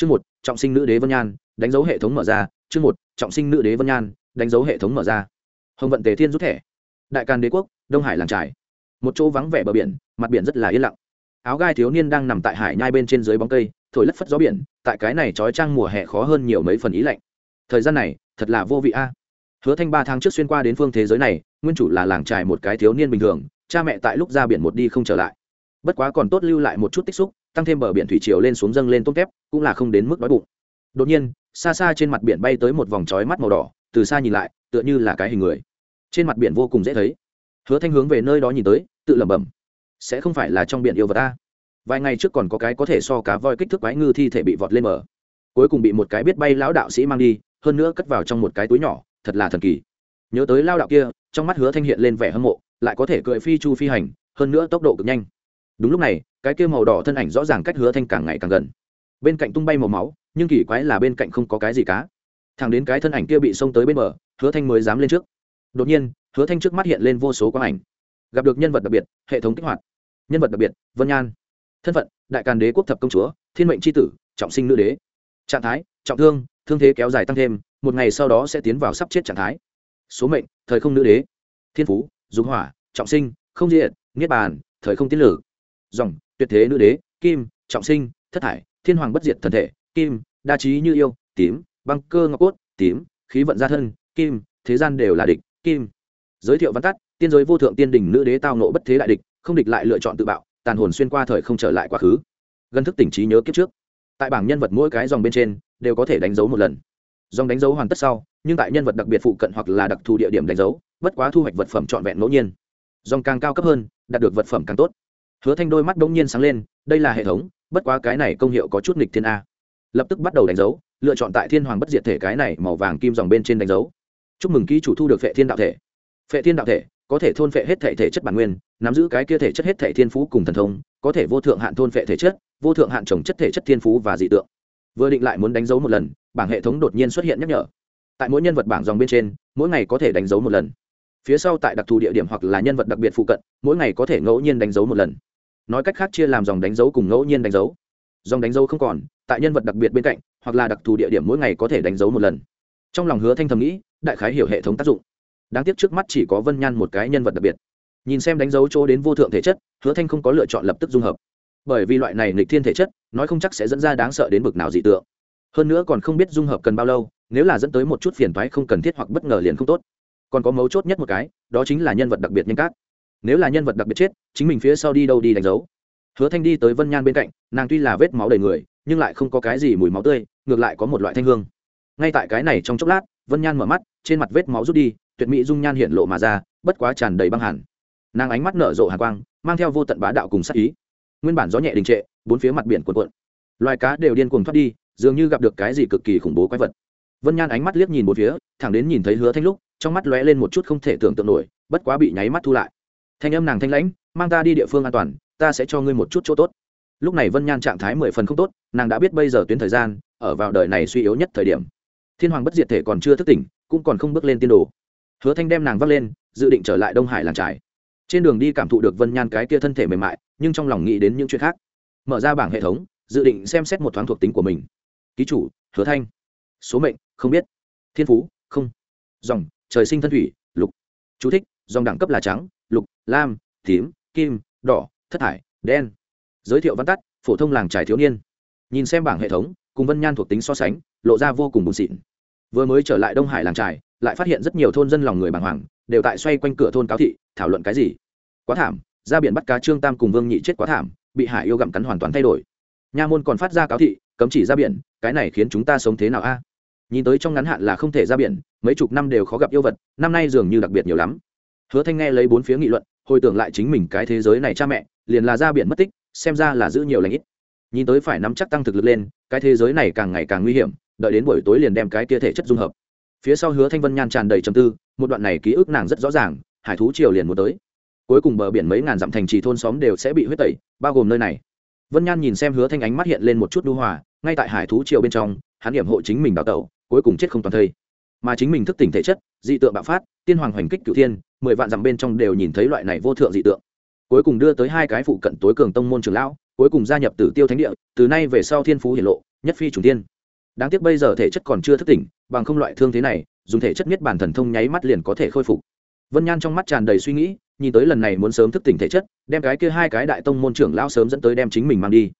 chương một, trọng sinh nữ đế vân nhan, đánh dấu hệ thống mở ra. Chương một, trọng sinh nữ đế vân nhan, đánh dấu hệ thống mở ra. Hồng vận tề thiên rút thẻ. Đại càn đế quốc, đông hải làng trải một chỗ vắng vẻ bờ biển, mặt biển rất là yên lặng. Áo gai thiếu niên đang nằm tại hải nhai bên trên dưới bóng cây, thổi lất phất gió biển, tại cái này trói trang mùa hè khó hơn nhiều mấy phần ý lạnh. Thời gian này, thật là vô vị a. Hứa thanh ba tháng trước xuyên qua đến phương thế giới này, nguyên chủ là làng trài một cái thiếu niên bình thường, cha mẹ tại lúc ra biển một đi không trở lại. Bất quá còn tốt lưu lại một chút tích xúc tăng thêm bờ biển thủy triều lên xuống dâng lên tôm tép, cũng là không đến mức đói bụng. Đột nhiên, xa xa trên mặt biển bay tới một vòng trói mắt màu đỏ, từ xa nhìn lại, tựa như là cái hình người. Trên mặt biển vô cùng dễ thấy. Hứa thanh hướng về nơi đó nhìn tới, tự lẩm bẩm, sẽ không phải là trong biển yêu vật ta. Vài ngày trước còn có cái có thể so cá voi kích thước quái ngư thi thể bị vọt lên mở cuối cùng bị một cái biết bay lão đạo sĩ mang đi, hơn nữa cất vào trong một cái túi nhỏ, thật là thần kỳ. Nhớ tới lao đạo kia, trong mắt hứa thanh hiện lên vẻ hâm mộ, lại có thể cười phi chu phi hành, hơn nữa tốc độ cực nhanh đúng lúc này, cái kia màu đỏ thân ảnh rõ ràng cách hứa thanh càng ngày càng gần. Bên cạnh tung bay màu máu, nhưng kỳ quái là bên cạnh không có cái gì cá. Thẳng đến cái thân ảnh kia bị xông tới bên bờ, hứa thanh mới dám lên trước. Đột nhiên, hứa thanh trước mắt hiện lên vô số quang ảnh. Gặp được nhân vật đặc biệt, hệ thống kích hoạt. Nhân vật đặc biệt, vân nhan. Thân phận, đại càn đế quốc thập công chúa, thiên mệnh c tử, trọng sinh nữ đế. Trạng thái, trọng thương thương thế kéo dài tăng thêm, một ngày sau đó sẽ tiến vào sắp chết trạng thái. Số mệnh, thời không nữ đế. Thiên phú dùng hỏa, trọng sinh, không diện niết bàn, thời không tiến lử dòng, tuyệt thế nữ đế, kim, trọng sinh, thất thải, thiên hoàng bất diệt thần thể, kim, đa trí như yêu, tím, băng cơ ngọc cốt, tím, khí vận gia thân, kim, thế gian đều là địch, kim. Giới thiệu văn tắt, tiên giới vô thượng tiên đình nữ đế tao nộ bất thế đại địch, không địch lại lựa chọn tự bạo, tàn hồn xuyên qua thời không trở lại quá khứ. Gần thức tỉnh trí nhớ kiếp trước. Tại bảng nhân vật mỗi cái dòng bên trên, đều có thể đánh dấu một lần. Dòng đánh dấu hoàn tất sau, nhưng tại nhân vật đặc biệt phụ cận hoặc là đặc thù địa điểm đánh dấu, bất quá thu hoạch vật phẩm trọn vẹn ngẫu nhiên. Dòng càng cao cấp hơn, đạt được vật phẩm càng tốt hứa thanh đôi mắt bỗng nhiên sáng lên, đây là hệ thống, bất quá cái này công hiệu có chút nghịch thiên a. Lập tức bắt đầu đánh dấu, lựa chọn tại thiên hoàng bất diệt thể cái này màu vàng kim dòng bên trên đánh dấu. Chúc mừng ký chủ thu được phệ thiên đạo thể. Phệ thiên đạo thể, có thể thôn phệ hết thể thể chất bản nguyên, nắm giữ cái kia thể chất hết thể thiên phú cùng thần thông, có thể vô thượng hạn thôn phệ thể chất, vô thượng hạn trồng chất thể chất thiên phú và dị tượng. Vừa định lại muốn đánh dấu một lần, bảng hệ thống đột nhiên xuất hiện nhắc nhở. Tại mỗi nhân vật bảng dòng bên trên, mỗi ngày có thể đánh dấu một lần. Phía sau tại đặc thù địa điểm hoặc là nhân vật đặc biệt phụ cận, mỗi ngày có thể ngẫu nhiên đánh dấu một lần nói cách khác chia làm dòng đánh dấu cùng ngẫu nhiên đánh dấu. Dòng đánh dấu không còn, tại nhân vật đặc biệt bên cạnh, hoặc là đặc thù địa điểm mỗi ngày có thể đánh dấu một lần. Trong lòng hứa thanh thầm nghĩ, đại khái hiểu hệ thống tác dụng. Đáng tiếc trước mắt chỉ có vân nhan một cái nhân vật đặc biệt. Nhìn xem đánh dấu chỗ đến vô thượng thể chất, hứa thanh không có lựa chọn lập tức dung hợp. Bởi vì loại này nghịch thiên thể chất, nói không chắc sẽ dẫn ra đáng sợ đến bực nào dị tượng. Hơn nữa còn không biết dung hợp cần bao lâu, nếu là dẫn tới một chút phiền toái không cần thiết hoặc bất ngờ liền không tốt. Còn có mấu chốt nhất một cái, đó chính là nhân vật đặc biệt nhân cát nếu là nhân vật đặc biệt chết, chính mình phía sau đi đâu đi đánh dấu. Hứa thanh đi tới vân nhan bên cạnh, nàng tuy là vết máu đầy người, nhưng lại không có cái gì mùi máu tươi, ngược lại có một loại thanh hương. Ngay tại cái này trong chốc lát, vân nhan mở mắt, trên mặt vết máu rút đi, tuyệt mỹ dung nhan hiện lộ mà ra, bất quá tràn đầy băng hẳn nàng ánh mắt nở rộ hàn quang, mang theo vô tận bá đạo cùng sắc ý. Nguyên bản gió nhẹ đình trệ, bốn phía mặt biển cuộn cuộn. Loài cá đều điên cuồng thoát đi, dường như gặp được cái gì cực kỳ khủng bố quái vật. Vân nhan ánh mắt liếc nhìn một phía, thẳng đến nhìn thấy hứa thanh lúc, trong mắt lóe lên một chút không thể tưởng tượng nổi, bất quá bị nháy mắt thu lại thanh âm nàng thanh lãnh, mang ta đi địa phương an toàn, ta sẽ cho ngươi một chút chỗ tốt. Lúc này vân nhan trạng thái mười phần không tốt, nàng đã biết bây giờ tuyến thời gian, ở vào đời này suy yếu nhất thời điểm. Thiên hoàng bất diệt thể còn chưa thức tỉnh, cũng còn không bước lên tiên đồ. Hứa thanh đem nàng vác lên, dự định trở lại đông hải làm trải trên đường đi cảm thụ được vân nhan cái kia thân thể mềm mại, nhưng trong lòng nghĩ đến những chuyện khác. Mở ra bảng hệ thống, dự định xem xét một thoáng thuộc tính của mình. Ký chủ, hứa thanh. Số mệnh, không biết. Thiên phú, không. Dòng, trời sinh thân thủy, lục. Chú thích, dòng đẳng cấp là trắng lục, lam, tím, kim, đỏ, thất thải đen. Giới thiệu văn tắt, phổ thông làng trải thiếu niên. Nhìn xem bảng hệ thống, cùng vân nhan thuộc tính so sánh, lộ ra vô cùng bùn xịn. Vừa mới trở lại đông hải làng trải lại phát hiện rất nhiều thôn dân lòng người bàng hoàng, đều tại xoay quanh cửa thôn cáo thị, thảo luận cái gì. Quá thảm, ra biển bắt cá trương tam cùng vương nhị chết quá thảm, bị hải yêu gặm cắn hoàn toàn thay đổi. Nha môn còn phát ra cáo thị, cấm chỉ ra biển, cái này khiến chúng ta sống thế nào a? Nhìn tới trong ngắn hạn là không thể ra biển, mấy chục năm đều khó gặp yêu vật, năm nay dường như đặc biệt nhiều lắm hứa thanh nghe lấy bốn phía nghị luận, hồi tưởng lại chính mình cái thế giới này cha mẹ, liền là ra biển mất tích, xem ra là giữ nhiều lãnh ít. Nhìn tới phải nắm chắc tăng thực lực lên, cái thế giới này càng ngày càng nguy hiểm, đợi đến buổi tối liền đem cái tia thể chất dung hợp. Phía sau hứa thanh vân nhan tràn đầy trầm tư, một đoạn này ký ức nàng rất rõ ràng, hải thú triều liền muốn tới. Cuối cùng bờ biển mấy ngàn dặm thành trì thôn xóm đều sẽ bị huyết tẩy, bao gồm nơi này. Vân nhan nhìn xem hứa thanh ánh mắt hiện lên một chút đu hòa, ngay tại hải thú triều bên trong, hắn điểm hộ chính mình đào tẩu, cuối cùng chết không toàn thây mà chính mình thức tỉnh thể chất, dị tượng bạo phát, tiên hoàng hoành kích cửu thiên, mười vạn dặm bên trong đều nhìn thấy loại này vô thượng dị tượng. Cuối cùng đưa tới hai cái phụ cận tối cường tông môn trường lão, cuối cùng gia nhập tử tiêu thánh địa, từ nay về sau thiên phú hiển lộ, nhất phi chủ tiên đáng tiếc bây giờ thể chất còn chưa thức tỉnh, bằng không loại thương thế này, dùng thể chất nhất bản thần thông nháy mắt liền có thể khôi phục. Vân nhan trong mắt tràn đầy suy nghĩ, nhìn tới lần này muốn sớm thức tỉnh thể chất, đem cái kia hai cái đại tông môn trưởng lão sớm dẫn tới đem chính mình mang đi.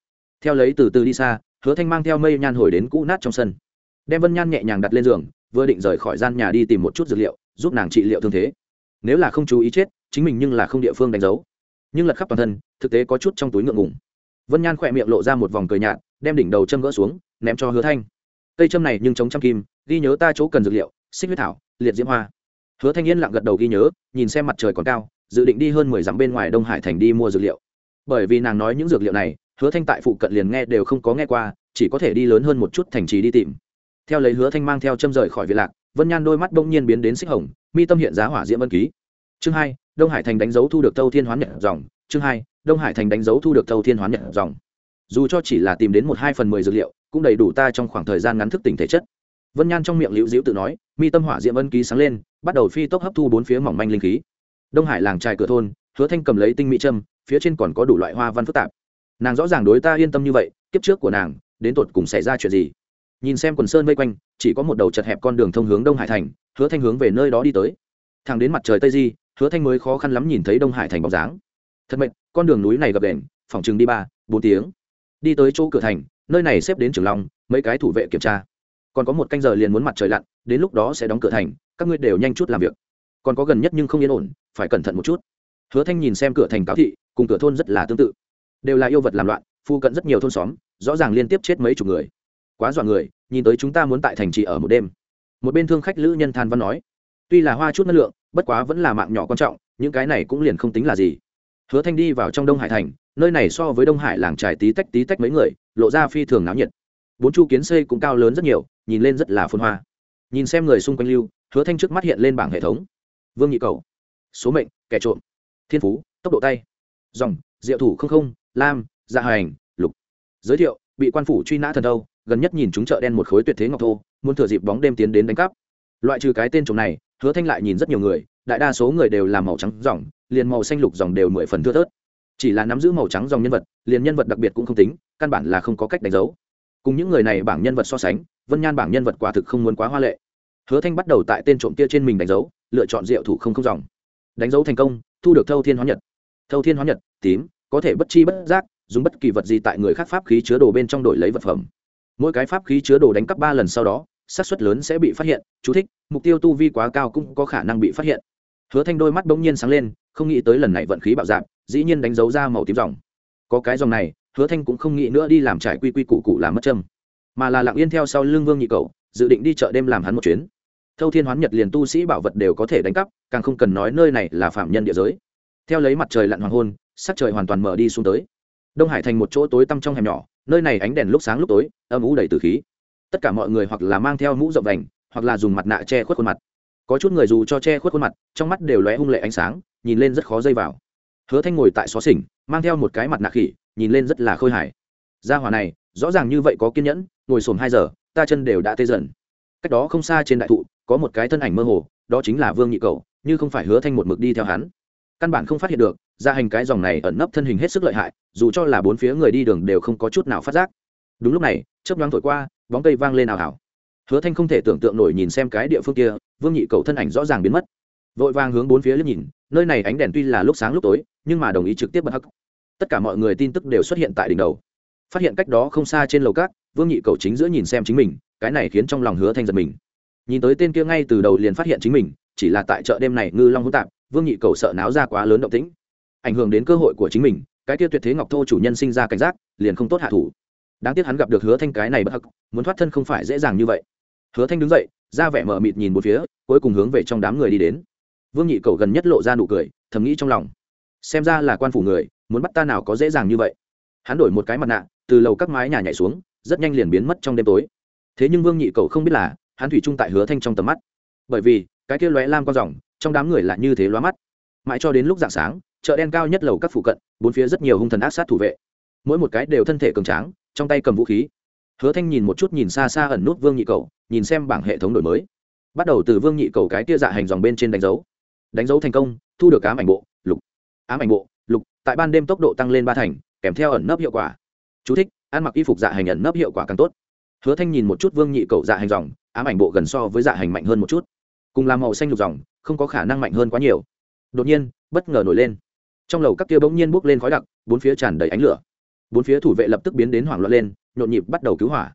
Theo lấy từ từ đi xa, hứa thanh mang theo mây nhan hồi đến cũ nát trong sân. Đem vân nhan nhẹ nhàng đặt lên giường vừa định rời khỏi gian nhà đi tìm một chút dược liệu, giúp nàng trị liệu thương thế. Nếu là không chú ý chết, chính mình nhưng là không địa phương đánh dấu. Nhưng lật khắp toàn thân, thực tế có chút trong túi ngượng ngùng. Vân nhan khỏe miệng lộ ra một vòng cười nhạt, đem đỉnh đầu châm gỡ xuống, ném cho hứa thanh. Cây châm này nhưng chống trăm kim, ghi nhớ ta chỗ cần dược liệu, xích huyết thảo, liệt diễm hoa. Hứa thanh yên lặng gật đầu ghi nhớ, nhìn xem mặt trời còn cao, dự định đi hơn mười dặm bên ngoài đông hải thành đi mua dược liệu. Bởi vì nàng nói những dược liệu này, hứa thanh tại phụ cận liền nghe đều không có nghe qua, chỉ có thể đi lớn hơn một chút thành trì đi tìm theo lấy hứa thanh mang theo châm rời khỏi viện lạc, vân nhan đôi mắt bỗng nhiên biến đến xích hồng, mi tâm hiện giá hỏa diễm vân ký. Chương hai, đông hải thành đánh dấu thu được thâu thiên hoán nhận dòng. Chương hai, đông hải thành đánh dấu thu được thâu thiên hoán nhận dòng. Dù cho chỉ là tìm đến một hai phần mười dược liệu, cũng đầy đủ ta trong khoảng thời gian ngắn thức tỉnh thể chất. Vân nhan trong miệng liễu diễu tự nói, mi tâm hỏa diễm vân ký sáng lên, bắt đầu phi tốc hấp thu bốn phía mỏng manh linh khí. Đông hải làng trài cửa thôn, hứa thanh cầm lấy tinh mỹ trâm phía trên còn có đủ loại hoa văn phức tạp. Nàng rõ ràng đối ta yên tâm như vậy, kiếp trước của nàng, đến tột cùng xảy ra chuyện gì? Nhìn xem quần sơn vây quanh, chỉ có một đầu chật hẹp con đường thông hướng đông hải thành, hứa thanh hướng về nơi đó đi tới. Thẳng đến mặt trời tây di, hứa thanh mới khó khăn lắm nhìn thấy đông hải thành bóng dáng. Thật mệnh con đường núi này gập đèn phòng chừng đi ba, bốn tiếng. Đi tới chỗ cửa thành, nơi này xếp đến trường long, mấy cái thủ vệ kiểm tra. Còn có một canh giờ liền muốn mặt trời lặn, đến lúc đó sẽ đóng cửa thành, các ngươi đều nhanh chút làm việc. Còn có gần nhất nhưng không yên ổn, phải cẩn thận một chút. Hứa thanh nhìn xem cửa thành cáo thị, cùng cửa thôn rất là tương tự. Đều là yêu vật làm loạn, phu cận rất nhiều thôn xóm, rõ ràng liên tiếp chết mấy chục người. Quá dọa người nhìn tới chúng ta muốn tại thành trì ở một đêm. Một bên thương khách lữ nhân than văn nói, tuy là hoa chút năng lượng, bất quá vẫn là mạng nhỏ quan trọng, những cái này cũng liền không tính là gì. Hứa thanh đi vào trong đông hải thành, nơi này so với đông hải làng trải tí tách tí tách mấy người, lộ ra phi thường náo nhiệt. Bốn chu kiến xây cũng cao lớn rất nhiều, nhìn lên rất là phun hoa. Nhìn xem người xung quanh lưu, hứa thanh trước mắt hiện lên bảng hệ thống. Vương nhị cầu, số mệnh, kẻ trộm. Thiên phú, tốc độ tay. Dòng, diệu thủ không không, lam gia dạ hành, lục. Giới thiệu, bị quan phủ truy nã thần đâu gần nhất nhìn chúng chợ đen một khối tuyệt thế ngọc thô, muốn thừa dịp bóng đêm tiến đến đánh cắp. Loại trừ cái tên trộm này, hứa thanh lại nhìn rất nhiều người, đại đa số người đều là màu trắng dòng, liền màu xanh lục dòng đều mười phần thưa thớt. Chỉ là nắm giữ màu trắng dòng nhân vật, liền nhân vật đặc biệt cũng không tính, căn bản là không có cách đánh dấu. Cùng những người này bảng nhân vật so sánh, vân nhan bảng nhân vật quả thực không muốn quá hoa lệ. Hứa thanh bắt đầu tại tên trộm kia trên mình đánh dấu, lựa chọn diệu thủ không không dòng. Đánh dấu thành công, thu được thâu thiên hóa nhật. Thâu thiên hóa nhật, tím, có thể bất chi bất giác, dùng bất kỳ vật gì tại người khác pháp khí chứa đồ bên trong đổi lấy vật phẩm mỗi cái pháp khí chứa đồ đánh cắp ba lần sau đó, xác suất lớn sẽ bị phát hiện, chú thích, mục tiêu tu vi quá cao cũng có khả năng bị phát hiện. Hứa thanh đôi mắt bỗng nhiên sáng lên, không nghĩ tới lần này vận khí bạo dạp dĩ nhiên đánh dấu ra màu tím dòng. Có cái dòng này, hứa thanh cũng không nghĩ nữa đi làm trải quy quy củ cụ làm mất châm. Mà là lặng yên theo sau Lương vương nhị cầu dự định đi chợ đêm làm hắn một chuyến. Thâu thiên hoán nhật liền tu sĩ bảo vật đều có thể đánh cắp, càng không cần nói nơi này là phạm nhân địa giới. Theo lấy mặt trời lặn hoàng hôn, sắc trời hoàn toàn mở đi xuống tới đông hải thành một chỗ tối tăm trong hẻm nhỏ, nơi này ánh đèn lúc sáng lúc tối, âm ủ đầy từ khí. Tất cả mọi người hoặc là mang theo mũ rộng vành, hoặc là dùng mặt nạ che khuất khuôn mặt. Có chút người dù cho che khuất khuôn mặt, trong mắt đều lóe hung lệ ánh sáng, nhìn lên rất khó dây vào. Hứa thanh ngồi tại xó xỉnh, mang theo một cái mặt nạ khỉ, nhìn lên rất là khôi hài. Gia hỏa này, rõ ràng như vậy có kiên nhẫn, ngồi sồn hai giờ, ta chân đều đã tê dần. Cách đó không xa trên đại thụ, có một cái thân ảnh mơ hồ, đó chính là vương nhị cầu như không phải hứa thanh một mực đi theo hắn. Căn bản không phát hiện được, gia hành cái dòng này ẩn nấp thân hình hết sức lợi hại dù cho là bốn phía người đi đường đều không có chút nào phát giác. Đúng lúc này, chớp nhoáng thổi qua, bóng cây vang lên ảo ảo hứa thanh không thể tưởng tượng nổi nhìn xem cái địa phương kia, vương nhị cầu thân ảnh rõ ràng biến mất. Vội vàng hướng bốn phía liếc nhìn, nơi này ánh đèn tuy là lúc sáng lúc tối, nhưng mà đồng ý trực tiếp bật hắc. Tất cả mọi người tin tức đều xuất hiện tại đỉnh đầu. Phát hiện cách đó không xa trên lầu cát vương nhị cầu chính giữa nhìn xem chính mình, cái này khiến trong lòng hứa thanh giật mình. Nhìn tới tên kia ngay từ đầu liền phát hiện chính mình, chỉ là tại chợ đêm này ngư long hỗn tạp, vương nhị cầu sợ náo ra quá lớn động tĩnh. Ảnh hưởng đến cơ hội của chính mình cái kia tuyệt thế ngọc thô chủ nhân sinh ra cảnh giác, liền không tốt hạ thủ. Đáng tiếc hắn gặp được hứa thanh cái này bất hắc, muốn thoát thân không phải dễ dàng như vậy. Hứa thanh đứng dậy, ra vẻ mờ mịt nhìn một phía, cuối cùng hướng về trong đám người đi đến. Vương nhị cầu gần nhất lộ ra nụ cười, thầm nghĩ trong lòng. Xem ra là quan phủ người, muốn bắt ta nào có dễ dàng như vậy. Hắn đổi một cái mặt nạ, từ lầu các mái nhà nhảy xuống, rất nhanh liền biến mất trong đêm tối. Thế nhưng vương nhị cầu không biết là, hắn thủy chung tại hứa thanh trong tầm mắt. Bởi vì, cái kia lóe lam con dòng, trong đám người là như thế lóa mắt. Mãi cho đến lúc dạng sáng, chợ đen cao nhất lầu các phụ cận bốn phía rất nhiều hung thần ác sát thủ vệ. Mỗi một cái đều thân thể cường tráng trong tay cầm vũ khí. Hứa thanh nhìn một chút nhìn xa xa ẩn nút vương nhị cầu nhìn xem bảng hệ thống đổi mới. Bắt đầu từ vương nhị cầu cái tia dạ hành dòng bên trên đánh dấu. Đánh dấu thành công thu được ám ảnh bộ lục. Ám ảnh bộ lục tại ban đêm tốc độ tăng lên ba thành kèm theo ẩn nấp hiệu quả. Chú thích, ăn mặc y phục dạ hành ẩn nấp hiệu quả càng tốt. Hứa thanh nhìn một chút vương nhị cầu dạ hành dòng ám ảnh bộ gần so với dạ hành mạnh hơn một chút. Cùng làm màu xanh lục dòng không có khả năng mạnh hơn quá nhiều. Đột nhiên bất ngờ nổi lên trong lầu các kia bỗng nhiên bốc lên khói đặc, bốn phía tràn đầy ánh lửa. Bốn phía thủ vệ lập tức biến đến hoảng loạn lên, nhộn nhịp bắt đầu cứu hỏa.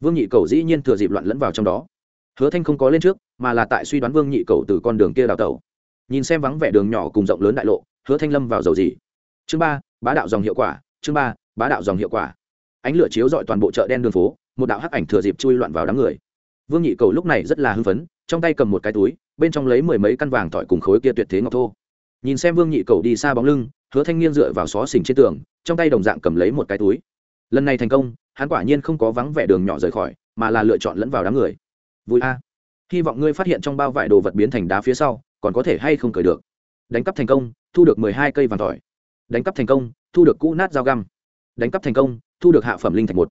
Vương nhị cầu dĩ nhiên thừa dịp loạn lẫn vào trong đó. Hứa thanh không có lên trước, mà là tại suy đoán vương nhị cầu từ con đường kia đào tẩu. Nhìn xem vắng vẻ đường nhỏ cùng rộng lớn đại lộ, hứa thanh lâm vào dầu gì chương ba, bá đạo dòng hiệu quả, chương ba, bá đạo dòng hiệu quả. Ánh lửa chiếu dọi toàn bộ chợ đen đường phố, một đạo hắc ảnh thừa dịp chui loạn vào đám người. Vương nhị cầu lúc này rất là hưng phấn, trong tay cầm một cái túi, bên trong lấy mười mấy căn vàng thỏi cùng khối kia tuyệt thế ngọc thô nhìn xem vương nhị cầu đi xa bóng lưng, hứa thanh niên dựa vào xó xỉnh trên tường, trong tay đồng dạng cầm lấy một cái túi. Lần này thành công, hắn quả nhiên không có vắng vẻ đường nhỏ rời khỏi, mà là lựa chọn lẫn vào đám người. Vui a. Hy vọng ngươi phát hiện trong bao vải đồ vật biến thành đá phía sau, còn có thể hay không cởi được. Đánh cắp thành công, thu được mười hai cây vàng tỏi. Đánh cắp thành công, thu được cũ nát dao găm. Đánh cắp thành công, thu được hạ phẩm linh thạch một.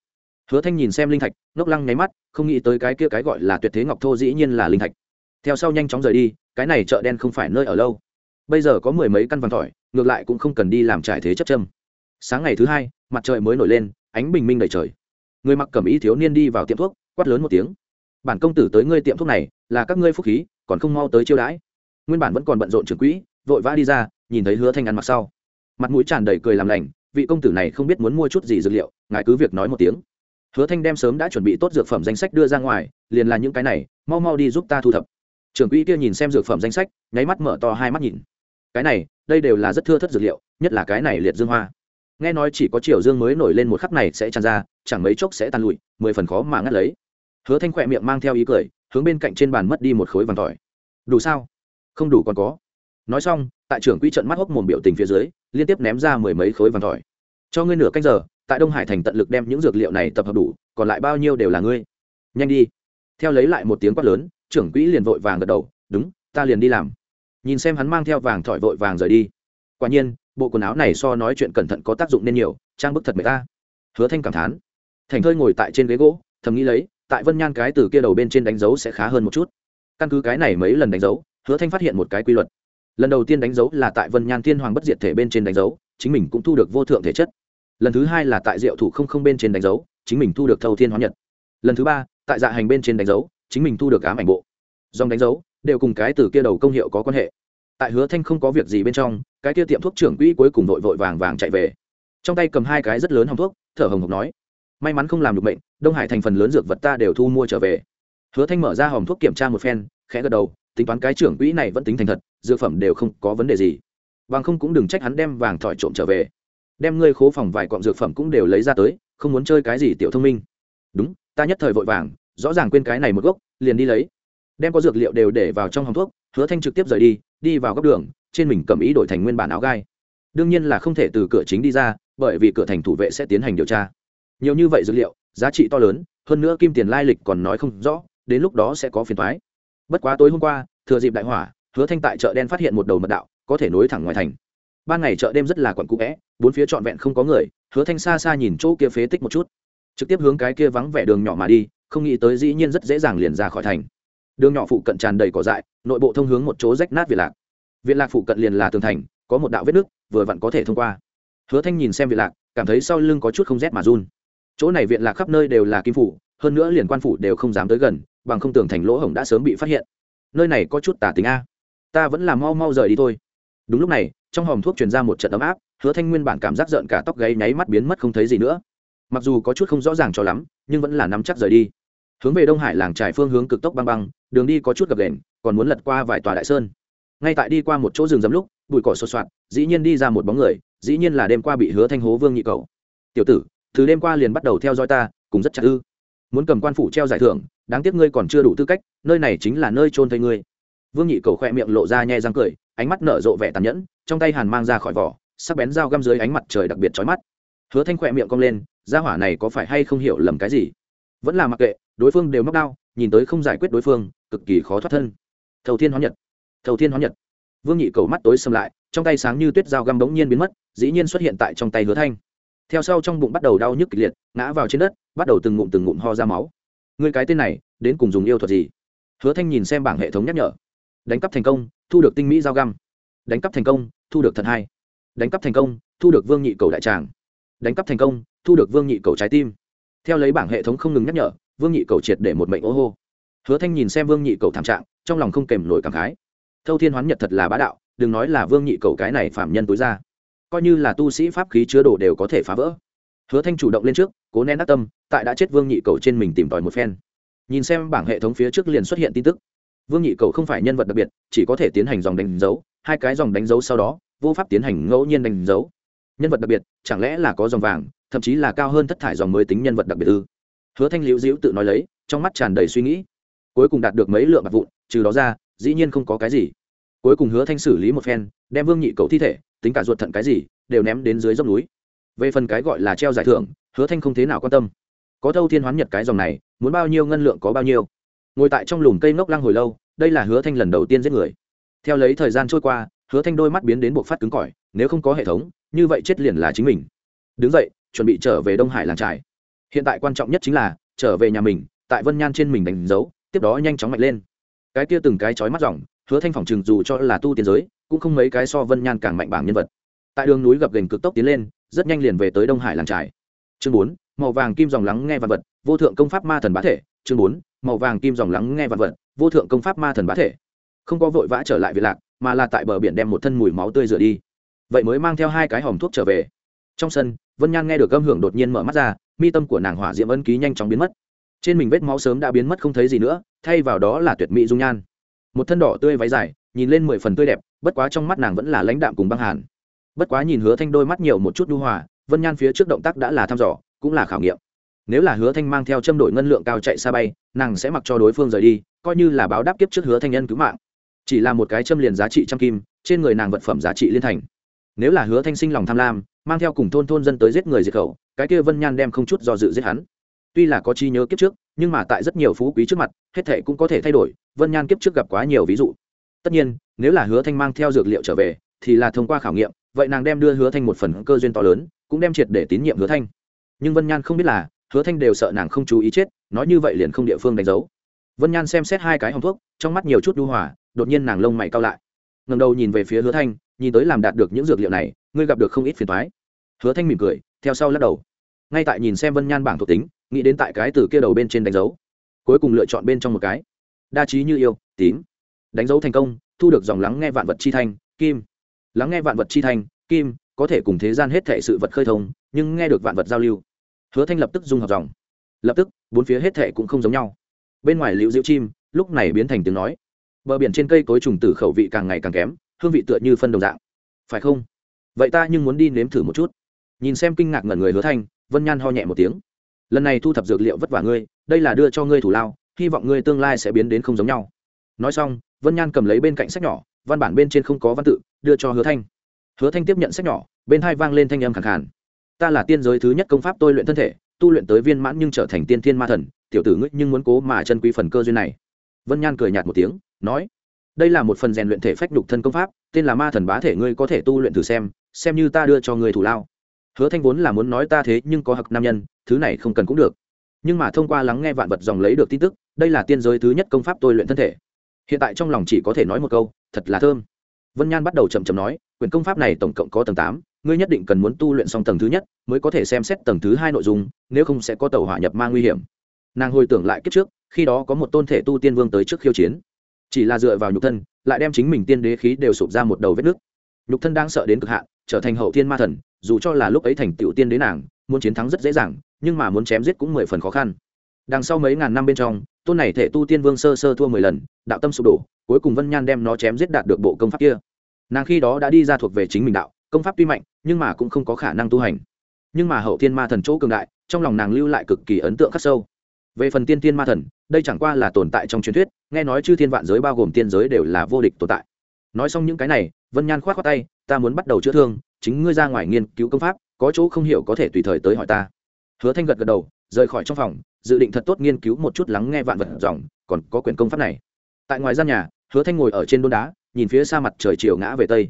Hứa thanh nhìn xem linh thạch, ngốc lăng nháy mắt, không nghĩ tới cái kia cái gọi là tuyệt thế ngọc thô dĩ nhiên là linh thạch. Theo sau nhanh chóng rời đi, cái này chợ đen không phải nơi ở lâu bây giờ có mười mấy căn vàng tỏi ngược lại cũng không cần đi làm trải thế chấp châm. Sáng ngày thứ hai, mặt trời mới nổi lên, ánh bình minh đầy trời. Người mặc cẩm ý thiếu niên đi vào tiệm thuốc, quát lớn một tiếng. Bản công tử tới ngươi tiệm thuốc này, là các ngươi phúc khí, còn không mau tới chiêu đãi. Nguyên bản vẫn còn bận rộn trưởng quỹ, vội vã đi ra, nhìn thấy hứa thanh ăn mặc sau. Mặt mũi tràn đầy cười làm lành, vị công tử này không biết muốn mua chút gì dược liệu, ngài cứ việc nói một tiếng. Hứa thanh đem sớm đã chuẩn bị tốt dược phẩm danh sách đưa ra ngoài, liền là những cái này, mau mau đi giúp ta thu thập. Trưởng quỹ kia nhìn xem dược phẩm danh sách, nháy mắt mở to hai mắt nhìn cái này, đây đều là rất thưa thất dược liệu, nhất là cái này liệt dương hoa. Nghe nói chỉ có triều dương mới nổi lên một khắc này sẽ tràn ra, chẳng mấy chốc sẽ tàn lụi, mười phần khó mà ngắt lấy. Hứa thanh khỏe miệng mang theo ý cười, hướng bên cạnh trên bàn mất đi một khối vàng tỏi. Đủ sao? Không đủ còn có. Nói xong, tại trưởng quỹ trận mắt hốc mồm biểu tình phía dưới, liên tiếp ném ra mười mấy khối vàng tỏi. Cho ngươi nửa canh giờ, tại đông hải thành tận lực đem những dược liệu này tập hợp đủ, còn lại bao nhiêu đều là ngươi. Nhanh đi. Theo lấy lại một tiếng quát lớn, trưởng quỹ liền vội vàng gật đầu, đúng, ta liền đi làm nhìn xem hắn mang theo vàng thỏi vội vàng rời đi. Quả nhiên, bộ quần áo này so nói chuyện cẩn thận có tác dụng nên nhiều, trang bức thật mệt ta. Hứa thanh cảm thán. Thành thơi ngồi tại trên ghế gỗ, thầm nghĩ lấy, tại vân nhan cái từ kia đầu bên trên đánh dấu sẽ khá hơn một chút. Căn cứ cái này mấy lần đánh dấu, hứa thanh phát hiện một cái quy luật. Lần đầu tiên đánh dấu là tại vân nhan thiên hoàng bất diệt thể bên trên đánh dấu, chính mình cũng thu được vô thượng thể chất. Lần thứ hai là tại diệu thủ không không bên trên đánh dấu, chính mình thu được thâu thiên hóa nhật. Lần thứ ba, tại dạ hành bên trên đánh dấu, chính mình thu được ám ảnh bộ. Dòng đánh dấu đều cùng cái từ kia đầu công hiệu có quan hệ. Tại hứa thanh không có việc gì bên trong, cái kia tiệm thuốc trưởng quỹ cuối cùng vội vội vàng vàng chạy về. Trong tay cầm hai cái rất lớn hòng thuốc, thở hồng hộc nói, may mắn không làm được bệnh đông hải thành phần lớn dược vật ta đều thu mua trở về. Hứa thanh mở ra hòm thuốc kiểm tra một phen, khẽ gật đầu, tính toán cái trưởng quỹ này vẫn tính thành thật, dược phẩm đều không có vấn đề gì. Vàng không cũng đừng trách hắn đem vàng thỏi trộm trở về. Đem ngươi khố phòng vài cọng dược phẩm cũng đều lấy ra tới, không muốn chơi cái gì tiểu thông minh. Đúng, ta nhất thời vội vàng, rõ ràng quên cái này một gốc, liền đi lấy đem có dược liệu đều để vào trong hòm thuốc, hứa thanh trực tiếp rời đi đi vào góc đường, trên mình cầm ý đổi thành nguyên bản áo gai. Đương nhiên là không thể từ cửa chính đi ra, bởi vì cửa thành thủ vệ sẽ tiến hành điều tra. Nhiều như vậy dược liệu, giá trị to lớn, hơn nữa kim tiền lai lịch còn nói không rõ, đến lúc đó sẽ có phiền thoái bất quá tối hôm qua, thừa dịp đại hỏa, hứa thanh tại chợ đen phát hiện một đầu mật đạo, có thể nối thẳng ngoài thành. Ban ngày chợ đêm rất là quặn cũ vẽ, bốn phía trọn vẹn không có người, hứa thanh xa xa nhìn chỗ kia phế tích một chút. Trực tiếp hướng cái kia vắng vẻ đường nhỏ mà đi, không nghĩ tới dĩ nhiên rất dễ dàng liền ra khỏi thành đường nhỏ phụ cận tràn đầy cỏ dại, nội bộ thông hướng một chỗ rách nát viện lạc. Viện lạc phụ cận liền là tường thành, có một đạo vết nước vừa vặn có thể thông qua. Hứa thanh nhìn xem viện lạc, cảm thấy sau lưng có chút không rét mà run. Chỗ này viện lạc khắp nơi đều là kim phủ, hơn nữa liền quan phủ đều không dám tới gần, bằng không tường thành lỗ hổng đã sớm bị phát hiện. Nơi này có chút tả tính a. Ta vẫn là mau mau rời đi thôi. Đúng lúc này, trong hòm thuốc truyền ra một trận ấm áp, hứa thanh nguyên bản cảm giác giận cả tóc gáy nháy mắt biến mất không thấy gì nữa. Mặc dù có chút không rõ ràng cho lắm, nhưng vẫn là nắm chắc rời đi. Hướng về đông hải làng trải phương hướng cực tốc băng băng đường đi có chút gập ghềnh, còn muốn lật qua vài tòa đại sơn. Ngay tại đi qua một chỗ rừng rậm lúc bụi cỏ sột soạt dĩ nhiên đi ra một bóng người dĩ nhiên là đêm qua bị hứa thanh hố vương nhị cầu. Tiểu tử từ đêm qua liền bắt đầu theo dõi ta cũng rất chặt ư. Muốn cầm quan phủ treo giải thưởng đáng tiếc ngươi còn chưa đủ tư cách nơi này chính là nơi trôn thây ngươi. Vương nhị cầu khoe miệng lộ ra nhẹ răng cười ánh mắt nở rộ vẻ tàn nhẫn trong tay hàn mang ra khỏi vỏ sắc bén dao găm dưới ánh mặt trời đặc biệt chói mắt. Hứa thanh khoe miệng cong lên gia hỏa này có phải hay không hiểu lầm cái gì? Vẫn là mặc kệ đối phương đều móc đao nhìn tới không giải quyết đối phương, cực kỳ khó thoát thân. Thầu thiên hóa nhật, thầu thiên hóa nhật. Vương nhị cầu mắt tối xâm lại, trong tay sáng như tuyết dao găm bỗng nhiên biến mất, dĩ nhiên xuất hiện tại trong tay hứa thanh. Theo sau trong bụng bắt đầu đau nhức kịch liệt, ngã vào trên đất, bắt đầu từng ngụm từng ngụm ho ra máu. Người cái tên này, đến cùng dùng yêu thuật gì? Hứa thanh nhìn xem bảng hệ thống nhắc nhở. Đánh cắp thành công, thu được tinh mỹ dao găm. Đánh cắp thành công, thu được thần hai đánh cắp thành công, thu được vương nhị cầu đại tràng. Đánh cắp thành công, thu được vương nhị cầu trái tim. Theo lấy bảng hệ thống không ngừng nhắc nhở vương nhị cầu triệt để một mệnh ô hô. Hứa thanh nhìn xem vương nhị cầu thảm trạng, trong lòng không kèm nổi cảm khái. Thâu thiên hoán nhật thật là bá đạo, đừng nói là vương nhị cầu cái này phạm nhân tối ra. Coi như là tu sĩ pháp khí chứa đồ đều có thể phá vỡ. Hứa thanh chủ động lên trước, cố nén đắc tâm, tại đã chết vương nhị cầu trên mình tìm tòi một phen. Nhìn xem bảng hệ thống phía trước liền xuất hiện tin tức. Vương nhị cầu không phải nhân vật đặc biệt, chỉ có thể tiến hành dòng đánh dấu, hai cái dòng đánh dấu sau đó, vô pháp tiến hành ngẫu nhiên đánh dấu. Nhân vật đặc biệt, chẳng lẽ là có dòng vàng, thậm chí là cao hơn thất thải dòng mới tính nhân vật đặc biệt ư? Hứa thanh liễu diễu tự nói lấy, trong mắt tràn đầy suy nghĩ. Cuối cùng đạt được mấy lượng bạc vụn, trừ đó ra, dĩ nhiên không có cái gì. Cuối cùng hứa thanh xử lý một phen, đem vương nhị cậu thi thể, tính cả ruột thận cái gì, đều ném đến dưới dốc núi. Về phần cái gọi là treo giải thưởng, hứa thanh không thế nào quan tâm. Có thâu thiên hoán nhật cái dòng này, muốn bao nhiêu ngân lượng có bao nhiêu. Ngồi tại trong lùm cây ngốc lăng hồi lâu, đây là hứa thanh lần đầu tiên giết người. Theo lấy thời gian trôi qua, hứa thanh đôi mắt biến đến buộc phát cứng cỏi, nếu không có hệ thống, như vậy chết liền là chính mình. Đứng dậy, chuẩn bị trở về đông hải làng trại hiện tại quan trọng nhất chính là, trở về nhà mình, tại vân nhan trên mình đánh dấu, tiếp đó nhanh chóng mạnh lên. Cái kia từng cái chói mắt dòng, hứa thanh phòng chừng dù cho là tu tiên giới, cũng không mấy cái so vân nhan càng mạnh bảng nhân vật. Tại đường núi gập gành cực tốc tiến lên, rất nhanh liền về tới đông hải làng trải chương bốn, màu vàng kim dòng lắng nghe vật vật, vô thượng công pháp ma thần bá thể. Chương bốn, màu vàng kim dòng lắng nghe vật vật, vô thượng công pháp ma thần bá thể. Không có vội vã trở lại việt lạc, mà là tại bờ biển đem một thân mùi máu tươi rửa đi. Vậy mới mang theo hai cái hòm thuốc trở về. Trong sân, vân nhan nghe được âm hưởng đột nhiên mở mắt ra mi tâm của nàng hỏa diễm ân ký nhanh chóng biến mất. Trên mình vết máu sớm đã biến mất không thấy gì nữa, thay vào đó là tuyệt mỹ dung nhan. Một thân đỏ tươi váy dài, nhìn lên mười phần tươi đẹp, bất quá trong mắt nàng vẫn là lãnh đạm cùng băng hàn. Bất quá nhìn hứa thanh đôi mắt nhiều một chút đu hòa, vân nhan phía trước động tác đã là thăm dò, cũng là khảo nghiệm. Nếu là hứa thanh mang theo châm đổi ngân lượng cao chạy xa bay, nàng sẽ mặc cho đối phương rời đi, coi như là báo đáp kiếp trước hứa thanh nhân cứu mạng. Chỉ là một cái châm liền giá trị trăm kim, trên người nàng vật phẩm giá trị liên thành. Nếu là hứa thanh sinh lòng tham lam, mang theo cùng thôn thôn dân tới giết người diệt khẩu cái kia vân nhan đem không chút do dự giết hắn. Tuy là có chi nhớ kiếp trước, nhưng mà tại rất nhiều phú quý trước mặt, hết thệ cũng có thể thay đổi, vân nhan kiếp trước gặp quá nhiều ví dụ. Tất nhiên, nếu là hứa thanh mang theo dược liệu trở về, thì là thông qua khảo nghiệm, vậy nàng đem đưa hứa thanh một phần cơ duyên to lớn, cũng đem triệt để tín nhiệm hứa thanh. Nhưng vân nhan không biết là, hứa thanh đều sợ nàng không chú ý chết, nói như vậy liền không địa phương đánh dấu. Vân nhan xem xét hai cái hòng thuốc, trong mắt nhiều chút đu hòa, đột nhiên nàng lông mày cao lại. Ngầm đầu nhìn về phía hứa thanh, nhìn tới làm đạt được những dược liệu này, ngươi gặp được không ít phiền thoái hứa thanh mỉm cười theo sau lắc đầu. Ngay tại nhìn xem vân nhan bảng thuộc tính, nghĩ đến tại cái từ kia đầu bên trên đánh dấu, cuối cùng lựa chọn bên trong một cái. Đa trí như yêu, tím. Đánh dấu thành công, thu được dòng lắng nghe vạn vật chi thanh, kim. Lắng nghe vạn vật chi thanh, kim, có thể cùng thế gian hết thệ sự vật khơi thông, nhưng nghe được vạn vật giao lưu. Hứa thanh lập tức dung hợp dòng. Lập tức, bốn phía hết thệ cũng không giống nhau. Bên ngoài liễu diễu chim, lúc này biến thành tiếng nói. Bờ biển trên cây cối trùng tử khẩu vị càng ngày càng kém, hương vị tựa như phân đồng dạng. Phải không? Vậy ta nhưng muốn đi nếm thử một chút nhìn xem kinh ngạc ngẩn người hứa thanh, vân nhan ho nhẹ một tiếng. Lần này thu thập dược liệu vất vả ngươi, đây là đưa cho ngươi thủ lao, hy vọng ngươi tương lai sẽ biến đến không giống nhau. Nói xong, vân nhan cầm lấy bên cạnh sách nhỏ, văn bản bên trên không có văn tự, đưa cho hứa thanh. Hứa thanh tiếp nhận sách nhỏ, bên hai vang lên thanh âm khẳng khàn. Ta là tiên giới thứ nhất công pháp tôi luyện thân thể, tu luyện tới viên mãn nhưng trở thành tiên thiên ma thần, tiểu tử ngươi nhưng muốn cố mà chân quý phần cơ duyên này. Vân nhan cười nhạt một tiếng, nói, đây là một phần rèn luyện thể phách đục thân công pháp, tên là ma thần bá thể ngươi có thể tu luyện thử xem xem như ta đưa cho ngươi thủ lao hứa thanh vốn là muốn nói ta thế nhưng có hặc nam nhân, thứ này không cần cũng được. Nhưng mà thông qua lắng nghe vạn vật dòng lấy được tin tức, đây là tiên giới thứ nhất công pháp tôi luyện thân thể. Hiện tại trong lòng chỉ có thể nói một câu, thật là thơm. Vân nhan bắt đầu chậm chậm nói, quyển công pháp này tổng cộng có tầng tám, ngươi nhất định cần muốn tu luyện xong tầng thứ nhất, mới có thể xem xét tầng thứ hai nội dung, nếu không sẽ có tàu hỏa nhập ma nguy hiểm. Nàng hồi tưởng lại kiếp trước, khi đó có một tôn thể tu tiên vương tới trước khiêu chiến. Chỉ là dựa vào nhục thân, lại đem chính mình tiên đế khí đều sụp ra một đầu vết nước nhục thân đang sợ đến cực hạn, trở thành hậu thiên ma thần dù cho là lúc ấy thành tựu tiên đế nàng, muốn chiến thắng rất dễ dàng, nhưng mà muốn chém giết cũng mười phần khó khăn. Đằng sau mấy ngàn năm bên trong, tôn này thể tu tiên vương sơ sơ thua mười lần, đạo tâm sụp đổ, cuối cùng vân nhan đem nó chém giết đạt được bộ công pháp kia. Nàng khi đó đã đi ra thuộc về chính mình đạo, công pháp tuy mạnh, nhưng mà cũng không có khả năng tu hành. Nhưng mà hậu thiên ma thần chỗ cường đại, trong lòng nàng lưu lại cực kỳ ấn tượng khắc sâu. Về phần tiên tiên ma thần, đây chẳng qua là tồn tại trong truyền thuyết, nghe nói chư thiên vạn giới bao gồm tiên giới đều là vô địch tồn tại. Nói xong những cái này, vân nhan k h o á t khoác tay, ta muốn bắt đầu chữa thương chính ngươi ra ngoài nghiên cứu công pháp, có chỗ không hiểu có thể tùy thời tới hỏi ta. Hứa thanh gật gật đầu, rời khỏi trong phòng, dự định thật tốt nghiên cứu một chút lắng nghe vạn vật dòng, còn có quyền công pháp này. Tại ngoài gian nhà, hứa thanh ngồi ở trên đôn đá, nhìn phía xa mặt trời chiều ngã về tây.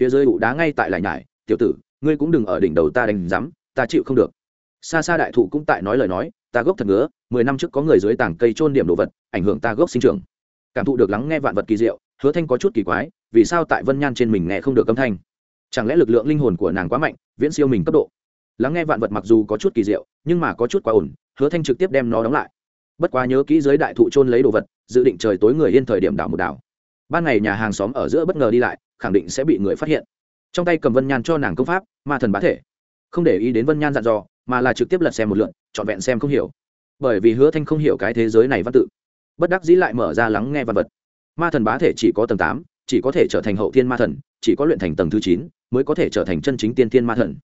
Phía dưới ụ đá ngay tại lại nhải, tiểu tử, ngươi cũng đừng ở đỉnh đầu ta đánh rắm ta chịu không được. Xa xa đại thụ cũng tại nói lời nói, ta gốc thật ngứa, mười năm trước có người dưới tảng cây trôn điểm đồ vật, ảnh hưởng ta gốc sinh trưởng. Cảm thụ được lắng nghe vạn vật kỳ diệu, hứa thanh có chút kỳ quái, vì sao tại vân nhan trên mình nghe không được âm thanh? Chẳng lẽ lực lượng linh hồn của nàng quá mạnh, viễn siêu mình cấp độ? Lắng nghe vạn vật mặc dù có chút kỳ diệu, nhưng mà có chút quá ổn, hứa thanh trực tiếp đem nó đóng lại. Bất quá nhớ kỹ dưới đại thụ trôn lấy đồ vật, dự định trời tối người yên thời điểm đảo một đảo. Ban ngày nhà hàng xóm ở giữa bất ngờ đi lại, khẳng định sẽ bị người phát hiện. Trong tay cầm vân nhan cho nàng công pháp, ma thần bá thể. Không để ý đến vân nhan dặn dò, mà là trực tiếp lật xem một lượn trọn vẹn xem không hiểu. Bởi vì hứa thanh không hiểu cái thế giới này văn tự. Bất đắc dĩ lại mở ra lắng nghe văn vật. Ma thần bá thể chỉ có tầng tám chỉ có thể trở thành hậu thiên ma thần, chỉ có luyện thành tầng thứ chín mới có thể trở thành chân chính tiên thiên ma thần.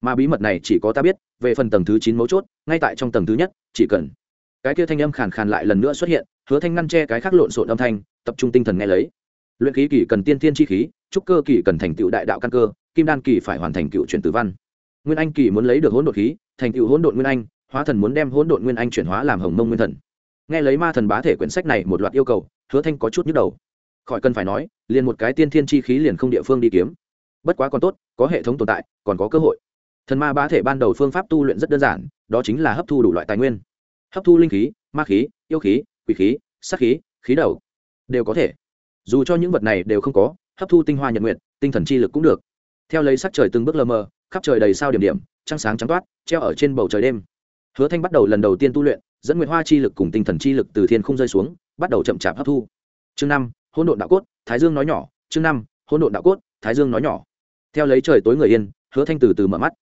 Mà bí mật này chỉ có ta biết, về phần tầng thứ chín mấu chốt, ngay tại trong tầng thứ nhất, chỉ cần cái kia thanh âm khàn khàn lại lần nữa xuất hiện, hứa thanh ngăn che cái khác lộn xộn âm thanh, tập trung tinh thần nghe lấy. Luyện khí kỳ cần tiên thiên chi khí, trúc cơ kỳ cần thành tựu đại đạo căn cơ, kim đan kỳ phải hoàn thành cựu truyền tử văn. Nguyên anh kỳ muốn lấy được hỗn độn khí, thành tựu hỗn độn nguyên anh, hóa thần muốn đem hỗn độn nguyên anh chuyển hóa làm hồng mông nguyên thần. Nghe lấy ma thần bá thể quyển sách này một loạt yêu cầu, hứa thanh có chút nhức đầu khỏi cần phải nói, liền một cái tiên thiên chi khí liền không địa phương đi kiếm. Bất quá còn tốt, có hệ thống tồn tại, còn có cơ hội. Thần ma bá thể ban đầu phương pháp tu luyện rất đơn giản, đó chính là hấp thu đủ loại tài nguyên. Hấp thu linh khí, ma khí, yêu khí, quỷ khí sắc khí khí đầu, đều có thể. Dù cho những vật này đều không có, hấp thu tinh hoa nhật nguyện tinh thần chi lực cũng được. Theo lấy sắc trời từng bước lờ mờ, khắp trời đầy sao điểm điểm, trăng sáng trắng toát, treo ở trên bầu trời đêm. Hứa thanh bắt đầu lần đầu tiên tu luyện, dẫn nguyện hoa chi lực cùng tinh thần chi lực từ thiên không rơi xuống, bắt đầu chậm chạp hấp thu. Chương năm hỗn độn đạo cốt, thái dương nói nhỏ, chương năm, hỗn độn đạo cốt, thái dương nói nhỏ. Theo lấy trời tối người yên, hứa thanh từ từ mở mắt.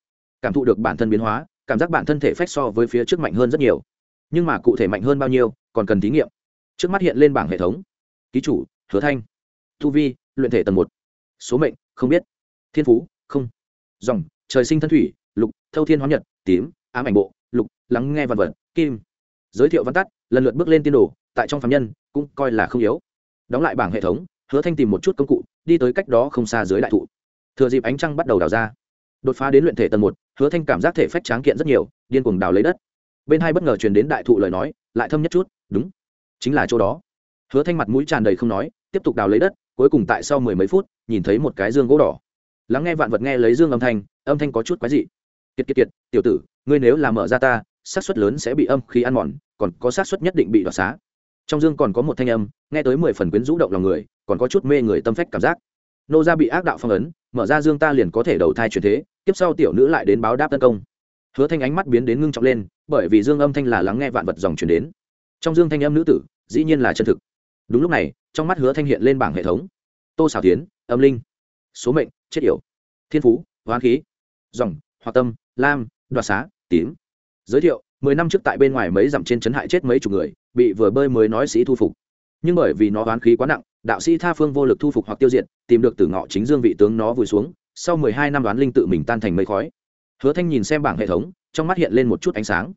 Cảm thụ được bản thân biến hóa, cảm giác bản thân thể phách so với phía trước mạnh hơn rất nhiều. Nhưng mà cụ thể mạnh hơn bao nhiêu, còn cần thí nghiệm. Trước mắt hiện lên bảng hệ thống. Ký chủ, hứa thanh. Thu vi, luyện thể tầng một. Số mệnh, không biết. Thiên phú, không. Dòng, trời sinh thân thủy, lục, thâu thiên hóa nhật, tím, ám ảnh bộ, lục, lắng nghe văn vật, kim. Giới thiệu văn tắt, lần lượt bước lên tiên đồ, tại trong phạm nhân, cũng coi là không yếu đóng lại bảng hệ thống, hứa thanh tìm một chút công cụ, đi tới cách đó không xa dưới đại thụ. Thừa dịp ánh trăng bắt đầu đào ra, đột phá đến luyện thể tầng một, hứa thanh cảm giác thể phách tráng kiện rất nhiều, điên cuồng đào lấy đất. Bên hai bất ngờ truyền đến đại thụ lời nói, lại thâm nhất chút, đúng, chính là chỗ đó. Hứa thanh mặt mũi tràn đầy không nói, tiếp tục đào lấy đất, cuối cùng tại sau mười mấy phút, nhìn thấy một cái dương gỗ đỏ. Lắng nghe vạn vật nghe lấy dương âm thanh âm thanh có chút quái dị. Kiệt kiệt kiệt, tiểu tử, ngươi nếu làm mở ra ta, xác suất lớn sẽ bị âm khí ăn mòn, còn có xác suất nhất định bị đoạt xá trong dương còn có một thanh âm, nghe tới mười phần quyến rũ động lòng người, còn có chút mê người tâm phách cảm giác. Nô gia bị ác đạo phong ấn, mở ra dương ta liền có thể đầu thai chuyển thế, tiếp sau tiểu nữ lại đến báo đáp tấn công. Hứa thanh ánh mắt biến đến ngưng trọng lên, bởi vì dương âm thanh là lắng nghe vạn vật dòng chuyển đến. Trong dương thanh âm nữ tử, dĩ nhiên là chân thực. Đúng lúc này, trong mắt hứa thanh hiện lên bảng hệ thống. Tô xảo tiến, âm linh. Số mệnh, chết yểu. Thiên phú, hoán khí. Dòng, hoặc tâm, lam, đoạt xá, tím. Giới thiệu mười năm trước tại bên ngoài mấy dặm trên chấn hại chết mấy chục người, bị vừa bơi mới nói sĩ thu phục. Nhưng bởi vì nó oán khí quá nặng, đạo sĩ tha phương vô lực thu phục hoặc tiêu diệt, tìm được từ ngọ chính dương vị tướng nó vùi xuống, sau mười hai năm đoán linh tự mình tan thành mây khói. Hứa thanh nhìn xem bảng hệ thống, trong mắt hiện lên một chút ánh sáng.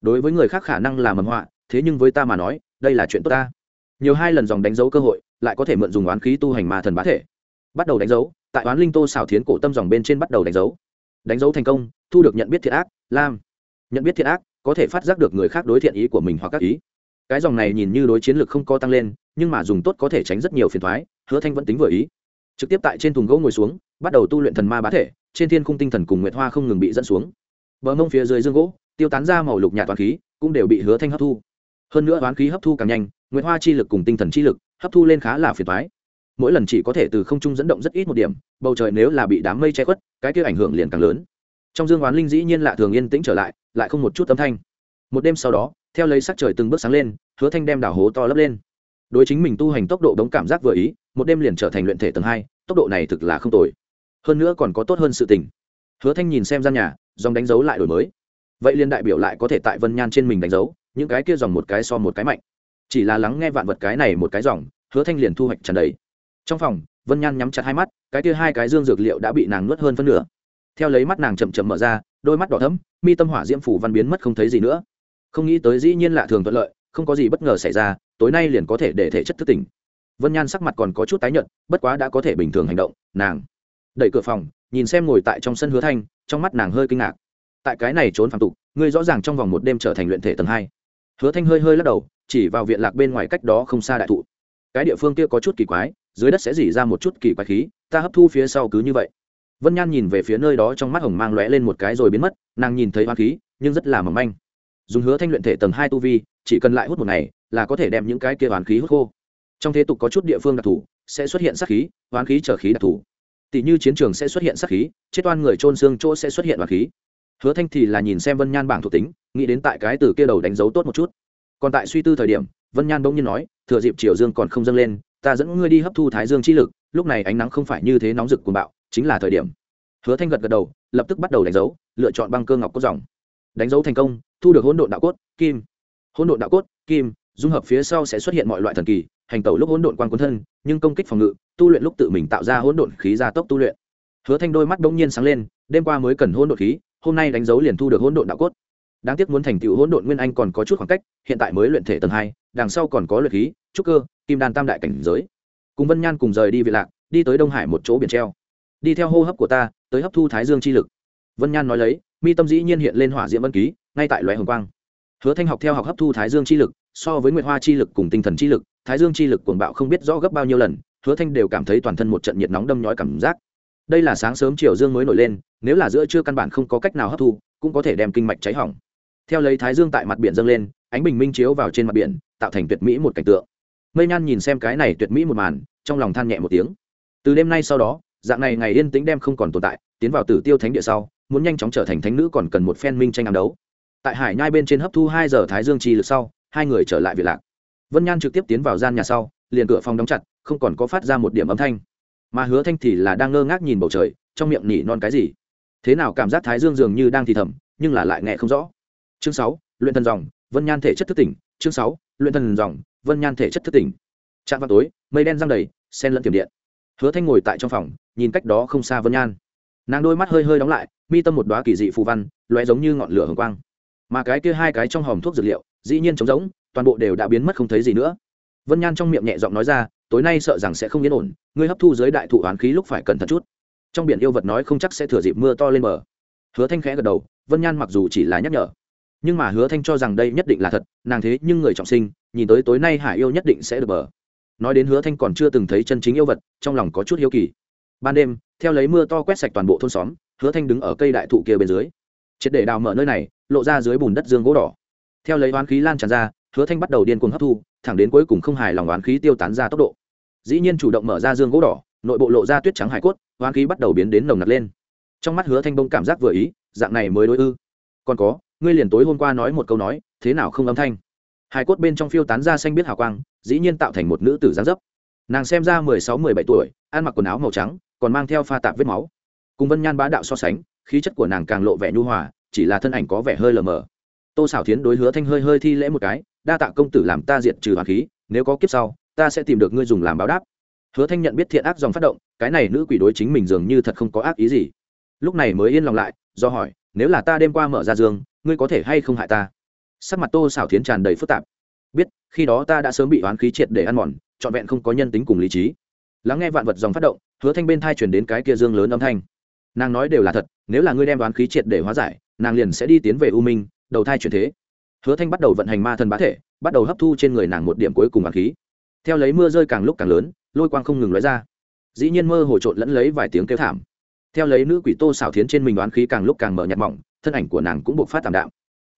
Đối với người khác khả năng là mầm họa, thế nhưng với ta mà nói, đây là chuyện tốt ta. Nhiều hai lần dòng đánh dấu cơ hội, lại có thể mượn dùng oán khí tu hành ma thần bá thể. Bắt đầu đánh dấu, tại oán linh tô xào thiến cổ tâm dòng bên trên bắt đầu đánh dấu. Đánh dấu thành công, thu được nhận biết thiện ác, lam. Nhận biết thiện ác có thể phát giác được người khác đối thiện ý của mình hoặc các ý. Cái dòng này nhìn như đối chiến lược không co tăng lên, nhưng mà dùng tốt có thể tránh rất nhiều phiền thoái hứa thanh vẫn tính vừa ý. Trực tiếp tại trên thùng gỗ ngồi xuống, bắt đầu tu luyện thần ma bá thể, trên thiên khung tinh thần cùng nguyệt hoa không ngừng bị dẫn xuống. Bờ mông phía dưới dương gỗ, tiêu tán ra màu lục nhạt toàn khí, cũng đều bị hứa thanh hấp thu. Hơn nữa toán khí hấp thu càng nhanh, nguyệt hoa chi lực cùng tinh thần chi lực hấp thu lên khá là phiền thoái mỗi lần chỉ có thể từ không trung dẫn động rất ít một điểm, bầu trời nếu là bị đám mây che khuất, cái kia ảnh hưởng liền càng lớn. Trong dương oán linh dĩ nhiên lạ thường yên tĩnh trở lại lại không một chút âm thanh. Một đêm sau đó, theo lấy sắc trời từng bước sáng lên, hứa thanh đem đảo hố to lấp lên. Đối chính mình tu hành tốc độ đống cảm giác vừa ý, một đêm liền trở thành luyện thể tầng hai, tốc độ này thực là không tồi. Hơn nữa còn có tốt hơn sự tình. Hứa thanh nhìn xem gian nhà, dòng đánh dấu lại đổi mới. Vậy liên đại biểu lại có thể tại vân nhan trên mình đánh dấu, những cái kia dòng một cái so một cái mạnh. Chỉ là lắng nghe vạn vật cái này một cái dòng, hứa thanh liền thu hoạch tràn đầy. Trong phòng, vân nhan nhắm chặt hai mắt, cái kia hai cái dương dược liệu đã bị nàng nuốt hơn phân nửa. Theo lấy mắt nàng chậm chậm mở ra đôi mắt đỏ thấm mi tâm hỏa diễm phủ văn biến mất không thấy gì nữa. Không nghĩ tới dĩ nhiên lạ thường thuận lợi, không có gì bất ngờ xảy ra, tối nay liền có thể để thể chất thức tỉnh. Vân nhan sắc mặt còn có chút tái nhợt, bất quá đã có thể bình thường hành động, nàng đẩy cửa phòng, nhìn xem ngồi tại trong sân hứa thanh, trong mắt nàng hơi kinh ngạc. Tại cái này trốn phạm tục, ngươi rõ ràng trong vòng một đêm trở thành luyện thể tầng hai. Hứa thanh hơi hơi lắc đầu, chỉ vào viện lạc bên ngoài cách đó không xa đại thụ. Cái địa phương kia có chút kỳ quái, dưới đất sẽ dỉ ra một chút kỳ quái khí, ta hấp thu phía sau cứ như vậy vân nhan nhìn về phía nơi đó trong mắt hồng mang lóe lên một cái rồi biến mất, nàng nhìn thấy hoa khí, nhưng rất là mỏng manh. Dùng hứa thanh luyện thể tầng hai tu vi, chỉ cần lại hút một ngày, là có thể đem những cái kia hoàn khí hút khô. Trong thế tục có chút địa phương đặc thù, sẽ xuất hiện sát khí hoán khí trở khí đặc thù. Tỷ như chiến trường sẽ xuất hiện sát khí, chết oan người trôn xương chỗ sẽ xuất hiện hoàn khí. Hứa thanh thì là nhìn xem vân nhan bảng thuộc tính, nghĩ đến tại cái từ kia đầu đánh dấu tốt một chút. Còn tại suy tư thời điểm, vân nhan bỗng nhiên nói, thừa dịp triều dương còn không dâng lên, ta dẫn ngươi đi hấp thu thái dương chi lực, lúc này ánh nắng không phải như thế nóng rực cuồng bạo chính là thời điểm. Hứa thanh gật gật đầu, lập tức bắt đầu đánh dấu, lựa chọn băng cơ ngọc cốt dòng. Đánh dấu thành công, thu được hỗn độn đạo cốt, kim. Hỗn độn đạo cốt, kim, dung hợp phía sau sẽ xuất hiện mọi loại thần kỳ, hành tẩu lúc hỗn độn quan cuốn thân, nhưng công kích phòng ngự, tu luyện lúc tự mình tạo ra hỗn độn khí gia tốc tu luyện. Hứa thanh đôi mắt bỗng nhiên sáng lên, đêm qua mới cần hỗn độn khí, hôm nay đánh dấu liền thu được hỗn độn đạo cốt. Đáng tiếc muốn thành tựu hỗn độn nguyên anh còn có chút khoảng cách, hiện tại mới luyện thể tầng hai, đằng sau còn có luyện khí, trúc cơ, kim đan tam đại cảnh giới. Cùng vân nhan cùng rời đi vị lạc, đi tới đông hải một chỗ biển treo đi theo hô hấp của ta, tới hấp thu thái dương chi lực. Vân nhan nói lấy, mi tâm dĩ nhiên hiện lên hỏa diễm ân ký, ngay tại loé hồng quang. Hứa thanh học theo học hấp thu thái dương chi lực, so với nguyệt hoa chi lực cùng tinh thần chi lực, thái dương chi lực cuồng bạo không biết rõ gấp bao nhiêu lần, hứa thanh đều cảm thấy toàn thân một trận nhiệt nóng đâm nhói cảm giác. Đây là sáng sớm chiều dương mới nổi lên, nếu là giữa trưa căn bản không có cách nào hấp thu, cũng có thể đem kinh mạch cháy hỏng. Theo lấy thái dương tại mặt biển dâng lên, ánh bình minh chiếu vào trên mặt biển, tạo thành tuyệt mỹ một cảnh tượng. Mây nhan nhìn xem cái này tuyệt mỹ một màn, trong lòng than nhẹ một tiếng. Từ đêm nay sau đó dạng này ngày yên tĩnh đem không còn tồn tại, tiến vào tử tiêu thánh địa sau, muốn nhanh chóng trở thành thánh nữ còn cần một phen minh tranh ám đấu. Tại hải nhai bên trên hấp thu hai giờ thái dương chi lực sau, hai người trở lại việt lạc. Vân nhan trực tiếp tiến vào gian nhà sau, liền cửa phòng đóng chặt, không còn có phát ra một điểm âm thanh. Mà hứa thanh thì là đang ngơ ngác nhìn bầu trời, trong miệng nỉ non cái gì. Thế nào cảm giác thái dương dường như đang thì thầm, nhưng là lại nghe không rõ. Chương sáu, luyện thần dòng, vân nhan thể chất thức tỉnh. Chương sáu, luyện thần dòng, vân nhan thể chất thức tỉnh. Trạm vào tối, mây đen răng đầy, sen lẫn tiềm điện. Hứa thanh ngồi tại trong phòng nhìn cách đó không xa vân nhan. Nàng đôi mắt hơi hơi đóng lại, mi tâm một đoá kỳ dị phù văn loé giống như ngọn lửa hồng quang. Mà cái kia hai cái trong hòm thuốc dược liệu, dĩ nhiên trống rỗng, toàn bộ đều đã biến mất không thấy gì nữa. Vân nhan trong miệng nhẹ giọng nói ra, tối nay sợ rằng sẽ không yên ổn, ngươi hấp thu dưới đại thụ oán khí lúc phải cẩn thận chút. Trong biển yêu vật nói không chắc sẽ thừa dịp mưa to lên bờ. Hứa thanh khẽ gật đầu, vân nhan mặc dù chỉ là nhắc nhở, nhưng mà hứa thanh cho rằng đây nhất định là thật, nàng thế nhưng người trọng sinh, nhìn tới tối nay hải yêu nhất định sẽ được bờ. Nói đến hứa thanh còn chưa từng thấy chân chính yêu vật, trong lòng có chút hiếu kỳ ban đêm, theo lấy mưa to quét sạch toàn bộ thôn xóm, hứa thanh đứng ở cây đại thụ kia bên dưới. Triệt để đào mở nơi này, lộ ra dưới bùn đất dương gỗ đỏ. Theo lấy oán khí lan tràn ra, hứa thanh bắt đầu điên cuồng hấp thu, thẳng đến cuối cùng không hài lòng oán khí tiêu tán ra tốc độ. Dĩ nhiên chủ động mở ra dương gỗ đỏ, nội bộ lộ ra tuyết trắng hải cốt, oán khí bắt đầu biến đến nồng nặc lên. Trong mắt hứa thanh bông cảm giác vừa ý, dạng này mới đối ư. Còn có, ngươi liền tối hôm qua nói một câu nói, thế nào không âm thanh? Hải cốt bên trong phiêu tán ra xanh biết hào quang, dĩ nhiên tạo thành một nữ tử dáng dấp. Nàng xem ra mười sáu, mười bảy tuổi, ăn mặc quần áo màu trắng còn mang theo pha tạp vết máu. Cùng vân nhan bá đạo so sánh, khí chất của nàng càng lộ vẻ nhu hòa, chỉ là thân ảnh có vẻ hơi lờ mờ. Tô xảo thiến đối hứa thanh hơi hơi thi lễ một cái, đa tạ công tử làm ta diệt trừ hoàng khí, nếu có kiếp sau, ta sẽ tìm được ngươi dùng làm báo đáp. Hứa thanh nhận biết thiện ác dòng phát động, cái này nữ quỷ đối chính mình dường như thật không có ác ý gì. Lúc này mới yên lòng lại, do hỏi, nếu là ta đêm qua mở ra giường, ngươi có thể hay không hại ta? Sắc mặt tô xảo thiến tràn đầy phức tạp. Biết, khi đó ta đã sớm bị oán khí triệt để ăn mòn, trọn vẹn không có nhân tính cùng lý trí. Lắng nghe vạn vật dòng phát động hứa thanh bên thai chuyển đến cái kia dương lớn âm thanh. Nàng nói đều là thật, nếu là ngươi đem đoán khí triệt để hóa giải, nàng liền sẽ đi tiến về u minh, đầu thai chuyển thế. Hứa thanh bắt đầu vận hành ma thần bá thể, bắt đầu hấp thu trên người nàng một điểm cuối cùng đoán khí. Theo lấy mưa rơi càng lúc càng lớn, lôi quang không ngừng lóe ra. Dĩ nhiên mơ hồ trộn lẫn lấy vài tiếng kêu thảm. Theo lấy nữ quỷ tô xảo thiến trên mình đoán khí càng lúc càng mở nhạt mỏng, thân ảnh của nàng cũng buộc phát tạm đạm.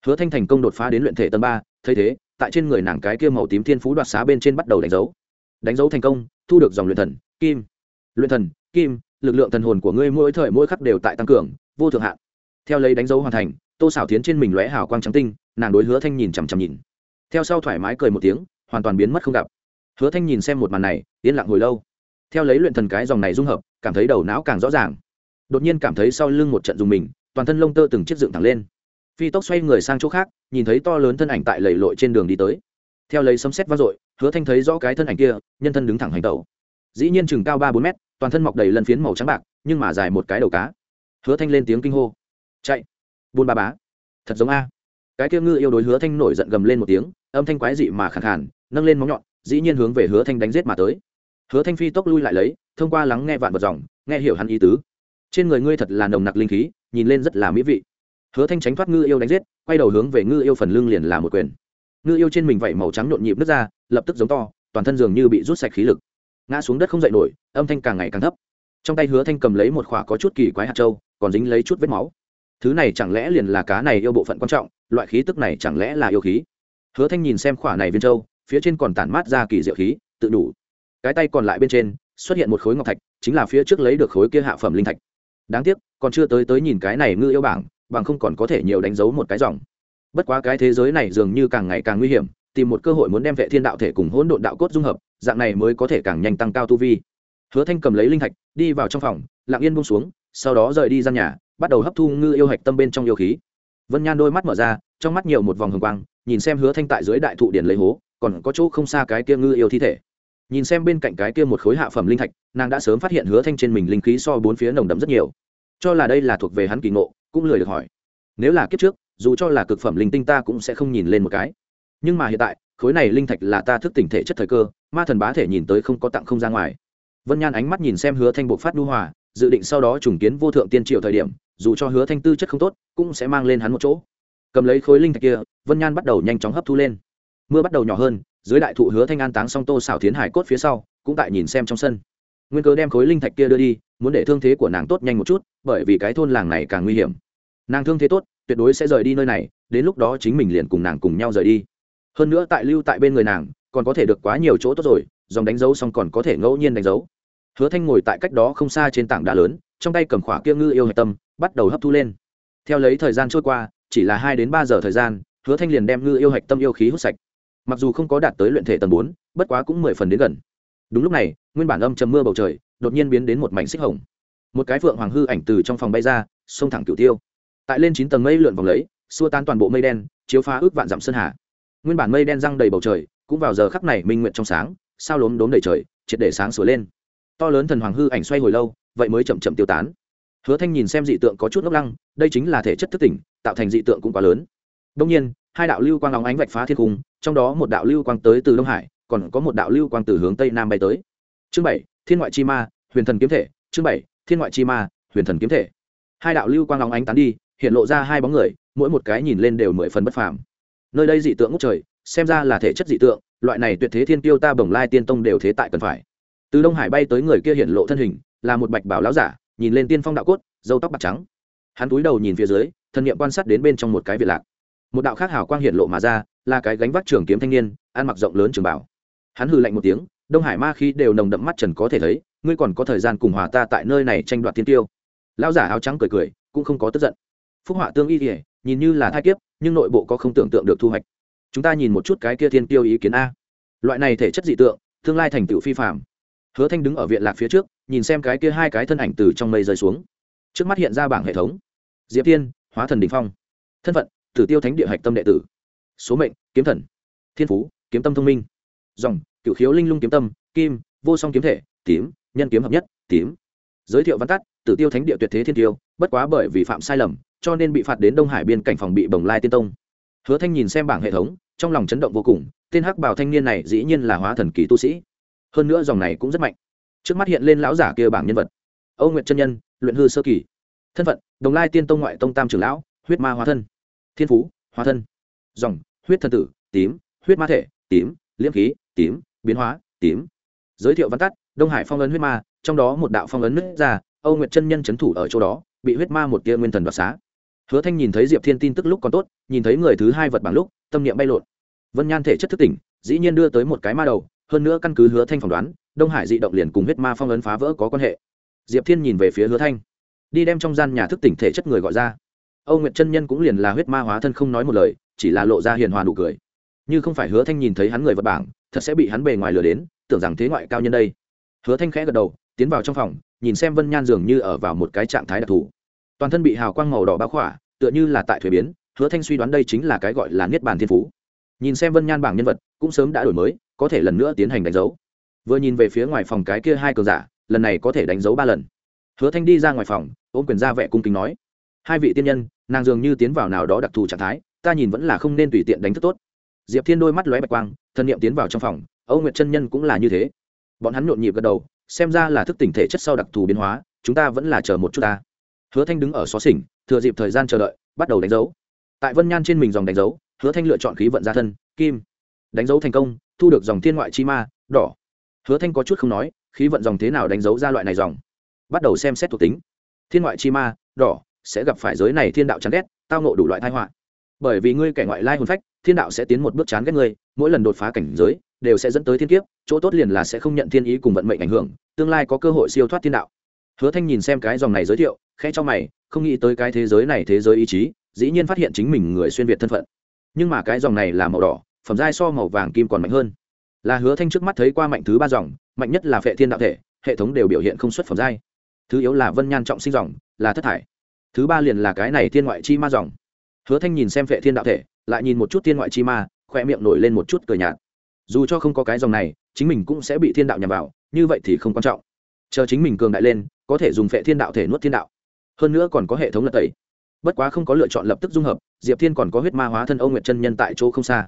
Hứa thanh thành công đột phá đến luyện thể tầng ba, thấy thế, tại trên người nàng cái kia màu tím thiên phú đoạt xá bên trên bắt đầu đánh dấu. Đánh dấu thành công, thu được dòng luyện thần, kim luyện thần, kim, lực lượng thần hồn của ngươi mỗi thời mỗi khắc đều tại tăng cường, vô thượng hạn. Theo lấy đánh dấu hoàn thành, tô xảo tiến trên mình lóe hào quang trắng tinh, nàng đối hứa thanh nhìn chằm chằm nhìn. Theo sau thoải mái cười một tiếng, hoàn toàn biến mất không gặp. Hứa thanh nhìn xem một màn này, yên lặng hồi lâu. Theo lấy luyện thần cái dòng này dung hợp, cảm thấy đầu não càng rõ ràng. Đột nhiên cảm thấy sau lưng một trận dùng mình, toàn thân lông tơ từng chiếc dựng thẳng lên. Phi tốc xoay người sang chỗ khác, nhìn thấy to lớn thân ảnh tại lầy lội trên đường đi tới. Theo lấy sấm xét vang dội, hứa thanh thấy rõ cái thân ảnh kia, nhân thân đứng thẳng hành tẩu. Dĩ nhiên chừng cao ba bốn mét toàn thân mọc đầy lân phiến màu trắng bạc, nhưng mà dài một cái đầu cá. Hứa thanh lên tiếng kinh hô. Chạy. Buôn ba bá. Thật giống a. Cái kia ngư yêu đối hứa thanh nổi giận gầm lên một tiếng, âm thanh quái dị mà khẳng khàn, nâng lên móng nhọn, dĩ nhiên hướng về hứa thanh đánh giết mà tới. Hứa thanh phi tốc lui lại lấy, thông qua lắng nghe vạn vật dòng, nghe hiểu hắn ý tứ. Trên người ngươi thật là nồng nặc linh khí, nhìn lên rất là mỹ vị. Hứa thanh tránh thoát ngư yêu đánh giết, quay đầu hướng về ngư yêu phần lưng liền là một quyền. Ngư yêu trên mình vẩy màu trắng nhộn nhịp nước ra, lập tức giống to, toàn thân dường như bị rút sạch khí lực ngã xuống đất không dậy nổi, âm thanh càng ngày càng thấp. Trong tay hứa thanh cầm lấy một khỏa có chút kỳ quái hạt trâu còn dính lấy chút vết máu. Thứ này chẳng lẽ liền là cá này yêu bộ phận quan trọng, loại khí tức này chẳng lẽ là yêu khí? Hứa thanh nhìn xem khỏa này viên trâu phía trên còn tản mát ra kỳ diệu khí, tự đủ. Cái tay còn lại bên trên, xuất hiện một khối ngọc thạch, chính là phía trước lấy được khối kia hạ phẩm linh thạch. Đáng tiếc, còn chưa tới tới nhìn cái này ngư yêu bảng, bằng không còn có thể nhiều đánh dấu một cái dòng. Bất quá cái thế giới này dường như càng ngày càng nguy hiểm, tìm một cơ hội muốn đem vệ thiên đạo thể cùng hỗn độn đạo cốt dung hợp dạng này mới có thể càng nhanh tăng cao tu vi. Hứa thanh cầm lấy linh thạch, đi vào trong phòng, lặng yên buông xuống, sau đó rời đi ra nhà, bắt đầu hấp thu ngư yêu hạch tâm bên trong yêu khí. Vân nhan đôi mắt mở ra, trong mắt nhiều một vòng hồng quang, nhìn xem hứa thanh tại dưới đại thụ điển lấy hố, còn có chỗ không xa cái kia ngư yêu thi thể. Nhìn xem bên cạnh cái kia một khối hạ phẩm linh thạch, nàng đã sớm phát hiện hứa thanh trên mình linh khí so bốn phía nồng đậm rất nhiều. Cho là đây là thuộc về hắn kỳ ngộ, cũng lười được hỏi. Nếu là kiếp trước, dù cho là cực phẩm linh tinh ta cũng sẽ không nhìn lên một cái. Nhưng mà hiện tại, khối này linh thạch là ta thức tỉnh thể chất thời cơ ma thần bá thể nhìn tới không có tặng không ra ngoài. Vân nhan ánh mắt nhìn xem hứa thanh buộc phát đu hòa, dự định sau đó trùng kiến vô thượng tiên triệu thời điểm, dù cho hứa thanh tư chất không tốt, cũng sẽ mang lên hắn một chỗ. Cầm lấy khối linh thạch kia, vân nhan bắt đầu nhanh chóng hấp thu lên. Mưa bắt đầu nhỏ hơn, dưới đại thụ hứa thanh an táng song tô xảo tiến hải cốt phía sau, cũng tại nhìn xem trong sân. Nguyên cớ đem khối linh thạch kia đưa đi, muốn để thương thế của nàng tốt nhanh một chút, bởi vì cái thôn làng này càng nguy hiểm. Nàng thương thế tốt, tuyệt đối sẽ rời đi nơi này, đến lúc đó chính mình liền cùng nàng cùng nhau rời đi. Hơn nữa tại lưu tại bên người nàng còn có thể được quá nhiều chỗ tốt rồi, dòng đánh dấu xong còn có thể ngẫu nhiên đánh dấu. Hứa thanh ngồi tại cách đó không xa trên tảng đá lớn, trong tay cầm khỏa kia ngư yêu hạch tâm, bắt đầu hấp thu lên. Theo lấy thời gian trôi qua, chỉ là hai đến ba giờ thời gian, hứa thanh liền đem ngư yêu hạch tâm yêu khí hút sạch. Mặc dù không có đạt tới luyện thể tầng bốn, bất quá cũng mười phần đến gần. Đúng lúc này, nguyên bản âm trầm mưa bầu trời, đột nhiên biến đến một mảnh xích hồng. Một cái phượng hoàng hư ảnh từ trong phòng bay ra, xông thẳng cửu tiêu. Tại lên chín tầng mây lượn vòng lấy, xua tan toàn bộ mây đen, chiếu phá ước vạn dặm sơn hà. Nguyên bản mây đen răng đầy bầu trời cũng vào giờ khắc này minh nguyện trong sáng, sao lốm đốm đầy trời, triệt để sáng sửa lên. To lớn thần hoàng hư ảnh xoay hồi lâu, vậy mới chậm chậm tiêu tán. Hứa thanh nhìn xem dị tượng có chút ngốc lăng, đây chính là thể chất thức tỉnh, tạo thành dị tượng cũng quá lớn. Đông nhiên, hai đạo lưu quang óng ánh vạch phá thiên cung, trong đó một đạo lưu quang tới từ đông hải, còn có một đạo lưu quang từ hướng tây nam bay tới. Chương bảy, thiên ngoại chi ma, huyền thần kiếm thể, chương bảy, thiên ngoại chi ma, huyền thần kiếm thể. Hai đạo lưu quang óng ánh tán đi, hiện lộ ra hai bóng người, mỗi một cái nhìn lên đều mười phần bất phàm. Nơi đây dị tượng ngốc trời xem ra là thể chất dị tượng, loại này tuyệt thế thiên tiêu ta bồng lai tiên tông đều thế tại cần phải. Từ đông hải bay tới người kia hiện lộ thân hình, là một bạch bảo lão giả, nhìn lên tiên phong đạo cốt dâu tóc bạc trắng. Hắn cúi đầu nhìn phía dưới thân nhiệm quan sát đến bên trong một cái việt lạc. Một đạo khác hảo quang hiện lộ mà ra, là cái gánh vác trường kiếm thanh niên, ăn mặc rộng lớn trường bảo. Hắn hừ lạnh một tiếng, đông hải ma khi đều nồng đậm mắt trần có thể thấy, ngươi còn có thời gian cùng hòa ta tại nơi này tranh đoạt thiên tiêu. Lão giả áo trắng cười cười, cũng không có tức giận. Phúc họa tương y kỉa nhìn như là thai kiếp, nhưng nội bộ có không tưởng tượng được thu hoạch chúng ta nhìn một chút cái kia thiên tiêu ý kiến a. Loại này thể chất dị tượng, tương lai thành tựu phi phạm hứa thanh đứng ở viện lạc phía trước, nhìn xem cái kia hai cái thân ảnh từ trong mây rơi xuống. Trước mắt hiện ra bảng hệ thống. Diệp tiên hóa thần đình phong. Thân phận, tử tiêu thánh địa hạch tâm đệ tử. Số mệnh, kiếm thần. Thiên phú, kiếm tâm thông minh. Dòng cựu khiếu linh lung kiếm tâm, kim, vô song kiếm thể, tím, nhân kiếm hợp nhất, tím. Giới thiệu văn tắt, tử tiêu thánh địa tuyệt thế thiên tiêu, bất quá bởi vì phạm sai lầm, cho nên bị phạt đến đông hải biên cảnh phòng bị bồng lai tiên tông hứa thanh nhìn xem bảng hệ thống, trong lòng chấn động vô cùng, tên hắc bảo thanh niên này dĩ nhiên là hóa thần kỳ tu sĩ. Hơn nữa dòng này cũng rất mạnh. Trước mắt hiện lên lão giả kia bảng nhân vật. Âu nguyệt chân nhân, luyện hư sơ kỳ. Thân phận, đồng lai tiên tông ngoại tông tam trưởng lão, huyết ma hóa thân. Thiên phú, hóa thân. Dòng, huyết thân tử, tím, huyết ma thể, tím, liễm khí, tím, biến hóa, tím. Giới thiệu văn tắt, đông hải phong ấn huyết ma, trong đó một đạo phong ấn nứt ra, âu nguyệt chân nhân c h ấ n thủ ở chỗ đó, bị huyết ma một tia nguyên thần đoạt xá hứa thanh nhìn thấy diệp thiên tin tức lúc còn tốt, nhìn thấy người thứ hai vật bằng lúc, tâm niệm bay lộn. Vân nhan thể chất thức tỉnh, dĩ nhiên đưa tới một cái ma đầu, hơn nữa căn cứ hứa thanh phỏng đoán, đông hải dị động liền cùng huyết ma phong ấn phá vỡ có quan hệ. Diệp thiên nhìn về phía hứa thanh, đi đem trong gian nhà thức tỉnh thể chất người gọi ra. Âu nguyệt chân nhân cũng liền là huyết ma hóa thân không nói một lời, chỉ là lộ ra hiền hòa nụ cười. Như không phải hứa thanh nhìn thấy hắn người vật bảng, thật sẽ bị hắn bề ngoài lừa đến, tưởng rằng thế ngoại cao nhân đây. Hứa thanh khẽ gật đầu, tiến vào trong phòng, nhìn xem vân nhan dường như ở vào một cái trạng thái đặc thù toàn thân bị hào quang màu đỏ bao khỏa, tựa như là tại thuế biến, hứa thanh suy đoán đây chính là cái gọi là niết bàn thiên phú. Nhìn xem vân nhan bảng nhân vật, cũng sớm đã đổi mới, có thể lần nữa tiến hành đánh dấu. Vừa nhìn về phía ngoài phòng cái kia hai cường giả, lần này có thể đánh dấu ba lần. Hứa thanh đi ra ngoài phòng, ôm quyền ra vẻ cung kính nói, hai vị tiên nhân, nàng dường như tiến vào nào đó đặc thù trạng thái, ta nhìn vẫn là không nên tùy tiện đánh thức tốt. Diệp thiên đôi mắt lóe bạch quang thân niệm tiến vào trong phòng, âu nguyệt chân nhân cũng là như thế. Bọn hắn nhộn nhịp gật đầu, xem ra là thức tỉnh thể chất sau đặc thù biến hóa, chúng ta vẫn là chờ một chút ta hứa thanh đứng ở xó xỉnh, thừa dịp thời gian chờ đợi, bắt đầu đánh dấu. Tại vân nhan trên mình dòng đánh dấu, hứa thanh lựa chọn khí vận gia thân, kim. Đánh dấu thành công, thu được dòng thiên ngoại chi ma, đỏ. Hứa thanh có chút không nói, khí vận dòng thế nào đánh dấu ra loại này dòng? Bắt đầu xem xét thuộc tính. Thiên ngoại chi ma, đỏ, sẽ gặp phải giới này thiên đạo chán ghét, tao nộ đủ loại tai họa. Bởi vì ngươi kẻ ngoại lai hồn phách, thiên đạo sẽ tiến một bước chán ghét ngươi, mỗi lần đột phá cảnh giới, đều sẽ dẫn tới thiên kiếp, chỗ tốt liền là sẽ không nhận thiên ý cùng vận mệnh ảnh hưởng, tương lai có cơ hội siêu thoát thiên đạo hứa thanh nhìn xem cái dòng này giới thiệu, khẽ cho mày, không nghĩ tới cái thế giới này thế giới ý chí, dĩ nhiên phát hiện chính mình người xuyên việt thân phận. Nhưng mà cái dòng này là màu đỏ, phẩm giai so màu vàng kim còn mạnh hơn. Là hứa thanh trước mắt thấy qua mạnh thứ ba dòng, mạnh nhất là phệ thiên đạo thể, hệ thống đều biểu hiện không xuất phẩm giai. Thứ yếu là vân nhan trọng sinh dòng, là thất thải thứ ba liền là cái này thiên ngoại chi ma dòng. Hứa thanh nhìn xem phệ thiên đạo thể, lại nhìn một chút thiên ngoại chi ma khoe miệng nổi lên một chút cười nhạt. Dù cho không có cái dòng này, chính mình cũng sẽ bị thiên đạo nhằm vào, như vậy thì không quan trọng. Chờ chính mình cường đại lên có thể dùng phệ thiên đạo thể nuốt thiên đạo. Hơn nữa còn có hệ thống lật tẩy. Bất quá không có lựa chọn lập tức dung hợp, diệp thiên còn có huyết ma hóa thân âu nguyệt chân nhân tại chỗ không xa.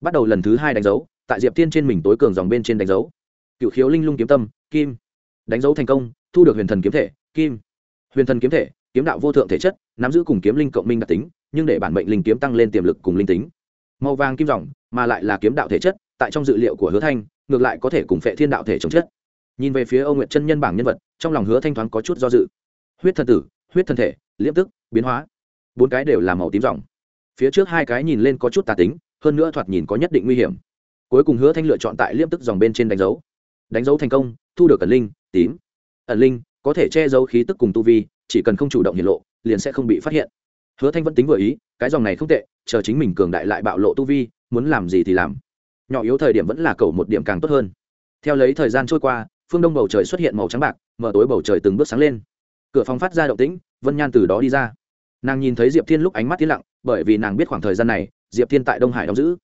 Bắt đầu lần thứ hai đánh dấu, tại diệp thiên trên mình tối cường dòng bên trên đánh dấu. Cựu khiếu linh lung kiếm tâm, kim. Đánh dấu thành công, thu được huyền thần kiếm thể, kim. Huyền thần kiếm thể, kiếm đạo vô thượng thể chất, nắm giữ cùng kiếm linh cộng minh đặc tính, nhưng để bản mệnh linh kiếm tăng lên tiềm lực cùng linh tính. Màu vàng kim dòng, mà lại là kiếm đạo thể chất, tại trong dự liệu của hứa thanh, ngược lại có thể cùng phệ thiên đạo thể chống chất nhìn về phía Âu nguyệt chân nhân bảng nhân vật, trong lòng hứa thanh thoáng có chút do dự. Huyết thần tử, huyết thân thể liễm tức, biến hóa. Bốn cái đều là màu tím dòng phía trước hai cái nhìn lên có chút tà tính, hơn nữa thoạt nhìn có nhất định nguy hiểm. Cuối cùng hứa thanh lựa chọn tại liễm tức dòng bên trên đánh dấu. Đánh dấu thành công, thu được ẩn linh, tím. Ẩn linh có thể che giấu khí tức cùng tu vi, chỉ cần không chủ động hiện lộ, liền sẽ không bị phát hiện. Hứa thanh vẫn tính vừa ý, cái dòng này không tệ, chờ chính mình cường đại lại bạo lộ tu vi, muốn làm gì thì làm. Nhỏ yếu thời điểm vẫn là cầu một điểm càng tốt hơn. Theo lấy thời gian trôi qua phương đông bầu trời xuất hiện màu trắng bạc, mở tối bầu trời từng bước sáng lên. Cửa phòng phát ra động tĩnh, vân nhan từ đó đi ra. Nàng nhìn thấy diệp thiên lúc ánh mắt t lặng, bởi vì nàng biết khoảng thời gian này, diệp thiên tại đông hải đóng giữ.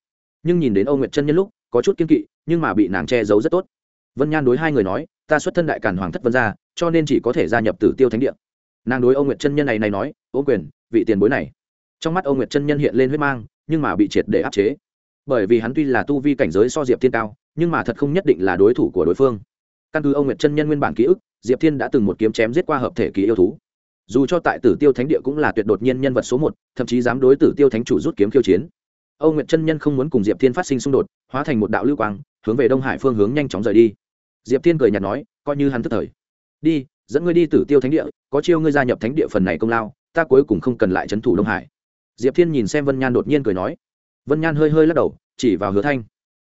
Nhưng nhìn đến âu nguyệt chân nhân lúc, có chút kiên kỵ, nhưng mà bị nàng che giấu rất tốt. Vân nhan đối hai người nói, ta xuất thân đại cản hoàng thất vân gia, cho nên chỉ có thể gia nhập tử tiêu thánh địa. Nàng đối âu nguyệt chân nhân này này nói, ô quyền, vị tiền bối này. Trong mắt âu nguyệt chân nhân hiện lên huyết mang, nhưng mà bị triệt để áp chế. Bởi vì hắn tuy là tu vi cảnh giới so diệp thiên cao, nhưng mà thật không nhất định là đối thủ của đối phương căn cứ âu nguyệt chân nhân nguyên bản ký ức, diệp thiên đã từng một kiếm chém giết qua hợp thể ký yêu thú. Dù cho tại tử tiêu thánh địa cũng là tuyệt đột nhiên nhân vật số một, thậm chí dám đối tử tiêu thánh chủ rút kiếm khiêu chiến. Âu nguyệt chân nhân không muốn cùng diệp thiên phát sinh xung đột, hóa thành một đạo lưu quang, hướng về đông hải phương hướng nhanh chóng rời đi. Diệp thiên cười nhạt nói, coi như hắn tức thời. Đi, dẫn ngươi đi tử tiêu thánh địa, có chiêu ngươi gia nhập thánh địa phần này công lao, ta cuối cùng không cần lại c h ấ n thủ đông hải. Diệp thiên nhìn xem vân nhan đột nhiên cười nói. Vân nhan hơi hơi lắc đầu, chỉ vào hứa thanh.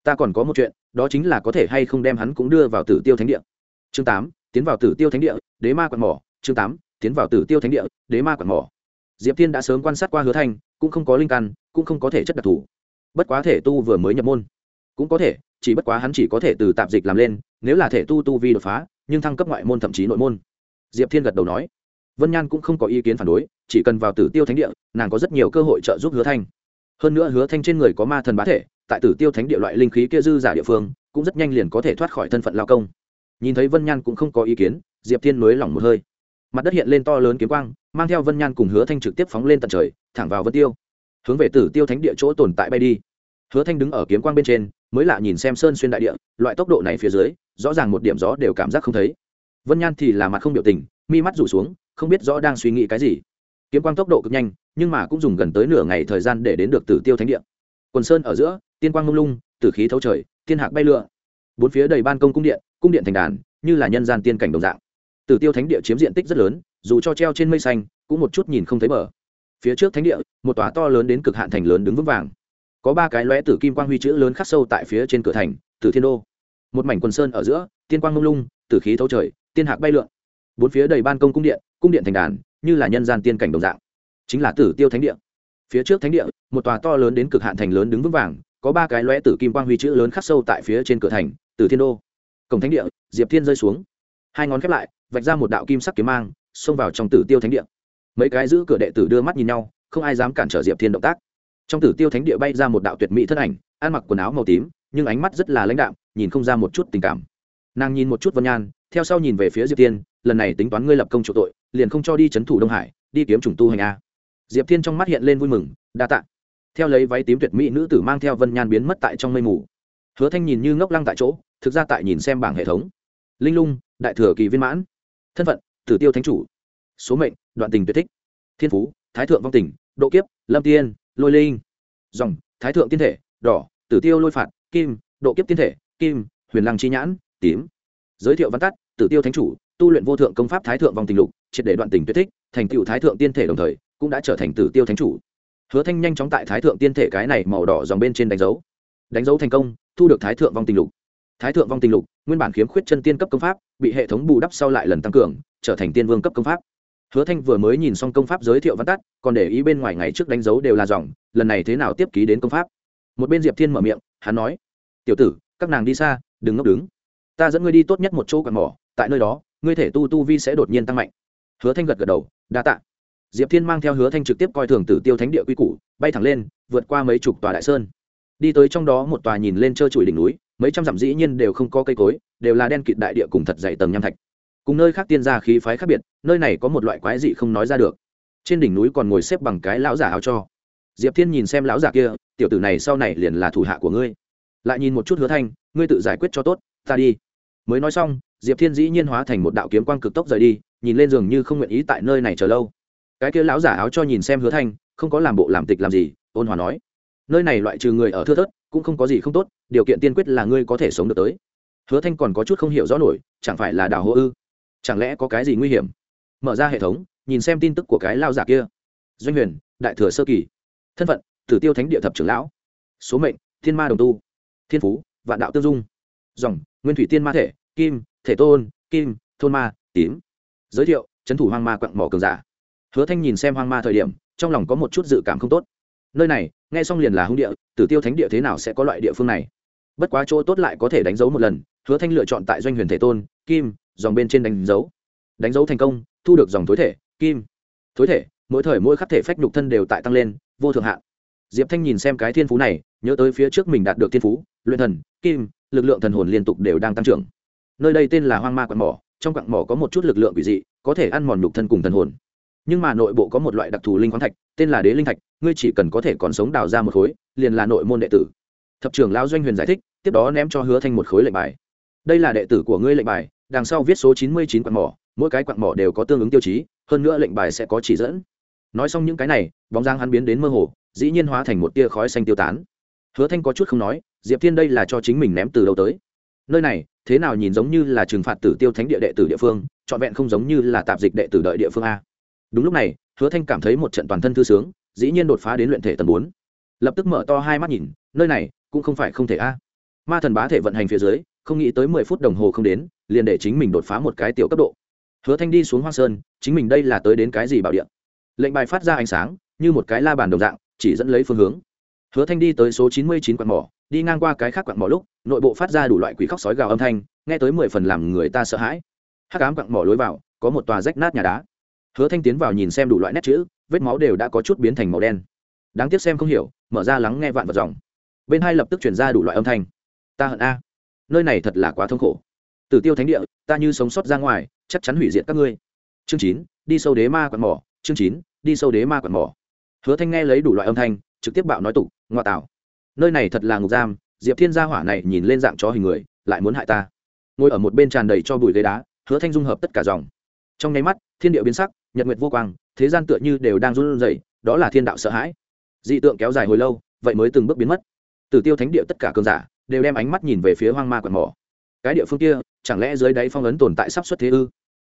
Ta còn có một chuyện đó chính là có thể hay không đem hắn cũng đưa vào tử tiêu thánh địa. Chương tám, tiến vào tử tiêu thánh địa, đế ma quạt mỏ. Chương tám, tiến vào tử tiêu thánh địa, đế ma quạt mỏ. Diệp thiên đã sớm quan sát qua hứa thanh, cũng không có linh căn, cũng không có thể chất đặc thù. Bất quá thể tu vừa mới nhập môn. Cũng có thể, chỉ bất quá hắn chỉ có thể từ tạp dịch làm lên, nếu là thể tu tu vi đột phá, nhưng thăng cấp ngoại môn thậm chí nội môn. Diệp thiên gật đầu nói. Vân nhan cũng không có ý kiến phản đối, chỉ cần vào tử tiêu thánh địa, nàng có rất nhiều cơ hội trợ giúp hứa thanh. Hơn nữa hứa thanh trên người có ma thần bá thể tại tử tiêu thánh địa loại linh khí kia dư giả địa phương, cũng rất nhanh liền có thể thoát khỏi thân phận lao công. Nhìn thấy vân nhan cũng không có ý kiến, diệp thiên nới lỏng một hơi. Mặt đất hiện lên to lớn kiếm quang, mang theo vân nhan cùng hứa thanh trực tiếp phóng lên tận trời, thẳng vào vân tiêu. Hướng về tử tiêu thánh địa chỗ tồn tại bay đi. Hứa thanh đứng ở kiếm quang bên trên, mới lạ nhìn xem sơn xuyên đại địa, loại tốc độ này phía dưới, rõ ràng một điểm gió đều cảm giác không thấy. Vân nhan thì là mặt không biểu tình, mi mắt rủ xuống, không biết rõ đang suy nghĩ cái gì. Kiếm quang tốc độ cực nhanh, nhưng mà cũng dùng gần tới nửa ngày thời gian để đến được tử tiêu thánh địa quần sơn ở giữa, tiên quang mông lung, tử khí thấu trời tiên hạc bay lượn. Bốn phía đầy ban công cung điện cung điện thành đàn, như là nhân gian tiên cảnh đồng dạng. Tử tiêu thánh địa chiếm diện tích rất lớn, dù cho treo trên mây xanh, cũng một chút nhìn không thấy bờ. Phía trước thánh địa, một tòa to lớn đến cực hạn thành lớn đứng vững vàng. Có ba cái lóe tử kim quang huy chữ lớn khắc sâu tại phía trên cửa thành, tử thiên đô. Một mảnh quần sơn ở giữa, tiên quang mông lung, tử khí thấu trời, tiên hạc bay lượn. Bốn phía đầy ban công cung điện cung điện thành đàn, như là nhân gian tiên cảnh đồng dạng. Chính là tử tiêu thánh địa phía trước thánh địa, một tòa to lớn đến cực hạn thành lớn đứng vững vàng, có ba cái lóe tử kim quang huy chữ lớn khắc sâu tại phía trên cửa thành, từ thiên đô. Cổng thánh địa, diệp thiên rơi xuống. Hai ngón khép lại, vạch ra một đạo kim sắc kiếm mang, xông vào trong tử tiêu thánh địa. Mấy cái giữ cửa đệ tử đưa mắt nhìn nhau, không ai dám cản trở diệp thiên động tác. Trong tử tiêu thánh địa bay ra một đạo tuyệt mỹ thân ảnh, ăn mặc quần áo màu tím, nhưng ánh mắt rất là lãnh đạm, nhìn không ra một chút tình cảm. Nàng nhìn một chút vân nhan, theo sau nhìn về phía diệp tiên lần này tính toán ngươi lập công chủ tội, liền không cho đi c h ấ n thủ đông hải, đi kiếm trùng tu hành a diệp thiên trong mắt hiện lên vui mừng, đa t ạ theo lấy váy tím tuyệt mỹ nữ tử mang theo vân nhan biến mất tại trong mây mù. Hứa thanh nhìn như ngốc lăng tại chỗ, thực ra tại nhìn xem bảng hệ thống. Linh lung, đại thừa kỳ viên mãn. Thân phận, tử tiêu thánh chủ. Số mệnh, đoạn tình tuyệt thích. Thiên phú, thái thượng vong tình. Độ kiếp, lâm tiên, lôi linh. Dòng, thái thượng tiên thể, đỏ, tử tiêu lôi phạt, kim, độ kiếp tiên thể, kim, huyền lăng chi nhãn, tím. Giới thiệu văn tắt, tử tiêu thánh chủ, tu luyện vô thượng công pháp thái thượng vòng tình lục, triệt để đoạn tình tuyệt thích, thành tựu thái thượng tiên thể đồng thời cũng đã trở thành tử tiêu thánh chủ. Hứa thanh nhanh chóng tại thái thượng tiên thể cái này màu đỏ dòng bên trên đánh dấu. Đánh dấu thành công, thu được thái thượng vong tình lục. Thái thượng vong tình lục, nguyên bản khiếm khuyết chân tiên cấp công pháp, bị hệ thống bù đắp sau lại lần tăng cường, trở thành tiên vương cấp công pháp. Hứa thanh vừa mới nhìn xong công pháp giới thiệu văn tắt, còn để ý bên ngoài ngày trước đánh dấu đều là dòng, lần này thế nào tiếp ký đến công pháp. Một bên diệp thiên mở miệng, hắn nói, tiểu tử, các nàng đi xa, đừng ngốc đứng. Ta dẫn ngươi đi tốt nhất một chỗ quạt mỏ, tại nơi đó, ngươi thể tu tu vi sẽ đột nhiên tăng mạnh. Hứa thanh gật gật đầu, đa tạ diệp thiên mang theo hứa thanh trực tiếp coi thường tử tiêu thánh địa quy củ, bay thẳng lên, vượt qua mấy chục tòa đại sơn. Đi tới trong đó một tòa nhìn lên trơ trụi đỉnh núi, mấy trăm dặm dĩ nhiên đều không có cây cối, đều là đen kịt đại địa cùng thật dày tầng nham thạch. Cùng nơi khác tiên gia khí phái khác biệt, nơi này có một loại quái dị không nói ra được. Trên đỉnh núi còn ngồi xếp bằng cái lão giả áo cho. Diệp thiên nhìn xem lão giả kia, tiểu tử này sau này liền là thủ hạ của ngươi. Lại nhìn một chút hứa thanh, ngươi tự giải quyết cho tốt, ta đi. Mới nói xong, diệp thiên dĩ nhiên hóa thành một đạo kiếm quang cực tốc rời đi, nhìn lên giường như không nguyện ý tại nơi này chờ lâu cái kia lão giả áo cho nhìn xem hứa thanh, không có làm bộ làm tịch làm gì, ôn hòa nói. Nơi này loại trừ người ở thưa thớt, cũng không có gì không tốt, điều kiện tiên quyết là ngươi có thể sống được tới. Hứa thanh còn có chút không hiểu rõ nổi, chẳng phải là đào hô ư? Chẳng lẽ có cái gì nguy hiểm? Mở ra hệ thống, nhìn xem tin tức của cái lao giả kia. Doanh huyền, đại thừa sơ kỳ. Thân phận, tử tiêu thánh địa thập trưởng lão. Số mệnh, thiên ma đồng tu. Thiên phú, vạn đạo tương dung. Dòng, nguyên thủy tiên ma thể, kim, thể tôn, kim, thôn ma, tím. Giới thiệu trấn thủ hoang ma quặng mỏ cường giả hứa thanh nhìn xem hoang ma thời điểm, trong lòng có một chút dự cảm không tốt. Nơi này, nghe xong liền là hung địa, tử tiêu thánh địa thế nào sẽ có loại địa phương này? Bất quá chỗ tốt lại có thể đánh dấu một lần, hứa thanh lựa chọn tại doanh huyền thể tôn, kim, dòng bên trên đánh dấu. Đánh dấu thành công, thu được dòng thối thể, kim. Thối thể, mỗi thời mỗi khắc thể phách nhục thân đều tại tăng lên, vô thượng hạn. Diệp thanh nhìn xem cái thiên phú này, nhớ tới phía trước mình đạt được thiên phú, luyện thần, kim, lực lượng thần hồn liên tục đều đang tăng trưởng. Nơi đây tên là hoang ma quặng mỏ, trong quặng mỏ có một chút lực lượng quỷ dị, có thể ăn mòn nhục thân cùng thần hồn nhưng mà nội bộ có một loại đặc thù linh khoáng thạch, tên là đế linh thạch, ngươi chỉ cần có thể còn sống đào ra một khối, liền là nội môn đệ tử. Thập trưởng lão doanh huyền giải thích, tiếp đó ném cho hứa thanh một khối lệnh bài. Đây là đệ tử của ngươi lệnh bài, đằng sau viết số chín mươi chín quặng mỏ, mỗi cái quặng mỏ đều có tương ứng tiêu chí, hơn nữa lệnh bài sẽ có chỉ dẫn. Nói xong những cái này, bóng dáng hắn biến đến mơ hồ, dĩ nhiên hóa thành một tia khói xanh tiêu tán. Hứa thanh có chút không nói, diệp thiên đây là cho chính mình ném từ đâu tới. Nơi này, thế nào nhìn giống như là trừng phạt tử tiêu thánh địa đệ tử địa phương, trọn vẹn không giống như là tạp dịch đệ tử đợi địa phương a đúng lúc này, hứa thanh cảm thấy một trận toàn thân thư sướng, dĩ nhiên đột phá đến luyện thể tầng bốn. Lập tức mở to hai mắt nhìn, nơi này cũng không phải không thể a. À. Ma thần bá thể vận hành phía dưới, không nghĩ tới mười phút đồng hồ không đến, liền để chính mình đột phá một cái tiểu cấp độ. Hứa thanh đi xuống hoang sơn, chính mình đây là tới đến cái gì bảo điện lệnh bài phát ra ánh sáng, như một cái la bàn đồng dạng, chỉ dẫn lấy phương hướng. Hứa thanh đi tới số chín mươi chín quạt mỏ, đi ngang qua cái khác quạt mỏ lúc, nội bộ phát ra đủ loại quỷ khóc sói gào âm thanh, nghe tới mười phần làm người ta sợ hãi. Hắc ám quạt mỏ lối vào, có một tòa rách nát nhà đá hứa thanh tiến vào nhìn xem đủ loại nét chữ, vết máu đều đã có chút biến thành màu đen. Đáng tiếc xem không hiểu, mở ra lắng nghe vạn vật dòng. Bên hai lập tức chuyển ra đủ loại âm thanh. Ta hận a. Nơi này thật là quá thống khổ. Tử tiêu thánh địa, ta như sống sót ra ngoài, chắc chắn hủy diệt các ngươi. Chương chín, đi sâu đế ma quạt mỏ, chương chín, đi sâu đế ma quạt mỏ. Hứa thanh nghe lấy đủ loại âm thanh, trực tiếp bạo nói tục, ngoa tạo. Nơi này thật là ngục giam, diệp thiên gia hỏa này nhìn lên dạng chó hình người, lại muốn hại ta. Ngồi ở một bên tràn đầy cho bụi ghế đá, hứa thanh dung hợp tất cả dòng. Trong nháy mắt, thiên địa biến sắc nhật nguyệt vô quang, thế gian tựa như đều đang run rẩy, đó là thiên đạo sợ hãi. Dị tượng kéo dài hồi lâu, vậy mới từng bước biến mất. Tử tiêu thánh địa tất cả cường giả, đều đem ánh mắt nhìn về phía hoang ma quần mỏ. Cái địa phương kia, chẳng lẽ dưới đáy phong ấn tồn tại sắp xuất thế ư?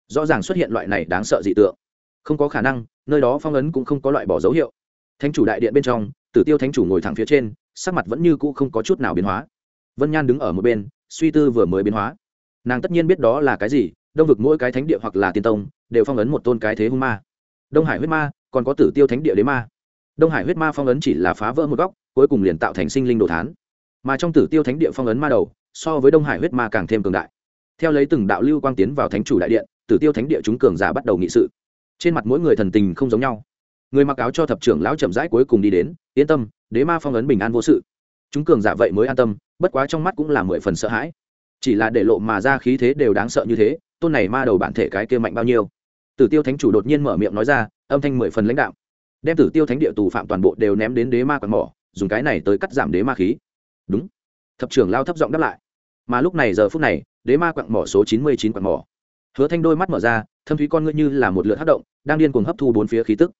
Rõ ràng xuất hiện loại này đáng sợ dị tượng. Không có khả năng, nơi đó phong ấn cũng không có loại bỏ dấu hiệu. Thánh chủ đại điện bên trong, tử tiêu thánh chủ ngồi thẳng phía trên, sắc mặt vẫn như cũ không có chút nào biến hóa. Vân nhan đứng ở một bên, suy tư vừa mới biến hóa. Nàng tất nhiên biết đó là cái gì, đông vực mỗi cái thánh địa hoặc là tiên tông đều phong ấn một tôn cái thế hung ma. Đông hải huyết ma, còn có tử tiêu thánh địa đế ma. Đông hải huyết ma phong ấn chỉ là phá vỡ một góc, cuối cùng liền tạo thành sinh linh đồ thán. Mà trong tử tiêu thánh địa phong ấn ma đầu, so với đông hải huyết ma càng thêm cường đại. Theo lấy từng đạo lưu quang tiến vào thánh chủ đại điện, tử tiêu thánh địa chúng cường giả bắt đầu nghị sự. Trên mặt mỗi người thần tình không giống nhau. Người mặc áo cho thập trưởng lão chậm rãi cuối cùng đi đến, yên tâm, đế ma phong ấn bình an vô sự. Chúng cường giả vậy mới an tâm, bất quá trong mắt cũng là mười phần sợ hãi. Chỉ là để lộ mà ra khí thế đều đáng sợ như thế tôn này ma đầu bản thể cái kia mạnh bao nhiêu? Tử tiêu thánh chủ đột nhiên mở miệng nói ra, âm thanh mười phần lãnh đạo đem tử tiêu thánh địa tù phạm toàn bộ đều ném đến đế ma quạt mỏ, dùng cái này tới cắt giảm đế ma khí. Đúng. Thập trưởng lao thấp giọng đáp lại. Mà lúc này giờ phút này, đế ma quặng mỏ số chín mươi chín quặng mỏ. Hứa thanh đôi mắt mở ra, thâm thúy con ngươi như là một lượt hát động, đang điên cuồng hấp thu bốn phía khí tức.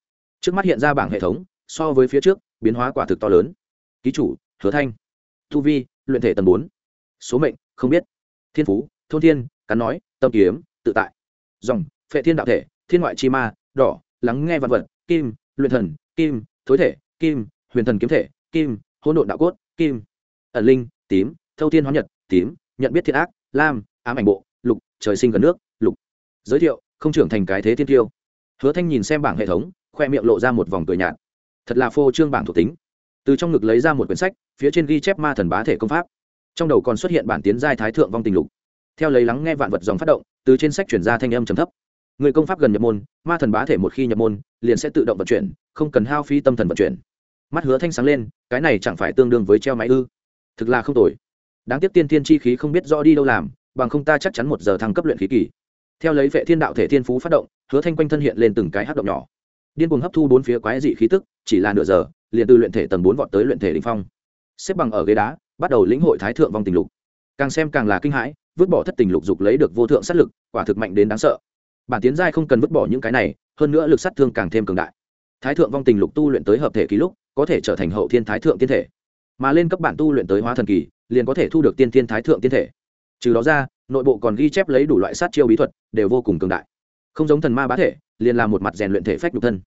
Trước mắt hiện ra bảng hệ thống, so với phía trước, biến hóa quả thực to lớn. Ký chủ, hứa thanh. Thu vi, luyện thể tầng bốn. Số mệnh, không biết. Thiên phú, thôn thiên cắn nói, tâm kiếm, tự tại. Dòng, phệ thiên đạo thể, thiên ngoại chi ma, đỏ, lắng nghe văn vật, kim, luyện thần, kim, thối thể, kim, huyền thần kiếm thể, kim, hỗn độn đạo cốt, kim. Ẩn linh, tím, thâu thiên hóa nhật, tím, nhận biết thiên ác, lam, ám ảnh bộ, lục, trời sinh gần nước, lục. Giới thiệu, không trưởng thành cái thế thiên tiêu hứa thanh nhìn xem bảng hệ thống, khoe miệng lộ ra một vòng cười nhạt. Thật là phô trương bảng thuộc tính. Từ trong ngực lấy ra một quyển sách, phía trên ghi chép ma thần bá thể công pháp. Trong đầu còn xuất hiện bản tiến giai thái thượng vong tình lục theo lấy lắng nghe vạn vật dòng phát động, từ trên sách chuyển ra thanh âm trầm thấp. Người công pháp gần nhập môn, ma thần bá thể một khi nhập môn, liền sẽ tự động vận chuyển, không cần hao phí tâm thần vận chuyển. Mắt hứa thanh sáng lên, cái này chẳng phải tương đương với treo máy ư? Thực là không tồi. Đáng tiếc tiên thiên chi khí không biết rõ đi đâu làm, bằng không ta chắc chắn một giờ thăng cấp luyện khí kỳ. Theo lấy vệ thiên đạo thể thiên phú phát động, hứa thanh quanh thân hiện lên từng cái hát động nhỏ. Điên cuồng hấp thu bốn phía quái dị khí tức, chỉ là nửa giờ, liền từ luyện thể tầng bốn vọt tới luyện thể đỉnh phong. Xếp bằng ở ghế đá, bắt đầu lĩnh hội thái thượng vong tình lục. Càng xem càng là kinh hãi vứt bỏ thất tình lục dục lấy được vô thượng sát lực, quả thực mạnh đến đáng sợ. Bản tiến giai không cần vứt bỏ những cái này, hơn nữa lực sát thương càng thêm cường đại. Thái thượng vong tình lục tu luyện tới hợp thể ký lúc, có thể trở thành hậu thiên thái thượng tiên thể. Mà lên cấp bản tu luyện tới hóa thần kỳ, liền có thể thu được tiên thiên thái thượng tiên thể. Trừ đó ra, nội bộ còn ghi chép lấy đủ loại sát chiêu bí thuật, đều vô cùng cường đại. Không giống thần ma bá thể, liền là một mặt rèn luyện thể phách nhục thân.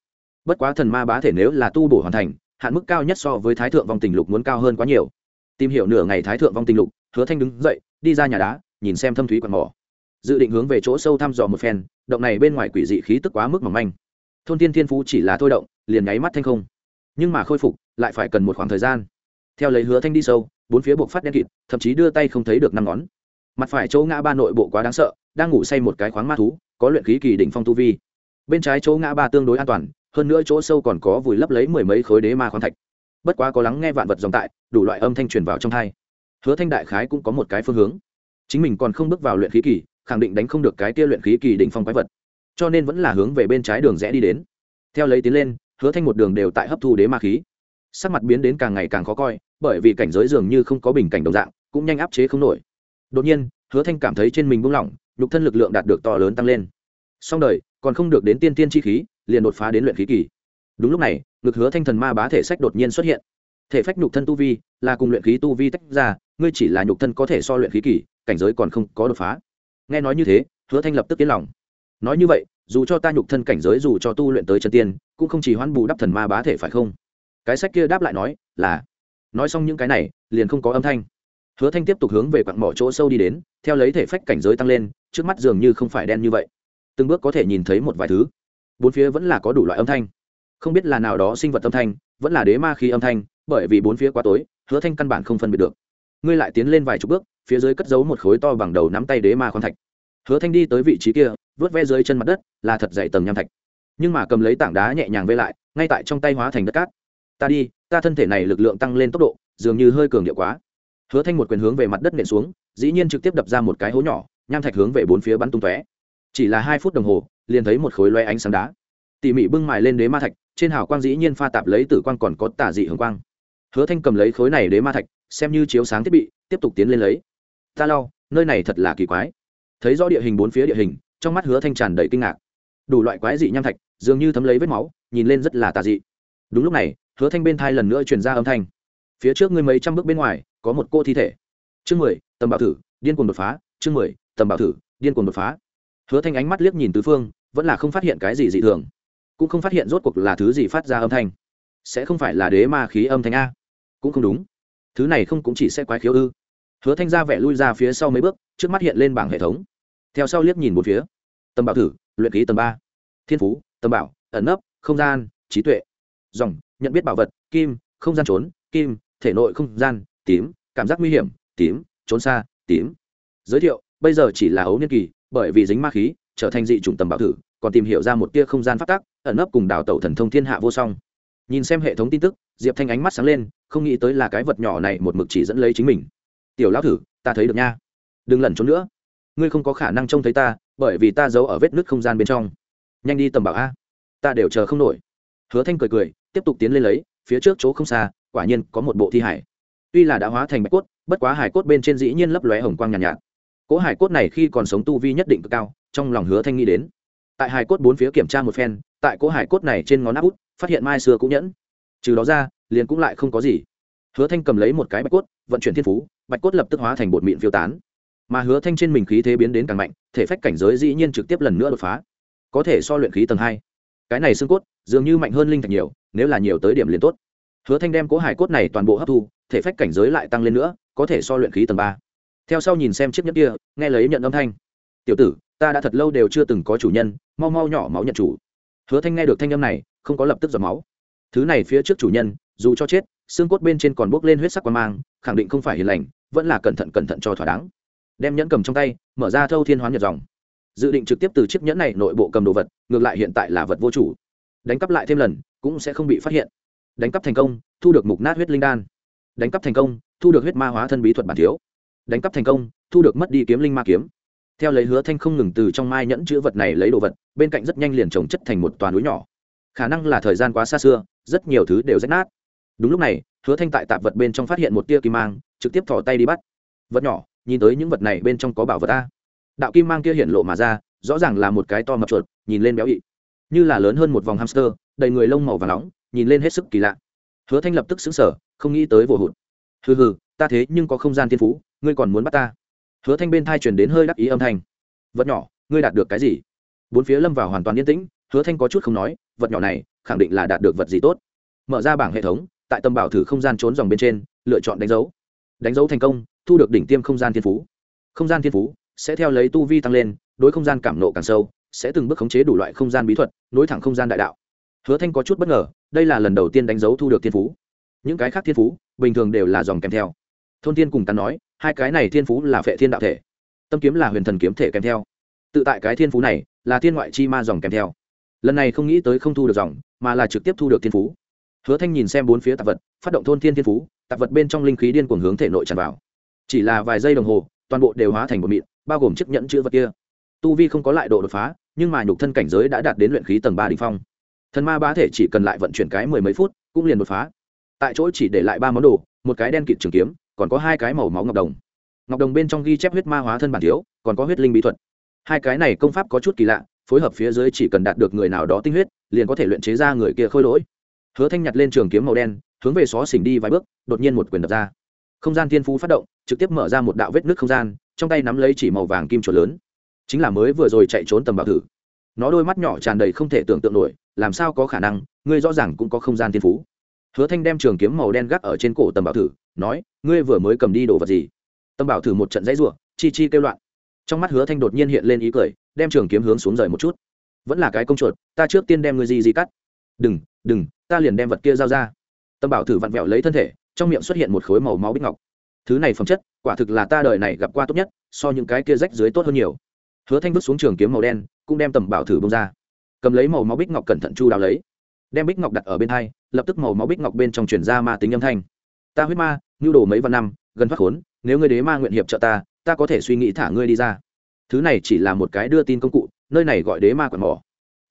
Bất quá thần ma bá thể nếu là tu bổ hoàn thành, hạn mức cao nhất so với thái thượng vong tình lục muốn cao hơn quá nhiều. Tìm hiểu nửa ngày thái thượng vong tình lục, hứa thanh đứng dậy, đi ra nhà đá nhìn xem thâm thúy quạt mỏ. Dự định hướng về chỗ sâu thăm dò một phen, động này bên ngoài quỷ dị khí tức quá mức mỏng manh. Thôn tiên thiên phú chỉ là thôi động, liền nháy mắt thanh không. Nhưng mà khôi phục, lại phải cần một khoảng thời gian. Theo lấy hứa thanh đi sâu, bốn phía buộc phát đen kịt, thậm chí đưa tay không thấy được năm ngón. Mặt phải chỗ ngã ba nội bộ quá đáng sợ, đang ngủ say một cái khoáng ma thú, có luyện khí kỳ đỉnh phong tu vi. Bên trái chỗ ngã ba tương đối an toàn, hơn nữa chỗ sâu còn có vùi lấp lấy mười mấy khối đế ma khoáng thạch. Bất quá có lắng nghe vạn vật dòng tại, đủ loại âm thanh truyền vào trong thai hứa thanh đại khái cũng có một cái phương hướng chính mình còn không bước vào luyện khí kỳ, khẳng định đánh không được cái kia luyện khí kỳ đỉnh phong quái vật. Cho nên vẫn là hướng về bên trái đường rẽ đi đến. Theo lấy tiến lên, hứa thanh một đường đều tại hấp thu đế ma khí. Sắc mặt biến đến càng ngày càng khó coi, bởi vì cảnh giới dường như không có bình cảnh đồng dạng, cũng nhanh áp chế không nổi. Đột nhiên, hứa thanh cảm thấy trên mình buông lỏng, nhục thân lực lượng đạt được to lớn tăng lên. Song đời, còn không được đến tiên tiên chi khí, liền đột phá đến luyện khí kỳ. Đúng lúc này, ngực hứa thanh thần ma bá thể sách đột nhiên xuất hiện. Thể phách nhục thân tu vi, là cùng luyện khí tu vi tách ra, ngươi chỉ là nhục thân có thể so luyện khí kỳ cảnh giới còn không có đột phá. Nghe nói như thế, hứa thanh lập tức yên lòng. Nói như vậy, dù cho ta nhục thân cảnh giới dù cho tu luyện tới chân tiên, cũng không chỉ hoãn bù đắp thần ma bá thể phải không? Cái sách kia đáp lại nói, là. Nói xong những cái này, liền không có âm thanh. Hứa thanh tiếp tục hướng về quặng mỏ chỗ sâu đi đến, theo lấy thể phách cảnh giới tăng lên, trước mắt dường như không phải đen như vậy. Từng bước có thể nhìn thấy một vài thứ. Bốn phía vẫn là có đủ loại âm thanh. Không biết là nào đó sinh vật âm thanh, vẫn là đế ma khí âm thanh, bởi vì bốn phía quá tối, hứa thanh căn bản không phân biệt được ngươi lại tiến lên vài chục bước, phía dưới cất giấu một khối to bằng đầu nắm tay đế ma khoan thạch. Hứa thanh đi tới vị trí kia, vớt ve dưới chân mặt đất, là thật dày tầng nham thạch. Nhưng mà cầm lấy tảng đá nhẹ nhàng vây lại, ngay tại trong tay hóa thành đất cát. Ta đi, ta thân thể này lực lượng tăng lên tốc độ, dường như hơi cường điệu quá. Hứa thanh một quyền hướng về mặt đất nện xuống, dĩ nhiên trực tiếp đập ra một cái hố nhỏ, nham thạch hướng về bốn phía bắn tung tóe. Chỉ là hai phút đồng hồ, liền thấy một khối loe ánh sáng đá. Tỉ mỉ bưng mài lên đế ma thạch, trên hào quang dĩ nhiên pha tạp lấy tử quang còn có tả dị hưởng quang. Hứa thanh cầm lấy khối này đế ma thạch xem như chiếu sáng thiết bị, tiếp tục tiến lên lấy. Ta lau, nơi này thật là kỳ quái. Thấy rõ địa hình bốn phía địa hình, trong mắt hứa thanh tràn đầy kinh ngạc. Đủ loại quái dị nham thạch, dường như thấm lấy vết máu, nhìn lên rất là tà dị. Đúng lúc này, hứa thanh bên thai lần nữa truyền ra âm thanh. Phía trước ngươi mấy trăm bước bên ngoài, có một cô thi thể. Chương mười, tầm bảo thử, điên cuồng đột phá. Chương mười, tầm bảo thử, điên cuồng đột phá. Hứa thanh ánh mắt liếc nhìn tứ phương, vẫn là không phát hiện cái gì dị thường. Cũng không phát hiện rốt cuộc là thứ gì phát ra âm thanh. Sẽ không phải là đế ma khí âm thanh a. Cũng không đúng thứ này không cũng chỉ sẽ quái khiếu ư? Hứa thanh ra vẻ lui ra phía sau mấy bước, trước mắt hiện lên bảng hệ thống. Theo sau liếc nhìn một phía. Tầm bảo thử, luyện khí tầm ba. Thiên phú, tầm bảo, ẩn nấp, không gian, trí tuệ. Dòng, nhận biết bảo vật, kim, không gian trốn, kim, thể nội không gian, tím, cảm giác nguy hiểm, tím, trốn xa, tím. Giới thiệu, bây giờ chỉ là ấu niên kỳ, bởi vì dính ma khí, trở thành dị chủng tầm bảo thử, còn tìm hiểu ra một tia không gian phát tác ẩn nấp cùng đào tẩu thần thông thiên hạ vô song nhìn xem hệ thống tin tức diệp thanh ánh mắt sáng lên không nghĩ tới là cái vật nhỏ này một mực chỉ dẫn lấy chính mình. Tiểu lão thử ta thấy được nha. Đừng lẩn trốn nữa. Ngươi không có khả năng trông thấy ta bởi vì ta giấu ở vết nứt không gian bên trong. Nhanh đi tầm bảo a. Ta đều chờ không nổi. Hứa thanh cười cười tiếp tục tiến lên lấy phía trước chỗ không xa quả nhiên có một bộ thi hải. Tuy là đã hóa thành bạch cốt bất quá hải cốt bên trên dĩ nhiên lấp lóe hồng quang nhàn nhạt, nhạt. Cỗ hải cốt này khi còn sống tu vi nhất định cực cao trong lòng hứa thanh nghĩ đến. Tại hải cốt bốn phía kiểm tra một phen tại cỗ hải cốt này trên ngón áp út phát hiện mai xưa cũng nhẫn. Trừ đó ra, liền cũng lại không có gì. Hứa thanh cầm lấy một cái bạch cốt, vận chuyển thiên phú, bạch cốt lập tức hóa thành bột mịn phiêu tán. Mà hứa thanh trên mình khí thế biến đến càng mạnh, thể phách cảnh giới dĩ nhiên trực tiếp lần nữa đột phá. Có thể so luyện khí tầng hai. Cái này xương cốt, dường như mạnh hơn linh thạch nhiều, nếu là nhiều tới điểm liền tốt. Hứa thanh đem cố hải cốt này toàn bộ hấp thu, thể phách cảnh giới lại tăng lên nữa, có thể so luyện khí tầng ba. Theo sau nhìn xem chiếc nhẫn kia, nghe lấy nhận âm thanh. Tiểu tử, ta đã thật lâu đều chưa từng có chủ nhân, mau mau nhỏ máu nhận chủ. Hứa thanh nghe được thanh âm này không có lập tức giọt máu. Thứ này phía trước chủ nhân, dù cho chết, xương cốt bên trên còn bốc lên huyết sắc quan mang, khẳng định không phải hiền lành, vẫn là cẩn thận cẩn thận cho thỏa đáng. Đem nhẫn cầm trong tay, mở ra thâu thiên hoán nhật dòng. Dự định trực tiếp từ chiếc nhẫn này nội bộ cầm đồ vật, ngược lại hiện tại là vật vô chủ. Đánh cắp lại thêm lần, cũng sẽ không bị phát hiện. Đánh cắp thành công, thu được mục nát huyết linh đan. Đánh cắp thành công, thu được huyết ma hóa thân bí thuật bản thiếu. Đánh cắp thành công, thu được mất đi kiếm linh ma kiếm. Theo lấy hứa thanh không ngừng từ trong mai nhẫn chữ vật này lấy đồ vật, bên cạnh rất nhanh liền trồng chất thành một toàn núi nhỏ khả năng là thời gian quá xa xưa, rất nhiều thứ đều rách nát. Đúng lúc này, hứa thanh tại tạp vật bên trong phát hiện một tia kim mang, trực tiếp thò tay đi bắt. Vật nhỏ, nhìn tới những vật này bên trong có bảo vật a. Đạo kim mang kia hiện lộ mà ra, rõ ràng là một cái to mập chuột, nhìn lên béo ị. Như là lớn hơn một vòng hamster, đầy người lông màu và nóng, nhìn lên hết sức kỳ lạ. Hứa thanh lập tức xứng sở không nghĩ tới vồ hụt. Hừ hừ, ta thế nhưng có không gian thiên phú, ngươi còn muốn bắt ta? Hứa thanh bên thai truyền đến hơi đắc ý âm thanh. Vật nhỏ, ngươi đạt được cái gì? Bốn phía lâm vào hoàn toàn yên tĩnh hứa thanh có chút không nói, vật nhỏ này khẳng định là đạt được vật gì tốt. Mở ra bảng hệ thống, tại tâm bảo thử không gian trốn dòng bên trên, lựa chọn đánh dấu. Đánh dấu thành công, thu được đỉnh tiêm không gian thiên phú. Không gian thiên phú sẽ theo lấy tu vi tăng lên, đối không gian cảm nộ càng sâu, sẽ từng bước khống chế đủ loại không gian bí thuật, nối thẳng không gian đại đạo. Hứa thanh có chút bất ngờ, đây là lần đầu tiên đánh dấu thu được thiên phú. Những cái khác thiên phú, bình thường đều là dòng kèm theo. Thôn tiên cùng tán nói, hai cái này thiên phú là phệ thiên đạo thể. Tâm kiếm là huyền thần kiếm thể kèm theo. Tự tại cái thiên phú này là thiên ngoại chi ma dòng kèm theo lần này không nghĩ tới không thu được dòng, mà là trực tiếp thu được thiên phú. Hứa thanh nhìn xem bốn phía tạp vật, phát động thôn thiên thiên phú, tạp vật bên trong linh khí điên cuồng hướng thể nội tràn vào. Chỉ là vài giây đồng hồ, toàn bộ đều hóa thành một mịn, bao gồm chiếc nhẫn chữ vật kia. Tu vi không có lại độ đột phá, nhưng mà nhục thân cảnh giới đã đạt đến luyện khí tầng ba đ ỉ n h phong. Thần ma bá thể chỉ cần lại vận chuyển cái mười mấy phút, cũng liền đột phá. Tại chỗ chỉ để lại ba món đồ, một cái đen kịt trường kiếm, còn có hai cái màu máu ngọc đồng. Ngọc đồng bên trong ghi chép huyết ma hóa thân bản thiếu, còn có huyết linh bí thuật. Hai cái này công pháp có chút kỳ lạ phối hợp phía dưới chỉ cần đạt được người nào đó tinh huyết, liền có thể luyện chế ra người kia khôi lỗi. Hứa thanh nhặt lên trường kiếm màu đen, hướng về xó xỉnh đi vài bước, đột nhiên một quyền đập ra. Không gian thiên phú phát động, trực tiếp mở ra một đạo vết nước không gian, trong tay nắm lấy chỉ màu vàng kim chuột lớn. Chính là mới vừa rồi chạy trốn tầm bảo thử. Nó đôi mắt nhỏ tràn đầy không thể tưởng tượng nổi, làm sao có khả năng, ngươi rõ ràng cũng có không gian thiên phú. Hứa thanh đem trường kiếm màu đen gác ở trên cổ tầm bảo thử, nói, ngươi vừa mới cầm đi đồ vật gì? Tầm bảo thử một trận dãy ruộng chi chi kêu loạn. Trong mắt hứa thanh đột nhiên hiện lên ý cười đem trường kiếm hướng xuống rời một chút. Vẫn là cái công chuột, ta trước tiên đem ngươi gì gì cắt. Đừng đừng, ta liền đem vật kia giao ra. Tâm bảo thử vặn vẹo lấy thân thể, trong miệng xuất hiện một khối màu máu bích ngọc. Thứ này phẩm chất, quả thực là ta đời này gặp qua tốt nhất, so những cái kia rách dưới tốt hơn nhiều. Hứa thanh vứt xuống trường kiếm màu đen, cũng đem tầm bảo thử bông ra. Cầm lấy màu máu bích ngọc cẩn thận chu đáo lấy. Đem bích ngọc đặt ở bên hai, lập tức màu máu bích ngọc bên trong chuyển ra ma tính âm thanh. Ta huyết ma, nhu đồ mấy vạn năm, gần thoát khốn, nếu ngươi đế ma nguyện hiệp trợ ta ta có thể suy nghĩ thả ngươi đi ra thứ này chỉ là một cái đưa tin công cụ, nơi này gọi đế ma quạt mỏ.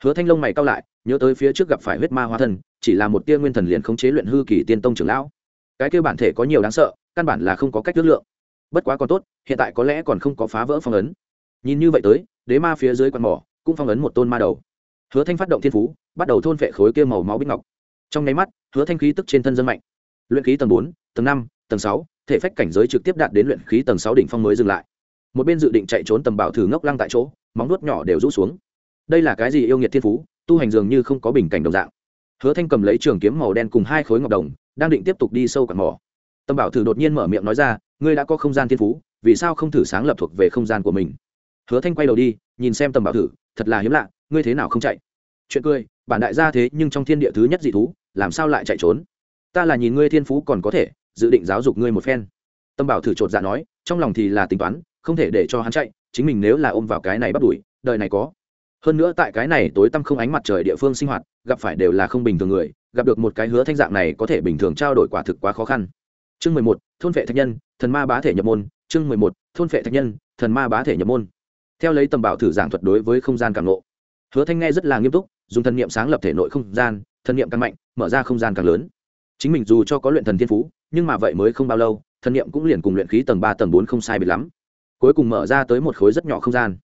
Hứa thanh Long mày cao lại, nhớ tới phía trước gặp phải huyết ma hóa thân, chỉ là một tia nguyên thần liền khống chế luyện hư kỳ tiên tông trưởng lão. Cái kêu bản thể có nhiều đáng sợ, căn bản là không có cách ước lượng. Bất quá còn tốt, hiện tại có lẽ còn không có phá vỡ phong ấn. Nhìn như vậy tới, đế ma phía dưới quạt mỏ cũng phong ấn một tôn ma đầu. Hứa thanh phát động thiên phú, bắt đầu thôn vệ khối kia màu máu bích ngọc. Trong nháy mắt, hứa thanh khí tức trên thân dân mạnh. Luyện khí tầng bốn, tầng năm, tầng sáu, thể phách cảnh giới trực tiếp đạt đến luyện khí tầng sáu đỉnh phong mới dừng lại một bên dự định chạy trốn tầm bảo thử ngốc lăng tại chỗ, móng nuốt nhỏ đều rũ xuống. Đây là cái gì yêu nghiệt thiên phú, tu hành dường như không có bình cảnh đồng dạng. Hứa thanh cầm lấy trường kiếm màu đen cùng hai khối ngọc đồng, đang định tiếp tục đi sâu cặn mỏ. Tầm bảo thử đột nhiên mở miệng nói ra, ngươi đã có không gian thiên phú, vì sao không thử sáng lập thuộc về không gian của mình? Hứa thanh quay đầu đi, nhìn xem tầm bảo thử, thật là hiếm lạ, ngươi thế nào không chạy? Chuyện cười, bản đại gia thế nhưng trong thiên địa thứ nhất dị thú, làm sao lại chạy trốn? Ta là nhìn ngươi thiên phú còn có thể, dự định giáo dục ngươi một phen. Tâm bảo thử chột dạ nói, trong lòng thì là tính toán không thể để cho hắn chạy, chính mình nếu là ôm vào cái này bắt đuổi, đời này có. Hơn nữa tại cái này tối tăm không ánh mặt trời địa phương sinh hoạt, gặp phải đều là không bình thường người, gặp được một cái hứa thanh dạng này có thể bình thường trao đổi quả thực quá khó khăn. Chương mười một, thôn vệ thạch nhân, thần ma bá thể nhập môn. Chương mười một, thôn vệ thạch nhân, thần ma bá thể nhập môn. Theo lấy tầm bảo thử giảng thuật đối với không gian càng lộ, hứa thanh nghe rất là nghiêm túc, dùng thần niệm sáng lập thể nội không gian, thần niệm càng mạnh, mở ra không gian càng lớn. Chính mình dù cho có luyện thần thiên phú, nhưng mà vậy mới không bao lâu, thần niệm cũng liền cùng luyện khí tầng ba tầng bốn không sai biệt lắm cuối cùng mở ra tới một khối rất nhỏ không gian.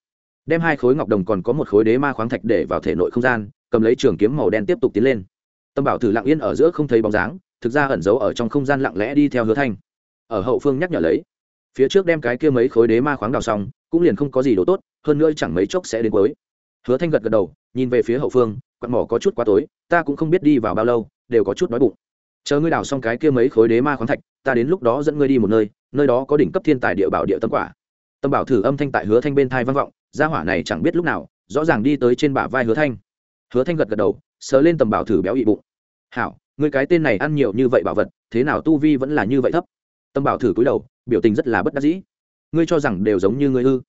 Đem hai khối ngọc đồng còn có một khối đế ma khoáng thạch để vào thể nội không gian, cầm lấy trường kiếm màu đen tiếp tục tiến lên. Tâm bảo thử lặng yên ở giữa không thấy bóng dáng, thực ra ẩn giấu ở trong không gian lặng lẽ đi theo hứa thanh. Ở hậu phương nhắc nhở lấy, phía trước đem cái kia mấy khối đế ma khoáng đào xong, cũng liền không có gì đồ tốt, hơn nữa chẳng mấy chốc sẽ đến cuối. Hứa thanh gật gật đầu, nhìn về phía hậu phương, quặn mỏ có chút quá tối, ta cũng không biết đi vào bao lâu, đều có chút đói bụng. Chờ ngươi đào xong cái kia mấy khối đế ma khoáng thạch, ta đến lúc đó dẫn ngươi đi một nơi nơi đó có đỉnh cấp thiên tài địa bảo địa tâm quả tâm bảo thử âm thanh tại hứa thanh bên thai vang vọng, gia hỏa này chẳng biết lúc nào, rõ ràng đi tới trên bả vai hứa thanh. Hứa thanh gật gật đầu, sờ lên tầm bảo thử béo ị bụng. Hảo người cái tên này ăn nhiều như vậy bảo vật, thế nào tu vi vẫn là như vậy thấp? Tâm bảo thử cúi đầu, biểu tình rất là bất đắc dĩ. Ngươi cho rằng đều giống như ngươi ư?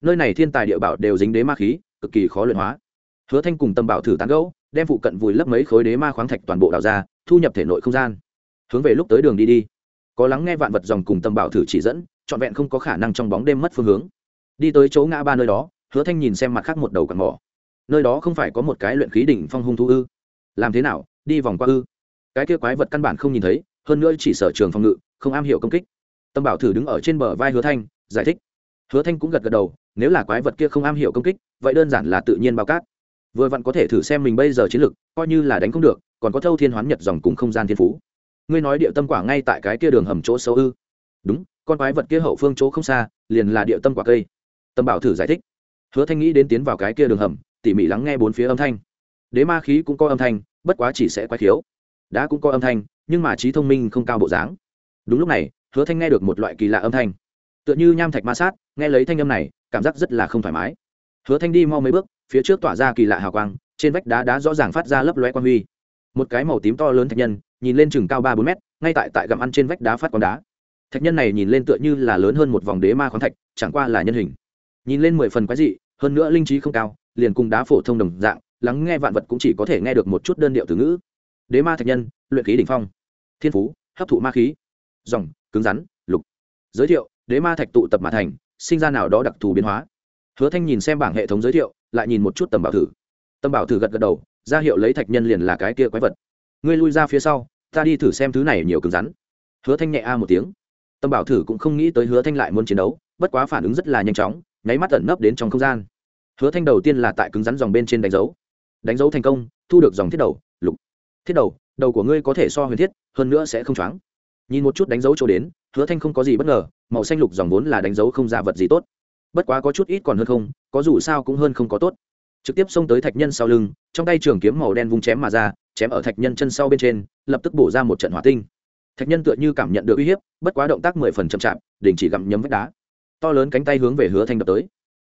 Nơi này thiên tài địa bảo đều dính đế ma khí, cực kỳ khó luyện hóa. Hứa thanh cùng tâm bảo thử tán gẫu, đem phụ cận vùi lấp mấy khối đế ma khoáng thạch toàn bộ đào ra, thu nhập thể nội không gian. Hướng về lúc tới đường đi đi. Có lắng nghe vạn vật dòng cùng tâm bảo thử chỉ dẫn trọn vẹn không có khả năng trong bóng đêm mất phương hướng. Đi tới chỗ ngã ba nơi đó, hứa thanh nhìn xem mặt khác một đầu cặn mỏ. Nơi đó không phải có một cái luyện khí đỉnh phong hung thú ư? Làm thế nào, đi vòng qua ư? Cái kia quái vật căn bản không nhìn thấy, hơn nữa chỉ sở trường phòng ngự, không am hiểu công kích. Tâm bảo thử đứng ở trên bờ vai hứa thanh, giải thích. Hứa thanh cũng gật gật đầu, nếu là quái vật kia không am hiểu công kích, vậy đơn giản là tự nhiên bao cát. Vừa vặn có thể thử xem mình bây giờ chiến lực, coi như là đánh không được, còn có thâu thiên hoán nhật dòng cùng không gian thiên phú. Ngươi nói địa tâm quả ngay tại cái kia đường hầm chỗ sâu ư? Đúng con quái vật kia hậu phương chỗ không xa, liền là địa tâm quả cây. Tâm bảo thử giải thích. Hứa thanh nghĩ đến tiến vào cái kia đường hầm, tỉ mỉ lắng nghe bốn phía âm thanh. Đế ma khí cũng có âm thanh, bất quá chỉ sẽ quái khiếu. Đã cũng có âm thanh, nhưng mà trí thông minh không cao bộ dáng. Đúng lúc này, hứa thanh nghe được một loại kỳ lạ âm thanh. Tựa như nham thạch ma sát, nghe lấy thanh âm này, cảm giác rất là không thoải mái. Hứa thanh đi mau mấy bước, phía trước tỏa ra kỳ lạ hào quang, trên vách đá đá rõ ràng phát ra lấp loe quang huy. Một cái màu tím to lớn thạch nhân, nhìn lên chừng cao ba bốn mét, ngay tại tại gặm ăn trên vách đá phát quang đá thạch nhân này nhìn lên tựa như là lớn hơn một vòng đế ma khoáng thạch, chẳng qua là nhân hình. Nhìn lên mười phần quái dị, hơn nữa linh trí không cao, liền cùng đá phổ thông đồng dạng, lắng nghe vạn vật cũng chỉ có thể nghe được một chút đơn điệu từ ngữ. Đế ma thạch nhân, luyện khí đỉnh phong. Thiên phú, hấp thụ ma khí. Dòng, cứng rắn, lục. Giới thiệu, đế ma thạch tụ tập mà thành, sinh ra nào đó đặc thù biến hóa. Hứa thanh nhìn xem bảng hệ thống giới thiệu, lại nhìn một chút tầm bảo thử. Tầm bảo thử gật gật đầu, ra hiệu lấy thạch nhân liền là cái kia quái vật. Ngươi lui ra phía sau, ta đi thử xem thứ này nhiều cứng rắn. Hứa thanh nhẹ a một tiếng tâm bảo thử cũng không nghĩ tới hứa thanh lại muốn chiến đấu, bất quá phản ứng rất là nhanh chóng, nháy mắt tẩn nấp đến trong không gian. Hứa thanh đầu tiên là tại cứng rắn dòng bên trên đánh dấu. Đánh dấu thành công, thu được dòng thiết đầu, lục. Thiết đầu đầu của ngươi có thể so huyền thiết, hơn nữa sẽ không choáng. Nhìn một chút đánh dấu chỗ đến, hứa thanh không có gì bất ngờ, màu xanh lục dòng vốn là đánh dấu không ra vật gì tốt. Bất quá có chút ít còn hơn không, có dù sao cũng hơn không có tốt. Trực tiếp xông tới thạch nhân sau lưng, trong tay trường kiếm màu đen vung chém mà ra, chém ở thạch nhân chân sau bên trên, lập tức bổ ra một trận hỏa tinh thạch nhân tựa như cảm nhận được uy hiếp, bất quá động tác mười phần chậm chạp, đình chỉ gặm nhấm vách đá. To lớn cánh tay hướng về hứa thanh đập tới.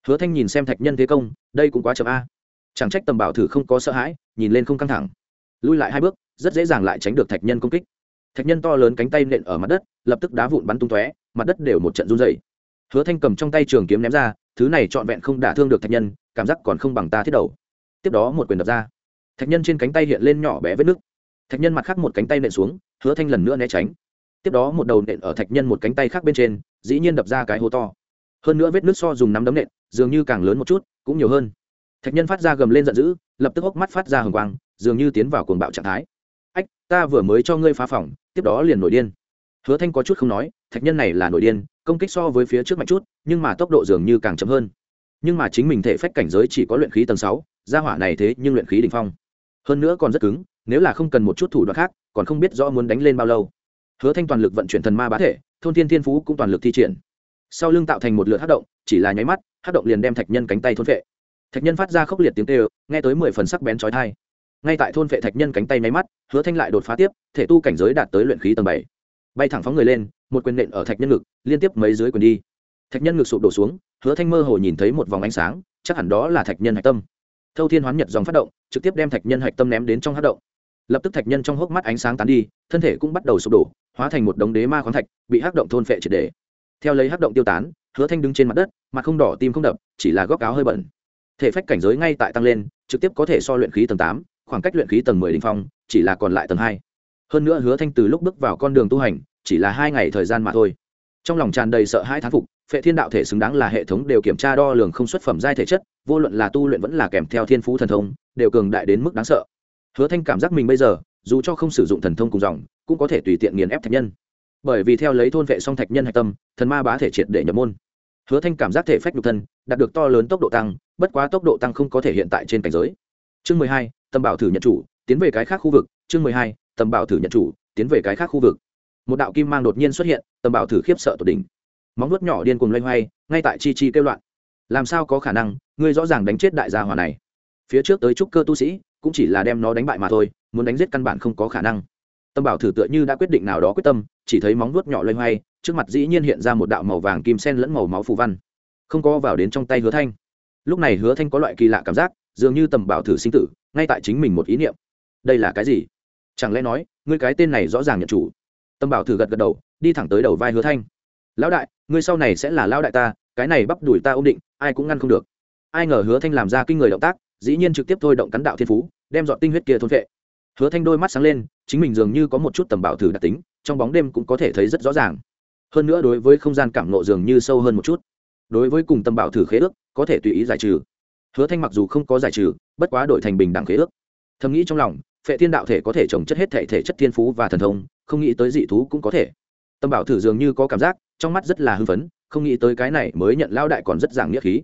Hứa thanh nhìn xem thạch nhân thế công, đây cũng quá chậm a. Chẳng trách tầm bảo thử không có sợ hãi, nhìn lên không căng thẳng. Lui lại hai bước, rất dễ dàng lại tránh được thạch nhân công kích. Thạch nhân to lớn cánh tay nện ở mặt đất, lập tức đá vụn bắn tung tóe, mặt đất đều một trận run dày hứa thanh cầm trong tay trường kiếm ném ra, thứ này trọn vẹn không đả thương được thạch nhân, cảm giác còn không bằng ta thiết đầu. Tiếp đó một quyền đập ra. Thạch nhân trên cánh tay hiện lên nhỏ bé vết nứt thạch nhân mặt khác một cánh tay nện xuống, hứa thanh lần nữa né tránh. Tiếp đó một đầu nện ở thạch nhân một cánh tay khác bên trên, dĩ nhiên đập ra cái hố to. Hơn nữa vết nứt so dùng nắm đấm nện, dường như càng lớn một chút, cũng nhiều hơn. Thạch nhân phát ra gầm lên giận dữ, lập tức hốc mắt phát ra hừng quang, dường như tiến vào cuồng bạo trạng thái. Ách, ta vừa mới cho ngươi phá phỏng tiếp đó liền nổi điên. Hứa thanh có chút không nói, thạch nhân này là nổi điên, công kích so với phía trước mạnh chút, nhưng mà tốc độ dường như càng chậm hơn. Nhưng mà chính mình thể phách cảnh giới chỉ có luyện khí tầng sáu, gia hỏa này thế nhưng luyện khí đ ỉ n h phong. Hơn nữa còn rất cứng nếu là không cần một chút thủ đoạn khác, còn không biết rõ muốn đánh lên bao lâu. Hứa thanh toàn lực vận chuyển thần ma bá thể, thôn thiên thiên phú cũng toàn lực thi triển. Sau lưng tạo thành một lượt hát động, chỉ là nháy mắt hát động liền đem thạch nhân cánh tay thôn vệ thạch nhân phát ra khốc liệt tiếng tê nghe tới mười phần sắc bén trói thai ngay tại thôn vệ thạch nhân cánh tay nháy mắt, hứa thanh lại đột phá tiếp, thể tu cảnh giới đạt tới luyện khí tầng bảy. Bay thẳng phóng người lên, một quyền nện ở thạch nhân ngực, liên tiếp mấy dưới quyền đi. Thạch nhân ngực sụp đổ xuống, hứa thanh mơ hồ nhìn thấy một vòng ánh sáng, chắc hẳn đó là thạch nhân hạch tâm. Thâu thiên hoán nhật dòng phát động, trực tiếp đem thạch nhân hạch tâm ném đến trong hát động lập tức thạch nhân trong hốc mắt ánh sáng tán đi, thân thể cũng bắt đầu sụp đổ, hóa thành một đống đế ma khoáng thạch, bị hắc động thôn phệ triệt đề theo lấy hắc động tiêu tán, hứa thanh đứng trên mặt đất, mặt không đỏ tim không đập, chỉ là góc áo hơi bẩn. Thể phách cảnh giới ngay tại tăng lên, trực tiếp có thể so luyện khí tầng tám, khoảng cách luyện khí tầng mười đỉnh phong, chỉ là còn lại tầng hai. Hơn nữa hứa thanh từ lúc bước vào con đường tu hành, chỉ là hai ngày thời gian mà thôi. Trong lòng tràn đầy sợ hãi thán phục, phệ thiên đạo thể xứng đáng là hệ thống đều kiểm tra đo lường không xuất phẩm giai thể chất, vô luận là tu luyện vẫn là kèm theo thiên phú thần thông, đều cường đại đến mức đáng sợ hứa thanh cảm giác mình bây giờ, dù cho không sử dụng thần thông cùng dòng, cũng có thể tùy tiện nghiền ép thạch nhân. Bởi vì theo lấy thôn vệ song thạch nhân hạch tâm, thần ma bá thể triệt để nhập môn. Hứa thanh cảm giác thể phách nhục thân, đạt được to lớn tốc độ tăng, bất quá tốc độ tăng không có thể hiện tại trên cảnh giới. Chương mười hai tâm bảo thử nhận chủ, tiến về cái khác khu vực. Chương mười hai tâm bảo thử nhận chủ, tiến về cái khác khu vực. Một đạo kim mang đột nhiên xuất hiện tâm bảo thử khiếp sợ tột đỉnh. Móng nuốt nhỏ điên cuồng loay hoay, ngay tại chi chi kêu loạn. Làm sao có khả năng, ngươi rõ ràng đánh chết đại gia hỏa này? Phía trước tới trúc cơ tu sĩ cũng chỉ là đem nó đánh bại mà thôi, muốn đánh giết căn bản không có khả năng. Tâm bảo thử tựa như đã quyết định nào đó quyết tâm, chỉ thấy móng vuốt nhỏ loay hoay, trước mặt dĩ nhiên hiện ra một đạo màu vàng kim sen lẫn màu máu phù văn. Không có vào đến trong tay hứa thanh. Lúc này hứa thanh có loại kỳ lạ cảm giác, dường như tầm bảo thử sinh tử, ngay tại chính mình một ý niệm. Đây là cái gì? Chẳng lẽ nói, ngươi cái tên này rõ ràng nhận chủ? Tâm bảo thử gật gật đầu, đi thẳng tới đầu vai hứa thanh. Lão đại, ngươi sau này sẽ là lão đại ta, cái này bắp đuổi ta ôm định, ai cũng ngăn không được. Ai ngờ hứa thanh làm ra kinh người động tác dĩ nhiên trực tiếp thôi động cắn đạo thiên phú, đem dọn tinh huyết kia thôn vệ hứa thanh đôi mắt sáng lên, chính mình dường như có một chút tầm bảo thử đặc tính, trong bóng đêm cũng có thể thấy rất rõ ràng. Hơn nữa đối với không gian cảm nộ dường như sâu hơn một chút. Đối với cùng tầm bảo thử khế ước, có thể tùy ý giải trừ. Hứa thanh mặc dù không có giải trừ, bất quá đổi thành bình đẳng khế ước. Thầm nghĩ trong lòng, phệ thiên đạo thể có thể trồng chất hết thể thể chất thiên phú và thần thông, không nghĩ tới dị thú cũng có thể. Tâm bảo thử dường như có cảm giác, trong mắt rất là hưng phấn, không nghĩ tới cái này mới nhận lao đại còn rất giảng nghĩa khí.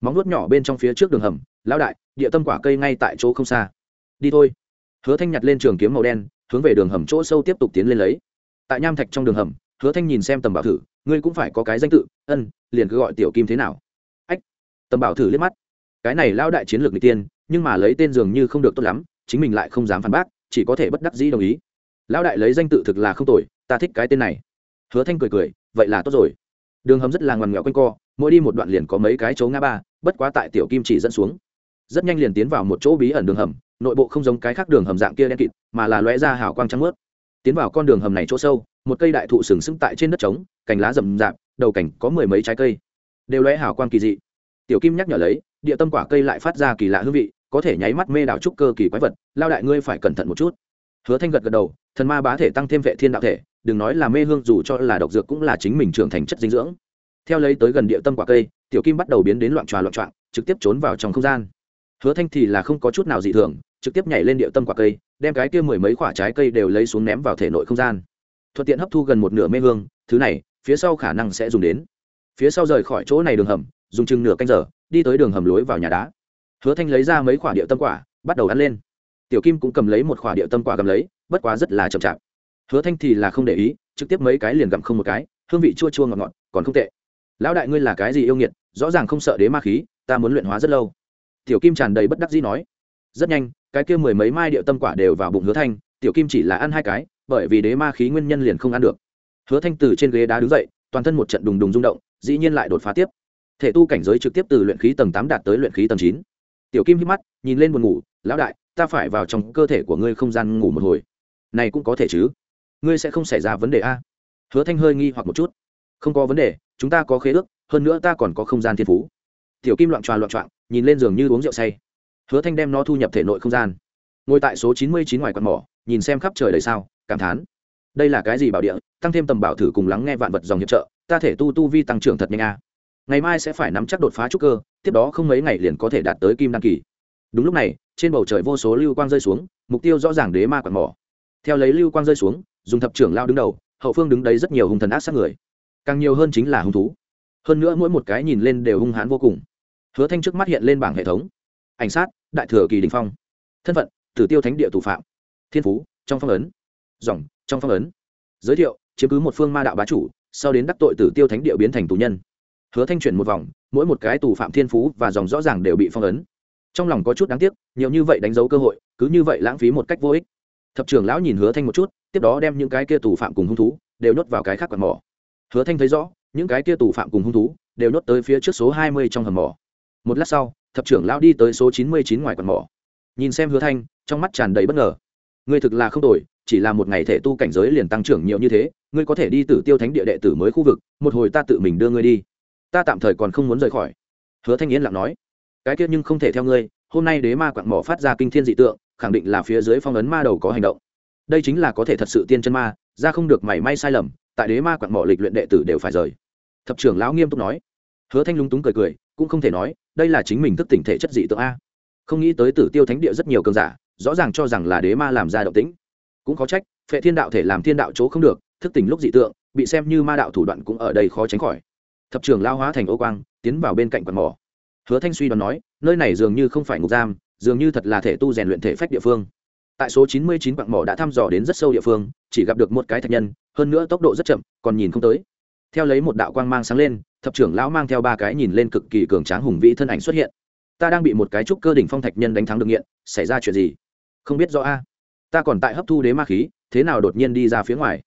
Móng nuốt nhỏ bên trong phía trước đường hầm lão đại, địa tâm quả cây ngay tại chỗ không xa. Đi thôi. Hứa thanh nhặt lên trường kiếm màu đen, hướng về đường hầm chỗ sâu tiếp tục tiến lên lấy. Tại nham thạch trong đường hầm, hứa thanh nhìn xem tầm bảo thử, ngươi cũng phải có cái danh tự, ân, liền cứ gọi tiểu kim thế nào. Ách, tầm bảo thử liếc mắt. Cái này lao đại chiến lược n tiên, nhưng mà lấy tên dường như không được tốt lắm, chính mình lại không dám phản bác, chỉ có thể bất đắc dĩ đồng ý. Lão đại lấy danh tự thực là không tồi, ta thích cái tên này. Hứa thanh cười cười, vậy là tốt rồi. Đường hầm rất là ngoằn ngoèo quanh co, mỗi đi một đoạn liền có mấy cái chỗ ngã ba, bất quá tại tiểu kim chỉ dẫn xuống rất nhanh liền tiến vào một chỗ bí ẩn đường hầm, nội bộ không giống cái khác đường hầm dạng kia đen kịt, mà là lóe ra hào quang trắng mướt. Tiến vào con đường hầm này chỗ sâu, một cây đại thụ sừng sững tại trên đất trống, cành lá rậm rạp, đầu cảnh có mười mấy trái cây. Đều lóe hào quang kỳ dị. Tiểu kim nhắc nhở lấy, địa tâm quả cây lại phát ra kỳ lạ hương vị, có thể nháy mắt mê đảo trúc cơ kỳ quái vật, lao đại ngươi phải cẩn thận một chút. Hứa thanh gật gật đầu, thần ma bá thể tăng thêm vệ thiên đạo thể, đừng nói là mê hương dù cho là độc dược cũng là chính mình trưởng thành chất dinh dưỡng. Theo lấy tới gần địa tâm quả cây, tiểu kim bắt đầu biến đến loạn tròa loạn trọng trực tiếp trốn vào trong không gian hứa thanh thì là không có chút nào dị thường, trực tiếp nhảy lên địa tâm quả cây, đem cái kia mười mấy quả trái cây đều lấy xuống ném vào thể nội không gian. Thuận tiện hấp thu gần một nửa mê hương, thứ này, phía sau khả năng sẽ dùng đến. Phía sau rời khỏi chỗ này đường hầm, dùng chừng nửa canh giờ, đi tới đường hầm lối vào nhà đá. Hứa thanh lấy ra mấy quả địa tâm quả, bắt đầu ăn lên. Tiểu kim cũng cầm lấy một quả địa tâm quả cầm lấy, bất quá rất là chậm chạp. Hứa thanh thì là không để ý, trực tiếp mấy cái liền gặm không một cái, hương vị chua chua ngọt ngọt, còn không tệ. Lão đại ngươi là cái gì yêu nghiệt, rõ ràng không sợ đế ma khí, ta muốn luyện hóa rất lâu tiểu kim tràn đầy bất đắc dĩ nói, rất nhanh, cái kia mười mấy mai điệu tâm quả đều vào bụng hứa thanh, tiểu kim chỉ là ăn hai cái, bởi vì đế ma khí nguyên nhân liền không ăn được. Hứa thanh từ trên ghế đá đứng dậy, toàn thân một trận đùng đùng rung động, dĩ nhiên lại đột phá tiếp. Thể tu cảnh giới trực tiếp từ luyện khí tầng tám đạt tới luyện khí tầng chín. Tiểu kim hít mắt, nhìn lên buồn ngủ, lão đại, ta phải vào trong cơ thể của ngươi không gian ngủ một hồi. Này cũng có thể chứ? Ngươi sẽ không xảy ra vấn đề a? Hứa thanh hơi nghi hoặc một chút. Không có vấn đề, chúng ta có khế ước, hơn nữa ta còn có không gian thiên phú tiểu kim loạn tròa loạn trọng nhìn lên giường như uống rượu say. Hứa thanh đem nó thu nhập thể nội không gian. Ngồi tại số chín mươi chín ngoài quạt mỏ, nhìn xem khắp trời đời sao, cảm thán. Đây là cái gì bảo địa, tăng thêm tầm bảo thử cùng lắng nghe vạn vật dòng hiệp trợ, ta thể tu tu vi tăng trưởng thật nhanh a. Ngày mai sẽ phải nắm chắc đột phá trúc cơ, tiếp đó không mấy ngày liền có thể đạt tới kim đăng kỳ. Đúng lúc này, trên bầu trời vô số lưu quang rơi xuống, mục tiêu rõ ràng đế ma quạt mỏ. Theo lấy lưu quang rơi xuống, dùng thập trưởng lao đứng đầu, hậu phương đứng đấy rất nhiều hung thần ác sát người. Càng nhiều hơn chính là hung thú hơn nữa mỗi một cái nhìn lên đều hung hãn vô cùng. Hứa thanh trước mắt hiện lên bảng hệ thống. Ảnh sát, đại thừa kỳ đình phong. Thân phận, tử tiêu thánh địa thủ phạm. Thiên phú, trong phong ấn. Dòng, trong phong ấn. Giới thiệu, chiếm cứ một phương ma đạo bá chủ, sau đến đắc tội tử tiêu thánh địa biến thành tù nhân. Hứa thanh chuyển một vòng, mỗi một cái tù phạm thiên phú và dòng rõ ràng đều bị phong ấn. Trong lòng có chút đáng tiếc, nhiều như vậy đánh dấu cơ hội, cứ như vậy lãng phí một cách vô ích. Thập trưởng lão nhìn hứa thanh một chút, tiếp đó đem những cái kia tù phạm cùng hung thú, đều nhốt vào cái khác quạt mỏ. Hứa thanh thấy rõ những cái kia tù phạm cùng hung thú đều nhốt tới phía trước số hai mươi trong hầm mỏ. Một lát sau, thập trưởng lão đi tới số chín mươi chín ngoài quần mỏ. Nhìn xem hứa thanh, trong mắt tràn đầy bất ngờ. Ngươi thực là không tồi, chỉ là một ngày thể tu cảnh giới liền tăng trưởng nhiều như thế, ngươi có thể đi tử tiêu thánh địa đệ tử mới khu vực, một hồi ta tự mình đưa ngươi đi. Ta tạm thời còn không muốn rời khỏi. Hứa thanh yên lặng nói. Cái kia nhưng không thể theo ngươi, hôm nay đế ma quặng mỏ phát ra kinh thiên dị tượng, khẳng định là phía dưới phong ấn ma đầu có hành động. Đây chính là có thể thật sự tiên chân ma, ra không được mảy may sai lầm tại đế ma quặn mỏ lịch luyện đệ tử đều phải rời. Thập trưởng lão nghiêm túc nói. Hứa thanh lúng túng cười cười, cũng không thể nói, đây là chính mình thức tỉnh thể chất dị tượng a. Không nghĩ tới tử tiêu thánh địa rất nhiều cường giả, rõ ràng cho rằng là đế ma làm ra động tĩnh. Cũng khó trách, phệ thiên đạo thể làm thiên đạo chỗ không được, thức tỉnh lúc dị tượng, bị xem như ma đạo thủ đoạn cũng ở đây khó tránh khỏi. Thập trưởng lao hóa thành ô quang, tiến vào bên cạnh quạt mỏ. Hứa thanh suy đoán nói, nơi này dường như không phải ngục giam, dường như thật là thể tu rèn luyện thể phách địa phương tại số chín mươi chín quặng mỏ đã thăm dò đến rất sâu địa phương, chỉ gặp được một cái thạch nhân, hơn nữa tốc độ rất chậm, còn nhìn không tới. Theo lấy một đạo quang mang sáng lên, thập trưởng lão mang theo ba cái nhìn lên cực kỳ cường tráng hùng vĩ thân ảnh xuất hiện. Ta đang bị một cái trúc cơ đỉnh phong thạch nhân đánh thắng được nghiện, xảy ra chuyện gì? Không biết rõ a. Ta còn tại hấp thu đế ma khí, thế nào đột nhiên đi ra phía ngoài?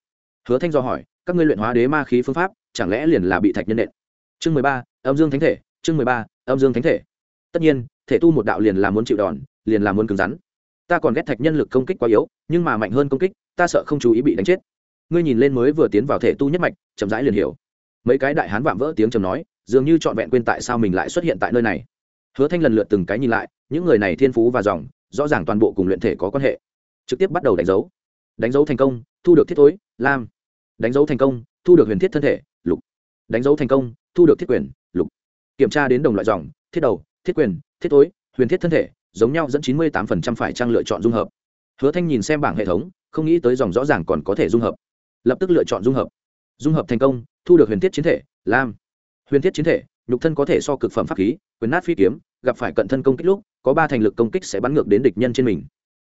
Hứa thanh do hỏi, các ngươi luyện hóa đế ma khí phương pháp, chẳng lẽ liền là bị thạch nhân nện? Chương mười ba, âm dương thánh thể, chương mười ba, âm dương thánh thể. Tất nhiên, thể tu một đạo liền là muốn chịu đòn, liền là muốn cứng rắn ta còn ghét thạch nhân lực công kích quá yếu, nhưng mà mạnh hơn công kích, ta sợ không chú ý bị đánh chết. Ngươi nhìn lên mới vừa tiến vào thể tu nhất mạch, chậm rãi liền hiểu. Mấy cái đại hán vạm vỡ tiếng trầm nói, dường như trọn vẹn quên tại sao mình lại xuất hiện tại nơi này. Hứa thanh lần lượt từng cái nhìn lại, những người này thiên phú và dòng, rõ ràng toàn bộ cùng luyện thể có quan hệ. Trực tiếp bắt đầu đánh dấu. Đánh dấu thành công, thu được thiết thối, lam. Đánh dấu thành công, thu được huyền thiết thân thể, lục. Đánh dấu thành công, thu được thiết quyền, lục. Kiểm tra đến đồng loại dòng, thiết đầu, thiết quyền, thiết thối, huyền thiết thân thể giống nhau dẫn chín mươi tám phải trang lựa chọn dung hợp. Hứa thanh nhìn xem bảng hệ thống, không nghĩ tới dòng rõ ràng còn có thể dung hợp. Lập tức lựa chọn dung hợp. Dung hợp thành công, thu được huyền thiết chiến thể, lam. Huyền thiết chiến thể, nhục thân có thể so cực phẩm pháp khí, quyền nát phi kiếm, gặp phải cận thân công kích lúc, có ba thành lực công kích sẽ bắn ngược đến địch nhân trên mình.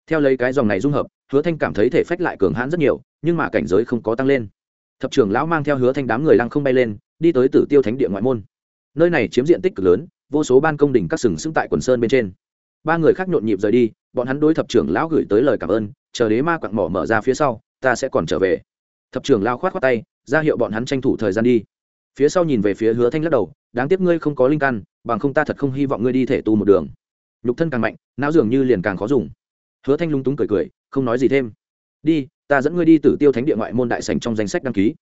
Theo lấy cái dòng này dung hợp, hứa thanh cảm thấy thể phách lại cường hãn rất nhiều, nhưng mà cảnh giới không có tăng lên. Thập trưởng lão mang theo hứa thanh đám người lăng không bay lên, đi tới tử tiêu thánh địa ngoại môn. Nơi này chiếm diện tích cực lớn, vô số ban công đỉnh các sừng sững tại quần sơn bên trên ba người khác nhộn nhịp rời đi, bọn hắn đối thập trưởng lão gửi tới lời cảm ơn, chờ đế ma quặng mỏ mở ra phía sau, ta sẽ còn trở về. Thập trưởng lao khoát khoát tay, ra hiệu bọn hắn tranh thủ thời gian đi. Phía sau nhìn về phía hứa thanh lắc đầu, đáng tiếc ngươi không có linh căn, bằng không ta thật không hy vọng ngươi đi thể tu một đường. Nhục thân càng mạnh, não dường như liền càng khó dùng. Hứa thanh lung túng cười cười, không nói gì thêm. Đi, ta dẫn ngươi đi tử tiêu thánh địa ngoại môn đại sành trong danh sách đăng ký.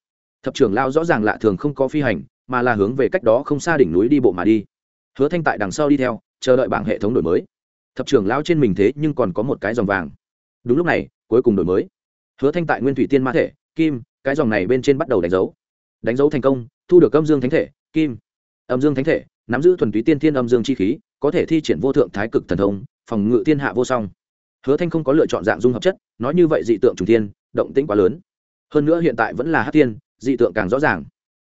Thập trưởng lao rõ ràng lạ thường không có phi hành, mà là hướng về cách đó không xa đỉnh núi đi bộ mà đi. Hứa thanh tại đằng sau đi theo, chờ đợi bảng hệ thống đổi mới thập trưởng lao trên mình thế nhưng còn có một cái dòng vàng. Đúng lúc này, cuối cùng đổi mới. Hứa thanh tại nguyên thủy tiên ma thể, kim, cái dòng này bên trên bắt đầu đánh dấu. Đánh dấu thành công, thu được âm dương thánh thể, kim. Âm dương thánh thể, nắm giữ thuần túy tiên thiên âm dương chi khí, có thể thi triển vô thượng thái cực thần thông, phòng ngự thiên hạ vô song. Hứa thanh không có lựa chọn dạng dung hợp chất, nói như vậy dị tượng trùng thiên, động tĩnh quá lớn. Hơn nữa hiện tại vẫn là hát tiên dị tượng càng rõ ràng.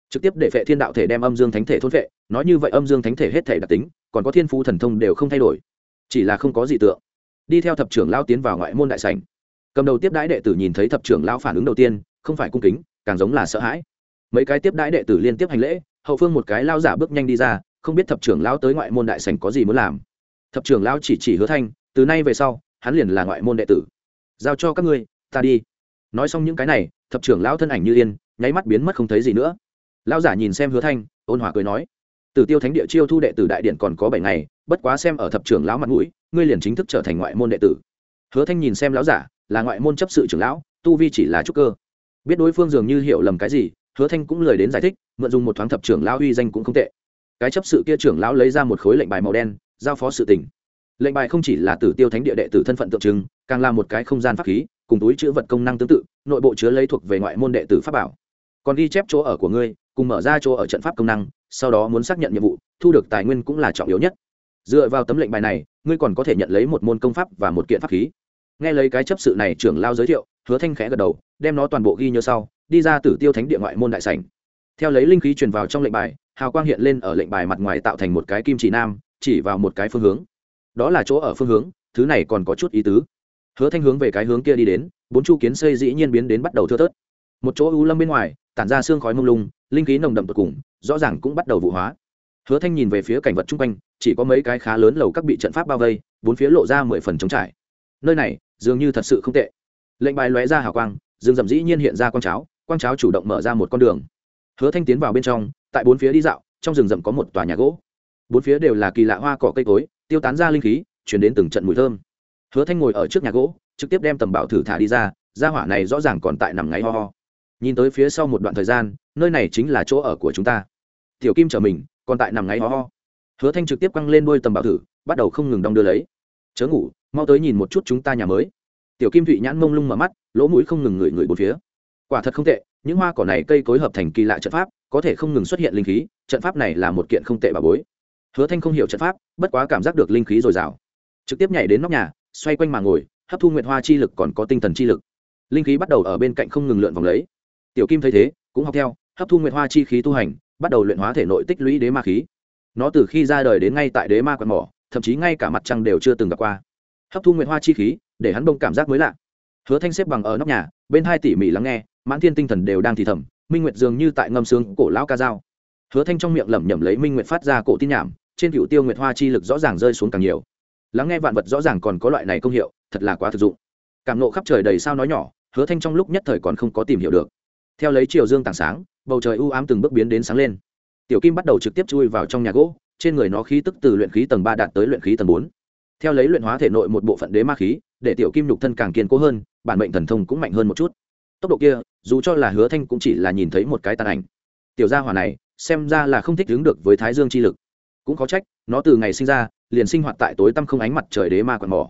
Trực tiếp để phệ thiên đạo thể đem âm dương thánh thể thôn phệ, nói như vậy âm dương thánh thể hết thể đặc tính, còn có thiên phú thần thông đều không thay đổi chỉ là không có gì tượng. Đi theo thập trưởng lao tiến vào ngoại môn đại sảnh. Cầm đầu tiếp đãi đệ tử nhìn thấy thập trưởng lao phản ứng đầu tiên, không phải cung kính, càng giống là sợ hãi. Mấy cái tiếp đãi đệ tử liên tiếp hành lễ, hậu phương một cái lao giả bước nhanh đi ra, không biết thập trưởng lao tới ngoại môn đại sảnh có gì muốn làm. Thập trưởng lao chỉ chỉ hứa thanh, từ nay về sau, hắn liền là ngoại môn đệ tử. Giao cho các ngươi, ta đi. Nói xong những cái này, thập trưởng lão thân ảnh như yên, nháy mắt biến mất không thấy gì nữa. Lão giả nhìn xem hứa thanh, ôn hòa cười nói tử tiêu thánh địa chiêu thu đệ tử đại điện còn có bảy ngày, bất quá xem ở thập trưởng lão mặt mũi, ngươi liền chính thức trở thành ngoại môn đệ tử. Hứa thanh nhìn xem lão giả, là ngoại môn chấp sự trưởng lão, tu vi chỉ là trúc cơ. Biết đối phương dường như hiểu lầm cái gì, hứa thanh cũng lời đến giải thích, mượn dùng một thoáng thập trưởng lão uy danh cũng không tệ. Cái chấp sự kia trưởng lão lấy ra một khối lệnh bài màu đen, giao phó sự tình. Lệnh bài không chỉ là tử tiêu thánh địa đệ tử thân phận tượng trưng, càng là một cái không gian pháp khí, cùng túi chứa vật công năng tương tự, nội bộ chứa lấy thuộc về ngoại môn đệ tử pháp bảo. Còn ghi chép chỗ ở của ngươi cùng mở ra chỗ ở trận pháp công năng, sau đó muốn xác nhận nhiệm vụ, thu được tài nguyên cũng là trọng yếu nhất. Dựa vào tấm lệnh bài này, ngươi còn có thể nhận lấy một môn công pháp và một kiện pháp khí. Nghe lấy cái chấp sự này trưởng lao giới thiệu, hứa thanh khẽ gật đầu, đem nó toàn bộ ghi nhớ sau, đi ra tử tiêu thánh địa ngoại môn đại sảnh. Theo lấy linh khí truyền vào trong lệnh bài, hào quang hiện lên ở lệnh bài mặt ngoài tạo thành một cái kim chỉ nam, chỉ vào một cái phương hướng. Đó là chỗ ở phương hướng, thứ này còn có chút ý tứ. Hứa thanh hướng về cái hướng kia đi đến, bốn chu kiến xây dĩ nhiên biến đến bắt đầu thưa thớt một chỗ u lâm bên ngoài, tản ra xương khói mông lung, linh khí nồng đậm tột cùng, rõ ràng cũng bắt đầu vụ hóa. Hứa thanh nhìn về phía cảnh vật chung quanh, chỉ có mấy cái khá lớn lầu các bị trận pháp bao vây, bốn phía lộ ra mười phần trống trải. Nơi này, dường như thật sự không tệ. Lệnh bài lóe ra hào quang rừng rậm dĩ nhiên hiện ra quang cháo quang cháo chủ động mở ra một con đường. Hứa thanh tiến vào bên trong, tại bốn phía đi dạo, trong rừng rậm có một tòa nhà gỗ. Bốn phía đều là kỳ lạ hoa cỏ cây cối, tiêu tán ra linh khí, chuyển đến từng trận mùi thơm. Hứa thanh ngồi ở trước nhà gỗ, trực tiếp đem tầm bảo thử thả đi ra ra hỏa này rõ ràng còn tại nằm ngáy ho ho nhìn tới phía sau một đoạn thời gian, nơi này chính là chỗ ở của chúng ta. Tiểu kim trở mình, còn tại nằm ngáy ho ho. Hứa thanh trực tiếp quăng lên đôi tầm bảo thử, bắt đầu không ngừng đong đưa lấy. Chớ ngủ, mau tới nhìn một chút chúng ta nhà mới. Tiểu kim thụy nhãn mông lung mở mắt, lỗ mũi không ngừng ngửi ngửi bốn phía. Quả thật không tệ, những hoa cỏ này cây cối hợp thành kỳ lạ trận pháp, có thể không ngừng xuất hiện linh khí, trận pháp này là một kiện không tệ bà bối. Hứa thanh không hiểu trận pháp, bất quá cảm giác được linh khí dồi dào. Trực tiếp nhảy đến nóc nhà, xoay quanh mà ngồi, hấp thu nguyện hoa chi lực còn có tinh thần chi lực. Linh khí bắt đầu ở bên cạnh không ngừng lượn vòng lấy tiểu kim thấy thế, cũng học theo, hấp thu nguyệt hoa chi khí tu hành, bắt đầu luyện hóa thể nội tích lũy đế ma khí. Nó từ khi ra đời đến ngay tại đế ma quạt mỏ, thậm chí ngay cả mặt trăng đều chưa từng gặp qua. Hấp thu nguyệt hoa chi khí, để hắn bông cảm giác mới lạ. Hứa thanh xếp bằng ở nóc nhà, bên hai tỉ mỉ lắng nghe, mãn thiên tinh thần đều đang thì thầm, minh nguyệt dường như tại ngâm sướng cổ lão ca dao. Hứa thanh trong miệng lẩm nhẩm lấy minh nguyệt phát ra cổ tin nhảm, trên cựu tiêu nguyệt hoa chi lực rõ ràng rơi xuống càng nhiều. Lắng nghe vạn vật rõ ràng còn có loại này công hiệu, thật là quá thực dụng. Cảm nộ khắp trời đầy sao nói nhỏ, hứa thanh trong lúc nhất thời còn không có tìm hiểu được theo lấy chiều dương tảng sáng, bầu trời u ám từng bước biến đến sáng lên. Tiểu kim bắt đầu trực tiếp chui vào trong nhà gỗ, trên người nó khí tức từ luyện khí tầng ba đạt tới luyện khí tầng bốn. Theo lấy luyện hóa thể nội một bộ phận đế ma khí, để tiểu kim nhục thân càng kiên cố hơn, bản mệnh thần thông cũng mạnh hơn một chút. Tốc độ kia, dù cho là hứa thanh cũng chỉ là nhìn thấy một cái tàn ảnh. Tiểu gia hỏa này, xem ra là không thích ứng được với thái dương chi lực. Cũng có trách, nó từ ngày sinh ra, liền sinh hoạt tại tối tăm không ánh mặt trời đế ma quạt mỏ.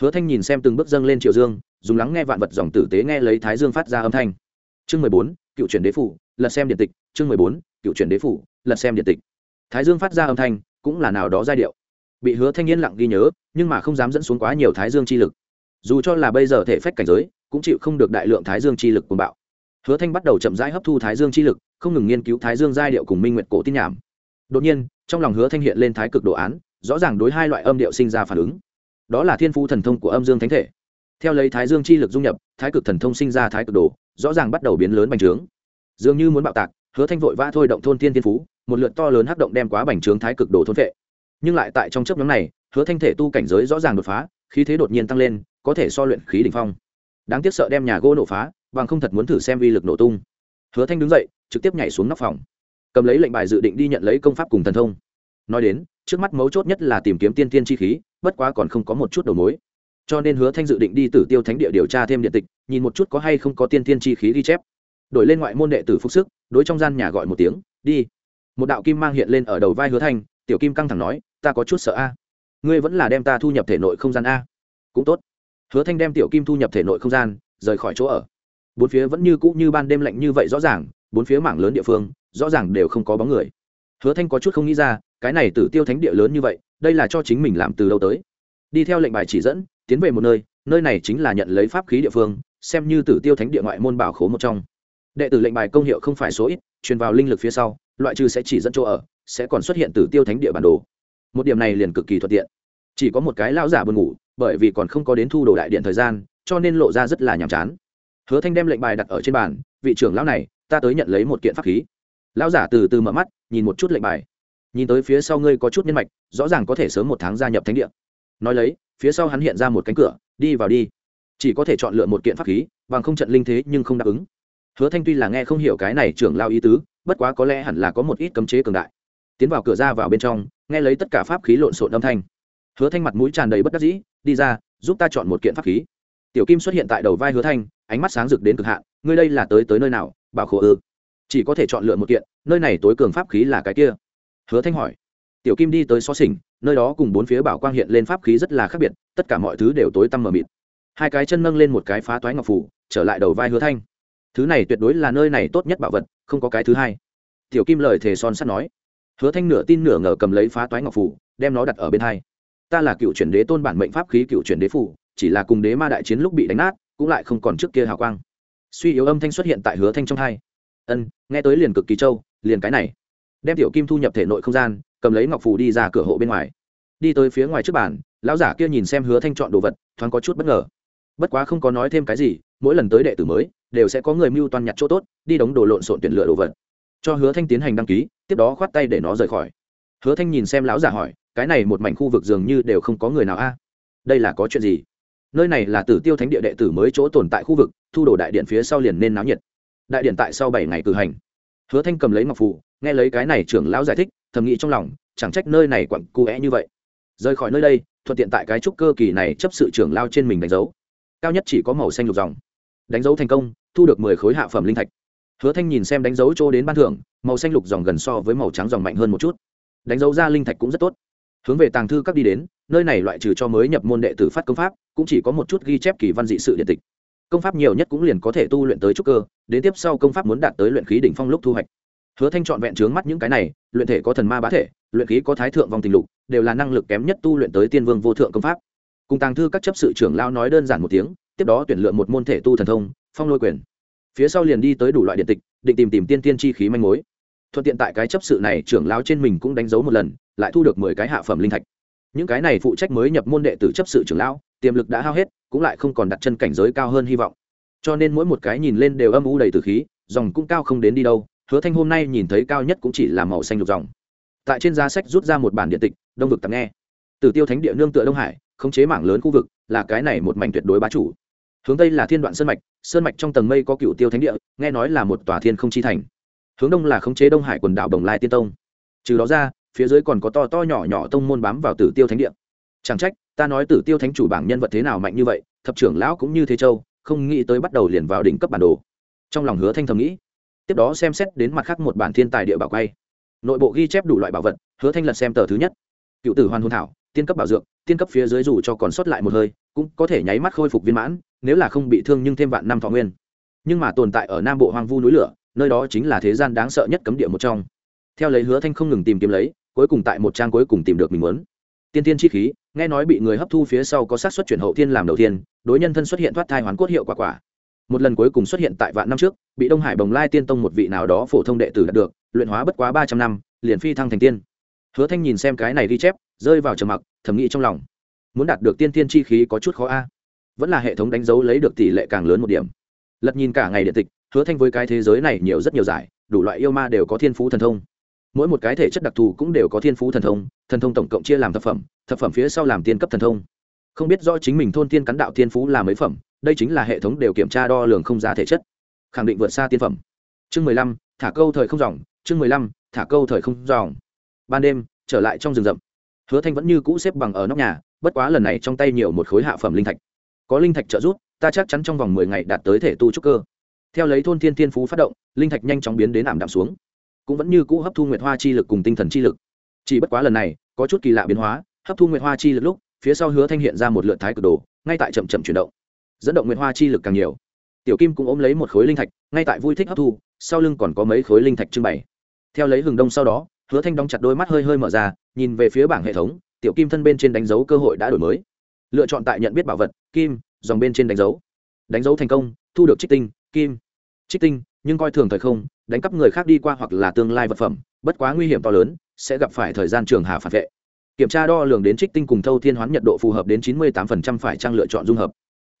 Hứa thanh nhìn xem từng bước dâng lên triệu dương, dùng lắng nghe vạn vật dòng tử tế nghe lấy thái dương phát ra âm thanh chương mười bốn, cựu chuyển đế phủ, lật xem điện tịch. Chương mười bốn, cựu chuyển đế phủ, lật xem điện tịch. Thái dương phát ra âm thanh, cũng là nào đó giai điệu. Bị hứa thanh yên lặng ghi nhớ, nhưng mà không dám dẫn xuống quá nhiều thái dương chi lực. Dù cho là bây giờ thể phách cảnh giới, cũng chịu không được đại lượng thái dương chi lực cuồng bạo. Hứa thanh bắt đầu chậm rãi hấp thu thái dương chi lực, không ngừng nghiên cứu thái dương giai điệu cùng minh nguyệt cổ tin nhảm. Đột nhiên, trong lòng hứa thanh hiện lên thái cực đồ án, rõ ràng đối hai loại âm điệu sinh ra phản ứng. Đó là thiên phu thần thông của âm dương thánh thể theo lấy thái dương chi lực dung nhập, thái cực thần thông sinh ra thái cực đồ, rõ ràng bắt đầu biến lớn bành trướng. Dường như muốn bạo tạc, hứa thanh vội vã thôi động thôn thiên thiên phú, một lượt to lớn hắc động đem quá bành trướng thái cực đồ thôn vệ nhưng lại tại trong chấp nhóm này, hứa thanh thể tu cảnh giới rõ ràng đột phá, khí thế đột nhiên tăng lên, có thể so luyện khí đỉnh phong. Đáng tiếc sợ đem nhà gỗ nổ phá, bằng không thật muốn thử xem uy lực nổ tung. Hứa thanh đứng dậy, trực tiếp nhảy xuống nóc phòng. Cầm lấy lệnh bài dự định đi nhận lấy công pháp cùng thần thông. Nói đến, trước mắt mấu chốt nhất là tìm kiếm tiên tiên chi khí, bất quá còn không có một chút đầu mối cho nên hứa thanh dự định đi tử tiêu thánh địa điều tra thêm điện tịch, nhìn một chút có hay không có tiên tiên chi khí ghi chép. Đổi lên ngoại môn đệ tử phúc sức, đối trong gian nhà gọi một tiếng, đi. Một đạo kim mang hiện lên ở đầu vai hứa thanh, tiểu kim căng thẳng nói, ta có chút sợ a. Ngươi vẫn là đem ta thu nhập thể nội không gian a. Cũng tốt. Hứa thanh đem tiểu kim thu nhập thể nội không gian, rời khỏi chỗ ở. Bốn phía vẫn như cũ như ban đêm lạnh như vậy rõ ràng, bốn phía mảng lớn địa phương, rõ ràng đều không có bóng người. Hứa thanh có chút không nghĩ ra, cái này tử tiêu thánh địa lớn như vậy, đây là cho chính mình làm từ đâu tới. Đi theo lệnh bài chỉ dẫn tiến về một nơi nơi này chính là nhận lấy pháp khí địa phương, xem như tử tiêu thánh địa ngoại môn bảo khố một trong. Đệ tử lệnh bài công hiệu không phải số ít, truyền vào linh lực phía sau, loại trừ sẽ chỉ dẫn chỗ ở, sẽ còn xuất hiện tử tiêu thánh địa bản đồ. Một điểm này liền cực kỳ thuận tiện. Chỉ có một cái lão giả buồn ngủ, bởi vì còn không có đến thu đồ đại điện thời gian, cho nên lộ ra rất là nhàm chán. Hứa thanh đem lệnh bài đặt ở trên bàn, vị trưởng lão này, ta tới nhận lấy một kiện pháp khí. Lão giả từ từ mở mắt, nhìn một chút lệnh bài. Nhìn tới phía sau ngươi có chút nhân mạch, rõ ràng có thể sớm một tháng gia nhập thánh địa. Nói lấy phía sau hắn hiện ra một cánh cửa, đi vào đi. Chỉ có thể chọn lựa một kiện pháp khí, bằng không trận linh thế nhưng không đáp ứng. Hứa thanh tuy là nghe không hiểu cái này trưởng lao ý tứ, bất quá có lẽ hẳn là có một ít cấm chế cường đại. Tiến vào cửa ra vào bên trong, nghe lấy tất cả pháp khí lộn xộn âm thanh. Hứa thanh mặt mũi tràn đầy bất đắc dĩ, đi ra, giúp ta chọn một kiện pháp khí. Tiểu kim xuất hiện tại đầu vai hứa thanh, ánh mắt sáng rực đến cực hạn, ngươi đây là tới tới nơi nào, bảo khổ ư? Chỉ có thể chọn lựa một kiện, nơi này tối cường pháp khí là cái kia. Hứa thanh hỏi. Tiểu kim đi tới xó xỉnh nơi đó cùng bốn phía bảo quang hiện lên pháp khí rất là khác biệt, tất cả mọi thứ đều tối tăm mờ mịt. Hai cái chân nâng lên một cái phá toái ngọc phủ, trở lại đầu vai hứa thanh. Thứ này tuyệt đối là nơi này tốt nhất bảo vật, không có cái thứ hai. Tiểu kim lời thề son sắt nói. Hứa thanh nửa tin nửa ngờ cầm lấy phá toái ngọc phủ, đem nó đặt ở bên hai. Ta là cựu chuyển đế tôn bản mệnh pháp khí cựu chuyển đế phủ, chỉ là cùng đế ma đại chiến lúc bị đánh nát, cũng lại không còn trước kia hào quang. Suy yếu âm thanh xuất hiện tại hứa thanh trong hai. Ân, nghe tới liền cực kỳ châu liền cái này đem tiểu kim thu nhập thể nội không gian, cầm lấy ngọc phù đi ra cửa hộ bên ngoài. Đi tới phía ngoài trước bàn, lão giả kia nhìn xem hứa thanh chọn đồ vật, thoáng có chút bất ngờ. Bất quá không có nói thêm cái gì, mỗi lần tới đệ tử mới, đều sẽ có người mưu toàn nhặt chỗ tốt, đi đóng đồ lộn xộn tuyển lựa đồ vật. Cho hứa thanh tiến hành đăng ký, tiếp đó khoát tay để nó rời khỏi. Hứa thanh nhìn xem lão giả hỏi, cái này một mảnh khu vực dường như đều không có người nào a? Đây là có chuyện gì? Nơi này là tử tiêu thánh địa đệ tử mới chỗ tồn tại khu vực, thu đồ đại điện phía sau liền nên náo nhiệt. Đại điện tại sau bảy ngày cử hành. Hứa thanh cầm lấy ngọc phù nghe lấy cái này trưởng lão giải thích, thầm nghĩ trong lòng, chẳng trách nơi này quặn cụ é như vậy. Rời khỏi nơi đây, thuận tiện tại cái trúc cơ kỳ này chấp sự trưởng lao trên mình đánh dấu. Cao nhất chỉ có màu xanh lục dòng. Đánh dấu thành công, thu được mười khối hạ phẩm linh thạch. Hứa thanh nhìn xem đánh dấu chỗ đến ban thưởng, màu xanh lục dòng gần so với màu trắng dòng mạnh hơn một chút. Đánh dấu ra linh thạch cũng rất tốt. Hướng về tàng thư các đi đến, nơi này loại trừ cho mới nhập môn đệ tử phát công pháp, cũng chỉ có một chút ghi chép kỳ văn dị sự điện tịch. Công pháp nhiều nhất cũng liền có thể tu luyện tới trúc cơ, đến tiếp sau công pháp muốn đạt tới luyện khí đỉnh phong lúc thu hoạch hứa thanh chọn vẹn trướng mắt những cái này, luyện thể có thần ma bá thể, luyện khí có thái thượng vòng tình lục, đều là năng lực kém nhất tu luyện tới tiên vương vô thượng công pháp. Cùng tàng thư các chấp sự trưởng lao nói đơn giản một tiếng, tiếp đó tuyển lựa một môn thể tu thần thông, phong lôi quyền. Phía sau liền đi tới đủ loại điện tịch, định tìm tìm tiên tiên chi khí manh mối. Thuận tiện tại cái chấp sự này trưởng lao trên mình cũng đánh dấu một lần, lại thu được mười cái hạ phẩm linh thạch. Những cái này phụ trách mới nhập môn đệ tử chấp sự trưởng lão, tiềm lực đã hao hết, cũng lại không còn đặt chân cảnh giới cao hơn hy vọng. Cho nên mỗi một cái nhìn lên đều âm u đầy từ khí, dòng cũng cao không đến đi đâu hứa thanh hôm nay nhìn thấy cao nhất cũng chỉ là màu xanh lục dòng. Tại trên giá sách rút ra một bản điện tịch, đông vực tập nghe. Từ tiêu thánh địa nương tựa đông hải, khống chế mảng lớn khu vực, là cái này một mảnh tuyệt đối bá chủ. Hướng tây là thiên đoạn sơn mạch sơn mạch trong tầng mây có cựu tiêu thánh địa, nghe nói là một tòa thiên không chi thành. Hướng đông là khống chế đông hải quần đảo đồng lai tiên tông. Trừ đó ra, phía dưới còn có to to nhỏ nhỏ tông môn bám vào tử tiêu thánh địa. Chẳng trách, ta nói tử tiêu thánh chủ bảng nhân vật thế nào mạnh như vậy, thập trưởng lão cũng như thế châu, không nghĩ tới bắt đầu liền vào đỉnh cấp bản đồ. Trong lòng hứa thanh thầm nghĩ tiếp đó xem xét đến mặt khác một bản thiên tài địa bảo quay. Nội bộ ghi chép đủ loại bảo vật, hứa thanh lật xem tờ thứ nhất. Cựu tử hoàn hôn thảo, tiên cấp bảo dược, tiên cấp phía dưới dù cho còn sót lại một hơi, cũng có thể nháy mắt khôi phục viên mãn, nếu là không bị thương nhưng thêm vạn năm thọ nguyên. Nhưng mà tồn tại ở nam bộ hoang vu núi lửa, nơi đó chính là thế gian đáng sợ nhất cấm địa một trong. Theo lấy hứa thanh không ngừng tìm kiếm lấy, cuối cùng tại một trang cuối cùng tìm được mình muốn. Tiên tiên chi khí, nghe nói bị người hấp thu phía sau có xác suất chuyển hậu thiên làm đầu tiên, đối nhân thân xuất hiện thoát thai hoán cốt hiệu quả quả một lần cuối cùng xuất hiện tại vạn năm trước, bị đông hải bồng lai tiên tông một vị nào đó phổ thông đệ tử đạt được, luyện hóa bất quá ba trăm năm, liền phi thăng thành tiên. Hứa thanh nhìn xem cái này ghi chép, rơi vào trầm mặc, thầm nghĩ trong lòng. Muốn đạt được tiên tiên chi khí có chút khó a. Vẫn là hệ thống đánh dấu lấy được tỷ lệ càng lớn một điểm. Lật nhìn cả ngày điện tịch, hứa thanh với cái thế giới này nhiều rất nhiều giải, đủ loại yêu ma đều có thiên phú thần thông. Mỗi một cái thể chất đặc thù cũng đều có thiên phú thần thông thần thông tổng cộng chia làm thập phẩm thập phẩm phía sau làm tiên cấp thần thông. Không biết rõ chính mình thôn tiên cắn đạo thiên phú là mấy phẩm đây chính là hệ thống đều kiểm tra đo lường không giá thể chất. Khẳng định vượt xa tiên phẩm. Chương mười lăm, thả câu thời không dòng. Chương mười lăm, thả câu thời không dòng. Ban đêm, trở lại trong rừng rậm. Hứa thanh vẫn như cũ xếp bằng ở nóc nhà, bất quá lần này trong tay nhiều một khối hạ phẩm linh thạch. Có linh thạch trợ giúp, ta chắc chắn trong vòng mười ngày đạt tới thể tu trúc cơ. Theo lấy thôn thiên thiên phú phát động, linh thạch nhanh chóng biến đến ảm đạm xuống. Cũng vẫn như cũ hấp thu nguyệt hoa chi lực cùng tinh thần chi lực. Chỉ bất quá lần này, có chút kỳ lạ biến hóa, hấp thu nguyệt hoa chi lực lúc, phía sau hứa thanh hiện ra một lượt thái cực đồ, ngay tại chậm chậm chuyển động dẫn động nguyệt hoa chi lực càng nhiều. Tiểu kim cũng ôm lấy một khối linh thạch, ngay tại vui thích hấp thu, sau lưng còn có mấy khối linh thạch trưng bày. Theo lấy hừng đông sau đó, hứa thanh đóng chặt đôi mắt hơi hơi mở ra, nhìn về phía bảng hệ thống, tiểu kim thân bên trên đánh dấu cơ hội đã đổi mới. Lựa chọn tại nhận biết bảo vật, kim, dòng bên trên đánh dấu. Đánh dấu thành công, thu được trích tinh, kim. Trích tinh, nhưng coi thường thời không, đánh cắp người khác đi qua hoặc là tương lai vật phẩm, bất quá nguy hiểm to lớn, sẽ gặp phải thời gian trường hà phản vệ. Kiểm tra đo lường đến trích tinh cùng thâu thiên hoán nhật độ phù hợp đến chín mươi tám phải trang lựa chọn dung hợp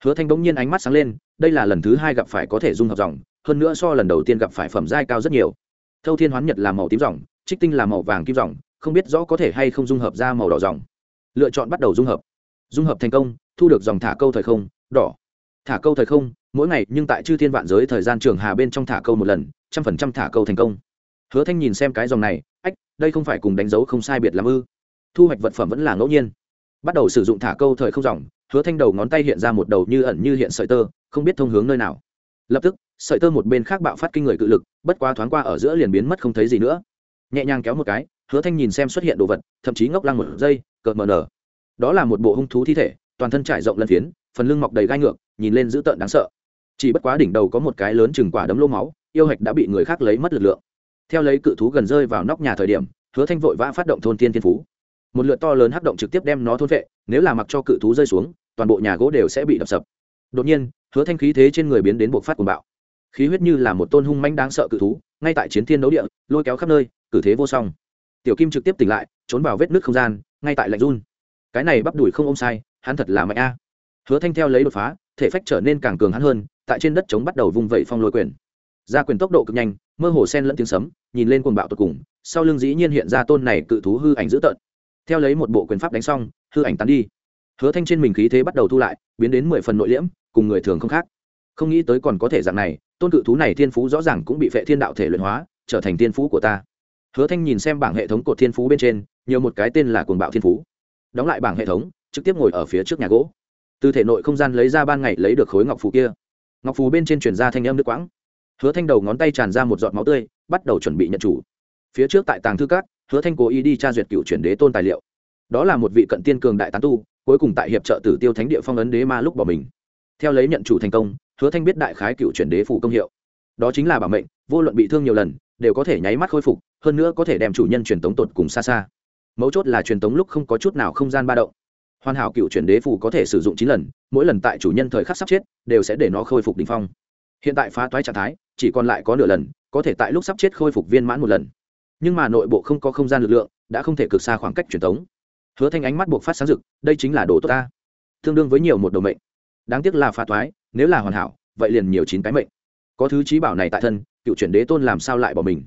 hứa thanh bỗng nhiên ánh mắt sáng lên, đây là lần thứ hai gặp phải có thể dung hợp dòng, hơn nữa so lần đầu tiên gặp phải phẩm giai cao rất nhiều. Thâu thiên hoán nhật là màu tím dòng, trích tinh là màu vàng kim dòng, không biết rõ có thể hay không dung hợp ra màu đỏ dòng. Lựa chọn bắt đầu dung hợp. Dung hợp thành công, thu được dòng thả câu thời không, đỏ. Thả câu thời không, mỗi ngày, nhưng tại chư thiên vạn giới thời gian trường hà bên trong thả câu một lần, trăm phần trăm thả câu thành công. Hứa thanh nhìn xem cái dòng này, ách, đây không phải cùng đánh dấu không sai biệt làm ư. Thu hoạch vật phẩm vẫn là ngẫu nhiên. Bắt đầu sử dụng thả câu thời không dòng hứa thanh đầu ngón tay hiện ra một đầu như ẩn như hiện sợi tơ, không biết thông hướng nơi nào. Lập tức, sợi tơ một bên khác bạo phát kinh người cự lực, bất quá thoáng qua ở giữa liền biến mất không thấy gì nữa. Nhẹ nhàng kéo một cái, hứa thanh nhìn xem xuất hiện đồ vật, thậm chí ngốc lăng một giây, cợt mờ nở. Đó là một bộ hung thú thi thể, toàn thân trải rộng lân phiến, phần lưng mọc đầy gai ngược, nhìn lên dữ tợn đáng sợ. Chỉ bất quá đỉnh đầu có một cái lớn chừng quả đấm lô máu, yêu hạch đã bị người khác lấy mất lực lượng. Theo lấy cự thú gần rơi vào nóc nhà thời điểm, hứa thanh vội vã phát động thôn tiên thiên phú một lượt to lớn hắc động trực tiếp đem nó thôn vệ nếu là mặc cho cự thú rơi xuống, toàn bộ nhà gỗ đều sẽ bị đập sập. Đột nhiên, hứa thanh khí thế trên người biến đến buộc phát cuồng bạo. Khí huyết như là một tôn hung manh đáng sợ cự thú, ngay tại chiến thiên đấu địa, lôi kéo khắp nơi, cử thế vô song. Tiểu kim trực tiếp tỉnh lại, trốn vào vết nước không gian, ngay tại lạnh run. Cái này bắp đùi không ôm sai, hắn thật là mạnh a. Hứa thanh theo lấy đột phá, thể phách trở nên càng cường hắn hơn, tại trên đất chống bắt đầu vung vẩy phong lôi quyền. Ra quyền tốc độ cực nhanh, mơ hồ sen lẫn tiếng sấm, nhìn lên cuồng bạo tột cùng, sau lưng dĩ nhiên hiện ra tôn này cự thú hư ảnh dữ tợn theo lấy một bộ quyền pháp đánh xong, hư ảnh tán đi. Hứa thanh trên mình khí thế bắt đầu thu lại, biến đến mười phần nội liễm, cùng người thường không khác. Không nghĩ tới còn có thể dạng này, tôn cự thú này thiên phú rõ ràng cũng bị phệ thiên đạo thể luyện hóa, trở thành thiên phú của ta. Hứa thanh nhìn xem bảng hệ thống cột thiên phú bên trên, nhiều một cái tên là cuồng bạo thiên phú. Đóng lại bảng hệ thống, trực tiếp ngồi ở phía trước nhà gỗ. Từ thể nội không gian lấy ra ban ngày lấy được khối ngọc phù kia. Ngọc phù bên trên chuyển ra thanh âm nước quãng. Hứa thanh đầu ngón tay tràn ra một giọt máu tươi, bắt đầu chuẩn bị nhận chủ. Phía trước tại tàng thư cát hứa thanh cố ý đi tra duyệt cựu chuyển đế tôn tài liệu. Đó là một vị cận tiên cường đại tán tu, cuối cùng tại hiệp trợ tử tiêu thánh địa phong ấn đế ma lúc bỏ mình. Theo lấy nhận chủ thành công, hứa thanh biết đại khái cựu chuyển đế phủ công hiệu. Đó chính là bảo mệnh, vô luận bị thương nhiều lần, đều có thể nháy mắt khôi phục, hơn nữa có thể đem chủ nhân truyền tống tột cùng xa xa. Mấu chốt là truyền tống lúc không có chút nào không gian ba động. Hoàn hảo cựu chuyển đế phủ có thể sử dụng chín lần, mỗi lần tại chủ nhân thời khắc sắp chết, đều sẽ để nó khôi phục đ ỉ n h phong. Hiện tại phá toái trạng thái, chỉ còn lại có nửa lần, có thể tại lúc sắp chết khôi phục viên mãn một lần nhưng mà nội bộ không có không gian lực lượng, đã không thể cực xa khoảng cách truyền thống hứa thanh ánh mắt buộc phát sáng rực, đây chính là đồ tốt ta. Tương đương với nhiều một đồ mệnh. Đáng tiếc là phá toái, nếu là hoàn hảo, vậy liền nhiều chín cái mệnh. Có thứ trí bảo này tại thân, cựu chuyển đế tôn làm sao lại bỏ mình?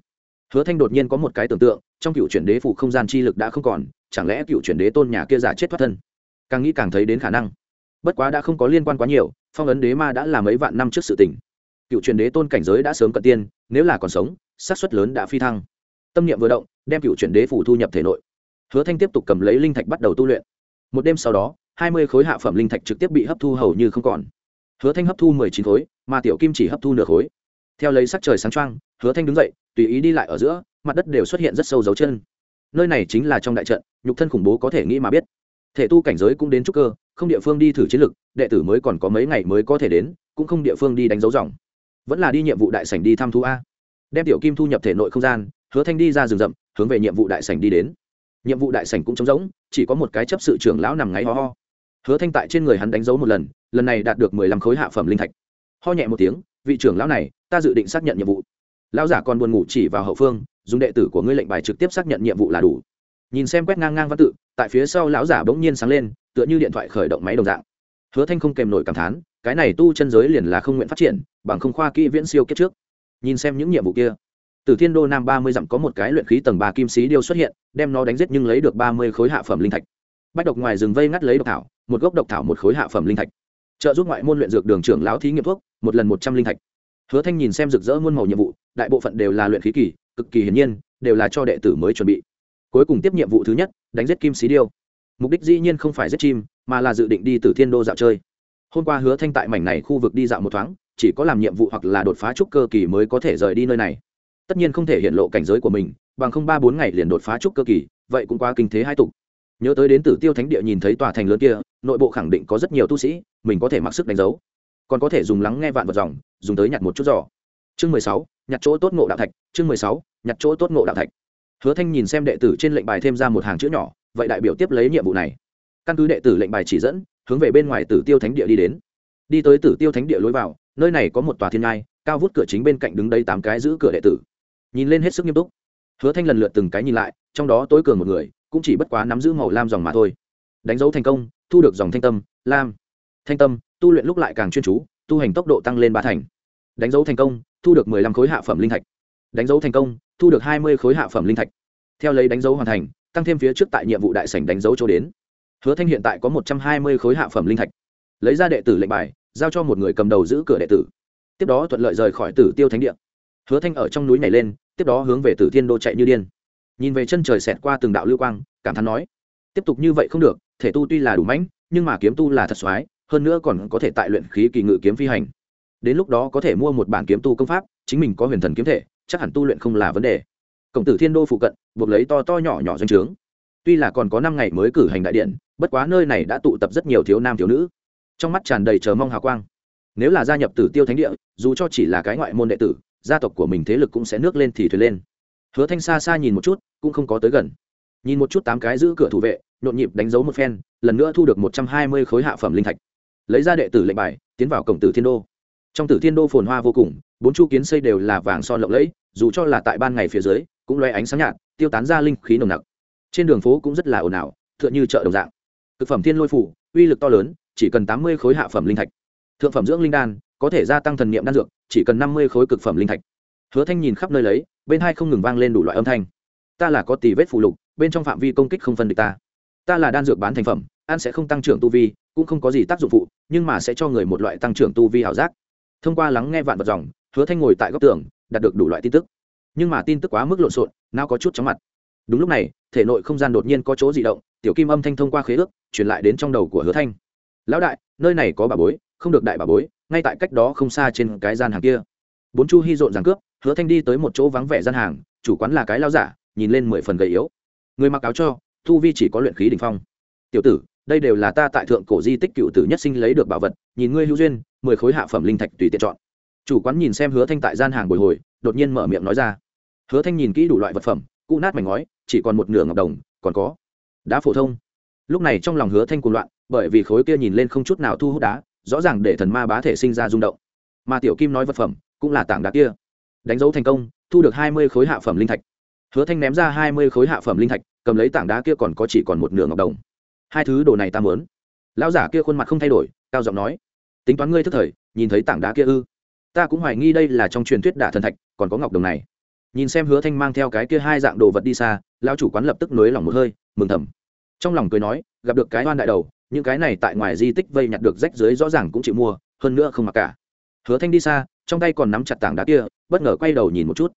Hứa thanh đột nhiên có một cái tưởng tượng, trong cựu chuyển đế phủ không gian chi lực đã không còn, chẳng lẽ cựu chuyển đế tôn nhà kia giả chết thoát thân? Càng nghĩ càng thấy đến khả năng. Bất quá đã không có liên quan quá nhiều, phong ấn đế ma đã là mấy vạn năm trước sự tình. Cựu truyền đế tôn cảnh giới đã sớm cận tiên, nếu là còn sống, xác suất lớn đã phi thăng tâm niệm vừa động, đem cựu chuyển đế phủ thu nhập thể nội. Hứa thanh tiếp tục cầm lấy linh thạch bắt đầu tu luyện. Một đêm sau đó, hai mươi khối hạ phẩm linh thạch trực tiếp bị hấp thu hầu như không còn. Hứa thanh hấp thu mười chín khối, mà tiểu kim chỉ hấp thu nửa khối. Theo lấy sắc trời sáng trăng hứa thanh đứng dậy, tùy ý đi lại ở giữa, mặt đất đều xuất hiện rất sâu dấu chân. Nơi này chính là trong đại trận, nhục thân khủng bố có thể nghĩ mà biết. Thể tu cảnh giới cũng đến trúc cơ, không địa phương đi thử chiến lực, đệ tử mới còn có mấy ngày mới có thể đến, cũng không địa phương đi đánh dấu dòng. Vẫn là đi nhiệm vụ đại sảnh đi thăm thu a đem tiểu kim thu nhập thể nội không gian, hứa thanh đi ra rừng rậm, hướng về nhiệm vụ đại sảnh đi đến. Nhiệm vụ đại sảnh cũng trống rỗng, chỉ có một cái chấp sự trưởng lão nằm ngáy ho ho. Hứa thanh tại trên người hắn đánh dấu một lần lần này đạt được mười lăm khối hạ phẩm linh thạch. Ho nhẹ một tiếng, vị trưởng lão này, ta dự định xác nhận nhiệm vụ. Lão giả còn buồn ngủ chỉ vào hậu phương, dùng đệ tử của ngươi lệnh bài trực tiếp xác nhận nhiệm vụ là đủ. Nhìn xem quét ngang ngang văn tự, tại phía sau lão giả bỗng nhiên sáng lên, tựa như điện thoại khởi động máy đồng dạng. Hứa thanh không kèm nổi cảm thán, cái này tu chân giới liền là không nguyện phát triển, bằng không khoa kỹ viễn siêu kết trước nhìn xem những nhiệm vụ kia. Từ thiên đô nam ba mươi dặm có một cái luyện khí tầng ba kim sĩ điêu xuất hiện, đem nó đánh giết nhưng lấy được ba mươi khối hạ phẩm linh thạch. Bách độc ngoài rừng vây ngắt lấy độc thảo, một gốc độc thảo một khối hạ phẩm linh thạch. Trợ giúp ngoại môn luyện dược đường trưởng lão thí nghiệm thuốc, một lần một trăm linh thạch. Hứa thanh nhìn xem rực rỡ muôn màu nhiệm vụ, đại bộ phận đều là luyện khí kỳ, cực kỳ hiển nhiên, đều là cho đệ tử mới chuẩn bị. Cuối cùng tiếp nhiệm vụ thứ nhất, đánh giết kim sĩ điêu. Mục đích dĩ nhiên không phải giết chim, mà là dự định đi từ thiên đô dạo chơi. Hôm qua hứa thanh tại mảnh này khu vực đi dạo một thoáng chỉ có làm nhiệm vụ hoặc là đột phá trúc cơ kỳ mới có thể rời đi nơi này. Tất nhiên không thể hiện lộ cảnh giới của mình, bằng không ba bốn ngày liền đột phá trúc cơ kỳ, vậy cũng quá kinh thế hai tục. Nhớ tới đến tử tiêu thánh địa nhìn thấy tòa thành lớn kia, nội bộ khẳng định có rất nhiều tu sĩ, mình có thể mặc sức đánh dấu. Còn có thể dùng lắng nghe vạn vật dòng, dùng tới nhặt một chút giỏ. Chương mười sáu, nhặt chỗ tốt ngộ đạo thạch, chương mười sáu, nhặt chỗ tốt ngộ đạo thạch. Hứa thanh nhìn xem đệ tử trên lệnh bài thêm ra một hàng chữ nhỏ, vậy đại biểu tiếp lấy nhiệm vụ này. Căn cứ đệ tử lệnh bài chỉ dẫn, hướng về bên ngoài tử tiêu thánh địa đi đến. Đi tới tử tiêu thánh địa lối vào nơi này có một tòa thiên ngai, cao vút cửa chính bên cạnh đứng đây tám cái giữ cửa đệ tử. Nhìn lên hết sức nghiêm túc. Hứa thanh lần lượt từng cái nhìn lại, trong đó tối cường một người, cũng chỉ bất quá nắm giữ màu lam dòng mà thôi. Đánh dấu thành công, thu được dòng thanh tâm, lam. Thanh tâm, tu luyện lúc lại càng chuyên chú, tu hành tốc độ tăng lên ba thành. Đánh dấu thành công, thu được mười lăm khối hạ phẩm linh thạch. Đánh dấu thành công, thu được hai mươi khối hạ phẩm linh thạch. Theo lấy đánh dấu hoàn thành, tăng thêm phía trước tại nhiệm vụ đại sảnh đánh dấu chỗ đến. Hứa thanh hiện tại có một trăm hai mươi khối hạ phẩm linh thạch. Lấy ra đệ tử lệnh bài giao cho một người cầm đầu giữ cửa đệ tử. Tiếp đó thuận lợi rời khỏi tử tiêu thánh địa. Hứa thanh ở trong núi này lên, tiếp đó hướng về tử thiên đô chạy như điên. Nhìn về chân trời xẹt qua từng đạo lưu quang, cảm thán nói, tiếp tục như vậy không được, thể tu tuy là đủ mãnh, nhưng mà kiếm tu là thật soái, hơn nữa còn có thể tại luyện khí kỳ ngự kiếm phi hành. Đến lúc đó có thể mua một bản kiếm tu công pháp, chính mình có huyền thần kiếm thể, chắc hẳn tu luyện không là vấn đề. Cổng tử thiên đô phụ cận, buộc lấy to to nhỏ nhỏ doanh trướng. Tuy là còn có năm ngày mới cử hành đại điện, bất quá nơi này đã tụ tập rất nhiều thiếu nam thiếu nữ trong mắt tràn đầy chờ mong hào quang. Nếu là gia nhập tử tiêu thánh địa, dù cho chỉ là cái ngoại môn đệ tử, gia tộc của mình thế lực cũng sẽ nước lên thì thuyền lên. Hứa thanh xa xa nhìn một chút, cũng không có tới gần. Nhìn một chút tám cái giữ cửa thủ vệ, nhộn nhịp đánh dấu một phen, lần nữa thu được một trăm hai mươi khối hạ phẩm linh thạch. Lấy ra đệ tử lệnh bài, tiến vào cổng tử thiên đô. Trong tử thiên đô phồn hoa vô cùng, bốn chu kiến xây đều là vàng son lộng lẫy, dù cho là tại ban ngày phía dưới, cũng loe ánh sáng nhạt, tiêu tán ra linh khí nồng nặc. Trên đường phố cũng rất là ồn ào, tựa như chợ đồng dạng. Thực phẩm thiên lôi phủ, uy lực to lớn chỉ cần tám mươi khối hạ phẩm linh thạch. Thượng phẩm dưỡng linh đan có thể gia tăng thần niệm đan dược, chỉ cần năm mươi khối cực phẩm linh thạch. Hứa thanh nhìn khắp nơi lấy, bên hai không ngừng vang lên đủ loại âm thanh. Ta là có tỷ vết phụ lục, bên trong phạm vi công kích không phân địch ta. Ta là đan dược bán thành phẩm, ăn sẽ không tăng trưởng tu vi, cũng không có gì tác dụng phụ, nhưng mà sẽ cho người một loại tăng trưởng tu vi ảo giác. Thông qua lắng nghe vạn vật dòng, hứa thanh ngồi tại góc tường, đạt được đủ loại tin tức. Nhưng mà tin tức quá mức lộn xộn nào có chút chóng mặt. Đúng lúc này, thể nội không gian đột nhiên có chỗ di động, tiểu kim âm thanh thông qua khế ước, truyền lại đến trong đầu của hứa thanh lão đại, nơi này có bà bối, không được đại bà bối, ngay tại cách đó không xa trên cái gian hàng kia. Bốn chu hy rộn ràng cướp, hứa thanh đi tới một chỗ vắng vẻ gian hàng, chủ quán là cái lao giả, nhìn lên mười phần gầy yếu. Người mặc áo cho, thu vi chỉ có luyện khí đ ỉ n h phong. Tiểu tử, đây đều là ta tại thượng cổ di tích cựu tử nhất sinh lấy được bảo vật, nhìn ngươi hữu duyên, mười khối hạ phẩm linh thạch tùy tiện chọn. Chủ quán nhìn xem hứa thanh tại gian hàng bồi hồi, đột nhiên mở miệng nói ra. Hứa thanh nhìn kỹ đủ loại vật phẩm, cụ nát mảnh ngói, chỉ còn một nửa ngọc đồng, còn có đá phổ thông. Lúc này trong lòng hứa thanh cuồng loạn bởi vì khối kia nhìn lên không chút nào thu hút đá, rõ ràng để thần ma bá thể sinh ra rung động. Mà tiểu kim nói vật phẩm, cũng là tảng đá kia. Đánh dấu thành công, thu được hai mươi khối hạ phẩm linh thạch. Hứa thanh ném ra hai mươi khối hạ phẩm linh thạch, cầm lấy tảng đá kia còn có chỉ còn một nửa ngọc đồng. Hai thứ đồ này ta mớn lão giả kia khuôn mặt không thay đổi, cao giọng nói, tính toán ngươi thức thời, nhìn thấy tảng đá kia ư? Ta cũng hoài nghi đây là trong truyền thuyết đả thần thạch, còn có ngọc đồng này. Nhìn xem hứa thanh mang theo cái kia hai dạng đồ vật đi xa, lão chủ quán lập tức nới lòng một hơi, mừng thầm. Trong lòng cười nói, gặp được cái oan đại đầu những cái này tại ngoài di tích vây nhặt được rách dưới rõ ràng cũng chịu mua, hơn nữa không mặc cả. Hứa thanh đi xa, trong tay còn nắm chặt tảng đá kia, bất ngờ quay đầu nhìn một chút.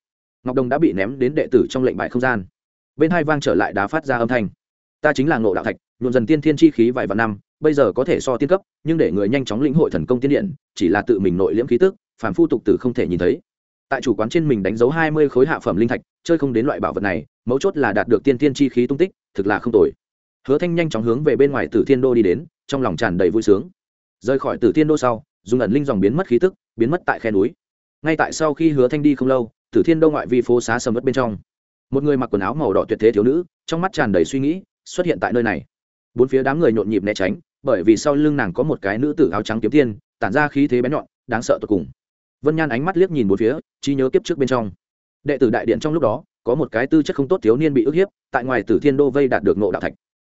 Ngọc đồng đã bị ném đến đệ tử trong lệnh bài không gian. Bên hai vang trở lại đá phát ra âm thanh. Ta chính là ngộ đạo thạch, nhuộm dần tiên thiên chi khí vài vạn năm, bây giờ có thể so tiên cấp, nhưng để người nhanh chóng lĩnh hội thần công tiên điện, chỉ là tự mình nội liễm khí tức phản phu tục tử không thể nhìn thấy. Tại chủ quán trên mình đánh dấu hai mươi khối hạ phẩm linh thạch, chơi không đến loại bảo vật này, mấu chốt là đạt được tiên tiên chi khí tung tích, thực là không tồi hứa thanh nhanh chóng hướng về bên ngoài tử thiên đô đi đến, trong lòng tràn đầy vui sướng. Rời khỏi tử thiên đô sau, dùng ẩn linh dòng biến mất khí tức, biến mất tại khe núi. Ngay tại sau khi hứa thanh đi không lâu, tử thiên đô ngoại vi phố xá sầm mất bên trong. Một người mặc quần áo màu đỏ tuyệt thế thiếu nữ, trong mắt tràn đầy suy nghĩ, xuất hiện tại nơi này. Bốn phía đám người nhộn nhịp né tránh, bởi vì sau lưng nàng có một cái nữ tử áo trắng kiếm tiên, tản ra khí thế bén nhọn, đáng sợ tột cùng. Vân nhan ánh mắt liếc nhìn bốn phía, trí nhớ kiếp trước bên trong. Đệ tử đại điện trong lúc đó, có một cái tư chất không tốt thiếu niên bị ức hiếp, tại ngoài tử thiên đô vây đạt được nộ đạo thạch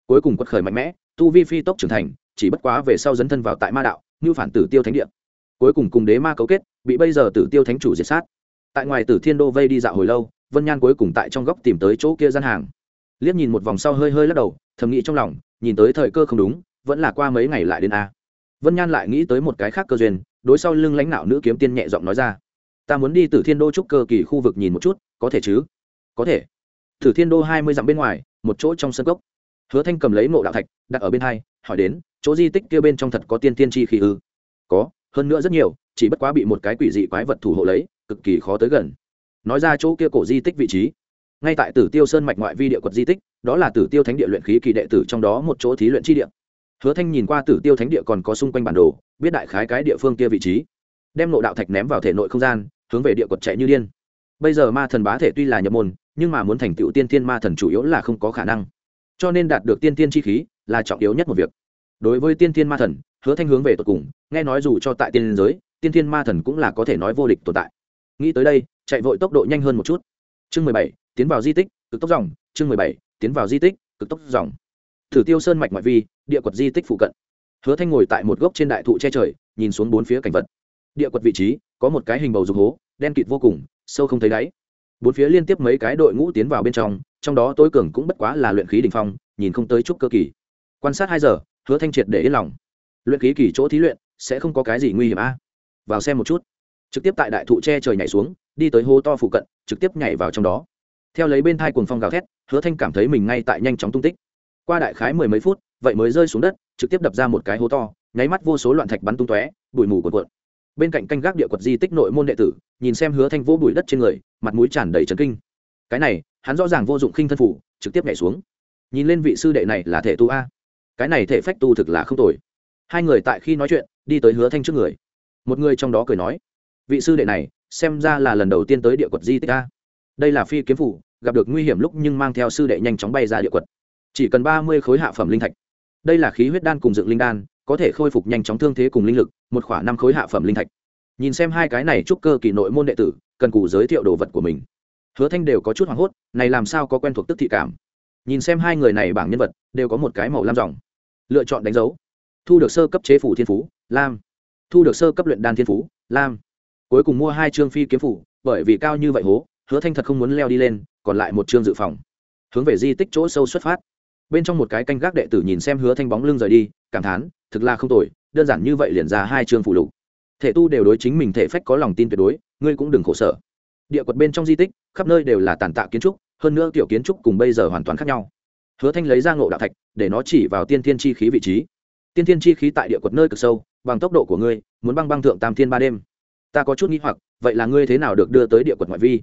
cuối cùng quật khởi mạnh mẽ, tu vi phi tốc trưởng thành, chỉ bất quá về sau dấn thân vào tại ma đạo, như phản tử tiêu thánh địa. Cuối cùng cùng đế ma cấu kết, bị bây giờ tử tiêu thánh chủ diệt sát. Tại ngoài tử thiên đô vây đi dạo hồi lâu, vân nhan cuối cùng tại trong góc tìm tới chỗ kia gian hàng. Liếc nhìn một vòng sau hơi hơi lắc đầu, thầm nghĩ trong lòng, nhìn tới thời cơ không đúng, vẫn là qua mấy ngày lại đến a. Vân nhan lại nghĩ tới một cái khác cơ duyên, đối sau lưng lãnh đạo nữ kiếm tiên nhẹ giọng nói ra. Ta muốn đi từ thiên đô trúc cơ kỳ khu vực nhìn một chút, có thể chứ? Có thể. Tử thiên đô hai mươi dặm bên ngoài, một chỗ trong sân cốc hứa thanh cầm lấy ngộ đạo thạch, đặt ở bên hai, hỏi đến, chỗ di tích kia bên trong thật có tiên tiên chi khí ư? Có, hơn nữa rất nhiều, chỉ bất quá bị một cái quỷ dị quái vật thủ hộ lấy, cực kỳ khó tới gần. Nói ra chỗ kia cổ di tích vị trí. Ngay tại tử tiêu sơn mạch ngoại vi địa quật di tích, đó là tử tiêu thánh địa luyện khí kỳ đệ tử trong đó một chỗ thí luyện chi địa. Hứa thanh nhìn qua tử tiêu thánh địa còn có xung quanh bản đồ, biết đại khái cái địa phương kia vị trí. Đem nộ đạo thạch ném vào thể nội không gian, hướng về địa quật chạy như điên. Bây giờ ma thần bá thể tuy là nhập môn, nhưng mà muốn thành tựu tiên thiên ma thần chủ yếu là không có khả năng cho nên đạt được tiên thiên chi khí là trọng yếu nhất một việc. Đối với tiên thiên ma thần, hứa thanh hướng về tột cùng, nghe nói dù cho tại tiên giới, tiên thiên ma thần cũng là có thể nói vô địch tồn tại. Nghĩ tới đây, chạy vội tốc độ nhanh hơn một chút. Chương mười bảy, tiến vào di tích, cực tốc dòng. Chương mười bảy, tiến vào di tích, cực tốc dòng. Thử tiêu sơn mạch ngoại vi, địa quật di tích phụ cận. Hứa thanh ngồi tại một gốc trên đại thụ che trời, nhìn xuống bốn phía cảnh vật. Địa quật vị trí, có một cái hình bầu dục hố, đen kịt vô cùng, sâu không thấy đáy bốn phía liên tiếp mấy cái đội ngũ tiến vào bên trong trong đó tối cường cũng bất quá là luyện khí đình phong, nhìn không tới chút cơ kỳ. Quan sát hai giờ, hứa thanh triệt để yên lòng. Luyện khí kỳ chỗ thí luyện, sẽ không có cái gì nguy hiểm a. Vào xem một chút. Trực tiếp tại đại thụ che trời nhảy xuống, đi tới hố to phụ cận, trực tiếp nhảy vào trong đó. Theo lấy bên thai cuồng phong gào thét, hứa thanh cảm thấy mình ngay tại nhanh chóng tung tích. Qua đại khái mười mấy phút, vậy mới rơi xuống đất, trực tiếp đập ra một cái hố to, nháy mắt vô số loạn thạch bắn tung tóe, bụi mù cuộn cuộn bên cạnh canh gác địa quật di tích nội môn đệ tử, nhìn xem hứa thanh vỗ bụi đất trên người, mặt mũi tràn đầy trấn kinh. Cái này, hắn rõ ràng vô dụng khinh thân phủ, trực tiếp nhảy xuống. Nhìn lên vị sư đệ này là thể tu a. Cái này thể phách tu thực là không tồi. Hai người tại khi nói chuyện, đi tới hứa thanh trước người. Một người trong đó cười nói, vị sư đệ này, xem ra là lần đầu tiên tới địa quật di tích a. Đây là phi kiếm phủ, gặp được nguy hiểm lúc nhưng mang theo sư đệ nhanh chóng bay ra địa quật. Chỉ cần ba mươi khối hạ phẩm linh thạch. Đây là khí huyết đan cùng dựng linh đan có thể khôi phục nhanh chóng thương thế cùng linh lực, một khoảng năm khối hạ phẩm linh thạch. Nhìn xem hai cái này chúc cơ kỳ nội môn đệ tử, cần cù giới thiệu đồ vật của mình. Hứa thanh đều có chút hoảng hốt, này làm sao có quen thuộc tức thị cảm. Nhìn xem hai người này bảng nhân vật, đều có một cái màu lam dòng. Lựa chọn đánh dấu. Thu được sơ cấp chế phủ thiên phú, lam. Thu được sơ cấp luyện đan thiên phú, lam. Cuối cùng mua hai chương phi kiếm phủ, bởi vì cao như vậy hố, hứa thanh thật không muốn leo đi lên, còn lại một chương dự phòng. Hướng về di tích chỗ sâu xuất phát bên trong một cái canh gác đệ tử nhìn xem hứa thanh bóng lưng rời đi, cảm thán, thực là không tồi, đơn giản như vậy liền ra hai chương phụ lục. Thể tu đều đối chính mình thể phách có lòng tin tuyệt đối, ngươi cũng đừng khổ sở. Địa quật bên trong di tích, khắp nơi đều là tàn tạ kiến trúc, hơn nữa tiểu kiến trúc cùng bây giờ hoàn toàn khác nhau. Hứa thanh lấy ra ngộ đạo thạch, để nó chỉ vào tiên thiên chi khí vị trí. Tiên thiên chi khí tại địa quật nơi cực sâu, bằng tốc độ của ngươi, muốn băng băng thượng tam thiên ba đêm. Ta có chút nghĩ hoặc, vậy là ngươi thế nào được đưa tới địa quật ngoại vi?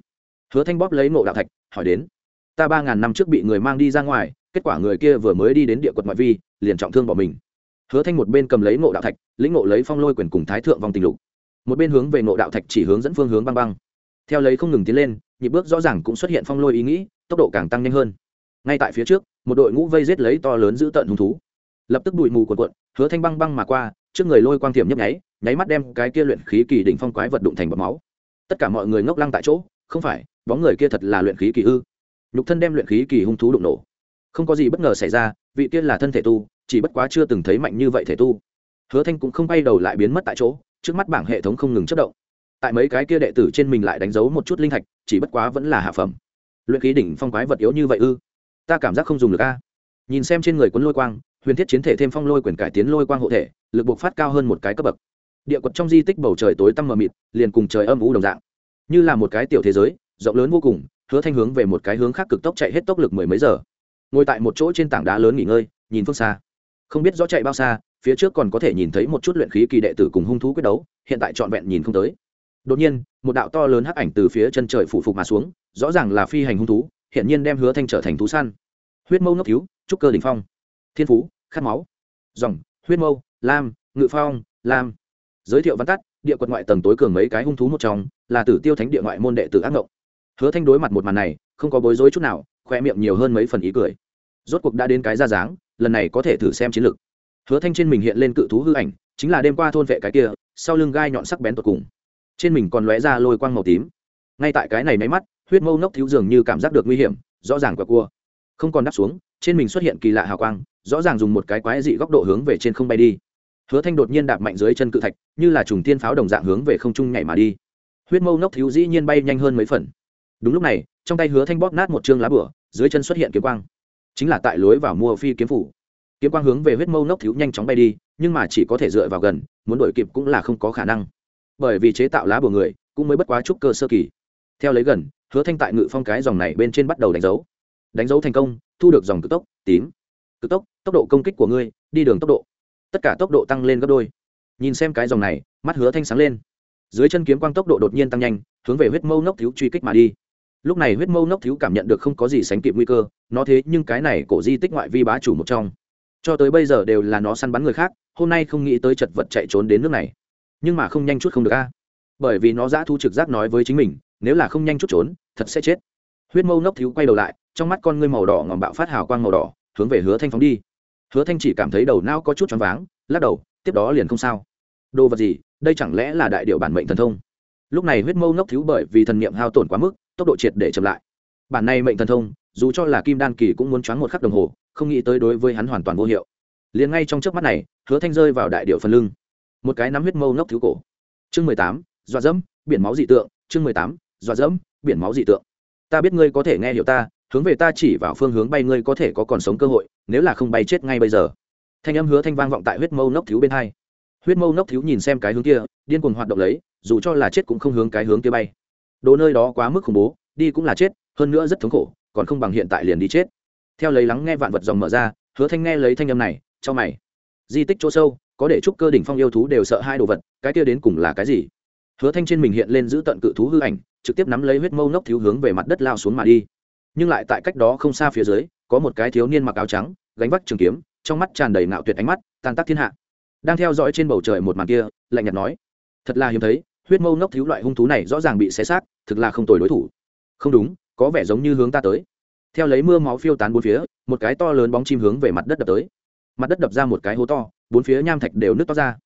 Hứa thanh bóp lấy ngộ đạo thạch, hỏi đến. Ta ba ngàn năm trước bị người mang đi ra ngoài kết quả người kia vừa mới đi đến địa quật ngoại vi, liền trọng thương bỏ mình. Hứa thanh một bên cầm lấy ngộ đạo thạch, lĩnh ngộ lấy phong lôi quyền cùng thái thượng vòng tình lục. Một bên hướng về ngộ đạo thạch chỉ hướng dẫn phương hướng băng băng. Theo lấy không ngừng tiến lên, nhịp bước rõ ràng cũng xuất hiện phong lôi ý nghĩ, tốc độ càng tăng nhanh hơn. Ngay tại phía trước, một đội ngũ vây rết lấy to lớn giữ tận hung thú. Lập tức bụi mù cuộn cuộn, hứa thanh băng băng mà qua, trước người lôi quang thiểm nhấp nháy nháy mắt đem cái kia luyện khí kỳ đỉnh phong quái vật đụng thành bọt máu. Tất cả mọi người ngốc lăng tại chỗ, không phải, bóng người kia thật là luyện khí kỳ ư. Nhục thân đem luyện khí kỳ hung thú đụng nổ không có gì bất ngờ xảy ra, vị kia là thân thể tu, chỉ bất quá chưa từng thấy mạnh như vậy thể tu. Hứa thanh cũng không bay đầu lại biến mất tại chỗ, trước mắt bảng hệ thống không ngừng chất động. Tại mấy cái kia đệ tử trên mình lại đánh dấu một chút linh thạch, chỉ bất quá vẫn là hạ phẩm. Luyện khí đỉnh phong quái vật yếu như vậy ư? Ta cảm giác không dùng được a. Nhìn xem trên người quấn lôi quang, huyền thiết chiến thể thêm phong lôi quyền cải tiến lôi quang hộ thể, lực buộc phát cao hơn một cái cấp bậc. Địa quật trong di tích bầu trời tối tăm mờ mịt, liền cùng trời âm u đồng dạng. Như là một cái tiểu thế giới, rộng lớn vô cùng, hứa thanh hướng về một cái hướng khác cực tốc chạy hết tốc lực mười mấy giờ ngồi tại một chỗ trên tảng đá lớn nghỉ ngơi, nhìn phương xa. Không biết rõ chạy bao xa, phía trước còn có thể nhìn thấy một chút luyện khí kỳ đệ tử cùng hung thú quyết đấu, hiện tại trọn vẹn nhìn không tới. Đột nhiên, một đạo to lớn hắc ảnh từ phía chân trời phủ phục mà xuống, rõ ràng là phi hành hung thú hiện nhiên đem hứa thanh trở thành thú săn. Huyết mâu ngốc thiếu, trúc cơ đỉnh phong. Thiên phú, khát máu. Dòng, huyết mâu, lam, ngự phong, lam. Giới thiệu văn tắt, địa quật ngoại tầng tối cường mấy cái hung thú một trong, là tử tiêu thánh địa ngoại môn đệ tử ác ngộng. Hứa thanh đối mặt một màn này, không có bối rối chút nào khoe miệng nhiều hơn mấy phần ý cười. Rốt cuộc đã đến cái ra dáng, lần này có thể thử xem chiến lược. Hứa thanh trên mình hiện lên cự thú hư ảnh, chính là đêm qua thôn vệ cái kia, sau lưng gai nhọn sắc bén tột cùng. Trên mình còn lóe ra lôi quang màu tím. Ngay tại cái này máy mắt, huyết mâu nốc thiếu dường như cảm giác được nguy hiểm, rõ ràng quả cua. Không còn đáp xuống, trên mình xuất hiện kỳ lạ hào quang, rõ ràng dùng một cái quái dị góc độ hướng về trên không bay đi. Hứa thanh đột nhiên đạp mạnh dưới chân cự thạch, như là trùng tiên pháo đồng dạng hướng về không trung nhảy mà đi. Huyết mâu nốc thiếu dĩ nhiên bay nhanh hơn mấy phần. Đúng lúc này trong tay hứa thanh bóp nát một chương lá bửa, dưới chân xuất hiện kiếm quang. Chính là tại lối vào mua phi kiếm phủ. Kiếm quang hướng về huyết mâu nốc thiếu nhanh chóng bay đi, nhưng mà chỉ có thể dựa vào gần, muốn đổi kịp cũng là không có khả năng. Bởi vì chế tạo lá bùa người, cũng mới bất quá chút cơ sơ kỳ. Theo lấy gần, hứa thanh tại ngự phong cái dòng này bên trên bắt đầu đánh dấu. Đánh dấu thành công, thu được dòng cực tốc, tím. Cực tốc tốc độ công kích của ngươi, đi đường tốc độ. Tất cả tốc độ tăng lên gấp đôi. Nhìn xem cái dòng này, mắt hứa thanh sáng lên. Dưới chân kiếm quang tốc độ đột nhiên tăng nhanh, hướng về huyết mâu nốc thiếu truy kích mà đi lúc này huyết mâu nốc thiếu cảm nhận được không có gì sánh kịp nguy cơ, nó thế nhưng cái này cổ di tích ngoại vi bá chủ một trong. Cho tới bây giờ đều là nó săn bắn người khác, hôm nay không nghĩ tới chật vật chạy trốn đến nước này. Nhưng mà không nhanh chút không được a. Bởi vì nó giã thu trực giác nói với chính mình, nếu là không nhanh chút trốn, thật sẽ chết. Huyết mâu nốc thiếu quay đầu lại, trong mắt con ngươi màu đỏ ngòm bạo phát hào quang màu đỏ, hướng về hứa thanh phóng đi. Hứa thanh chỉ cảm thấy đầu não có chút choáng váng, lắc đầu, tiếp đó liền không sao. Đồ vật gì, đây chẳng lẽ là đại điệu bản mệnh thần thông? Lúc này huyết mâu nốc thiếu bởi vì thần niệm hao tổn quá mức tốc độ triệt để chậm lại. Bản này mệnh thần thông, dù cho là kim đan kỳ cũng muốn choáng một khắc đồng hồ, không nghĩ tới đối với hắn hoàn toàn vô hiệu. Liền ngay trong trước mắt này, hứa thanh rơi vào đại điệu phần lưng. Một cái nắm huyết mâu ngốc thiếu cổ. Chương mười tám, dọa dẫm, biển máu dị tượng. Chương mười tám, dọa dẫm, biển máu dị tượng. Ta biết ngươi có thể nghe hiểu ta, hướng về ta chỉ vào phương hướng bay ngươi có thể có còn sống cơ hội, nếu là không bay chết ngay bây giờ. Thanh âm hứa thanh vang vọng tại huyết mâu nốc thiếu bên hai. Huyết mâu nốc thiếu nhìn xem cái hướng kia, điên cuồng hoạt động lấy, dù cho là chết cũng không hướng cái hướng kia bay đồ nơi đó quá mức khủng bố, đi cũng là chết, hơn nữa rất thống khổ, còn không bằng hiện tại liền đi chết. Theo lấy lắng nghe vạn vật dòng mở ra, hứa thanh nghe lấy thanh âm này, cho mày. Di tích chỗ sâu, có để trúc cơ đỉnh phong yêu thú đều sợ hai đồ vật, cái kia đến cùng là cái gì? Hứa thanh trên mình hiện lên giữ tận cự thú hư ảnh, trực tiếp nắm lấy huyết mâu nốc thiếu hướng về mặt đất lao xuống mà đi. Nhưng lại tại cách đó không xa phía dưới, có một cái thiếu niên mặc áo trắng, gánh vác trường kiếm, trong mắt tràn đầy ngạo tuyệt ánh mắt, tan tác thiên hạ. Đang theo dõi trên bầu trời một màn kia, lạnh nhạt nói, thật là hiếm thấy huyết mâu ngốc thiếu loại hung thú này rõ ràng bị xé xác, thực là không tồi đối thủ. Không đúng, có vẻ giống như hướng ta tới. Theo lấy mưa máu phiêu tán bốn phía, một cái to lớn bóng chim hướng về mặt đất đập tới. Mặt đất đập ra một cái hố to, bốn phía nham thạch đều nứt to ra.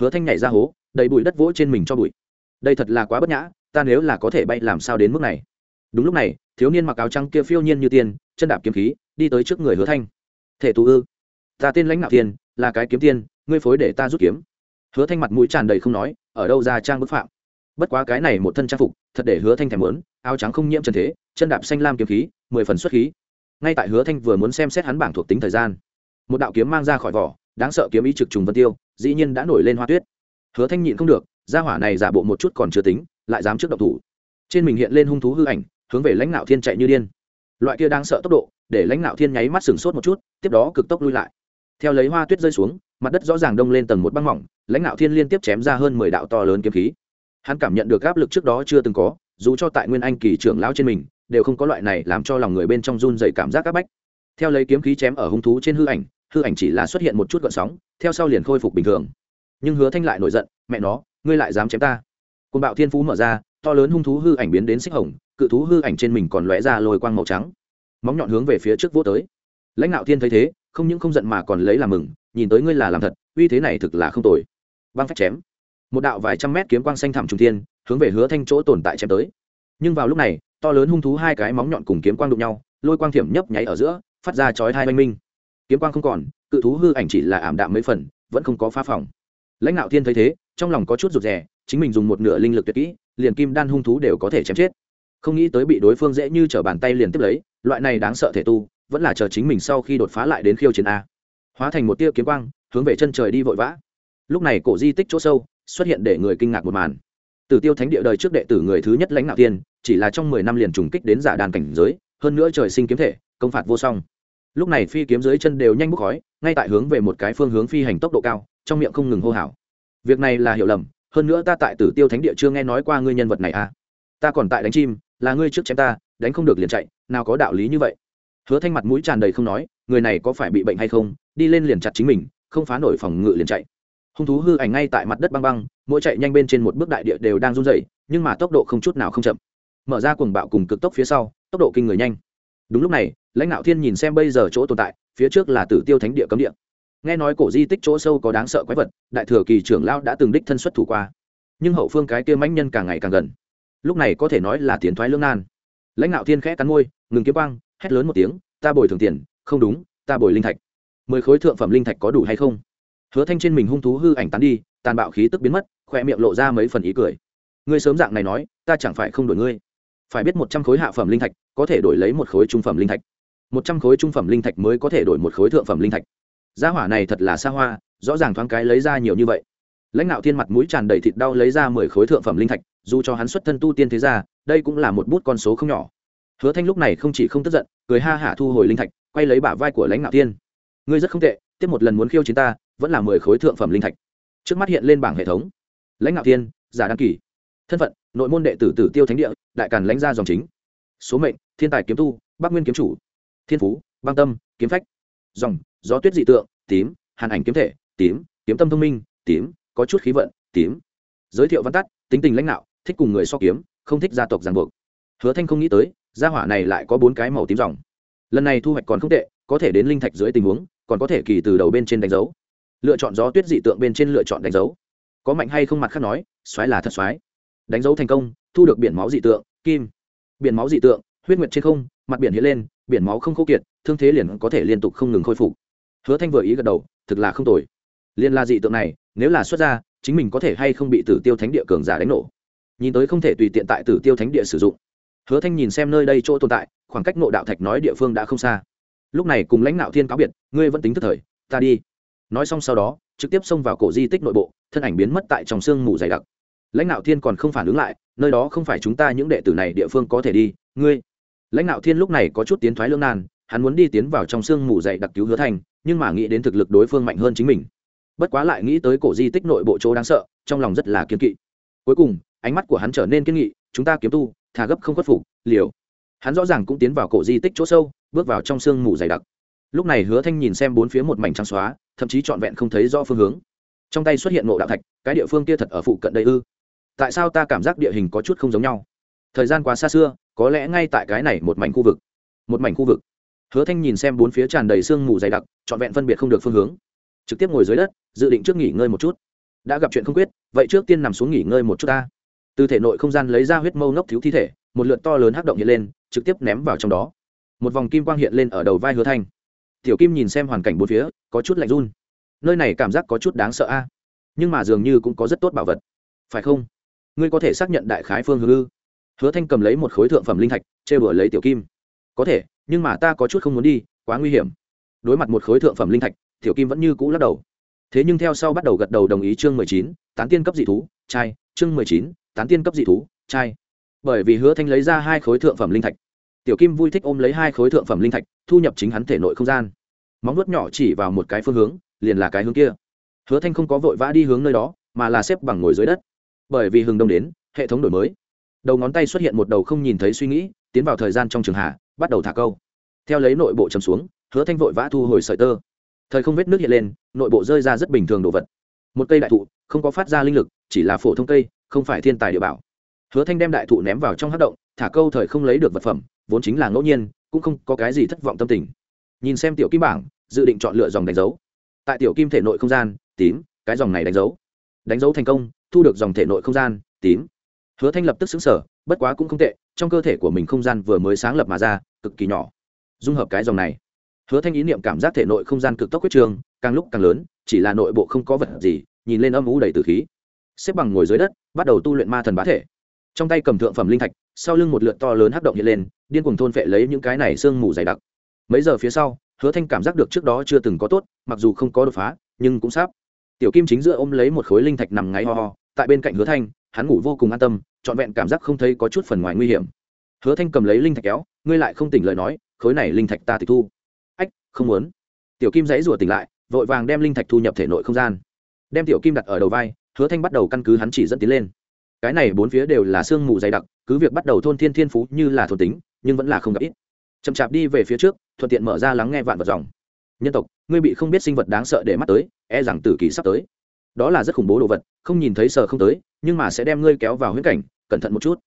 Hứa thanh nhảy ra hố, đầy bụi đất vỗ trên mình cho bụi. Đây thật là quá bất nhã, ta nếu là có thể bay làm sao đến mức này? Đúng lúc này, thiếu niên mặc áo trắng kia phiêu nhiên như tiên, chân đạp kiếm khí, đi tới trước người hứa thanh. Thể tù ư? Ta tên lãnh nạo tiên là cái kiếm tiên, ngươi phối để ta rút kiếm. Hứa thanh mặt mũi tràn đầy không nói ở đâu ra trang bức phạm. Bất quá cái này một thân trang phục, thật để hứa thanh thèm muốn, áo trắng không nhiễm trần thế, chân đạp xanh lam kiếm khí, mười phần xuất khí. Ngay tại hứa thanh vừa muốn xem xét hắn bảng thuộc tính thời gian, một đạo kiếm mang ra khỏi vỏ, đáng sợ kiếm ý trực trùng vân tiêu, dĩ nhiên đã nổi lên hoa tuyết. Hứa thanh nhịn không được, gia hỏa này giả bộ một chút còn chưa tính, lại dám trước độc thủ. Trên mình hiện lên hung thú hư ảnh, hướng về lãnh đạo thiên chạy như điên. Loại kia đang sợ tốc độ, để lãnh đạo thiên nháy mắt sừng sốt một chút, tiếp đó cực tốc lui lại. Theo lấy hoa tuyết rơi xuống, mặt đất rõ ràng đông lên tầng một băng mỏng lãnh đạo thiên liên tiếp chém ra hơn mười đạo to lớn kiếm khí. Hắn cảm nhận được áp lực trước đó chưa từng có, dù cho tại nguyên anh kỳ trưởng lão trên mình, đều không có loại này làm cho lòng người bên trong run dày cảm giác áp bách. Theo lấy kiếm khí chém ở hung thú trên hư ảnh hư ảnh chỉ là xuất hiện một chút gợn sóng, theo sau liền khôi phục bình thường. Nhưng hứa thanh lại nổi giận, mẹ nó, ngươi lại dám chém ta? Côn bạo thiên phú mở ra, to lớn hung thú hư ảnh biến đến xích hồng, cự thú hư ảnh trên mình còn lóe ra lồi quang màu trắng. Móng nhọn hướng về phía trước vô tới. Lãnh đạo thiên thấy thế, không những không giận mà còn lấy làm mừng, nhìn tới ngươi là làm thật, uy thế này thực là không tồi băng phách chém. Một đạo vài trăm mét kiếm quang xanh thẳm trùng thiên, hướng về hứa thanh chỗ tồn tại chém tới. Nhưng vào lúc này, to lớn hung thú hai cái móng nhọn cùng kiếm quang đụng nhau, lôi quang thiểm nhấp nháy ở giữa, phát ra chói hai oanh minh. Kiếm quang không còn, cự thú hư ảnh chỉ là ảm đạm mấy phần, vẫn không có phá phòng. Lãnh đạo thiên thấy thế, trong lòng có chút rụt rè, chính mình dùng một nửa linh lực tuyệt kỹ, liền kim đan hung thú đều có thể chém chết. Không nghĩ tới bị đối phương dễ như t r ở bàn tay liền tiếp lấy, loại này đáng sợ thể tu, vẫn là chờ chính mình sau khi đột phá lại đến khiêu chiến a. Hóa thành một tia kiếm quang, hướng về chân trời đi vội vã lúc này cổ di tích chỗ sâu xuất hiện để người kinh ngạc một màn. Tử tiêu thánh địa đời trước đệ tử người thứ nhất lãnh đạo tiên, chỉ là trong mười năm liền trùng kích đến giả đàn cảnh giới, hơn nữa trời sinh kiếm thể, công phạt vô song. Lúc này phi kiếm dưới chân đều nhanh bốc khói, ngay tại hướng về một cái phương hướng phi hành tốc độ cao, trong miệng không ngừng hô hào. Việc này là hiểu lầm, hơn nữa ta tại tử tiêu thánh địa chưa nghe nói qua ngươi nhân vật này à? Ta còn tại đánh chim, là ngươi trước chém ta, đánh không được liền chạy, nào có đạo lý như vậy? Hứa thanh mặt mũi tràn đầy không nói, người này có phải bị bệnh hay không? Đi lên liền chặt chính mình, không phá nổi phòng ngự liền chạy hung thú hư ảnh ngay tại mặt đất băng băng, mỗi chạy nhanh bên trên một bước đại địa đều đang run rẩy, nhưng mà tốc độ không chút nào không chậm. Mở ra cuồng bạo cùng cực tốc phía sau, tốc độ kinh người nhanh. Đúng lúc này, lãnh đạo thiên nhìn xem bây giờ chỗ tồn tại, phía trước là tử tiêu thánh địa cấm địa. Nghe nói cổ di tích chỗ sâu có đáng sợ quái vật, đại thừa kỳ trưởng lao đã từng đích thân xuất thủ qua. Nhưng hậu phương cái kia mãnh nhân càng ngày càng gần. Lúc này có thể nói là tiến thoái lưỡng nan. Lãnh đạo thiên khẽ cắn môi, ngừng kiếm quang, hét lớn một tiếng, ta bồi thường tiền, không đúng, ta bồi linh thạch. Mười khối thượng phẩm linh thạch có đủ hay không? Hứa thanh trên mình hung thú hư ảnh tán đi, tàn bạo khí tức biến mất khoe miệng lộ ra mấy phần ý cười. Ngươi sớm dạng này nói, ta chẳng phải không đổi ngươi. Phải biết một trăm khối hạ phẩm linh thạch có thể đổi lấy một khối trung phẩm linh thạch. Một trăm khối trung phẩm linh thạch mới có thể đổi một khối thượng phẩm linh thạch. Gia hỏa này thật là xa hoa, rõ ràng thoáng cái lấy ra nhiều như vậy. Lãnh đạo thiên mặt mũi tràn đầy thịt đau lấy ra mười khối thượng phẩm linh thạch, dù cho hắn xuất thân tu tiên thế gia, đây cũng là một bút con số không nhỏ. Hứa thanh lúc này không chỉ không tức giận, cười ha hả thu hồi linh thạch, quay lấy bả vai của lãnh đạo thiên. Ngươi rất không tệ, tiếp một lần muốn khiêu chiến ta vẫn là mười khối thượng phẩm linh thạch. Trước mắt hiện lên bảng hệ thống. Lãnh ngạo thiên, giả đăng kỳ. Thân phận, nội môn đệ tử tử tiêu thánh địa, đại càn lãnh gia dòng chính. Số mệnh, thiên tài kiếm tu, bắc nguyên kiếm chủ. Thiên phú, băng tâm, kiếm phách. Dòng, gió tuyết dị tượng, tím, hàn ảnh kiếm thể, tím, kiếm tâm thông minh, tím, có chút khí vận, tím. Giới thiệu văn tắt, tính tình lãnh đạo thích cùng người so kiếm, không thích gia tộc ràng buộc. Hứa thanh không nghĩ tới, gia hỏa này lại có bốn cái màu tím dòng. Lần này thu hoạch còn không tệ, có thể đến linh thạch dưới tình huống, còn có thể kỳ từ đầu bên trên đánh dấu lựa chọn gió tuyết dị tượng bên trên lựa chọn đánh dấu. Có mạnh hay không mặt khác nói xoáy là thật xoáy đánh dấu thành công, thu được biển máu dị tượng, kim. Biển máu dị tượng, huyết nguyệt trên không, mặt biển hiện lên, biển máu không khô kiệt, thương thế liền có thể liên tục không ngừng khôi phục. Hứa thanh vừa ý gật đầu, thực là không tồi. Liên la dị tượng này, nếu là xuất ra, chính mình có thể hay không bị tử tiêu thánh địa cường giả đánh nổ. Nhìn tới không thể tùy tiện tại tử tiêu thánh địa sử dụng. Hứa thanh nhìn xem nơi đây chỗ tồn tại, khoảng cách nộ đạo thạch nói địa phương đã không xa. Lúc này cùng lãnh đạo thiên cáo biệt, ngươi vẫn tính thức thời, ta đi nói xong sau đó, trực tiếp xông vào cổ di tích nội bộ, thân ảnh biến mất tại trong sương mù dày đặc. Lãnh đạo thiên còn không phản ứng lại, nơi đó không phải chúng ta, những đệ tử này địa phương có thể đi. Ngươi. Lãnh đạo thiên lúc này có chút tiến thoái lương nan, hắn muốn đi tiến vào trong sương mù dày đặc cứu hứa thành, nhưng mà nghĩ đến thực lực đối phương mạnh hơn chính mình. Bất quá lại nghĩ tới cổ di tích nội bộ chỗ đáng sợ, trong lòng rất là kiên kỵ. Cuối cùng, ánh mắt của hắn trở nên kiên nghị, chúng ta kiếm tu, thà gấp không khuất phục, liều. Hắn rõ ràng cũng tiến vào cổ di tích chỗ sâu, bước vào trong sương mù dày đặc lúc này hứa thanh nhìn xem bốn phía một mảnh trắng xóa, thậm chí trọn vẹn không thấy rõ phương hướng. Trong tay xuất hiện ngộ đạo thạch, cái địa phương kia thật ở phụ cận đây ư? Tại sao ta cảm giác địa hình có chút không giống nhau? Thời gian quá xa xưa, có lẽ ngay tại cái này một mảnh khu vực. Một mảnh khu vực. Hứa thanh nhìn xem bốn phía tràn đầy sương mù dày đặc, trọn vẹn phân biệt không được phương hướng. Trực tiếp ngồi dưới đất, dự định trước nghỉ ngơi một chút. Đã gặp chuyện không quyết, vậy trước tiên nằm xuống nghỉ ngơi một chút ta. Từ thể nội không gian lấy ra huyết mâu ngốc thiếu thi thể, một lượt to lớn hắc động hiện lên, trực tiếp ném vào trong đó. Một vòng kim quang hiện lên ở đầu vai hứa thanh tiểu kim nhìn xem hoàn cảnh bốn phía, có chút lạnh run. Nơi này cảm giác có chút đáng sợ a. Nhưng mà dường như cũng có rất tốt bảo vật. Phải không? Ngươi có thể xác nhận đại khái phương hướng ư? Hứa thanh cầm lấy một khối thượng phẩm linh thạch chê bửa lấy tiểu kim. Có thể, nhưng mà ta có chút không muốn đi, quá nguy hiểm. Đối mặt một khối thượng phẩm linh thạch, tiểu kim vẫn như cũ lắc đầu. Thế nhưng theo sau bắt đầu gật đầu đồng ý chương mười chín, tán tiên cấp dị thú trai chương mười chín, tán tiên cấp dị thú trai bởi vì hứa thanh lấy ra hai khối thượng phẩm linh thạch tiểu kim vui thích ôm lấy hai khối thượng phẩm linh thạch, thu nhập chính hắn thể nội không gian. Móng nuốt nhỏ chỉ vào một cái phương hướng, liền là cái hướng kia. Hứa thanh không có vội vã đi hướng nơi đó, mà là xếp bằng ngồi dưới đất. Bởi vì hừng đông đến, hệ thống đổi mới. Đầu ngón tay xuất hiện một đầu không nhìn thấy suy nghĩ, tiến vào thời gian trong trường hạ, bắt đầu thả câu. Theo lấy nội bộ chầm xuống, hứa thanh vội vã thu hồi sợi tơ. Thời không vết nước hiện lên, nội bộ rơi ra rất bình thường đồ vật. Một cây đại thụ, không có phát ra linh lực, chỉ là phổ thông cây, không phải thiên tài địa bảo. Hứa thanh đem đại thụ ném vào trong hát động, thả câu thời không lấy được vật phẩm vốn chính là ngẫu nhiên, cũng không có cái gì thất vọng tâm tình. Nhìn xem tiểu kim bảng, dự định chọn lựa dòng đánh dấu. Tại tiểu kim thể nội không gian, tím, cái dòng này đánh dấu. Đánh dấu thành công, thu được dòng thể nội không gian, tím. Hứa thanh lập tức xứng sở bất quá cũng không tệ, trong cơ thể của mình không gian vừa mới sáng lập mà ra, cực kỳ nhỏ. Dung hợp cái dòng này. Hứa thanh ý niệm cảm giác thể nội không gian cực tốc quyết trường, càng lúc càng lớn, chỉ là nội bộ không có vật gì, nhìn lên âm u đầy từ khí. Xếp bằng ngồi dưới đất, bắt đầu tu luyện ma thần bá thể. Trong tay cầm thượng phẩm linh thạch sau lưng một lượt to lớn hắc động hiện lên, điên cuồng thôn phệ lấy những cái này sương mù dày đặc. Mấy giờ phía sau, hứa thanh cảm giác được trước đó chưa từng có tốt, mặc dù không có đột phá, nhưng cũng sắp. Tiểu kim chính giữa ôm lấy một khối linh thạch nằm ngáy ho ho, tại bên cạnh hứa thanh, hắn ngủ vô cùng an tâm, trọn vẹn cảm giác không thấy có chút phần ngoài nguy hiểm. Hứa thanh cầm lấy linh thạch kéo, ngươi lại không tỉnh lời nói, khối này linh thạch ta tịch thu. Ách, không muốn. Tiểu kim dãy rủa tỉnh lại, vội vàng đem linh thạch thu nhập thể nội không gian. Đem tiểu kim đặt ở đầu vai, hứa thanh bắt đầu căn cứ hắn chỉ dẫn tiến lên. Cái này bốn phía đều là sương mù dày đặc cứ việc bắt đầu thôn thiên thiên phú như là thôn tính, nhưng vẫn là không gặp ít. Chậm chạp đi về phía trước, thuận tiện mở ra lắng nghe vạn vật dòng. Nhân tộc, ngươi bị không biết sinh vật đáng sợ để mắt tới e rằng tử kỳ sắp tới. Đó là rất khủng bố đồ vật, không nhìn thấy sờ không tới, nhưng mà sẽ đem ngươi kéo vào huyễn cảnh, cẩn thận một chút.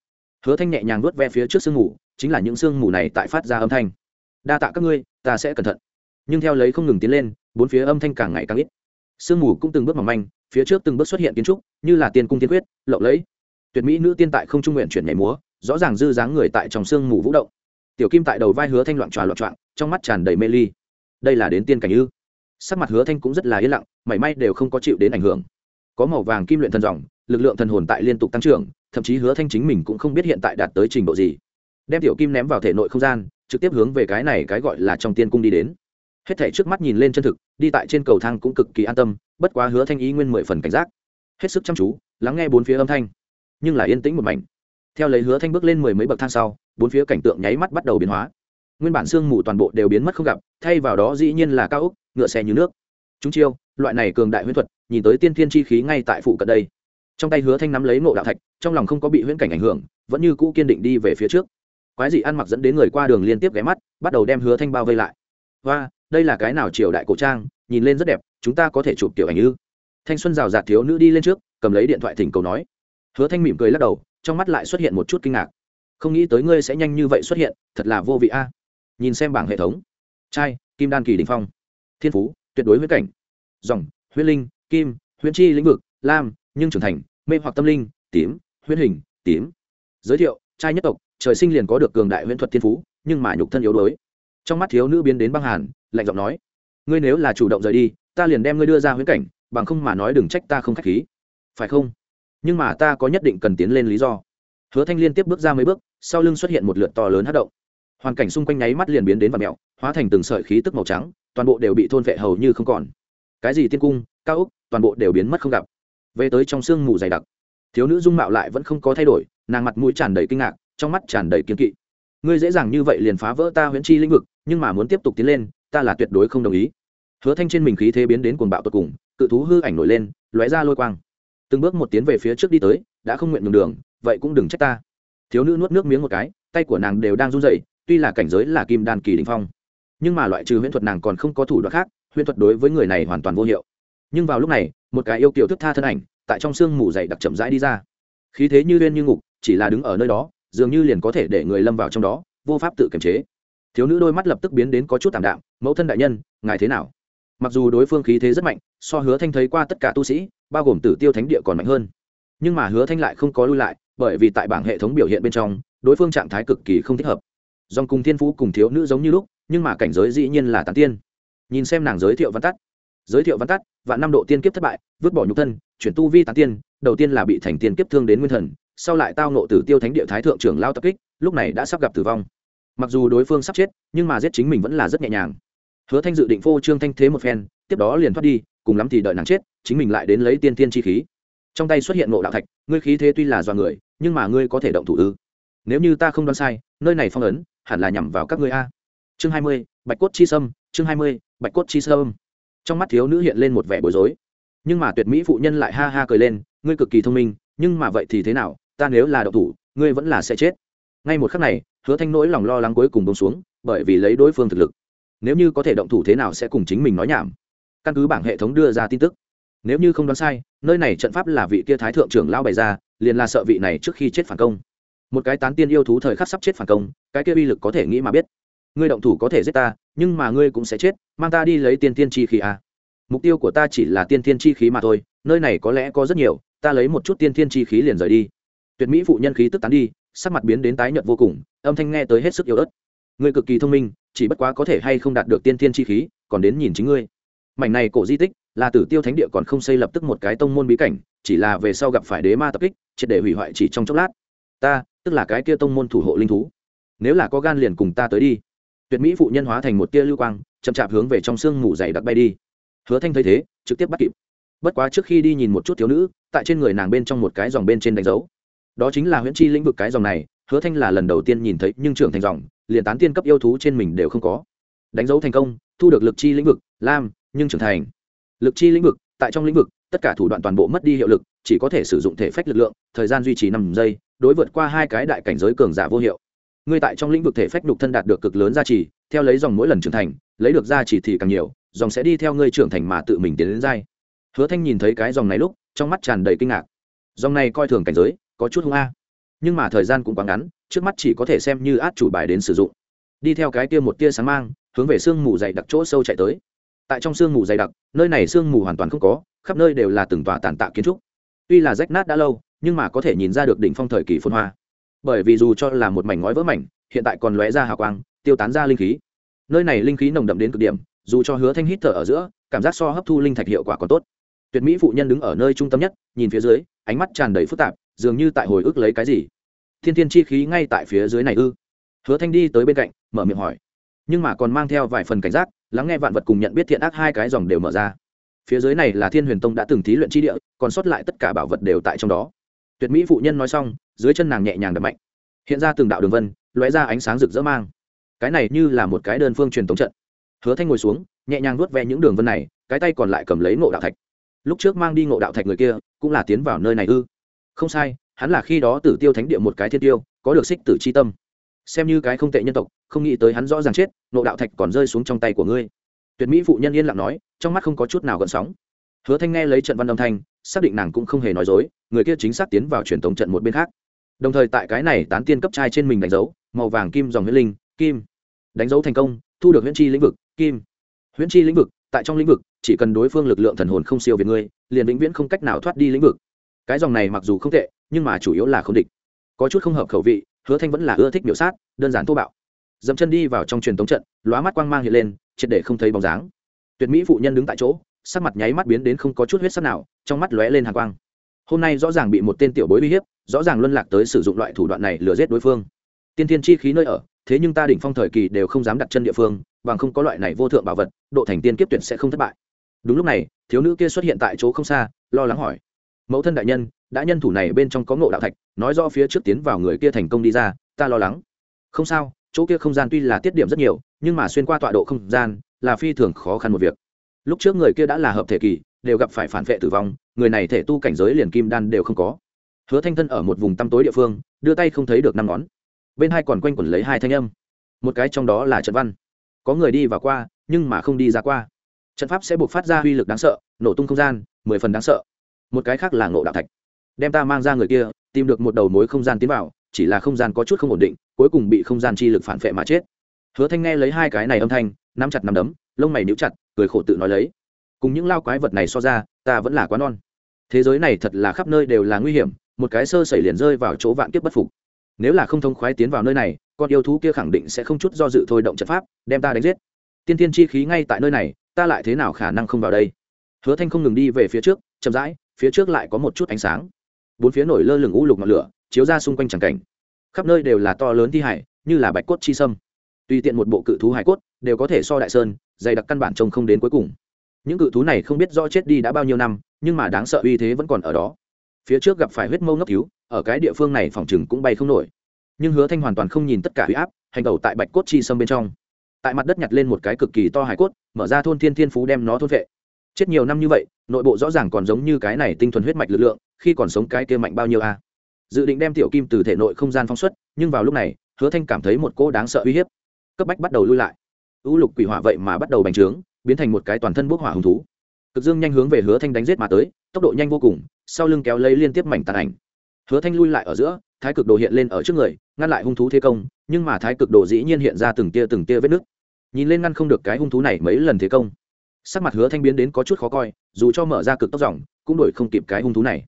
Hứa thanh nhẹ nhàng nuốt ve phía trước sương mù, chính là những sương mù này tại phát ra âm thanh. Đa tạ các ngươi, ta sẽ cẩn thận. Nhưng theo lấy không ngừng tiến lên, bốn phía âm thanh càng ngày càng ít. Sương mù cũng từng bước mỏng manh, phía trước từng bước xuất hiện kiến trúc, như là tiền cung tiên quyết, lộng lẫy tuyệt mỹ nữ tiên tại không trung nguyện chuyển nhảy múa, rõ ràng dư dáng người tại trong sương mù vũ động. Tiểu kim tại đầu vai hứa thanh loạn tròa loạn trạng trong mắt tràn đầy mê ly. Đây là đến tiên cảnh ư? Sắc mặt hứa thanh cũng rất là yên lặng, mảy may đều không có chịu đến ảnh hưởng. Có màu vàng kim luyện thần dòng, lực lượng thần hồn tại liên tục tăng trưởng, thậm chí hứa thanh chính mình cũng không biết hiện tại đạt tới trình độ gì. Đem tiểu kim ném vào thể nội không gian, trực tiếp hướng về cái này cái gọi là trong tiên cung đi đến. Hết thể trước mắt nhìn lên chân thực, đi tại trên cầu thang cũng cực kỳ an tâm, bất quá hứa thanh ý nguyên mười phần cảnh giác. Hết sức chăm chú, lắng nghe bốn phía âm thanh nhưng là yên tĩnh một mảnh. Theo lấy hứa thanh bước lên mười mấy bậc thang sau, bốn phía cảnh tượng nháy mắt bắt đầu biến hóa. Nguyên bản sương mù toàn bộ đều biến mất không gặp, thay vào đó dĩ nhiên là cao ốc, ngựa xe như nước. Chúng chiêu, loại này cường đại huyễn thuật, nhìn tới tiên thiên chi khí ngay tại phụ cận đây. Trong tay hứa thanh nắm lấy ngộ đạo thạch, trong lòng không có bị huyễn cảnh ảnh hưởng, vẫn như cũ kiên định đi về phía trước. Quái dị ăn mặc dẫn đến người qua đường liên tiếp ghé mắt, bắt đầu đem hứa thanh bao vây lại. Và đây là cái nào triều đại cổ trang, nhìn lên rất đẹp, chúng ta có thể chụp tiểu ảnh ư? Thanh xuân rào rạt thiếu nữ đi lên trước, cầm lấy điện thoại thỉnh cầu nói hứa thanh mỉm cười lắc đầu, trong mắt lại xuất hiện một chút kinh ngạc. Không nghĩ tới ngươi sẽ nhanh như vậy xuất hiện, thật là vô vị a. Nhìn xem bảng hệ thống. Trai kim đan kỳ đình phong. Thiên phú, tuyệt đối huyết cảnh. Dòng huyết linh, kim, huyễn chi lĩnh vực, lam, nhưng trưởng thành, mê hoặc tâm linh, tím, huyễn hình, tím. Giới thiệu trai nhất tộc, trời sinh liền có được cường đại huyễn thuật thiên phú, nhưng mà nhục thân yếu đuối. Trong mắt thiếu nữ biến đến băng hàn, lạnh giọng nói, ngươi nếu là chủ động rời đi, ta liền đem ngươi đưa ra huyễn cảnh, bằng không mà nói đừng trách ta không khách khí. Phải không? Nhưng mà ta có nhất định cần tiến lên lý do. Hứa thanh liên tiếp bước ra mấy bước, sau lưng xuất hiện một lượt to lớn hát động. Hoàn cảnh xung quanh nháy mắt liền biến đến và mẹo hóa thành từng sợi khí tức màu trắng, toàn bộ đều bị thôn vệ hầu như không còn. Cái gì tiên cung, cao úc toàn bộ đều biến mất không gặp. Về tới trong sương mù dày đặc, thiếu nữ dung mạo lại vẫn không có thay đổi, nàng mặt mũi tràn đầy kinh ngạc, trong mắt tràn đầy kiên kỵ. Ngươi dễ dàng như vậy liền phá vỡ ta huyễn chi lĩnh vực, nhưng mà muốn tiếp tục tiến lên, ta là tuyệt đối không đồng ý. Hứa thanh trên mình khí thế biến đến cuồng bạo tột cùng, cự thú hư ảnh nổi lên, lóe ra lôi quang từng bước một tiến về phía trước đi tới, đã không nguyện nhường đường, vậy cũng đừng trách ta. Thiếu nữ nuốt nước miếng một cái, tay của nàng đều đang run rẩy, tuy là cảnh giới là kim đan kỳ đình phong. Nhưng mà loại trừ huyễn thuật nàng còn không có thủ đoạn khác, huyễn thuật đối với người này hoàn toàn vô hiệu. Nhưng vào lúc này, một cái yêu kiểu thức tha thân ảnh, tại trong sương mù dày đặc chậm rãi đi ra. Khí thế như lên như ngục, chỉ là đứng ở nơi đó, dường như liền có thể để người lâm vào trong đó, vô pháp tự kiềm chế. Thiếu nữ đôi mắt lập tức biến đến có chút tảm đạm, mẫu thân đại nhân, ngài thế nào? Mặc dù đối phương khí thế rất mạnh, so hứa thanh thấy qua tất cả tu sĩ bao gồm tử tiêu thánh địa còn mạnh hơn. Nhưng mà hứa thanh lại không có lui lại, bởi vì tại bảng hệ thống biểu hiện bên trong, đối phương trạng thái cực kỳ không thích hợp. Dòng cùng thiên phú cùng thiếu nữ giống như lúc, nhưng mà cảnh giới dĩ nhiên là tán tiên. Nhìn xem nàng giới thiệu văn tắt. Giới thiệu văn tắt và năm độ tiên kiếp thất bại, vứt bỏ nhục thân, chuyển tu vi tán tiên, đầu tiên là bị thành tiên kiếp thương đến nguyên thần, sau lại tao nộ tử tiêu thánh địa thái thượng trưởng lao tập kích, lúc này đã sắp gặp tử vong. Mặc dù đối phương sắp chết, nhưng mà giết chính mình vẫn là rất nhẹ nhàng. Hứa thanh dự định phô trương thanh thế một phen, tiếp đó liền thoát đi cùng lắm thì đợi nàng chết, chính mình lại đến lấy tiên tiên chi khí. Trong tay xuất hiện ngộ đạo thạch, ngươi khí thế tuy là do người, nhưng mà ngươi có thể động thủ ư? Nếu như ta không đoán sai, nơi này phong ấn, hẳn là nhằm vào các ngươi a. Chương hai mươi, bạch cốt chi sâm, chương hai mươi, bạch cốt chi sâm. Trong mắt thiếu nữ hiện lên một vẻ bối rối. Nhưng mà tuyệt mỹ phụ nhân lại ha ha cười lên, ngươi cực kỳ thông minh, nhưng mà vậy thì thế nào, ta nếu là đậu thủ, ngươi vẫn là sẽ chết. Ngay một khắc này, hứa thanh nỗi lòng lo lắng cuối cùng bông xuống, bởi vì lấy đối phương thực lực. Nếu như có thể động thủ thế nào sẽ cùng chính mình nói nhảm? Căn cứ bảng hệ thống đưa ra tin tức. Nếu như không đoán sai, nơi này trận pháp là vị kia thái thượng trưởng lao bày ra, liền là sợ vị này trước khi chết phản công. Một cái tán tiên yêu thú thời khắc sắp chết phản công, cái kia uy lực có thể nghĩ mà biết. Ngươi động thủ có thể giết ta, nhưng mà ngươi cũng sẽ chết, mang ta đi lấy tiên tiên chi khí à. mục tiêu của ta chỉ là tiên tiên chi khí mà thôi, nơi này có lẽ có rất nhiều, ta lấy một chút tiên tiên chi khí liền rời đi. Tuyệt mỹ phụ nhân khí tức tán đi, sắc mặt biến đến tái nhợt vô cùng, âm thanh nghe tới hết sức yếu ớt. Ngươi cực kỳ thông minh, chỉ bất quá có thể hay không đạt được tiên tiên chi khí, còn đến nhìn chính ngươi mảnh này cổ di tích là tử tiêu thánh địa còn không xây lập tức một cái tông môn bí cảnh, chỉ là về sau gặp phải đế ma tập kích, triệt để hủy hoại chỉ trong chốc lát. Ta, tức là cái kia tông môn thủ hộ linh thú. Nếu là có gan liền cùng ta tới đi. Tuyệt mỹ phụ nhân hóa thành một tia lưu quang, chậm chạp hướng về trong sương mù dày đặc bay đi. Hứa thanh thấy thế, trực tiếp bắt kịp. Bất quá trước khi đi nhìn một chút thiếu nữ, tại trên người nàng bên trong một cái dòng bên trên đánh dấu. Đó chính là huyễn chi lĩnh vực cái dòng này, hứa thanh là lần đầu tiên nhìn thấy nhưng trưởng thành dòng, liền tán tiên cấp yêu thú trên mình đều không có. Đánh dấu thành công, thu được lực chi lĩnh vực, lam nhưng trưởng thành. Lực chi lĩnh vực, tại trong lĩnh vực, tất cả thủ đoạn toàn bộ mất đi hiệu lực, chỉ có thể sử dụng thể phách lực lượng, thời gian duy trì năm giây, đối vượt qua hai cái đại cảnh giới cường giả vô hiệu. Ngươi tại trong lĩnh vực thể phách nhục thân đạt được cực lớn gia trì, theo lấy dòng mỗi lần trưởng thành, lấy được gia trì thì càng nhiều, dòng sẽ đi theo ngươi trưởng thành mà tự mình tiến đến dai hứa thanh nhìn thấy cái dòng này lúc, trong mắt tràn đầy kinh ngạc. Dòng này coi thường cảnh giới, có chút hung a. Nhưng mà thời gian cũng quá ngắn, trước mắt chỉ có thể xem như át chủ bài đến sử dụng. Đi theo cái tia một tia sáng mang, hướng về sương mù dày đặc chỗ sâu chạy tới tại trong sương mù dày đặc, nơi này sương mù hoàn toàn không có, khắp nơi đều là từng tòa tàn tạ kiến trúc. Tuy là rách nát đã lâu, nhưng mà có thể nhìn ra được đỉnh phong thời kỳ phồn hoa. Bởi vì dù cho là một mảnh ngói vỡ mảnh, hiện tại còn lóe ra hào quang, tiêu tán ra linh khí. Nơi này linh khí nồng đậm đến cực điểm, dù cho hứa thanh hít thở ở giữa, cảm giác so hấp thu linh thạch hiệu quả còn tốt. Tuyệt mỹ phụ nhân đứng ở nơi trung tâm nhất, nhìn phía dưới, ánh mắt tràn đầy phức tạp, dường như tại hồi ức lấy cái gì. Thiên thiên chi khí ngay tại phía dưới này ư. Hứa thanh đi tới bên cạnh, mở miệng hỏi. Nhưng mà còn mang theo vài phần cảnh giác lắng nghe vạn vật cùng nhận biết thiện ác hai cái dòng đều mở ra. Phía dưới này là thiên huyền tông đã từng thí luyện chi địa, còn sót lại tất cả bảo vật đều tại trong đó. Tuyệt mỹ phụ nhân nói xong, dưới chân nàng nhẹ nhàng đập mạnh. Hiện ra từng đạo đường vân, lóe ra ánh sáng rực rỡ mang. Cái này như là một cái đơn phương truyền thống trận. Hứa thanh ngồi xuống, nhẹ nhàng nuốt ve những đường vân này, cái tay còn lại cầm lấy ngộ đạo thạch. Lúc trước mang đi ngộ đạo thạch người kia, cũng là tiến vào nơi này ư. Không sai, hắn là khi đó tử tiêu thánh địa một cái thiên tiêu, có được xích tử c h i tâm. Xem như cái không tệ nhân tộc không nghĩ tới hắn rõ ràng chết, nộ đạo thạch còn rơi xuống trong tay của ngươi. Tuyệt mỹ phụ nhân yên lặng nói, trong mắt không có chút nào gợn sóng. Hứa thanh nghe lấy trận văn âm thanh, xác định nàng cũng không hề nói dối, người kia chính xác tiến vào truyền thống trận một bên khác. Đồng thời tại cái này tán tiên cấp trai trên mình đánh dấu, màu vàng kim dòng huyết linh, kim. Đánh dấu thành công, thu được huyễn chi lĩnh vực, kim. Huyễn chi lĩnh vực, tại trong lĩnh vực, chỉ cần đối phương lực lượng thần hồn không siêu việt ngươi, liền vĩnh viễn không cách nào thoát đi lĩnh vực. Cái dòng này mặc dù không tệ, nhưng mà chủ yếu là không địch. Có chút không hợp khẩu vị, hứa thanh vẫn là ưa thích biểu sát, đơn giản thô bạo dẫm chân đi vào trong truyền thống trận, lóa mắt quang mang hiện lên, triệt để không thấy bóng dáng. Tuyệt mỹ phụ nhân đứng tại chỗ, sắc mặt nháy mắt biến đến không có chút huyết sắc nào, trong mắt lóe lên hàng quang. Hôm nay rõ ràng bị một tên tiểu bối uy hiếp, rõ ràng luân lạc tới sử dụng loại thủ đoạn này lừa giết đối phương. Tiên thiên chi khí nơi ở, thế nhưng ta đỉnh phong thời kỳ đều không dám đặt chân địa phương, bằng không có loại này vô thượng bảo vật, độ thành tiên kiếp tuyệt sẽ không thất bại. Đúng lúc này, thiếu nữ kia xuất hiện tại chỗ không xa, lo lắng hỏi. Mẫu thân đại nhân, đã nhân thủ này bên trong có ngộ đạo thạch, nói do phía trước tiến vào người kia thành công đi ra, ta lo lắng. Không sao chỗ kia không gian tuy là tiết điểm rất nhiều, nhưng mà xuyên qua tọa độ không gian là phi thường khó khăn một việc. Lúc trước người kia đã là hợp thể kỳ, đều gặp phải phản vệ tử vong, người này thể tu cảnh giới liền kim đan đều không có. Hứa thanh thân ở một vùng tăm tối địa phương, đưa tay không thấy được năm ngón. Bên hai còn quanh quẩn lấy hai thanh âm. Một cái trong đó là trận văn. Có người đi và qua, nhưng mà không đi ra qua. Trận pháp sẽ buộc phát ra uy lực đáng sợ, nổ tung không gian, mười phần đáng sợ. Một cái khác là ngộ đạo thạch. Đem ta mang ra người kia, tìm được một đầu mối không gian tiến vào chỉ là không gian có chút không ổn định, cuối cùng bị không gian chi lực phản vệ mà chết. Hứa thanh nghe lấy hai cái này âm thanh, nắm chặt nắm đấm, lông mày níu chặt, cười khổ tự nói lấy. Cùng những lao quái vật này so ra, ta vẫn là quá non. Thế giới này thật là khắp nơi đều là nguy hiểm, một cái sơ sẩy liền rơi vào chỗ vạn kiếp bất phục. Nếu là không thông khoái tiến vào nơi này, con yêu thú kia khẳng định sẽ không chút do dự thôi động trận pháp, đem ta đánh giết. Tiên tiên chi khí ngay tại nơi này, ta lại thế nào khả năng không vào đây? Hứa thanh không ngừng đi về phía trước, chậm rãi, phía trước lại có một chút ánh sáng. Bốn phía nổi lơ lửng u lục ngọn lửa chiếu ra xung quanh tràng cảnh. Khắp nơi đều là to lớn thi hải, như là bạch cốt chi sâm. Tùy tiện một bộ cự thú hải cốt, đều có thể so đại sơn, dày đặc căn bản trông không đến cuối cùng. Những cự thú này không biết rõ chết đi đã bao nhiêu năm, nhưng mà đáng sợ uy thế vẫn còn ở đó. Phía trước gặp phải huyết mâu ngốc cứu, ở cái địa phương này phòng chừng cũng bay không nổi. Nhưng hứa thanh hoàn toàn không nhìn tất cả huy áp, hành tẩu tại bạch cốt chi sâm bên trong. Tại mặt đất nhặt lên một cái cực kỳ to hải cốt, mở ra thôn thiên thiên phú đem nó thôn vệ. Chết nhiều năm như vậy, nội bộ rõ ràng còn giống như cái này tinh thuần huyết mạch lực lượng, khi còn sống cái kia mạnh bao nhiêu a? Dự định đem tiểu kim từ thể nội không gian phóng xuất, nhưng vào lúc này, hứa thanh cảm thấy một cô đáng sợ uy hiếp. Cấp bách bắt đầu lui lại. U lục quỷ hỏa vậy mà bắt đầu bành trướng, biến thành một cái toàn thân bốc hỏa hứng thú. Cực dương nhanh hướng về hứa thanh đánh giết mà tới, tốc độ nhanh vô cùng, sau lưng kéo lấy liên tiếp mảnh tàn ảnh. Hứa thanh lui lại ở giữa, thái cực đồ hiện lên ở trước người, ngăn lại hung thú thế công, nhưng mà thái cực đồ dĩ nhiên hiện ra từng tia từng tia vết nứt. Nhìn lên ngăn không được cái hung thú này mấy lần thế công, sắc mặt hứa thanh biến đến có chút khó coi, dù cho mở ra cực tốc dòng, cũng đổi không kịp cái hung thú này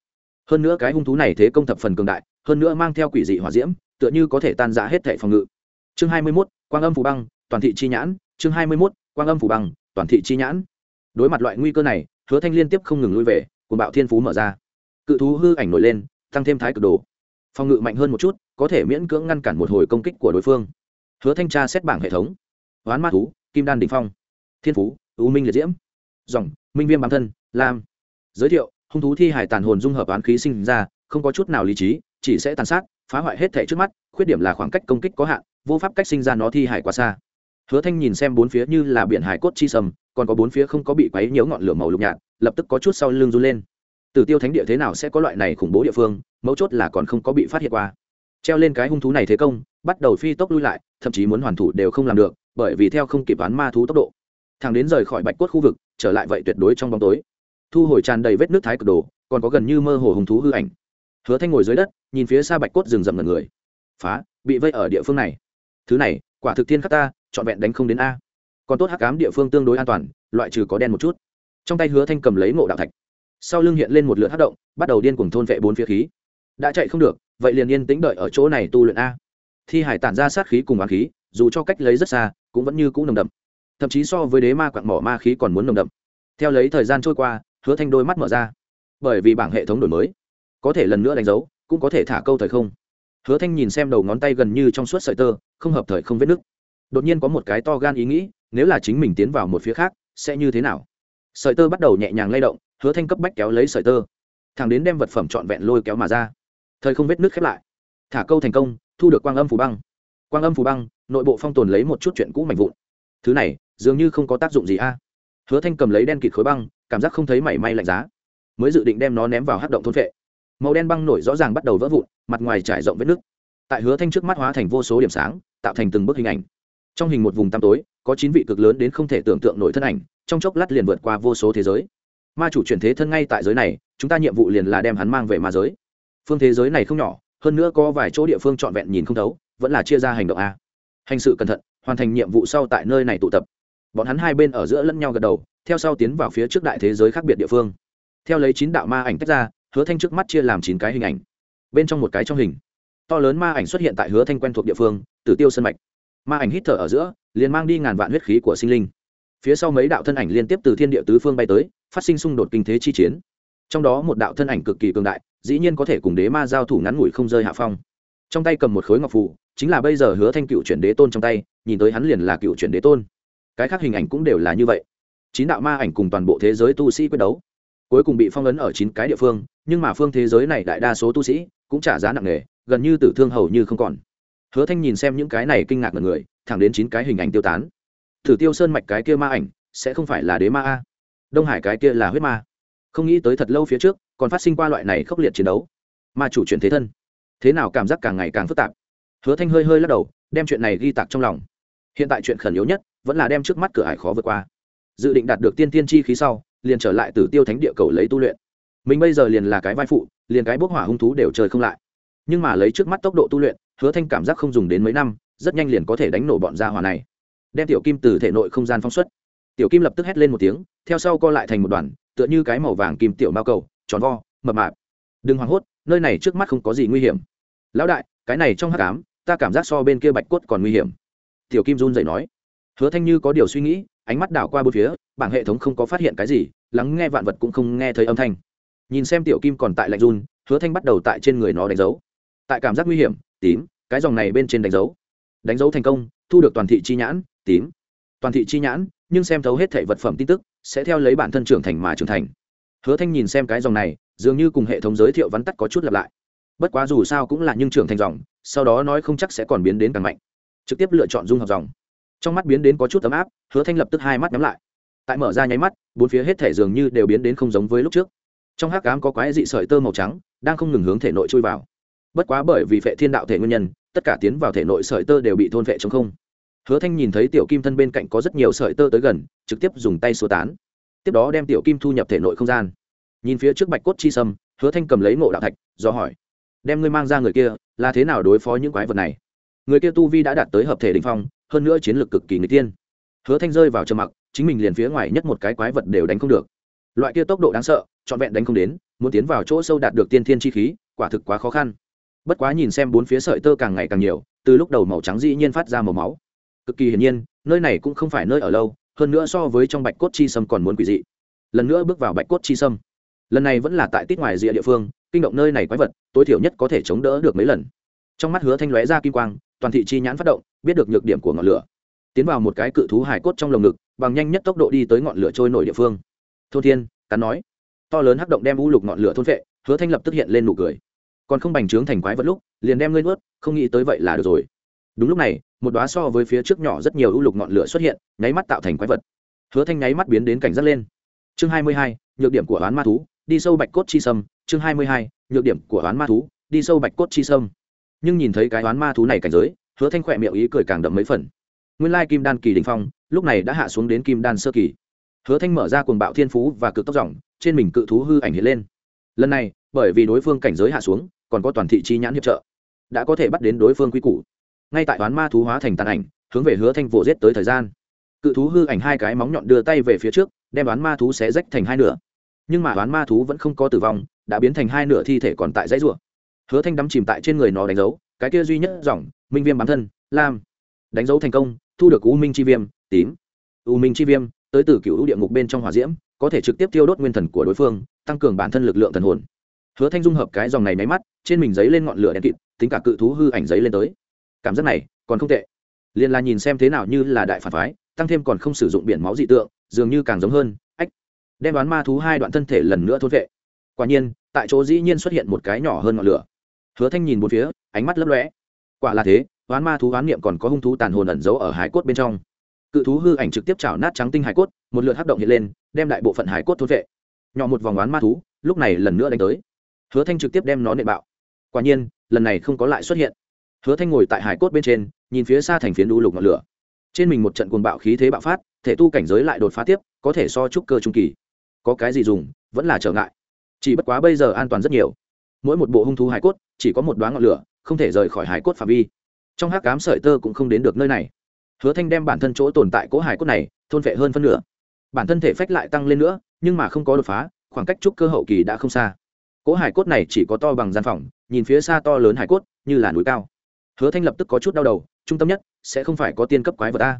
hơn nữa cái hung thú này thế công thập phần cường đại hơn nữa mang theo quỷ dị hỏa diễm tựa như có thể tan rã hết thệ phòng ngự. Chương hai mươi 21, quang âm phủ băng toàn thị chi nhãn. Chương hai mươi 21, quang âm phủ băng toàn thị chi nhãn. Đối mặt loại nguy cơ này hứa thanh liên tiếp không ngừng lui về cùng bạo thiên phú mở ra. Cự thú hư ảnh nổi lên tăng thêm thái cực đồ. Phòng ngự mạnh hơn một chút có thể miễn cưỡng ngăn cản một hồi công kích của đối phương. Hứa thanh tra xét bảng hệ thống. Hoán ma thú kim đan đình phong. Thiên phú u minh liệt diễm. Dòng minh viêm bám thân lam. Giới thiệu hung thú thi hải tàn hồn dung hợp oán khí sinh ra, không có chút nào lý trí, chỉ sẽ tàn sát, phá hoại hết thể trước mắt, khuyết điểm là khoảng cách công kích có hạn, vô pháp cách sinh ra nó thi hải quá xa. Hứa thanh nhìn xem bốn phía như là biển hải cốt chi sầm, còn có bốn phía không có bị quấy nhiễu ngọn lửa màu lục nhạt, lập tức có chút sau lưng run lên. Tử tiêu thánh địa thế nào sẽ có loại này khủng bố địa phương, mấu chốt là còn không có bị phát hiện qua. Treo lên cái hung thú này thế công, bắt đầu phi tốc lui lại, thậm chí muốn hoàn thủ đều không làm được, bởi vì theo không kịp đoán ma thú tốc độ. Thằng đến rời khỏi bạch cốt khu vực, trở lại vậy tuyệt đối trong bóng tối thu hồi tràn đầy vết nước thái cực đồ, còn có gần như mơ hồ hùng thú hư ảnh. Hứa thanh ngồi dưới đất, nhìn phía xa bạch cốt rừng rậm ngần người. Phá, bị vây ở địa phương này. Thứ này, quả thực thiên khắc ta, trọn vẹn đánh không đến a. Còn tốt hắc ám địa phương tương đối an toàn, loại trừ có đen một chút. Trong tay hứa thanh cầm lấy ngộ đạo thạch. Sau lưng hiện lên một lượt hát động, bắt đầu điên cùng thôn vệ bốn phía khí. Đã chạy không được, vậy liền yên tĩnh đợi ở chỗ này tu luyện a. Thi hải tản ra sát khí cùng á khí, dù cho cách lấy rất xa, cũng vẫn như cũ nồng đậm. Thậm chí so với đế ma quặng mỏ ma khí còn muốn nồng đậm. Theo lấy thời gian trôi qua hứa thanh đôi mắt mở ra. Bởi vì bảng hệ thống đổi mới, có thể lần nữa đánh dấu, cũng có thể thả câu thời không. Hứa thanh nhìn xem đầu ngón tay gần như trong suốt sợi tơ, không hợp thời không vết nứt đột nhiên có một cái to gan ý nghĩ, nếu là chính mình tiến vào một phía khác, sẽ như thế nào? Sợi tơ bắt đầu nhẹ nhàng lay động, hứa thanh cấp bách kéo lấy sợi tơ. Thằng đến đem vật phẩm trọn vẹn lôi kéo mà ra. Thời không vết nước khép lại. Thả câu thành công, thu được quang âm phù băng. Quang âm phù băng, nội bộ phong tồn lấy một chút chuyện cũ mạnh vụn. Thứ này, dường như không có tác dụng gì a. Hứa thanh cầm lấy đen kịt khối băng cảm giác không thấy mảy may lạnh giá. Mới dự định đem nó ném vào hát động thôn vệ. Màu đen băng nổi rõ ràng bắt đầu vỡ vụn, mặt ngoài trải rộng vết nước tại hứa thanh trước mắt hóa thành vô số điểm sáng, tạo thành từng bức hình ảnh. Trong hình một vùng tăm tối, có chín vị cực lớn đến không thể tưởng tượng nổi thân ảnh, trong chốc lát liền vượt qua vô số thế giới. Ma chủ chuyển thế thân ngay tại giới này, chúng ta nhiệm vụ liền là đem hắn mang về ma giới. Phương thế giới này không nhỏ, hơn nữa có vài chỗ địa phương trọn vẹn nhìn không thấu, vẫn là chia ra hành động a. Hành sự cẩn thận, hoàn thành nhiệm vụ sau tại nơi này tụ tập. Bọn hắn hai bên ở giữa lẫn nhau gật đầu theo sau tiến vào phía trước đại thế giới khác biệt địa phương. Theo lấy chín đạo ma ảnh tách ra, hứa thanh trước mắt chia làm chín cái hình ảnh. Bên trong một cái trong hình, to lớn ma ảnh xuất hiện tại hứa thanh quen thuộc địa phương, tử tiêu sân mạch. Ma ảnh hít thở ở giữa, liền mang đi ngàn vạn huyết khí của sinh linh. Phía sau mấy đạo thân ảnh liên tiếp từ thiên địa tứ phương bay tới, phát sinh xung đột kinh thế chi chiến. Trong đó một đạo thân ảnh cực kỳ cường đại, dĩ nhiên có thể cùng đế ma giao thủ ngắn ngủi không rơi hạ phong. Trong tay cầm một khối ngọc phù, chính là bây giờ hứa thanh cựu chuyển đế tôn trong tay, nhìn tới hắn liền là cựu chuyển đế tôn. Cái khác hình ảnh cũng đều là như vậy chín đạo ma ảnh cùng toàn bộ thế giới tu sĩ quyết đấu. Cuối cùng bị phong ấn ở chín cái địa phương, nhưng mà phương thế giới này đại đa số tu sĩ cũng trả giá nặng nề, gần như tử thương hầu như không còn. Hứa thanh nhìn xem những cái này kinh ngạc mọi người, thẳng đến chín cái hình ảnh tiêu tán. Thử tiêu sơn mạch cái kia ma ảnh, sẽ không phải là đế ma a? Đông hải cái kia là huyết ma. Không nghĩ tới thật lâu phía trước, còn phát sinh qua loại này khốc liệt chiến đấu. Ma chủ chuyển thế thân. Thế nào cảm giác càng ngày càng phức tạp? Hứa thanh hơi hơi lắc đầu, đem chuyện này ghi tạc trong lòng. Hiện tại chuyện khẩn yếu nhất, vẫn là đem trước mắt cửa hải khó vượt qua dự định đạt được tiên tiên chi khí sau, liền trở lại từ tiêu thánh địa cầu lấy tu luyện. Mình bây giờ liền là cái vai phụ, liền cái bốc hỏa hung thú đều trời không lại. Nhưng mà lấy trước mắt tốc độ tu luyện, hứa thanh cảm giác không dùng đến mấy năm, rất nhanh liền có thể đánh nổ bọn gia hỏa này. Đem tiểu kim từ thể nội không gian phóng xuất. Tiểu kim lập tức hét lên một tiếng, theo sau co lại thành một đoàn, tựa như cái màu vàng kim tiểu mao cầu, tròn vo, mập mạp. Đừng hoảng hốt, nơi này trước mắt không có gì nguy hiểm. Lão đại, cái này trong hắc ám, ta cảm giác so bên kia bạch cốt còn nguy hiểm. Tiểu kim run dậy nói. Hứa thanh như có điều suy nghĩ ánh mắt đảo qua bốn phía, bảng hệ thống không có phát hiện cái gì, lắng nghe vạn vật cũng không nghe thấy âm thanh. Nhìn xem tiểu kim còn tại lạnh run, hứa thanh bắt đầu tại trên người nó đánh dấu. Tại cảm giác nguy hiểm, tím, cái dòng này bên trên đánh dấu. Đánh dấu thành công, thu được toàn thị chi nhãn, tím. Toàn thị chi nhãn, nhưng xem thấu hết thể vật phẩm tin tức, sẽ theo lấy bản thân trưởng thành mà trưởng thành. Hứa thanh nhìn xem cái dòng này, dường như cùng hệ thống giới thiệu vắn tắt có chút lặp lại. Bất quá dù sao cũng là nhưng trưởng thành dòng, sau đó nói không chắc sẽ còn biến đến càng mạnh. Trực tiếp lựa chọn dung học dòng trong mắt biến đến có chút ấm áp, hứa thanh lập tức hai mắt nhắm lại. Tại mở ra nháy mắt, bốn phía hết thể dường như đều biến đến không giống với lúc trước. Trong hắc cám có quái dị sợi tơ màu trắng, đang không ngừng hướng thể nội chui vào. Bất quá bởi vì phệ thiên đạo thể nguyên nhân, tất cả tiến vào thể nội sợi tơ đều bị thôn phệ chống không. Hứa thanh nhìn thấy tiểu kim thân bên cạnh có rất nhiều sợi tơ tới gần, trực tiếp dùng tay xua tán. Tiếp đó đem tiểu kim thu nhập thể nội không gian. Nhìn phía trước bạch cốt chi sâm, hứa thanh cầm lấy ngộ đạo thạch, do hỏi, đem ngươi mang ra người kia, là thế nào đối phó những quái vật này? Người kia tu vi đã đạt tới hợp thể đình phong hơn nữa chiến lược cực kỳ người tiên. Hứa thanh rơi vào trầm mặc, chính mình liền phía ngoài nhất một cái quái vật đều đánh không được. Loại kia tốc độ đáng sợ, trọn vẹn đánh không đến, muốn tiến vào chỗ sâu đạt được tiên thiên chi khí, quả thực quá khó khăn. Bất quá nhìn xem bốn phía sợi tơ càng ngày càng nhiều, từ lúc đầu màu trắng dĩ nhiên phát ra màu máu. Cực kỳ hiển nhiên, nơi này cũng không phải nơi ở lâu, hơn nữa so với trong bạch cốt chi sâm còn muốn quỷ dị. Lần nữa bước vào bạch cốt chi sâm. Lần này vẫn là tại tít ngoài rìa địa phương, kinh động nơi này quái vật, tối thiểu nhất có thể chống đỡ được mấy lần. Trong mắt hứa thanh lóe ra kim quang toàn thị chi nhãn phát động, biết được nhược điểm của ngọn lửa. Tiến vào một cái cự thú hải cốt trong lồng ngực, bằng nhanh nhất tốc độ đi tới ngọn lửa trôi nổi địa phương. Thôn thiên, cắn nói. To lớn hắc động đem u lục ngọn lửa thôn vệ hứa thanh lập tức hiện lên nụ cười. Còn không bành trướng thành quái vật lúc, liền đem ngươi nuốt, không nghĩ tới vậy là được rồi. Đúng lúc này, một đóa so với phía trước nhỏ rất nhiều u lục ngọn lửa xuất hiện, nháy mắt tạo thành quái vật. Hứa thanh nháy mắt biến đến cảnh giác lên. Chương hai mươi hai, nhược điểm của oán ma thú, đi sâu bạch cốt chi sâm. Chương hai mươi hai, nhược điểm của oán ma thú, đi sâu bạch cốt chi sâm nhưng nhìn thấy cái oán ma thú này cảnh giới, hứa thanh khỏe miệng ý cười càng đậm mấy phần. Nguyên lai kim đan kỳ đình phong, lúc này đã hạ xuống đến kim đan sơ kỳ. Hứa thanh mở ra cuồng bạo thiên phú và cực tốc dòng, trên mình cự thú hư ảnh hiện lên. Lần này, bởi vì đối phương cảnh giới hạ xuống, còn có toàn thị chi nhãn hiệp trợ, đã có thể bắt đến đối phương quy củ. Ngay tại toán ma thú hóa thành tàn ảnh, hướng về hứa thanh vỗ giết tới thời gian. Cự thú hư ảnh hai cái móng nhọn đưa tay về phía trước, đem đoán ma thú sẽ rách thành hai nửa. Nhưng mà đoán ma thú vẫn không có tử vong, đã biến thành hai nửa thi thể còn tại dãy rùa hứa thanh đắm chìm tại trên người nó đánh dấu, cái kia duy nhất dòng, minh viêm bám thân, lam. Đánh dấu thành công, thu được u minh chi viêm, tím. U minh chi viêm, tới từ cựu địa ngục bên trong hỏa diễm, có thể trực tiếp tiêu đốt nguyên thần của đối phương, tăng cường bản thân lực lượng thần hồn. Hứa thanh dung hợp cái dòng này máy mắt, trên mình giấy lên ngọn lửa đen kịt, tính cả cự thú hư ảnh giấy lên tới. Cảm giác này, còn không tệ. Liền là nhìn xem thế nào như là đại phản phái, tăng thêm còn không sử dụng biển máu dị tượng, dường như càng giống hơn, ách. Đem đoán ma thú hai đoạn thân thể lần nữa thốt vệ. Quả nhiên, tại chỗ dĩ nhiên xuất hiện một cái nhỏ hơn ngọn lửa hứa thanh nhìn một phía, ánh mắt lấp lóe. Quả là thế, oán ma thú oán niệm còn có hung thú tàn hồn ẩn giấu ở hải cốt bên trong. Cự thú hư ảnh trực tiếp chảo nát trắng tinh hải cốt, một lượt hắc động hiện lên, đem đại bộ phận hải cốt thôn vệ. Nhỏ một vòng oán ma thú, lúc này lần nữa đánh tới. Hứa thanh trực tiếp đem nó nệ bạo. Quả nhiên, lần này không có lại xuất hiện. Hứa thanh ngồi tại hải cốt bên trên, nhìn phía xa thành phiến đu lục ngọn lửa. Trên mình một trận cuồng bạo khí thế bạo phát, thể tu cảnh giới lại đột phá tiếp, có thể so trúc cơ trung kỳ. Có cái gì dùng, vẫn là trở ngại. Chỉ bất quá bây giờ an toàn rất nhiều mỗi một bộ hung thú hải cốt chỉ có một đoán ngọn lửa, không thể rời khỏi hải cốt phạm vi. Trong hắc cám sợi tơ cũng không đến được nơi này. Hứa thanh đem bản thân chỗ tồn tại cố hải cốt này thôn vệ hơn phân nửa. Bản thân thể phách lại tăng lên nữa, nhưng mà không có đột phá, khoảng cách trúc cơ hậu kỳ đã không xa. Cố hải cốt này chỉ có to bằng gian phòng, nhìn phía xa to lớn hải cốt, như là núi cao. Hứa thanh lập tức có chút đau đầu, trung tâm nhất sẽ không phải có tiên cấp quái vật a.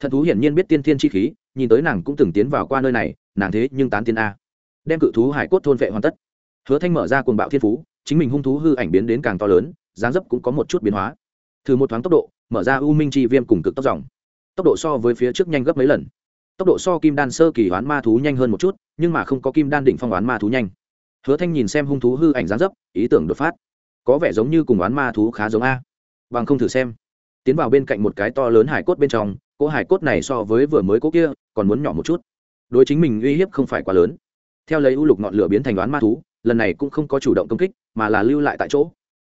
Thần thú hiển nhiên biết tiên thiên chi khí, nhìn tới nàng cũng từng tiến vào qua nơi này, nàng thế nhưng tán tiên a. Đem cự thú hải cốt thôn vệ hoàn tất hứa thanh mở ra cuồng bạo thiên phú, chính mình hung thú hư ảnh biến đến càng to lớn, dáng dấp cũng có một chút biến hóa. Thử một thoáng tốc độ, mở ra u minh chi viêm cùng cực tốc dòng. Tốc độ so với phía trước nhanh gấp mấy lần. Tốc độ so kim đan sơ kỳ hoán ma thú nhanh hơn một chút, nhưng mà không có kim đan đỉnh phong hoán ma thú nhanh. Hứa thanh nhìn xem hung thú hư ảnh dáng dấp, ý tưởng đột phát. Có vẻ giống như cùng oán ma thú khá giống a. Bằng không thử xem. Tiến vào bên cạnh một cái to lớn hải cốt bên trong, cỗ hải cốt này so với vừa mới cỗ kia, còn muốn nhỏ một chút. Đối chính mình uy hiếp không phải quá lớn. Theo lấy u lục ngọn lửa biến thành đoán ma thú lần này cũng không có chủ động công kích, mà là lưu lại tại chỗ.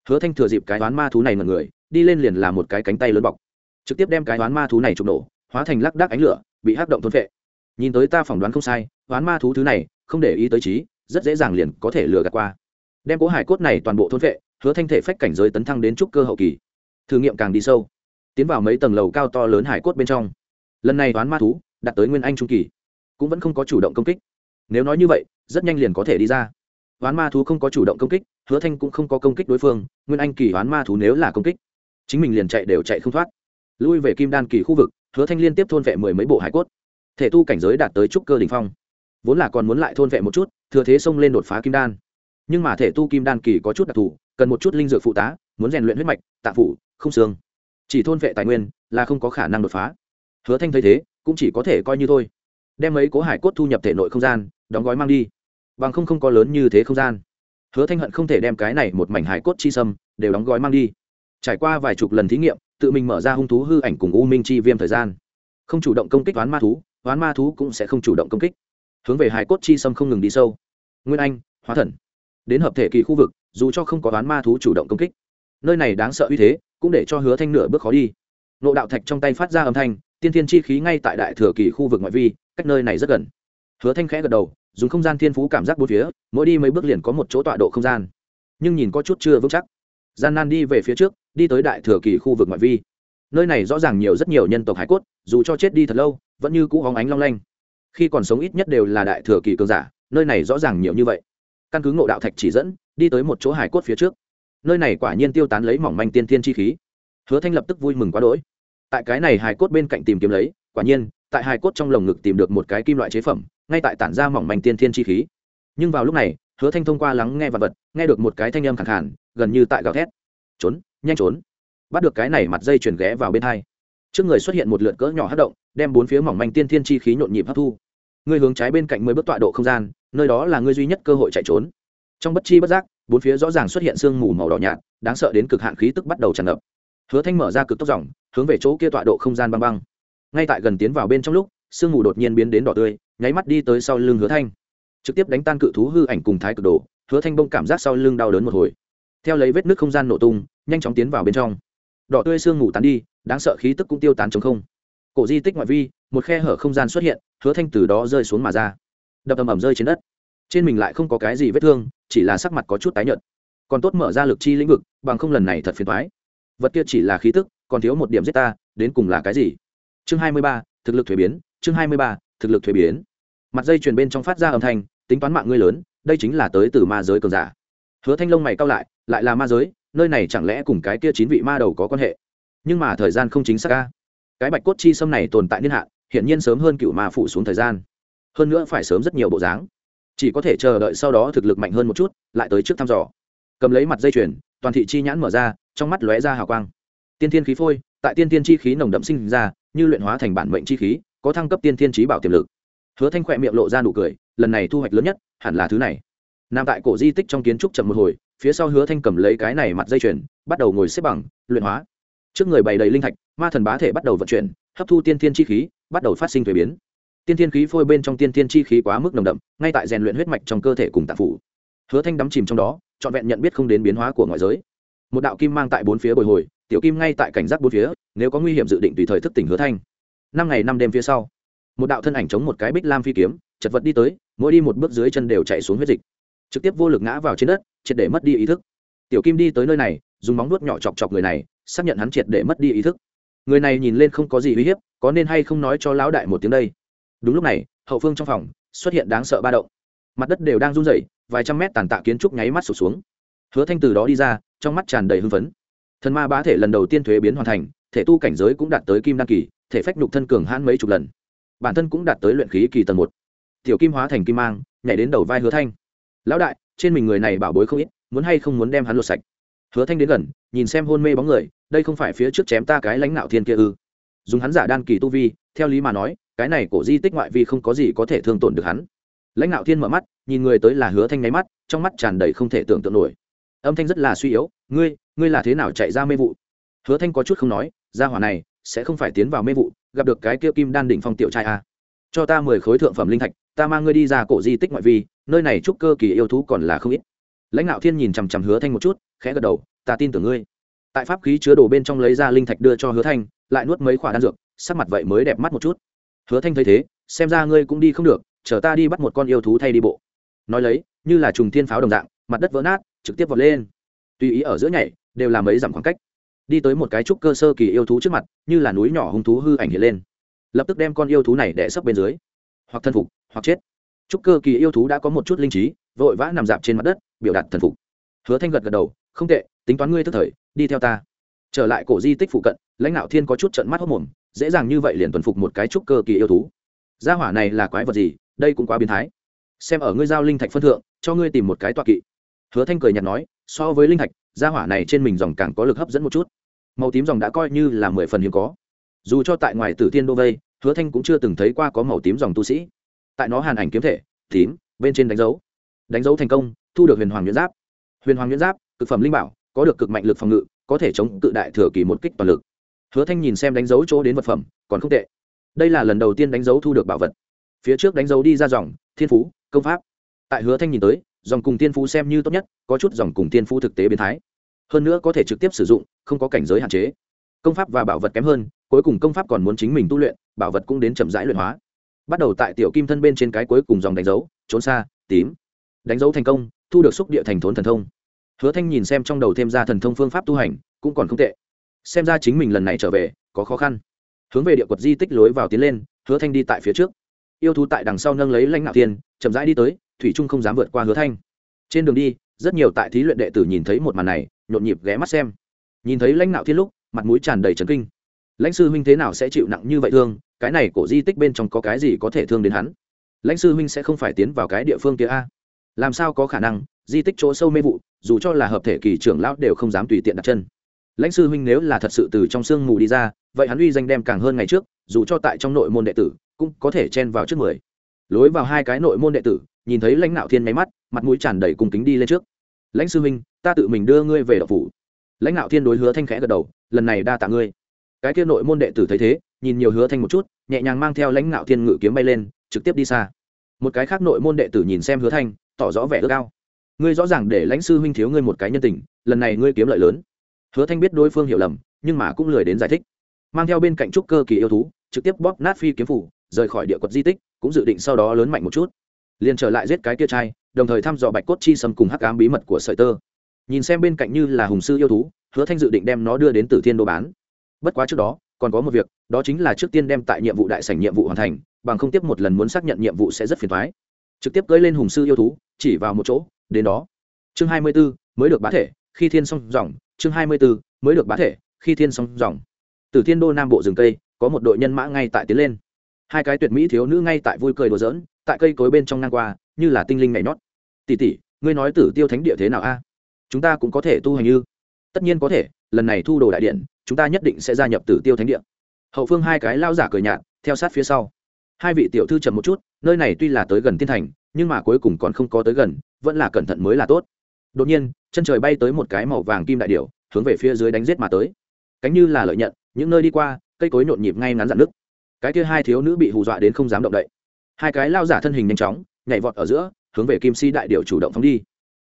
Hứa thanh thừa dịp cái đoán ma thú này mật người, đi lên liền là một cái cánh tay lớn bọc. Trực tiếp đem cái đoán ma thú này trục nổ, hóa thành lắc đắc ánh lửa, bị hắc động thôn vệ nhìn tới ta phỏng đoán không sai đoán ma thú thứ này, không để ý tới trí, rất dễ dàng liền có thể lừa gạt qua. Đem cố hải cốt này toàn bộ thôn vệ hứa thanh thể phách cảnh giới tấn thăng đến trúc cơ hậu kỳ. Thử nghiệm càng đi sâu, tiến vào mấy tầng lầu cao to lớn hải cốt bên trong. Lần này toán ma thú, đạt tới nguyên anh trung kỳ, cũng vẫn không có chủ động công kích. Nếu nói như vậy, rất nhanh liền có thể đi ra toán ma thú không có chủ động công kích, hứa thanh cũng không có công kích đối phương, nguyên anh kỳ toán ma thú nếu là công kích, chính mình liền chạy đều chạy không thoát. Lui về kim đan kỳ khu vực, hứa thanh liên tiếp thôn vệ mười mấy bộ hải cốt. Thể tu cảnh giới đạt tới trúc cơ đ ỉ n h phong. Vốn là còn muốn lại thôn vệ một chút, thừa thế xông lên đột phá kim đan. Nhưng mà thể tu kim đan kỳ có chút đặc thù, cần một chút linh dược phụ tá, muốn rèn luyện huyết mạch, tạ phủ không xương. Chỉ thôn vệ tài nguyên là không có khả năng đột phá. Hứa thanh thấy thế, cũng chỉ có thể coi như thôi. Đem mấy cố hải cốt thu nhập thể nội không gian, đóng gói mang đi bằng không không có lớn như thế không gian. Hứa thanh hận không thể đem cái này một mảnh hải cốt chi sâm đều đóng gói mang đi. Trải qua vài chục lần thí nghiệm, tự mình mở ra hung thú hư ảnh cùng u minh chi viêm thời gian. Không chủ động công kích toán ma thú toán ma thú cũng sẽ không chủ động công kích. Hướng về hải cốt chi sâm không ngừng đi sâu. Nguyên anh, hóa thần. Đến hợp thể kỳ khu vực, dù cho không có toán ma thú chủ động công kích, nơi này đáng sợ uy thế, cũng để cho hứa thanh nửa bước khó đi. Nộ đạo thạch trong tay phát ra âm thanh, tiên thiên chi khí ngay tại đại thừa kỳ khu vực ngoại vi, cách nơi này rất gần. Hứa thanh khẽ gật đầu dùng không gian thiên phú cảm giác bốn phía, mỗi đi mấy bước liền có một chỗ tọa độ không gian. Nhưng nhìn có chút chưa vững chắc. Gian nan đi về phía trước, đi tới đại thừa kỳ khu vực ngoại vi. Nơi này rõ ràng nhiều rất nhiều nhân tộc hải cốt, dù cho chết đi thật lâu, vẫn như cũ hóng ánh long lanh. Khi còn sống ít nhất đều là đại thừa kỳ cường giả, nơi này rõ ràng nhiều như vậy. Căn cứ ngộ đạo thạch chỉ dẫn, đi tới một chỗ hải cốt phía trước. Nơi này quả nhiên tiêu tán lấy mỏng manh tiên thiên chi khí. Hứa thanh lập tức vui mừng quá đỗi. Tại cái này hải cốt bên cạnh tìm kiếm lấy, quả nhiên, tại hải cốt trong lồng ngực tìm được một cái kim loại chế phẩm ngay tại tản ra mỏng manh tiên thiên chi khí. Nhưng vào lúc này, hứa thanh thông qua lắng nghe vật vật, nghe được một cái thanh âm khẳng khản gần như tại gào thét. Trốn, nhanh trốn. Bắt được cái này mặt dây chuyển ghé vào bên hai. Trước người xuất hiện một lượn cỡ nhỏ hấp động, đem bốn phía mỏng manh tiên thiên chi khí nhộn nhịp hấp thu. Ngươi hướng trái bên cạnh mới bước tọa độ không gian, nơi đó là ngươi duy nhất cơ hội chạy trốn. Trong bất chi bất giác, bốn phía rõ ràng xuất hiện sương mù màu đỏ nhạt, đáng sợ đến cực hạn khí tức bắt đầu tràn ngập. Hứa thanh mở ra cực tốc dòng, hướng về chỗ kia tọa độ không gian băng băng. Ngay tại gần tiến vào bên trong lúc, sương mù đột nhiên biến đến đỏ tươi nháy mắt đi tới sau lưng hứa thanh. Trực tiếp đánh tan cự thú hư ảnh cùng thái cực đồ, hứa thanh bông cảm giác sau lưng đau đớn một hồi. Theo lấy vết nước không gian nổ tung, nhanh chóng tiến vào bên trong. Đỏ tươi sương ngủ tán đi, đáng sợ khí tức cũng tiêu tán chống không. Cổ di tích ngoại vi, một khe hở không gian xuất hiện, hứa thanh từ đó rơi xuống mà ra. Đập ầm ầm rơi trên đất. Trên mình lại không có cái gì vết thương, chỉ là sắc mặt có chút tái nhợt. Còn tốt mở ra lực chi lĩnh vực, bằng không lần này thật phiền toái. Vật kia chỉ là khí tức, còn thiếu một điểm giết ta, đến cùng là cái gì? Chương hai mươi ba, thực lực thuế biến, chương hai mươi ba thực lực thuế biến. Mặt dây chuyền bên trong phát ra âm thanh, tính toán mạng ngươi lớn, đây chính là tới từ ma giới cường giả. Hứa thanh Long mày cao lại lại là ma giới, nơi này chẳng lẽ cùng cái kia chín vị ma đầu có quan hệ? Nhưng mà thời gian không chính xác ca cái bạch cốt chi sâm này tồn tại niên hạn hiện nhiên sớm hơn cựu ma phủ xuống thời gian. Hơn nữa phải sớm rất nhiều bộ dáng. Chỉ có thể chờ đợi sau đó thực lực mạnh hơn một chút, lại tới trước thăm dò. Cầm lấy mặt dây chuyền, toàn thị chi nhãn mở ra, trong mắt lóe ra hào quang. Tiên thiên khí phôi, tại tiên thiên chi khí nồng đậm sinh ra, như luyện hóa thành bản mệnh chi khí có thăng cấp tiên thiên trí bảo tiềm lực. Hứa thanh khỏe miệng lộ ra nụ cười, lần này thu hoạch lớn nhất, hẳn là thứ này. Nằm tại cổ di tích trong kiến trúc chậm một hồi, phía sau hứa thanh cầm lấy cái này mặt dây chuyền, bắt đầu ngồi xếp bằng, luyện hóa. Trước người bày đầy linh thạch, ma thần bá thể bắt đầu vận chuyển, hấp thu tiên thiên chi khí, bắt đầu phát sinh thuế biến. Tiên thiên khí phôi bên trong tiên thiên chi khí quá mức nồng đậm, ngay tại rèn luyện huyết mạch trong cơ thể cùng tạp phủ. Hứa thanh đắm chìm trong đó, trọn vẹn nhận biết không đến biến hóa của ngoại giới. Một đạo kim mang tại bốn phía bồi hồi, tiểu kim ngay tại cảnh giác bốn phía, nếu có nguy hiểm dự định tùy thời thức tỉnh hứa thanh năm ngày năm đêm phía sau, một đạo thân ảnh chống một cái bích lam phi kiếm, chật vật đi tới, mỗi đi một bước dưới chân đều chạy xuống huyết dịch. Trực tiếp vô lực ngã vào trên đất, triệt để mất đi ý thức. Tiểu kim đi tới nơi này, dùng móng nuốt nhỏ chọc chọc người này, xác nhận hắn triệt để mất đi ý thức. Người này nhìn lên không có gì uy hiếp, có nên hay không nói cho lão đại một tiếng đây? Đúng lúc này, hậu phương trong phòng, xuất hiện đáng sợ ba động. Mặt đất đều đang run rẩy, vài trăm mét tàn tạ kiến trúc nháy mắt sụp xuống. Hứa thanh từ đó đi ra, trong mắt tràn đầy hưng phấn. Thần ma bá thể lần đầu tiên thuế biến hoàn thành, thể tu cảnh giới cũng đạt tới kim đăng kỳ thể phách nhục thân cường hãn mấy chục lần. Bản thân cũng đạt tới luyện khí kỳ tầng một. Tiểu kim hóa thành kim mang, nhảy đến đầu vai hứa thanh. Lão đại, trên mình người này bảo bối không ít, muốn hay không muốn đem hắn lột sạch? Hứa thanh đến gần, nhìn xem hôn mê bóng người, đây không phải phía trước chém ta cái lãnh nạo thiên kia ư? Dùng hắn giả đan kỳ tu vi, theo lý mà nói, cái này cổ di tích ngoại vi không có gì có thể thương tổn được hắn. Lãnh nạo thiên mở mắt, nhìn người tới là hứa thanh nháy mắt, trong mắt tràn đầy không thể tưởng tượng nổi. Âm thanh rất là suy yếu, ngươi ngươi là thế nào chạy ra mê vụ? Hứa thanh có chút không nói ra hỏa này sẽ không phải tiến vào mê vụ, gặp được cái kia kim đan đỉnh phong tiểu trai a. Cho ta mười khối thượng phẩm linh thạch, ta mang ngươi đi ra cổ di tích ngoại vi, nơi này trúc cơ kỳ yêu thú còn là không ít. Lãnh đạo thiên nhìn chằm chằm hứa thanh một chút, khẽ gật đầu, ta tin tưởng ngươi. Tại pháp khí chứa đồ bên trong lấy ra linh thạch đưa cho hứa thanh, lại nuốt mấy khoả đan dược, sắc mặt vậy mới đẹp mắt một chút. Hứa thanh thấy thế, xem ra ngươi cũng đi không được, chờ ta đi bắt một con yêu thú thay đi bộ. Nói lấy, như là trùng thiên pháo đồng dạng, mặt đất vỡ nát, trực tiếp vọt lên. Tùy ý ở giữa nhảy, đều làm mấy dặm khoảng cách đi tới một cái trúc cơ sơ kỳ yêu thú trước mặt, như là núi nhỏ hung thú hư ảnh hiện lên. Lập tức đem con yêu thú này đẻ sấp bên dưới. Hoặc thân phục, hoặc chết. Trúc cơ kỳ yêu thú đã có một chút linh trí, vội vã nằm dạp trên mặt đất, biểu đạt thần phục. Hứa thanh gật gật đầu, không tệ, tính toán ngươi tức thời, đi theo ta. Trở lại cổ di tích phụ cận, lãnh đạo thiên có chút trận mắt hốc mồm, dễ dàng như vậy liền tuần phục một cái trúc cơ kỳ yêu thú. Gia hỏa này là quái vật gì? Đây cũng quá biến thái. Xem ở ngươi giao linh thạch phân thượng, cho ngươi tìm một cái tọa kỵ. Hứa thanh cười nhạt nói, so với linh thạch, gia hỏa này trên mình dòng càng có lực hấp dẫn một chút màu tím dòng đã coi như là mười phần hiếm có. Dù cho tại ngoài tử tiên đô vây, hứa thanh cũng chưa từng thấy qua có màu tím dòng tu sĩ. Tại nó hàn ảnh kiếm thể, tím, bên trên đánh dấu. Đánh dấu thành công, thu được huyền hoàng nhuyễn giáp. Huyền hoàng nhuyễn giáp, cực phẩm linh bảo, có được cực mạnh lực phòng ngự, có thể chống cự đại thừa kỳ một kích toàn lực. Hứa thanh nhìn xem đánh dấu chỗ đến vật phẩm, còn không tệ. Đây là lần đầu tiên đánh dấu thu được bảo vật. Phía trước đánh dấu đi ra dòng, thiên phú, công pháp. Tại hứa thanh nhìn tới, dòng cùng tiên phú xem như tốt nhất, có chút dòng cùng tiên phú thực tế biến thái hơn nữa có thể trực tiếp sử dụng, không có cảnh giới hạn chế. Công pháp và bảo vật kém hơn, cuối cùng công pháp còn muốn chính mình tu luyện, bảo vật cũng đến chậm rãi luyện hóa. Bắt đầu tại tiểu kim thân bên trên cái cuối cùng dòng đánh dấu, trốn xa, tím. Đánh dấu thành công, thu được xúc địa thành thốn thần thông. Hứa thanh nhìn xem trong đầu thêm ra thần thông phương pháp tu hành, cũng còn không tệ. Xem ra chính mình lần này trở về, có khó khăn. Hướng về địa quật di tích lối vào tiến lên, hứa thanh đi tại phía trước. Yêu thú tại đằng sau nâng lấy lãnh nạo tiền chậm rãi đi tới, thủy trung không dám vượt qua hứa thanh. Trên đường đi, rất nhiều tại thí luyện đệ tử nhìn thấy một màn này nhộn nhịp ghé mắt xem. Nhìn thấy lãnh nạo thiên lúc, mặt mũi tràn đầy trấn kinh. Lãnh sư huynh thế nào sẽ chịu nặng như vậy thương? Cái này cổ di tích bên trong có cái gì có thể thương đến hắn? Lãnh sư huynh sẽ không phải tiến vào cái địa phương kia a? Làm sao có khả năng? Di tích chỗ sâu mê vụ, dù cho là hợp thể kỳ trưởng lão đều không dám tùy tiện đặt chân. Lãnh sư huynh nếu là thật sự từ trong sương mù đi ra, vậy hắn uy danh đem càng hơn ngày trước, dù cho tại trong nội môn đệ tử, cũng có thể chen vào trước mười. Lối vào hai cái nội môn đệ tử, nhìn thấy lãnh nạo thiên máy mắt, mặt mũi tràn đầy cùng kính đi lên trước lãnh sư huynh, ta tự mình đưa ngươi về đậu phủ. Lãnh nạo thiên đối hứa thanh khẽ gật đầu, lần này đa tạ ngươi. Cái kia nội môn đệ tử thấy thế, nhìn nhiều hứa thanh một chút, nhẹ nhàng mang theo lãnh nạo thiên ngự kiếm bay lên, trực tiếp đi xa. Một cái khác nội môn đệ tử nhìn xem hứa thanh, tỏ rõ vẻ ước ao. Ngươi rõ ràng để lãnh sư huynh thiếu ngươi một cái nhân tình, lần này ngươi kiếm lợi lớn. Hứa thanh biết đối phương hiểu lầm, nhưng mà cũng lười đến giải thích. Mang theo bên cạnh trúc cơ kỳ yêu thú, trực tiếp bóp nát phi kiếm phủ, rời khỏi địa quật di tích, cũng dự định sau đó lớn mạnh một chút. Liền trở lại giết cái kia trai đồng thời thăm dò bạch cốt chi sâm cùng hắc ám bí mật của sợi tơ. Nhìn xem bên cạnh như là hùng sư yêu thú hứa thanh dự định đem nó đưa đến tử thiên đô bán. Bất quá trước đó còn có một việc đó chính là trước tiên đem tại nhiệm vụ đại sảnh nhiệm vụ hoàn thành bằng không tiếp một lần muốn xác nhận nhiệm vụ sẽ rất phiền thoái trực tiếp cưỡi lên hùng sư yêu thú chỉ vào một chỗ đến đó. Chương hai mươi 24, mới được bá thể khi thiên song dòng. Chương hai mươi 24, mới được bá thể khi thiên song dòng. Từ thiên đô nam bộ rừng cây có một đội nhân mã ngay tại tiến lên. Hai cái tuyệt mỹ thiếu nữ ngay tại vui cười đùa giỡn tại cây cối bên trong ngang qua như là tinh linh nhảy nhót. Tỷ tỷ, ngươi nói tử tiêu thánh địa thế nào a? Chúng ta cũng có thể tu hành như. Tất nhiên có thể, lần này thu đồ đại điện, chúng ta nhất định sẽ gia nhập tử tiêu thánh địa. Hậu phương hai cái lao giả cười nhạt, theo sát phía sau. Hai vị tiểu thư trầm một chút, nơi này tuy là tới gần thiên thành, nhưng mà cuối cùng còn không có tới gần, vẫn là cẩn thận mới là tốt. Đột nhiên, chân trời bay tới một cái màu vàng kim đại điệu hướng về phía dưới đánh giết mà tới. Cánh như là lợi nhận, những nơi đi qua, cây cối nhộn nhịp ngay ngắn dặn nước cái kia hai thiếu nữ bị hù dọa đến không dám động đậy. Hai cái lao giả thân hình nhanh chóng nhảy vọt ở giữa, hướng về kim si đại điệu chủ động phóng đi.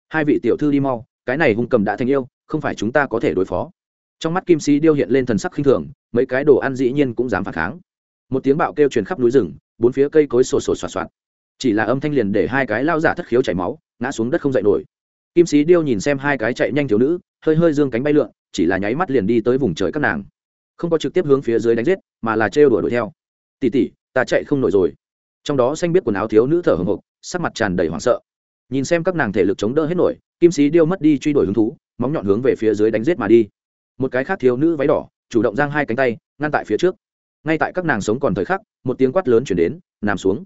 Hai vị tiểu thư đi mau, cái này hung cầm đã thành yêu, không phải chúng ta có thể đối phó. Trong mắt kim si điêu hiện lên thần sắc khinh thường, mấy cái đồ ăn dĩ nhiên cũng dám phản kháng. Một tiếng bạo kêu truyền khắp núi rừng, bốn phía cây cối sổ sổ soạt soạt. Chỉ là âm thanh liền để hai cái lao giả thất khiếu chảy máu, ngã xuống đất không dậy nổi. Kim sĩ điêu nhìn xem hai cái chạy nhanh thiếu nữ, hơi hơi dương cánh bay lượn, chỉ là nháy mắt liền đi tới vùng trời các nàng. Không có trực tiếp hướng phía dưới đánh giết, mà là trêu đuổi đuổi theo. Tỉ tỉ ta chạy không nổi rồi. Trong đó xanh biết quần áo thiếu nữ thở hồng hộc sắc mặt tràn đầy hoảng sợ. Nhìn xem các nàng thể lực chống đỡ hết nổi, kim sĩ điêu mất đi truy đuổi hứng thú, móng nhọn hướng về phía dưới đánh giết mà đi. Một cái khác thiếu nữ váy đỏ, chủ động giang hai cánh tay, ngăn tại phía trước. Ngay tại các nàng sống còn thời khắc, một tiếng quát lớn chuyển đến, nằm xuống.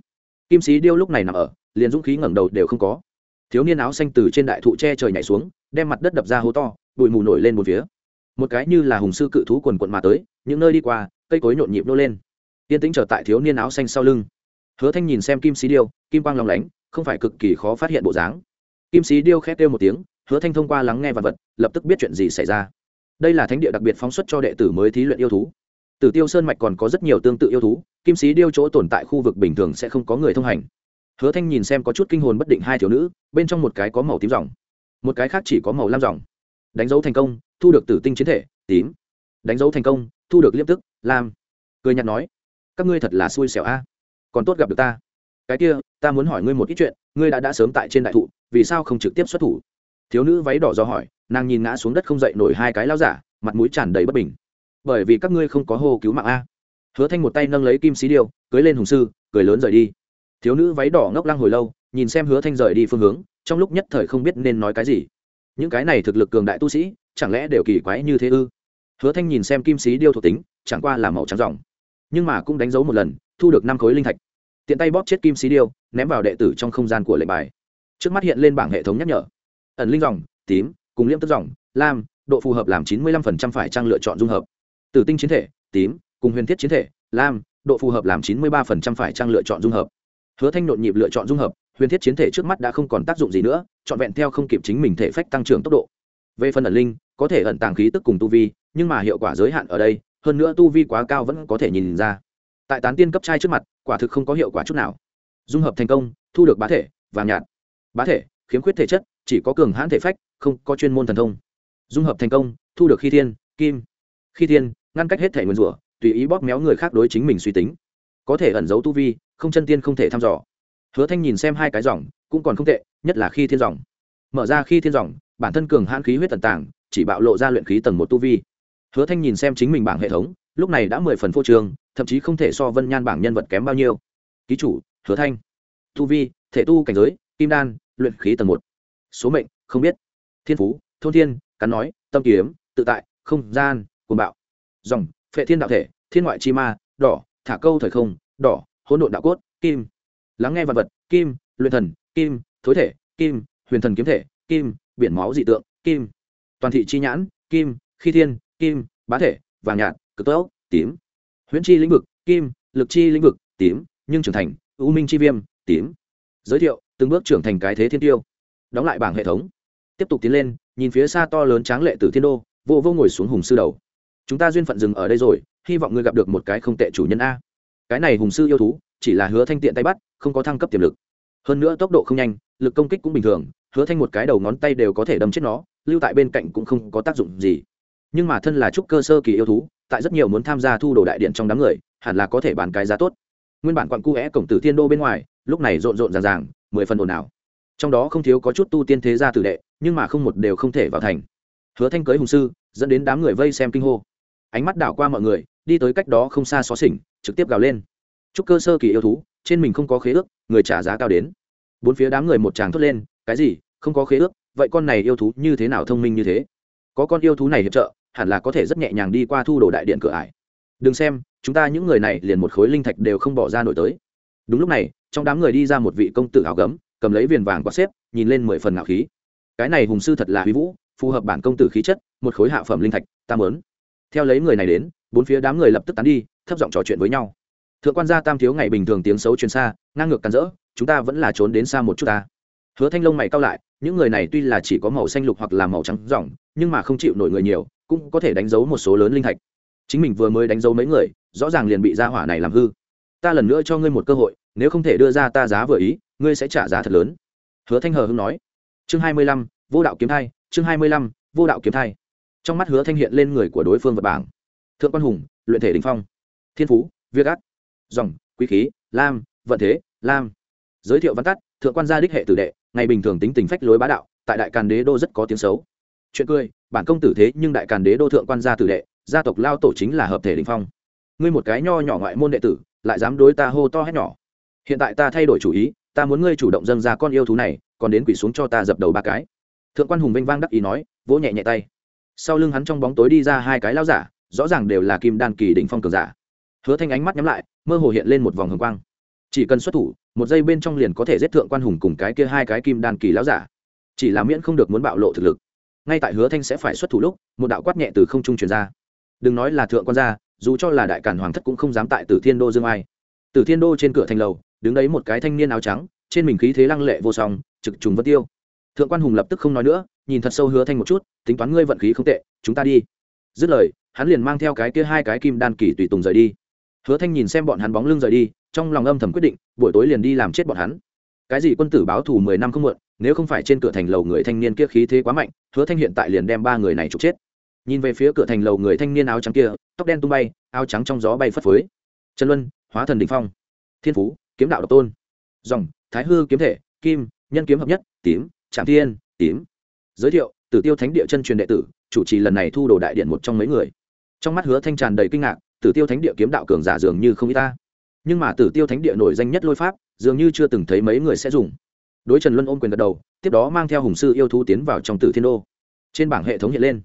Kim sĩ điêu lúc này nằm ở, liền dũng khí ngẩng đầu đều không có. Thiếu niên áo xanh từ trên đại thụ tre trời nhảy xuống, đem mặt đất đập ra hố to, bụi mù nổi lên một phía. Một cái như là hùng sư cự thú quần quận mà tới, những nơi đi qua, cây cối nhộn nhịp nô lên. Yên tĩnh trở tại thiếu niên áo xanh sau lưng hứa thanh nhìn xem kim sĩ điêu kim quang lòng lánh không phải cực kỳ khó phát hiện bộ dáng kim sĩ điêu khét kêu một tiếng hứa thanh thông qua lắng nghe vật vật lập tức biết chuyện gì xảy ra đây là thánh địa đặc biệt phóng xuất cho đệ tử mới thí luyện yêu thú Tử Tiêu Sơn mạch còn có rất nhiều tương tự yêu thú, kim sĩ điêu chỗ tồn tại khu vực bình thường sẽ không có người thông hành. Hứa Thanh nhìn xem có chút kinh hồn bất định hai thiếu nữ, bên trong một cái có màu tím ròng, một cái khác chỉ có màu lam ròng. Đánh dấu thành công, thu được tử tinh chiến thể, tím. Đánh dấu thành công, thu được liêm tức, lam. Cười nhạt nói, các ngươi thật là xui xẻo a, còn tốt gặp được ta. Cái kia, ta muốn hỏi ngươi một ít chuyện, ngươi đã đã sớm tại trên đại thụ, vì sao không trực tiếp xuất thủ? Thiếu nữ váy đỏ do hỏi, nàng nhìn ngã xuống đất không dậy nổi hai cái lao giả, mặt mũi tràn đầy bất bình. Bởi vì các ngươi không có hô cứu mạng a. Hứa thanh một tay nâng lấy kim xí điêu cưới lên hùng sư cười lớn rời đi. Thiếu nữ váy đỏ ngốc lăng hồi lâu nhìn xem hứa thanh rời đi phương hướng trong lúc nhất thời không biết nên nói cái gì. Những cái này thực lực cường đại tu sĩ chẳng lẽ đều kỳ quái như thế ư? Hứa thanh nhìn xem kim xí điêu thuộc tính chẳng qua là màu trắng dòng nhưng mà cũng đánh dấu một lần thu được năm khối linh thạch tiện tay bóp chết kim xí điêu, ném vào đệ tử trong không gian của lệnh bài. Trước mắt hiện lên bảng hệ thống nhắc nhở. Ẩn linh dòng, tím, cùng liêm tức dòng, lam, độ phù hợp làm chín mươi lăm phải trang lựa chọn dung hợp. Tử tinh chiến thể, tím, cùng huyền thiết chiến thể, lam, độ phù hợp làm chín mươi ba phải trang lựa chọn dung hợp. Hứa thanh nộn nhịp lựa chọn dung hợp, huyền thiết chiến thể trước mắt đã không còn tác dụng gì nữa, trọn vẹn theo không kịp chính mình thể phách tăng trưởng tốc độ. Về phần ẩn linh, có thể ẩn tàng khí tức cùng tu vi, nhưng mà hiệu quả giới hạn ở đây, hơn nữa tu vi quá cao vẫn có thể nhìn ra tại tán tiên cấp trai trước mặt, quả thực không có hiệu quả chút nào. Dung hợp thành công, thu được bá thể và nhạt. Bá thể, khiếm khuyết thể chất, chỉ có cường hãn thể phách, không có chuyên môn thần thông. Dung hợp thành công, thu được khi thiên, kim. Khi thiên, ngăn cách hết thể nguyên rủa, tùy ý bóp méo người khác đối chính mình suy tính. Có thể ẩn giấu tu vi, không chân tiên không thể thăm dò. Hứa thanh nhìn xem hai cái dòng, cũng còn không tệ, nhất là khi thiên dòng. Mở ra khi thiên dòng, bản thân cường hãn khí huyết tần tàng, chỉ bạo lộ ra luyện khí tầng một tu vi. Hứa thanh nhìn xem chính mình bảng hệ thống, lúc này đã mười phần phô trường thậm chí không thể so vân nhan bảng nhân vật kém bao nhiêu. Ký chủ, hứa thanh. Tu vi, thể tu cảnh giới, kim đan, luyện khí tầng một. Số mệnh, không biết. Thiên phú, thôn thiên, cắn nói, tâm kiếm tự tại, không gian, cuồng bạo. Dòng, phệ thiên đạo thể, thiên ngoại chi ma, đỏ, thả câu thời không, đỏ, hỗn độn đạo cốt, kim. Lắng nghe vật vật, kim, luyện thần, kim, thối thể, kim, huyền thần kiếm thể, kim, biển máu dị tượng, kim. Toàn thị chi nhãn, kim, khi thiên, kim, bá thể, vàng nhạt, cực tốc, tím huyễn chi lĩnh vực, kim, lực chi lĩnh vực, tím, nhưng trưởng thành, ưu minh chi viêm, tím. Giới thiệu, từng bước trưởng thành cái thế thiên tiêu. Đóng lại bảng hệ thống. Tiếp tục tiến lên, nhìn phía xa to lớn tráng lệ từ thiên đô, vô vô ngồi xuống hùng sư đầu. Chúng ta duyên phận dừng ở đây rồi, hy vọng ngươi gặp được một cái không tệ chủ nhân a. Cái này hùng sư yêu thú, chỉ là hứa thanh tiện tay bắt, không có thăng cấp tiềm lực. Hơn nữa tốc độ không nhanh, lực công kích cũng bình thường, hứa thanh một cái đầu ngón tay đều có thể đâm chết nó, lưu tại bên cạnh cũng không có tác dụng gì nhưng mà thân là trúc cơ sơ kỳ yêu thú, tại rất nhiều muốn tham gia thu đồ đại điện trong đám người, hẳn là có thể bán cái giá tốt. Nguyên bản quặn cu é cổng tử thiên đô bên ngoài, lúc này rộn rộn ràng ràng, mười phần ồn ào. Trong đó không thiếu có chút tu tiên thế gia tử đệ, nhưng mà không một đều không thể vào thành. Hứa thanh cưới hùng sư, dẫn đến đám người vây xem kinh hô. Ánh mắt đảo qua mọi người, đi tới cách đó không xa xó xỉnh, trực tiếp gào lên. Chúc cơ sơ kỳ yêu thú, trên mình không có khế ước, người trả giá cao đến. Bốn phía đám người một tràng thốt lên, cái gì? Không có khế ước? Vậy con này yêu thú như thế nào thông minh như thế? Có con yêu thú này hiệp trợ hẳn là có thể rất nhẹ nhàng đi qua thu đồ đại điện cửa ải. Đừng xem, chúng ta những người này liền một khối linh thạch đều không bỏ ra nổi tới. Đúng lúc này, trong đám người đi ra một vị công tử áo gấm, cầm lấy viền vàng quạt xếp, nhìn lên mười phần ngạo khí. Cái này hùng sư thật là huy vũ, phù hợp bản công tử khí chất, một khối hạ phẩm linh thạch, tam lớn theo lấy người này đến, bốn phía đám người lập tức tán đi, thấp giọng trò chuyện với nhau. Thượng quan gia tam thiếu ngày bình thường tiếng xấu truyền xa, ngang ngược cắn rỡ, chúng ta vẫn là trốn đến xa một chút ta. Hứa thanh long mày cao lại, những người này tuy là chỉ có màu xanh lục hoặc là màu trắng ròng, nhưng mà không chịu nổi người nhiều cũng có thể đánh dấu một số lớn linh thạch. Chính mình vừa mới đánh dấu mấy người, rõ ràng liền bị gia hỏa này làm hư. Ta lần nữa cho ngươi một cơ hội, nếu không thể đưa ra ta giá vừa ý, ngươi sẽ trả giá thật lớn. Hứa thanh hờ hưng nói. Chương hai mươi lăm, vô đạo kiếm thai, chương hai mươi lăm, vô đạo kiếm thai. Trong mắt hứa thanh hiện lên người của đối phương vật bảng. Thượng quan hùng, luyện thể đình phong. Thiên phú viết ác. Dòng, quý khí, lam, vận thế, lam. Giới thiệu văn tắt, thượng quan gia đích hệ tử đệ, ngày bình thường tính tình phách lối bá đạo, tại đại càn đế đô rất có tiếng xấu chuyện cười, bản công tử thế nhưng đại càn đế đô thượng quan gia tử đệ, gia tộc lao tổ chính là hợp thể đình phong. Ngươi một cái nho nhỏ ngoại môn đệ tử, lại dám đối ta hô to hét nhỏ. Hiện tại ta thay đổi chủ ý, ta muốn ngươi chủ động dâng ra con yêu thú này, còn đến quỷ xuống cho ta dập đầu ba cái. Thượng quan hùng vinh vang đắc ý nói, vỗ nhẹ nhẹ tay. Sau lưng hắn trong bóng tối đi ra hai cái lao giả, rõ ràng đều là kim đan kỳ đỉnh phong cường giả. Hứa thanh ánh mắt nhắm lại, mơ hồ hiện lên một vòng hồng quang. Chỉ cần xuất thủ, một giây bên trong liền có thể giết thượng quan hùng cùng cái kia hai cái kim đan kỳ lao giả. Chỉ là miễn không được muốn bạo lộ thực lực ngay tại hứa thanh sẽ phải xuất thủ lúc, một đạo quát nhẹ từ không trung truyền ra. Đừng nói là thượng quan gia, dù cho là đại cản hoàng thất cũng không dám tại tử thiên đô dương ai. Tử thiên đô trên cửa thành lầu, đứng đấy một cái thanh niên áo trắng, trên mình khí thế lăng lệ vô song, trực trùng vân tiêu. Thượng quan hùng lập tức không nói nữa, nhìn thật sâu hứa thanh một chút, tính toán ngươi vận khí không tệ, chúng ta đi. Dứt lời, hắn liền mang theo cái kia hai cái kim đan kỳ tùy tùng rời đi. Hứa thanh nhìn xem bọn hắn bóng lưng rời đi, trong lòng âm thầm quyết định, buổi tối liền đi làm chết bọn hắn. Cái gì quân tử báo thù mười năm không muộn nếu không phải trên cửa thành lầu người thanh niên kia khí thế quá mạnh, hứa thanh hiện tại liền đem ba người này trục chết. Nhìn về phía cửa thành lầu người thanh niên áo trắng kia, tóc đen tung bay, áo trắng trong gió bay phất phới. Trần luân, hóa thần đình phong. Thiên phú, kiếm đạo độc tôn. Dòng, thái hư kiếm thể, kim, nhân kiếm hợp nhất, tím trạm thiên, tím. Giới thiệu, tử tiêu thánh địa chân truyền đệ tử, chủ trì lần này thu đồ đại điện một trong mấy người. Trong mắt hứa thanh tràn đầy kinh ngạc, tử tiêu thánh địa kiếm đạo cường giả dường như không y ta. Nhưng mà tử tiêu thánh địa nổi danh nhất lôi pháp, dường như chưa từng thấy mấy người sẽ dùng đối trần luân ôm quyền gật đầu, tiếp đó mang theo hùng sư yêu thú tiến vào trong tử thiên đô. Trên bảng hệ thống hiện lên.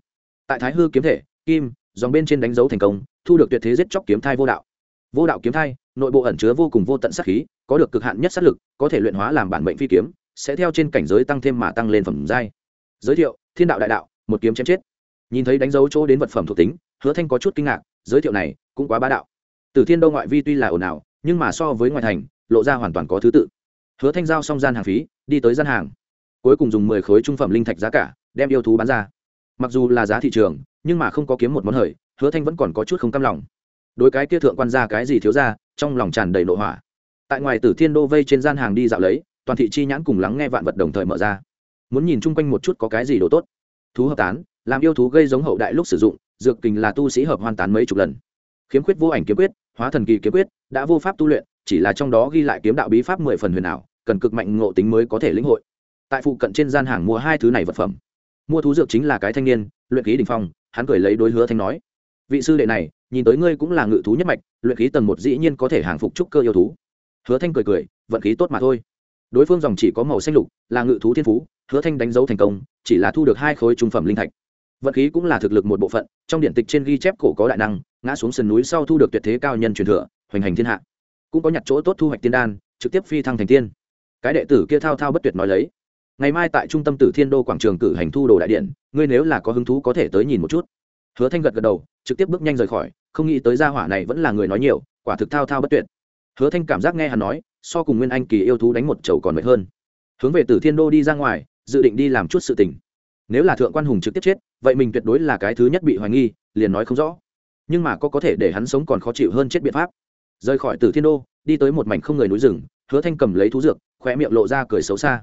Tại thái hư kiếm thể, kim, dòng bên trên đánh dấu thành công, thu được tuyệt thế giết chóc kiếm thai vô đạo. Vô đạo kiếm thai, nội bộ ẩn chứa vô cùng vô tận sát khí, có được cực hạn nhất sát lực, có thể luyện hóa làm bản mệnh phi kiếm, sẽ theo trên cảnh giới tăng thêm mà tăng lên phẩm giai. Giới thiệu, thiên đạo đại đạo, một kiếm chém chết. Nhìn thấy đánh dấu chỗ đến vật phẩm thuộc tính, hứa thanh có chút kinh ngạc, giới thiệu này cũng quá bá đạo. Từ thiên đô ngoại vi tuy là ồn ào, nhưng mà so với ngoại thành, lộ ra hoàn toàn có thứ tự hứa thanh giao xong gian hàng phí, đi tới gian hàng. Cuối cùng dùng mười khối trung phẩm linh thạch giá cả, đem yêu thú bán ra. Mặc dù là giá thị trường, nhưng mà không có kiếm một món hời, hứa thanh vẫn còn có chút không cam lòng. Đối cái kia thượng quan ra cái gì thiếu ra trong lòng tràn đầy nội hỏa. Tại ngoài tử thiên đô vây trên gian hàng đi dạo lấy, toàn thị chi nhãn cùng lắng nghe vạn vật đồng thời mở ra. Muốn nhìn chung quanh một chút có cái gì đồ tốt. Thú hợp tán, làm yêu thú gây giống hậu đại lúc sử dụng, dược kình là tu sĩ hợp hoàn tán mấy chục lần. Khiếm khuyết vô ảnh kiếm quyết, hóa thần kỳ kiếm quyết, đã vô pháp tu luyện, chỉ là trong đó ghi lại kiếm đạo bí pháp mười phần huyền ảo cần cực mạnh ngộ tính mới có thể lĩnh hội. Tại phụ cận trên gian hàng mua hai thứ này vật phẩm. Mua thú dược chính là cái thanh niên, luyện khí đình phong, hắn cười lấy đối hứa thanh nói. Vị sư đệ này, nhìn tới ngươi cũng là ngự thú nhất mạch, luyện khí tầng một dĩ nhiên có thể hàng phục trúc cơ yêu thú. Hứa thanh cười cười, vận khí tốt mà thôi. Đối phương dòng chỉ có màu xanh lục, là ngự thú thiên phú, hứa thanh đánh dấu thành công, chỉ là thu được hai khối trung phẩm linh thạch. Vận khí cũng là thực lực một bộ phận, trong điện tịch trên ghi chép cổ có đại năng, ngã xuống sườn núi sau thu được tuyệt thế cao nhân truyền thừa, hoành hành thiên hạ. Cũng có nhặt chỗ tốt thu hoạch tiên đan, trực tiếp phi thăng thành tiên cái đệ tử kia thao thao bất tuyệt nói lấy. Ngày mai tại trung tâm tử thiên đô quảng trường cử hành thu đồ đại điện, ngươi nếu là có hứng thú có thể tới nhìn một chút. Hứa thanh gật gật đầu, trực tiếp bước nhanh rời khỏi, không nghĩ tới gia hỏa này vẫn là người nói nhiều, quả thực thao thao bất tuyệt. Hứa thanh cảm giác nghe hắn nói, so cùng nguyên anh kỳ yêu thú đánh một chầu còn mệt hơn. Hướng về tử thiên đô đi ra ngoài, dự định đi làm chút sự tình. Nếu là thượng quan hùng trực tiếp chết, vậy mình tuyệt đối là cái thứ nhất bị hoài nghi, liền nói không rõ. Nhưng mà có có thể để hắn sống còn khó chịu hơn chết biện pháp. Rời khỏi tử thiên đô, đi tới một mảnh không người núi rừng hứa thanh cầm lấy thú dược, khóe miệng lộ ra cười xấu xa.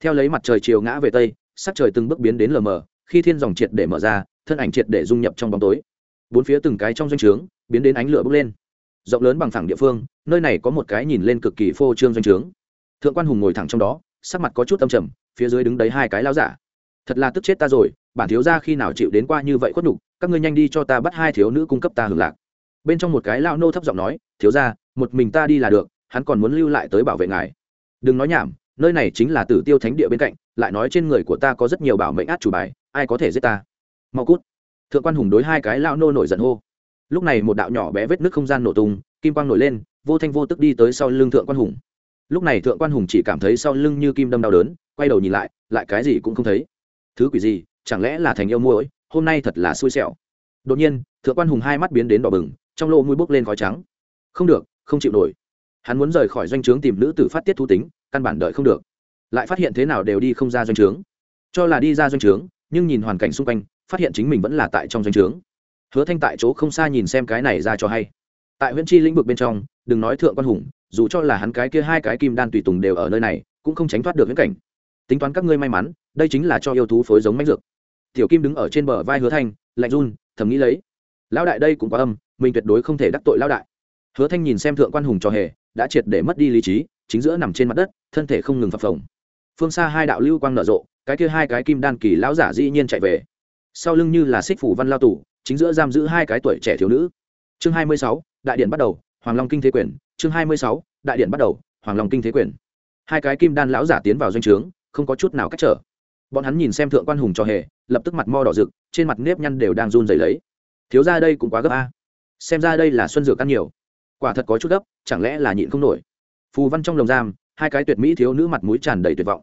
Theo lấy mặt trời chiều ngã về tây, sắc trời từng bước biến đến lờ mờ, khi thiên dòng triệt để mở ra, thân ảnh triệt để dung nhập trong bóng tối. Bốn phía từng cái trong doanh trướng, biến đến ánh lửa bốc lên. Rộng lớn bằng thẳng địa phương, nơi này có một cái nhìn lên cực kỳ phô trương doanh trướng. Thượng quan hùng ngồi thẳng trong đó, sắc mặt có chút âm trầm, phía dưới đứng đấy hai cái lao giả. Thật là tức chết ta rồi, bản thiếu ra khi nào chịu đến qua như vậy khuất nhục, các ngươi nhanh đi cho ta bắt hai thiếu nữ cung cấp ta hưởng lạc. Bên trong một cái lao nô thấp giọng nói, thiếu ra một mình ta đi là được hắn còn muốn lưu lại tới bảo vệ ngài. Đừng nói nhảm, nơi này chính là tử tiêu thánh địa bên cạnh, lại nói trên người của ta có rất nhiều bảo mệnh át chủ bài, ai có thể giết ta? Mau cút. Thượng quan hùng đối hai cái lao nô nổi giận hô. Lúc này một đạo nhỏ bé vết nước không gian nổ tung, kim quang nổi lên, vô thanh vô tức đi tới sau lưng thượng quan hùng. Lúc này thượng quan hùng chỉ cảm thấy sau lưng như kim đâm đau đớn, quay đầu nhìn lại lại cái gì cũng không thấy. Thứ quỷ gì, chẳng lẽ là thành yêu muỗi hôm nay thật là xui xẻo. Đột nhiên, thượng quan hùng hai mắt biến đến đỏ bừng, trong lỗ mũi bốc lên khói trắng. Không được, không chịu nổi hắn muốn rời khỏi doanh trướng tìm nữ tử phát tiết thú tính, căn bản đợi không được. Lại phát hiện thế nào đều đi không ra doanh trướng. Cho là đi ra doanh trướng, nhưng nhìn hoàn cảnh xung quanh, phát hiện chính mình vẫn là tại trong doanh trướng. Hứa thanh tại chỗ không xa nhìn xem cái này ra cho hay. Tại huyện chi lĩnh vực bên trong, đừng nói thượng quan hùng, dù cho là hắn cái kia hai cái kim đan tùy tùng đều ở nơi này, cũng không tránh thoát được viễn cảnh. Tính toán các ngươi may mắn, đây chính là cho yêu thú phối giống mánh dược. Tiểu kim đứng ở trên bờ vai hứa thanh, lạnh run, thầm nghĩ lấy. Lão đại đây cũng quá âm, mình tuyệt đối không thể đắc tội lão đại. Hứa thanh nhìn xem thượng quan hùng cho hề đã triệt để mất đi lý trí, chính giữa nằm trên mặt đất, thân thể không ngừng phập phồng. Phương xa hai đạo lưu quang nở rộ, cái kia hai cái kim đan kỳ lão giả dĩ nhiên chạy về. Sau lưng như là xích phủ văn lao tù, chính giữa giam giữ hai cái tuổi trẻ thiếu nữ. Chương hai mươi sáu, đại điện bắt đầu, hoàng long kinh thế quyền. Chương hai mươi sáu, đại điện bắt đầu, hoàng long kinh thế quyền. Hai cái kim đan lão giả tiến vào doanh trướng, không có chút nào cách trở. Bọn hắn nhìn xem thượng quan hùng cho hề, lập tức mặt mo đỏ rực, trên mặt nếp nhăn đều đang run rẩy lấy. Thiếu ra đây cũng quá gấp a. Xem ra đây là xuân dược ăn nhiều quả thật có chút gấp chẳng lẽ là nhịn không nổi? Phù văn trong lồng giam hai cái tuyệt mỹ thiếu nữ mặt mũi tràn đầy tuyệt vọng.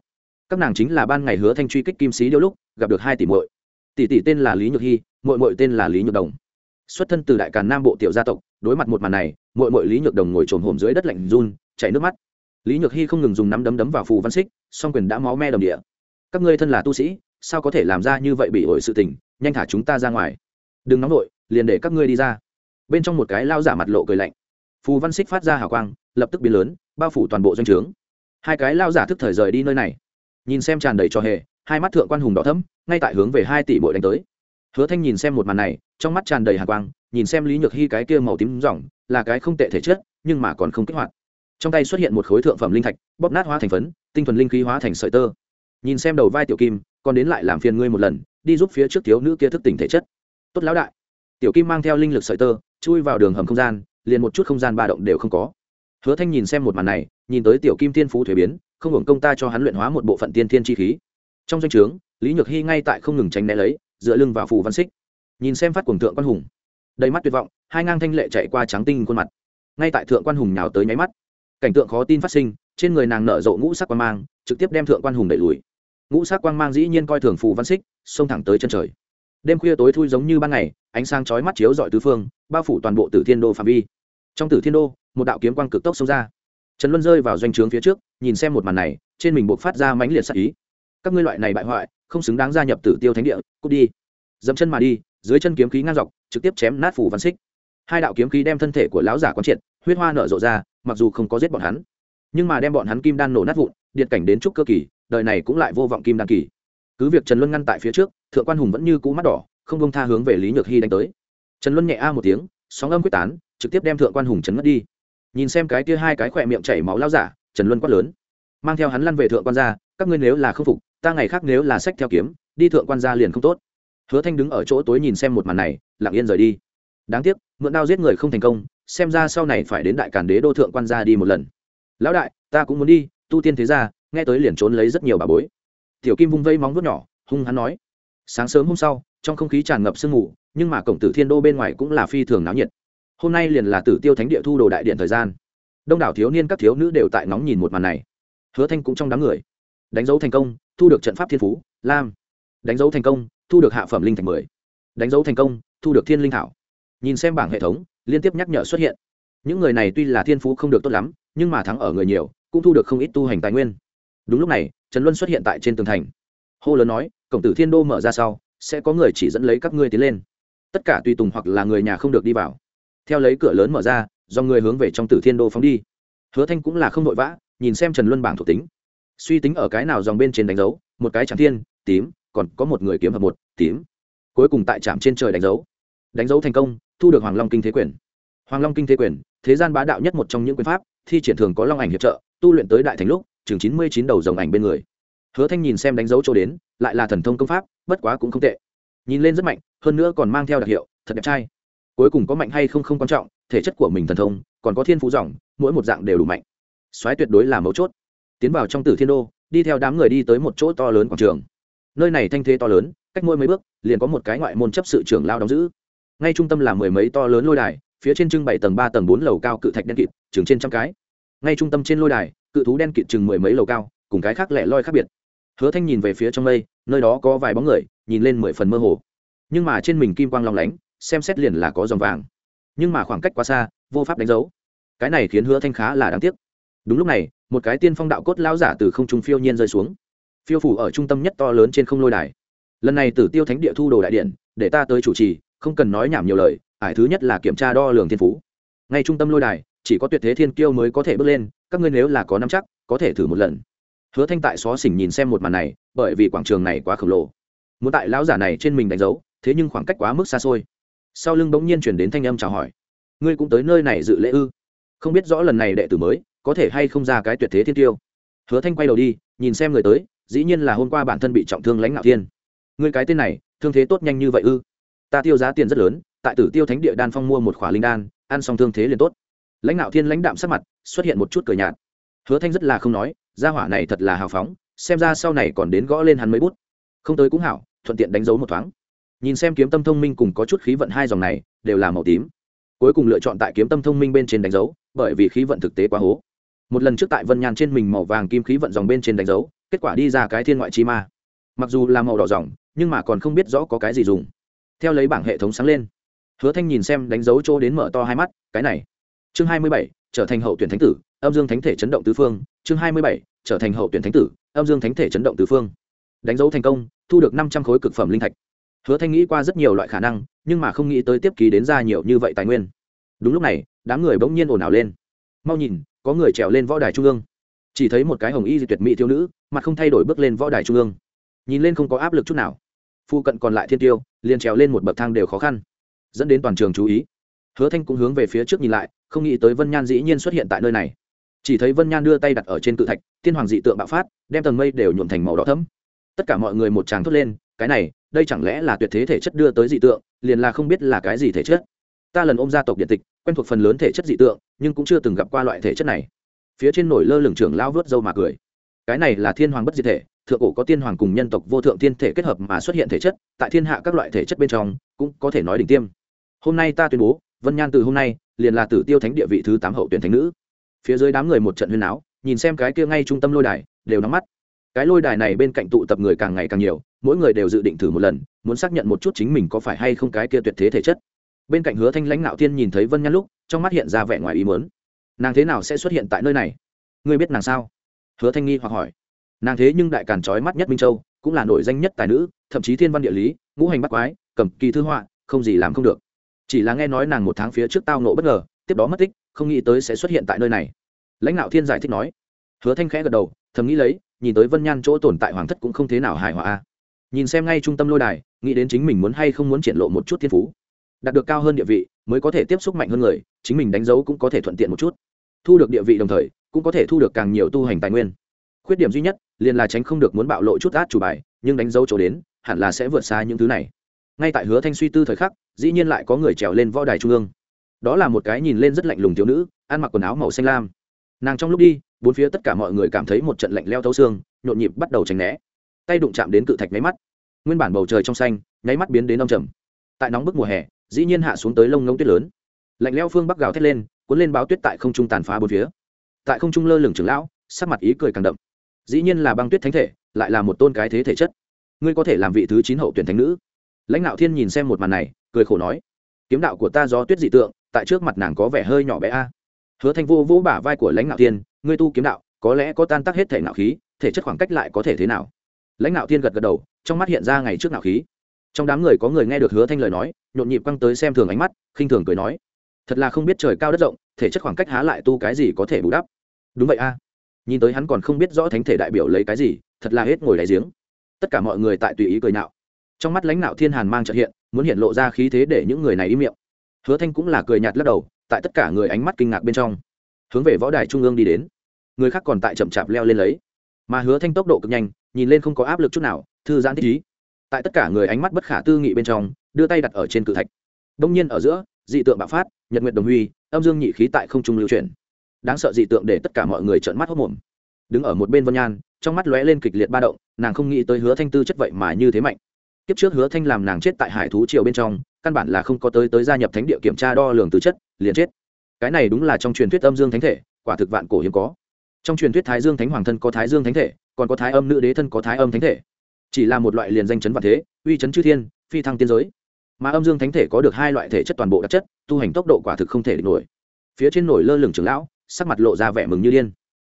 Các nàng chính là ban ngày hứa thanh truy kích kim sĩ điêu lúc gặp được hai tỷ muội. Tỷ tỷ tên là lý nhược hy muội muội tên là lý nhược đồng. Xuất thân từ đại càn nam bộ tiểu gia tộc đối mặt một màn này muội muội lý nhược đồng ngồi trồn hổm dưới đất lạnh run chảy nước mắt. Lý nhược hy không ngừng dùng nắm đấm đấm vào phù văn xích song quyền đã máu me đồng địa. Các ngươi thân là tu sĩ sao có thể làm ra như vậy bị ổi sự tình nhanh thả chúng ta ra ngoài. Đừng nóng nổi, liền để các ngươi đi ra. Bên trong một cái lao giả mặt lộ cười lạnh phù văn xích phát ra hào quang, lập tức biến lớn, bao phủ toàn bộ doanh trướng. Hai cái lao giả thức thời rời đi nơi này. Nhìn xem tràn đầy cho hề, hai mắt thượng quan hùng đỏ thấm ngay tại hướng về hai tỷ bội đánh tới. Hứa thanh nhìn xem một màn này, trong mắt tràn đầy hào quang, nhìn xem lý nhược hy cái kia màu tím rỏng là cái không tệ thể chất, nhưng mà còn không kích hoạt. Trong tay xuất hiện một khối thượng phẩm linh thạch, bóp nát hóa thành phấn, tinh thuần linh khí hóa thành sợi tơ. Nhìn xem đầu vai tiểu kim, còn đến lại làm phiền ngươi một lần, đi giúp phía trước thiếu nữ kia thức tỉnh thể chất. Tốt lão đại. Tiểu kim mang theo linh lực sợi tơ, chui vào đường hầm không gian liền một chút không gian ba động đều không có. Hứa thanh nhìn xem một màn này, nhìn tới tiểu kim thiên phú thuế biến, không hưởng công ta cho hắn luyện hóa một bộ phận tiên thiên chi khí. Trong danh o trướng, lý nhược hy ngay tại không ngừng tránh né lấy, dựa lưng vào phù văn xích. Nhìn xem phát cuồng thượng quan hùng, đầy mắt tuyệt vọng, hai ngang thanh lệ chạy qua trắng tinh khuôn mặt. Ngay tại thượng quan hùng nhào tới nháy mắt, cảnh tượng khó tin phát sinh, trên người nàng nở rộ ngũ sắc quang mang, trực tiếp đem thượng quan hùng đẩy lùi. Ngũ sắc quang mang dĩ nhiên coi thường phù văn xích, xông thẳng tới chân trời. Đêm khuya tối thui giống như ban ngày ánh sáng chói mắt chiếu dọi tứ phương, bao phủ toàn bộ tử thiên đô phạm vi. Trong tử thiên đô, một đạo kiếm quang cực tốc xông ra. Trần luân rơi vào doanh trướng phía trước, nhìn xem một màn này, trên mình buộc phát ra mãnh liệt sắc ý. Các ngươi loại này bại hoại, không xứng đáng gia nhập tử tiêu thánh địa, cút đi. Dẫm chân mà đi, dưới chân kiếm khí ngang dọc, trực tiếp chém nát phủ văn xích. Hai đạo kiếm khí đem thân thể của lão giả quán triệt, huyết hoa nở rộ ra, mặc dù không có giết bọn hắn, nhưng mà đem bọn hắn kim đan nổ nát vụn, điện cảnh đến trúc cơ kỳ, đời này cũng lại vô vọng kim đan kỳ. Cứ việc trần luân ngăn tại phía trước, thượng quan hùng vẫn như cũ mắt đỏ không bông tha hướng về lý nhược hy đánh tới. Trần luân nhẹ a một tiếng, sóng âm quyết tán, trực tiếp đem thượng quan hùng chấn mất đi. Nhìn xem cái kia hai cái khỏe miệng chảy máu lao giả, trần luân quát lớn. Mang theo hắn lăn về thượng quan gia, các ngươi nếu là không phục, ta ngày khác nếu là sách theo kiếm, đi thượng quan gia liền không tốt. Hứa thanh đứng ở chỗ tối nhìn xem một màn này, lặng yên rời đi. Đáng tiếc, mượn đao giết người không thành công, xem ra sau này phải đến đại cản đế đô thượng quan gia đi một lần. Lão đại, ta cũng muốn đi, tu tiên thế gia, nghe tới liền trốn lấy rất nhiều bà bối. Tiểu kim vung vây móng vuốt nhỏ, hung hắn nói. Sáng sớm hôm sau trong không khí tràn ngập sương mù, nhưng mà cổng tử thiên đô bên ngoài cũng là phi thường náo nhiệt. Hôm nay liền là tử tiêu thánh địa thu đồ đại điện thời gian. Đông đảo thiếu niên các thiếu nữ đều tại nóng nhìn một màn này. Hứa thanh cũng trong đám người. Đánh dấu thành công, thu được trận pháp thiên phú, lam. Đánh dấu thành công, thu được hạ phẩm linh thành mười. Đánh dấu thành công, thu được thiên linh thảo. Nhìn xem bảng hệ thống, liên tiếp nhắc nhở xuất hiện. Những người này tuy là thiên phú không được tốt lắm, nhưng mà thắng ở người nhiều, cũng thu được không ít tu hành tài nguyên. Đúng lúc này, trần luân xuất hiện tại trên tường thành. Hô lớn nói, cổng tử thiên đô mở ra sau sẽ có người chỉ dẫn lấy các ngươi tiến lên. Tất cả tùy tùng hoặc là người nhà không được đi vào. Theo lấy cửa lớn mở ra, do người hướng về trong tử thiên đô phóng đi. Hứa thanh cũng là không vội vã, nhìn xem trần luân bảng thuộc tính. Suy tính ở cái nào dòng bên trên đánh dấu, một cái trạm thiên, tím, còn có một người kiếm hợp một, tím. Cuối cùng tại trạm trên trời đánh dấu. Đánh dấu thành công, thu được hoàng long kinh thế quyền. Hoàng long kinh thế quyền, thế gian bá đạo nhất một trong những quyền pháp, thi triển thường có long ảnh hiệp trợ, tu luyện tới đại thành lúc, chừng chín mươi chín đầu dòng ảnh bên người hứa thanh nhìn xem đánh dấu chỗ đến, lại là thần thông công pháp, bất quá cũng không tệ. Nhìn lên rất mạnh, hơn nữa còn mang theo đặc hiệu, thật đẹp trai. Cuối cùng có mạnh hay không không quan trọng, thể chất của mình thần thông, còn có thiên phú dòng, mỗi một dạng đều đủ mạnh. Soái tuyệt đối là mấu chốt. Tiến vào trong tử thiên đô, đi theo đám người đi tới một chỗ to lớn quảng trường. Nơi này thanh thế to lớn, cách mỗi mấy bước, liền có một cái ngoại môn chấp sự trưởng lao đóng giữ. Ngay trung tâm là mười mấy to lớn lôi đài, phía trên trưng bày tầng ba, tầng bốn lầu cao cự thạch đen kịt, chừng trên trăm cái. Ngay trung tâm trên lôi đài, cự thú đen kịt chừng mười mấy lầu cao, cùng cái khác lẻ loi khác biệt hứa thanh nhìn về phía trong mây, nơi đó có vài bóng người, nhìn lên mười phần mơ hồ. Nhưng mà trên mình kim quang long lánh, xem xét liền là có dòng vàng. Nhưng mà khoảng cách quá xa, vô pháp đánh dấu. Cái này khiến hứa thanh khá là đáng tiếc. Đúng lúc này, một cái tiên phong đạo cốt lao giả từ không trung phiêu nhiên rơi xuống. Phiêu phủ ở trung tâm nhất to lớn trên không lôi đài. Lần này tử tiêu thánh địa thu đồ đại điện, để ta tới chủ trì, không cần nói nhảm nhiều lời, ải thứ nhất là kiểm tra đo lường thiên phú. Ngay trung tâm lôi đài, chỉ có tuyệt thế thiên kiêu mới có thể bước lên, các ngươi nếu là có năm chắc, có thể thử một lần hứa thanh tại xó xỉnh nhìn xem một màn này, bởi vì quảng trường này quá khổng lồ. Muốn tại lão giả này trên mình đánh dấu, thế nhưng khoảng cách quá mức xa xôi. Sau lưng bỗng nhiên chuyển đến thanh âm chào hỏi. Ngươi cũng tới nơi này dự lễ ư? Không biết rõ lần này đệ tử mới, có thể hay không ra cái tuyệt thế thiên tiêu? Hứa thanh quay đầu đi, nhìn xem người tới, dĩ nhiên là hôm qua bản thân bị trọng thương lãnh ngạo thiên. Ngươi cái tên này, thương thế tốt nhanh như vậy ư? Ta tiêu giá tiền rất lớn, tại tử tiêu thánh địa đan phong mua một khỏa linh đan, ăn xong thương thế liền tốt. Lãnh ngạo thiên lãnh đạm sắc mặt, xuất hiện một chút cười nhạt hứa thanh rất là không nói, gia hỏa này thật là hào phóng, xem ra sau này còn đến gõ lên hắn mấy bút. Không tới cũng hảo, thuận tiện đánh dấu một thoáng. Nhìn xem kiếm tâm thông minh cùng có chút khí vận hai dòng này, đều là màu tím. Cuối cùng lựa chọn tại kiếm tâm thông minh bên trên đánh dấu, bởi vì khí vận thực tế quá hố. Một lần trước tại vân nhàn trên mình màu vàng kim khí vận dòng bên trên đánh dấu, kết quả đi ra cái thiên ngoại chi ma. Mặc dù là màu đỏ dòng, nhưng mà còn không biết rõ có cái gì dùng. Theo lấy bảng hệ thống sáng lên, hứa thanh nhìn xem đánh dấu chỗ đến mở to hai mắt, cái này. Chương hai mươi bảy, trở thành hậu tuyển thánh tử âm dương thánh thể chấn động tứ phương, chương hai mươi bảy, trở thành hậu tuyển thánh tử, âm dương thánh thể chấn động tứ phương. Đánh dấu thành công, thu được năm trăm khối cực phẩm linh thạch. Hứa thanh nghĩ qua rất nhiều loại khả năng, nhưng mà không nghĩ tới tiếp ký đến ra nhiều như vậy tài nguyên. Đúng lúc này, đám người bỗng nhiên ồn ào lên. Mau nhìn, có người trèo lên võ đài trung ương. Chỉ thấy một cái hồng y di tuyệt mỹ thiếu nữ, mặt không thay đổi bước lên võ đài trung ương. Nhìn lên không có áp lực chút nào. Phu cận còn lại thiên tiêu, liền trèo lên một bậc thang đều khó khăn. Dẫn đến toàn trường chú ý. Hứa thanh cũng hướng về phía trước nhìn lại, không nghĩ tới vân nhan dĩ nhiên xuất hiện tại nơi này chỉ thấy vân nhan đưa tay đặt ở trên cự thạch thiên hoàng dị tượng bạo phát, đem tầng mây đều nhuộm thành màu đỏ thấm tất cả mọi người một tràng thốt lên, cái này, đây chẳng lẽ là tuyệt thế thể chất đưa tới dị tượng, liền là không biết là cái gì thể chất? Ta lần ôm gia tộc điện tịch, quen thuộc phần lớn thể chất dị tượng, nhưng cũng chưa từng gặp qua loại thể chất này. Phía trên nổi lơ lửng trưởng lao vớt dâu mà cười. Cái này là thiên hoàng bất diệt thể, thượng cổ có tiên hoàng cùng nhân tộc vô thượng thiên thể kết hợp mà xuất hiện thể chất, tại thiên hạ các loại thể chất bên trong, cũng có thể nói đỉnh tiêm. Hôm nay ta tuyên bố, vân nhan từ hôm nay, liền là tử tiêu thánh địa vị thứ tám hậu tuyển thánh nữ phía dưới đám người một trận huyên áo nhìn xem cái kia ngay trung tâm lôi đài, đều nắm mắt. Cái lôi đài này bên cạnh tụ tập người càng ngày càng nhiều, mỗi người đều dự định thử một lần, muốn xác nhận một chút chính mình có phải hay không cái kia tuyệt thế thể chất. Bên cạnh hứa thanh lãnh nạo thiên nhìn thấy vân nhan lúc, trong mắt hiện ra vẻ ngoài ý muốn. Nàng thế nào sẽ xuất hiện tại nơi này? Ngươi biết nàng sao? Hứa thanh nghi hoặc hỏi. Nàng thế nhưng đại càn trói mắt nhất minh châu, cũng là nổi danh nhất tài nữ, thậm chí thiên văn địa lý, ngũ hành bắt quái, cầm kỳ thư họa, không gì làm không được. Chỉ là nghe nói nàng một tháng phía trước tao nộ bất ngờ tiếp đó mất tích, không nghĩ tới sẽ xuất hiện tại nơi này. Lãnh đạo thiên giải thích nói. Hứa thanh khẽ gật đầu, thầm nghĩ lấy, nhìn tới vân nhan chỗ tồn tại hoàng thất cũng không thế nào hài hòa nhìn xem ngay trung tâm lôi đài, nghĩ đến chính mình muốn hay không muốn triển lộ một chút thiên phú. Đạt được cao hơn địa vị, mới có thể tiếp xúc mạnh hơn người, chính mình đánh dấu cũng có thể thuận tiện một chút. Thu được địa vị đồng thời, cũng có thể thu được càng nhiều tu hành tài nguyên. Khuyết điểm duy nhất, liền là tránh không được muốn bạo lộ chút át chủ bài, nhưng đánh dấu chỗ đến, hẳn là sẽ vượt xa những thứ này. Ngay tại hứa thanh suy tư thời khắc, dĩ nhiên lại có người trèo lên võ đài trung ương đó là một cái nhìn lên rất lạnh lùng thiếu nữ, ăn mặc quần áo màu xanh lam. Nàng trong lúc đi, bốn phía tất cả mọi người cảm thấy một trận lạnh leo thấu xương, nhộn nhịp bắt đầu tránh né. Tay đụng chạm đến cự thạch nháy mắt. Nguyên bản bầu trời trong xanh, nháy mắt biến đến đông trầm. Tại nóng bức mùa hè, dĩ nhiên hạ xuống tới lông ngông tuyết lớn. Lạnh leo phương bắc gào thét lên, cuốn lên báo tuyết tại không trung tàn phá bốn phía. Tại không trung lơ lửng trưởng lão, sắc mặt ý cười càng đậm. Dĩ nhiên là băng tuyết thánh thể, lại là một tôn cái thế thể chất. Ngươi có thể làm vị thứ chín hậu tuyển thánh nữ. Lãnh đạo thiên nhìn xem một màn này, cười khổ nói, kiếm đạo của ta do tuyết dị tượng tại trước mặt nàng có vẻ hơi nhỏ bé a. Hứa thanh vô vỗ bả vai của lãnh ngạo thiên, ngươi tu kiếm đạo, có lẽ có tan tác hết thể nạo khí, thể chất khoảng cách lại có thể thế nào? Lãnh ngạo thiên gật gật đầu, trong mắt hiện ra ngày trước nạo khí. Trong đám người có người nghe được hứa thanh lời nói, nhộn nhịp quăng tới xem thường ánh mắt, khinh thường cười nói, thật là không biết trời cao đất rộng, thể chất khoảng cách há lại tu cái gì có thể bù đắp? Đúng vậy a. Nhìn tới hắn còn không biết rõ thánh thể đại biểu lấy cái gì, thật là hết ngồi đáy giếng. Tất cả mọi người tại tùy ý cười nạo trong mắt lãnh nạo thiên hàn mang trợ hiện, muốn hiện lộ ra khí thế để những người này im miệng hứa thanh cũng là cười nhạt lắc đầu, tại tất cả người ánh mắt kinh ngạc bên trong, hướng về võ đài trung ương đi đến. Người khác còn tại chậm chạp leo lên lấy. Mà hứa thanh tốc độ cực nhanh, nhìn lên không có áp lực chút nào, thư giãn thích ý. Tại tất cả người ánh mắt bất khả tư nghị bên trong, đưa tay đặt ở trên cự thạch. Đông nhiên ở giữa, dị tượng bạo phát, nhật nguyệt đồng huy, âm dương nhị khí tại không trung lưu chuyển. Đáng sợ dị tượng để tất cả mọi người trợn mắt hốc mồm đứng ở một bên vân nhan, trong mắt lóe lên kịch liệt ba động, nàng không nghĩ tới hứa thanh tư chất vậy mà như thế mạnh. Kiếp trước hứa thanh làm nàng chết tại hải thú triều bên trong căn bản là không có tới tới gia nhập thánh địa kiểm tra đo lường từ chất, liền chết. Cái này đúng là trong truyền thuyết âm dương thánh thể, quả thực vạn cổ hiếm có. Trong truyền thuyết thái dương thánh hoàng thân có thái dương thánh thể, còn có thái âm nữ đế thân có thái âm thánh thể. Chỉ là một loại liền danh chấn vạn thế, uy chấn chư thiên, phi thăng tiên giới. Mà âm dương thánh thể có được hai loại thể chất toàn bộ đặc chất, tu hành tốc độ quả thực không thể địch nổi. Phía trên nổi lơ lửng trưởng lão, sắc mặt lộ ra vẻ mừng như điên.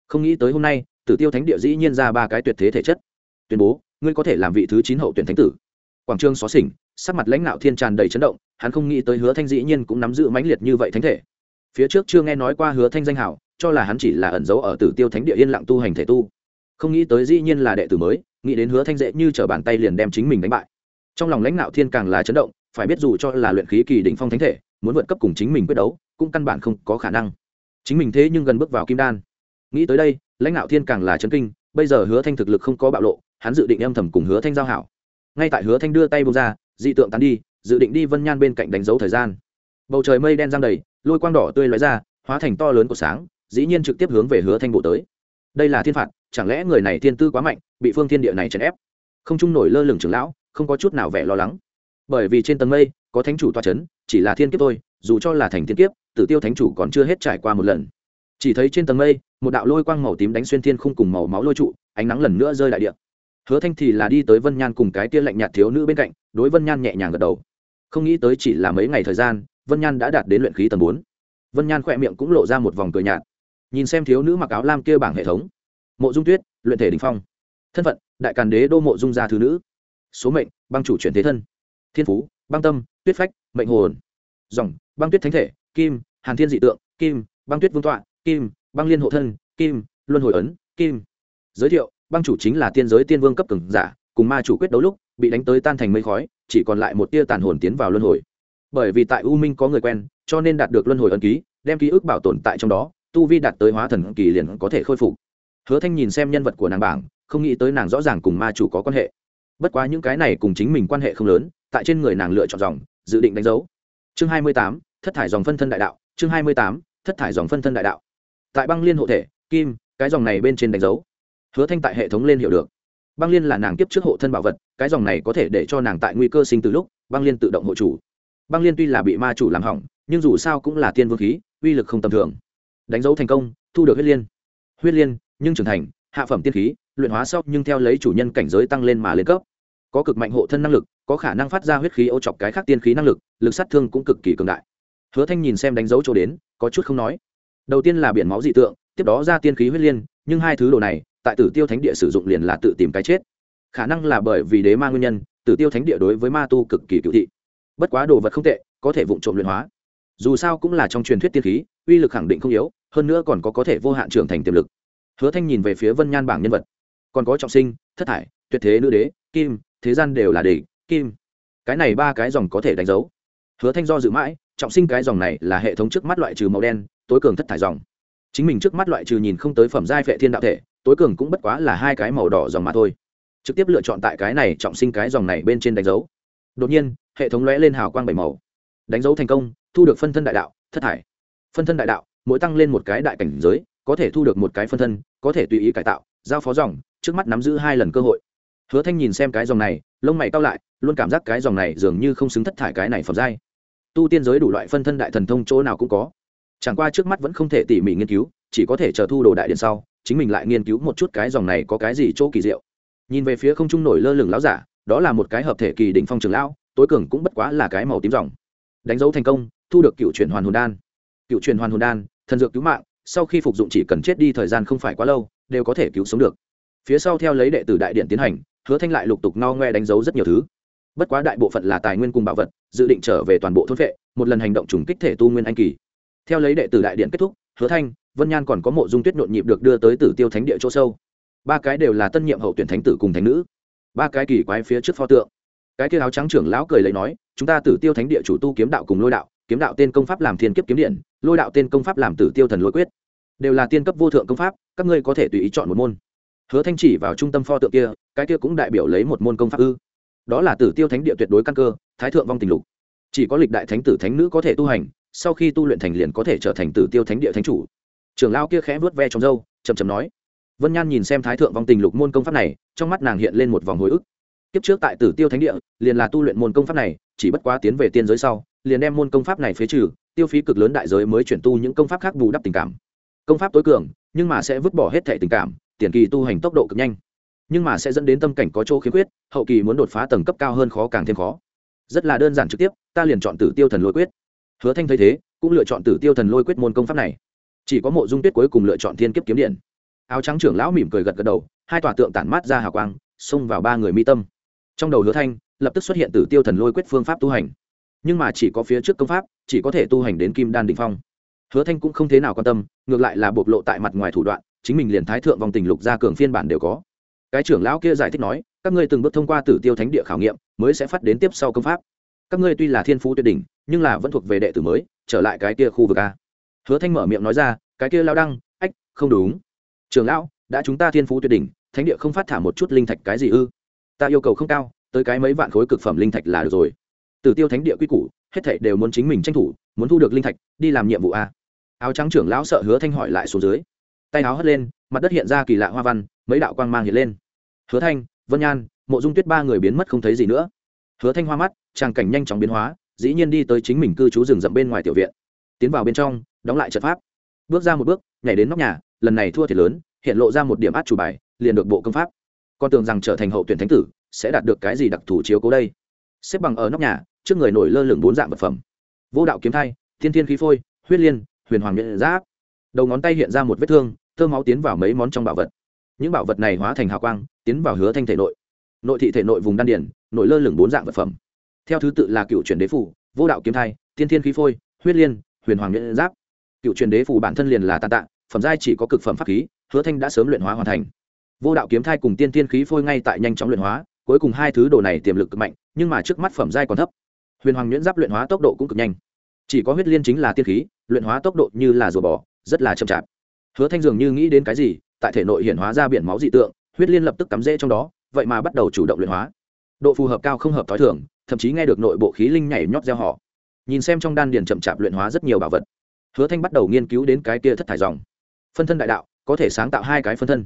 Không nghĩ tới hôm nay, tử tiêu thánh địa dĩ nhiên ra ba cái tuyệt thế thể chất. Tuyên bố, ngươi có thể làm vị thứ chín hậu tuyển thánh tử quảng trương xó xỉnh, sắc mặt lãnh đạo thiên tràn đầy chấn động, hắn không nghĩ tới hứa thanh dĩ nhiên cũng nắm giữ mãnh liệt như vậy thánh thể. Phía trước chưa nghe nói qua hứa thanh danh hảo, cho là hắn chỉ là ẩn giấu ở tử tiêu thánh địa yên lặng tu hành thể tu. Không nghĩ tới dĩ nhiên là đệ tử mới, nghĩ đến hứa thanh dễ như trở bàn tay liền đem chính mình đánh bại. Trong lòng lãnh đạo thiên càng là chấn động, phải biết dù cho là luyện khí kỳ đỉnh phong thánh thể, muốn vượt cấp cùng chính mình quyết đấu, cũng căn bản không có khả năng. Chính mình thế nhưng gần bước vào kim đan. Nghĩ tới đây, lãnh đạo thiên càng là chấn kinh, bây giờ hứa thanh thực lực không có bạo lộ, hắn dự định âm thầm cùng hứa thanh giao hảo ngay tại hứa thanh đưa tay bông ra, dị tượng tán đi, dự định đi vân nhan bên cạnh đánh dấu thời gian. Bầu trời mây đen giang đầy, lôi quang đỏ tươi lóe ra, hóa thành to lớn của sáng, dĩ nhiên trực tiếp hướng về hứa thanh bộ tới. Đây là thiên phạt, chẳng lẽ người này thiên tư quá mạnh, bị phương thiên địa này chèn ép? Không trung nổi lơ lửng trưởng lão, không có chút nào vẻ lo lắng. Bởi vì trên tầng mây, có thánh chủ toa chấn, chỉ là thiên kiếp thôi, dù cho là thành thiên kiếp, tử tiêu thánh chủ còn chưa hết trải qua một lần. Chỉ thấy trên tầng mây, một đạo lôi quang màu tím đánh xuyên thiên khung cùng màu máu lôi trụ, ánh nắng lần nữa rơi đại địa hứa thanh thì là đi tới vân nhan cùng cái tia lạnh nhạt thiếu nữ bên cạnh, đối vân nhan nhẹ nhàng gật đầu. Không nghĩ tới chỉ là mấy ngày thời gian, vân nhan đã đạt đến luyện khí tầng bốn. Vân nhan khỏe miệng cũng lộ ra một vòng cười nhạt. Nhìn xem thiếu nữ mặc áo lam kia bảng hệ thống. Mộ dung tuyết, luyện thể đình phong. Thân phận, đại càn đế đô mộ dung gia thứ nữ. Số mệnh, băng chủ chuyển thế thân. Thiên phú, băng tâm, tuyết phách, mệnh hồn. Dòng, băng tuyết thánh thể, kim, hàn thiên dị tượng, kim, băng tuyết vương tọa, kim, băng liên hộ thân, kim, luân hồi ấn, kim. Giới thiệu băng chủ chính là tiên giới tiên vương cấp cường giả, cùng ma chủ quyết đấu lúc, bị đánh tới tan thành mây khói, chỉ còn lại một tia tàn hồn tiến vào luân hồi. Bởi vì tại u minh có người quen, cho nên đạt được luân hồi ấn ký, đem ký ức bảo tồn tại trong đó, tu vi đạt tới hóa thần kỳ liền có thể khôi phục. Hứa thanh nhìn xem nhân vật của nàng bảng, không nghĩ tới nàng rõ ràng cùng ma chủ có quan hệ. Bất quá những cái này cùng chính mình quan hệ không lớn, tại trên người nàng lựa chọn dòng, dự định đánh dấu. Chương hai mươi tám, thất thải dòng phân thân đại đạo, chương hai mươi tám, thất thải dòng phân thân đại đạo. Tại băng liên hộ thể, kim, cái dòng này bên trên đánh dấu hứa thanh tại hệ thống lên hiểu được. Băng liên là nàng tiếp trước hộ thân bảo vật, cái dòng này có thể để cho nàng tại nguy cơ sinh từ lúc, băng liên tự động hộ chủ. Băng liên tuy là bị ma chủ làm hỏng, nhưng dù sao cũng là tiên vương khí, uy lực không tầm thường. Đánh dấu thành công, thu được huyết liên. Huyết liên, nhưng trưởng thành, hạ phẩm tiên khí, luyện hóa sau nhưng theo lấy chủ nhân cảnh giới tăng lên mà lên cấp. Có cực mạnh hộ thân năng lực, có khả năng phát ra huyết khí ô chọc cái khác tiên khí năng lực lực sát thương cũng cực kỳ cường đại. Hứa thanh nhìn xem đánh dấu chỗ đến, có chút không nói. Đầu tiên là biển máu dị tượng, tiếp đó ra tiên khí huyết liên, nhưng hai thứ đồ này tại tử tiêu thánh địa sử dụng liền là tự tìm cái chết. Khả năng là bởi vì đế ma nguyên nhân, tử tiêu thánh địa đối với ma tu cực kỳ cựu thị. Bất quá đồ vật không tệ, có thể vụng trộm luyện hóa. Dù sao cũng là trong truyền thuyết tiên khí, uy lực khẳng định không yếu, hơn nữa còn có có thể vô hạn trưởng thành tiềm lực. Hứa thanh nhìn về phía vân nhan bảng nhân vật. Còn có trọng sinh, thất thải, tuyệt thế nữ đế, kim, thế gian đều là đề kim. Cái này ba cái dòng có thể đánh dấu. Hứa thanh do dự mãi, trọng sinh cái dòng này là hệ thống trước mắt loại trừ màu đen, tối cường thất thải dòng chính mình trước mắt loại trừ nhìn không tới phẩm giai phệ thiên đạo thể, tối cường cũng bất quá là hai cái màu đỏ dòng mà thôi. Trực tiếp lựa chọn tại cái này trọng sinh cái dòng này bên trên đánh dấu. Đột nhiên, hệ thống lóe lên hào quang bảy màu. Đánh dấu thành công, thu được phân thân đại đạo, thất thải. Phân thân đại đạo, mỗi tăng lên một cái đại cảnh giới, có thể thu được một cái phân thân, có thể tùy ý cải tạo, giao phó dòng, trước mắt nắm giữ hai lần cơ hội. Hứa thanh nhìn xem cái dòng này, lông mày cao lại, luôn cảm giác cái dòng này dường như không xứng thất thải cái này phẩm giai. Tu tiên giới đủ loại phân thân đại thần thông chỗ nào cũng có chẳng qua trước mắt vẫn không thể tỉ mỉ nghiên cứu, chỉ có thể chờ thu đồ đại điện sau, chính mình lại nghiên cứu một chút cái dòng này có cái gì chỗ kỳ diệu. Nhìn về phía không trung nổi lơ lửng lão giả, đó là một cái hợp thể kỳ đỉnh phong trường lão, tối cường cũng bất quá là cái màu tím dòng. Đánh dấu thành công, thu được cựu chuyển hoàn hồn đan. Cựu chuyển hoàn hồn đan, thần dược cứu mạng, sau khi phục dụng chỉ cần chết đi thời gian không phải quá lâu, đều có thể cứu sống được. Phía sau theo lấy đệ tử đại điện tiến hành, hứa thanh lại lục tục no ngoe đánh dấu rất nhiều thứ. Bất quá đại bộ phận là tài nguyên cùng bảo vật, dự định trở về toàn bộ thôn vệ, một lần hành động trùng kích thể tu nguyên anh kỳ theo lấy đệ tử đại điện kết thúc, hứa thanh, vân nhan còn có mộ dung tuyết nhộn nhịp được đưa tới tử tiêu thánh địa chỗ sâu. Ba cái đều là tân nhiệm hậu tuyển thánh tử cùng thánh nữ. Ba cái kỳ quái phía trước pho tượng. Cái kia áo trắng trưởng lão cười lấy nói, chúng ta tử tiêu thánh địa chủ tu kiếm đạo cùng lôi đạo, kiếm đạo tên công pháp làm thiên kiếp kiếm điện, lôi đạo tên công pháp làm tử tiêu thần lôi quyết. Đều là tiên cấp vô thượng công pháp, các ngươi có thể tùy ý chọn một môn. Hứa thanh chỉ vào trung tâm pho tượng kia, cái kia cũng đại biểu lấy một môn công pháp ư. Đó là tử tiêu thánh địa tuyệt đối căn cơ, thái thượng vong tình lục. Chỉ có lịch đại thánh tử thánh nữ có thể tu hành sau khi tu luyện thành liền có thể trở thành tử tiêu thánh địa thánh chủ. Trưởng lao kia khẽ vớt ve trong râu chầm chầm nói, vân nhan nhìn xem thái thượng vong tình lục môn công pháp này, trong mắt nàng hiện lên một vòng hồi ức. Kiếp trước tại tử tiêu thánh địa, liền là tu luyện môn công pháp này, chỉ bất quá tiến về tiên giới sau, liền đem môn công pháp này phế trừ, tiêu phí cực lớn đại giới mới chuyển tu những công pháp khác bù đắp tình cảm. Công pháp tối cường, nhưng mà sẽ vứt bỏ hết thẻ tình cảm, tiền kỳ tu hành tốc độ cực nhanh. Nhưng mà sẽ dẫn đến tâm cảnh có chỗ khiếm khuyết, hậu kỳ muốn đột phá tầng cấp cao hơn khó càng thêm khó. Rất là đơn giản trực tiếp, ta liền chọn tử tiêu thần lôi quyết hứa thanh thấy thế, cũng lựa chọn tử tiêu thần lôi quyết môn công pháp này. Chỉ có mộ dung tuyết cuối cùng lựa chọn thiên kiếp kiếm điện. Áo trắng trưởng lão mỉm cười gật gật đầu, hai tòa tượng tản mát ra hào quang, xông vào ba người mi tâm. Trong đầu hứa thanh, lập tức xuất hiện tử tiêu thần lôi quyết phương pháp tu hành. Nhưng mà chỉ có phía trước công pháp, chỉ có thể tu hành đến kim đan đ ỉ n h phong. Hứa thanh cũng không thế nào quan tâm, ngược lại là bộc lộ tại mặt ngoài thủ đoạn, chính mình liền thái thượng vòng tình lục gia cường phiên bản đều có. Cái trưởng lão kia giải thích nói, các ngươi từng bước thông qua tử tiêu thánh địa khảo nghiệm, mới sẽ phát đến tiếp sau công pháp. Các ngươi tuy là thiên phú tuyệt đỉnh nhưng là vẫn thuộc về đệ tử mới, trở lại cái kia khu vực a. Hứa thanh mở miệng nói ra, cái kia lao đăng, ách, không đúng. Trường lão, đã chúng ta thiên phú tuyệt đỉnh, thánh địa không phát thả một chút linh thạch cái gì ư? Ta yêu cầu không cao, tới cái mấy vạn khối cực phẩm linh thạch là được rồi. Tử tiêu thánh địa quy củ, hết thảy đều muốn chính mình tranh thủ, muốn thu được linh thạch, đi làm nhiệm vụ a. Áo trắng trưởng lão sợ hứa thanh hỏi lại xuống dưới. Tay áo hất lên, mặt đất hiện ra kỳ lạ hoa văn, mấy đạo quang mang hiện lên. Hứa thanh, vân nhan, mộ dung tuyết ba người biến mất không thấy gì nữa. Hứa thanh hoa mắt, tràng cảnh nhanh chóng biến hóa dĩ nhiên đi tới chính mình cư trú rừng rậm bên ngoài tiểu viện. Tiến vào bên trong, đóng lại trận pháp. Bước ra một bước, nhảy đến nóc nhà, lần này thua thiệt lớn, hiện lộ ra một điểm át chủ bài, liền được bộ công pháp. Con tưởng rằng trở thành hậu tuyển thánh tử, sẽ đạt được cái gì đặc thù chiếu cố đây? Xếp bằng ở nóc nhà, trước người nổi lơ lửng bốn dạng vật phẩm. Vô đạo kiếm thai, thiên thiên khí phôi, huyết liên, huyền hoàng nhện giáp. Đầu ngón tay hiện ra một vết thương, thơ máu tiến vào mấy món trong bảo vật. Những bảo vật này hóa thành hào quang, tiến vào hứa thanh thể nội. Nội thị thể nội vùng đan điển nội lơ lửng bốn dạng vật phẩm theo thứ tự là cựu truyền đế phủ, vô đạo kiếm thai, tiên thiên khí phôi, huyết liên, huyền hoàng nhẫn giáp. Cựu truyền đế phủ bản thân liền là tàn tạ, phẩm giai chỉ có cực phẩm pháp khí, hứa thanh đã sớm luyện hóa hoàn thành. Vô đạo kiếm thai cùng tiên thiên khí phôi ngay tại nhanh chóng luyện hóa, cuối cùng hai thứ đồ này tiềm lực cực mạnh, nhưng mà trước mắt phẩm giai còn thấp. Huyền hoàng nhuyễn giáp luyện hóa tốc độ cũng cực nhanh. Chỉ có huyết liên chính là tiên khí, luyện hóa tốc độ như là rùa bò, rất là chậm chạp. Hứa thanh dường như nghĩ đến cái gì, tại thể nội hiện hóa ra biển máu dị tượng, huyết liên lập tức cắm rễ trong đó, vậy mà bắt đầu chủ động luyện hóa độ phù hợp cao không hợp t h o i thường, thậm chí nghe được nội bộ khí linh nhảy nhót gieo họ. Nhìn xem trong đan điền chậm chạp luyện hóa rất nhiều bảo vật, hứa thanh bắt đầu nghiên cứu đến cái kia thất thải dòng. Phân thân đại đạo, có thể sáng tạo hai cái phân thân.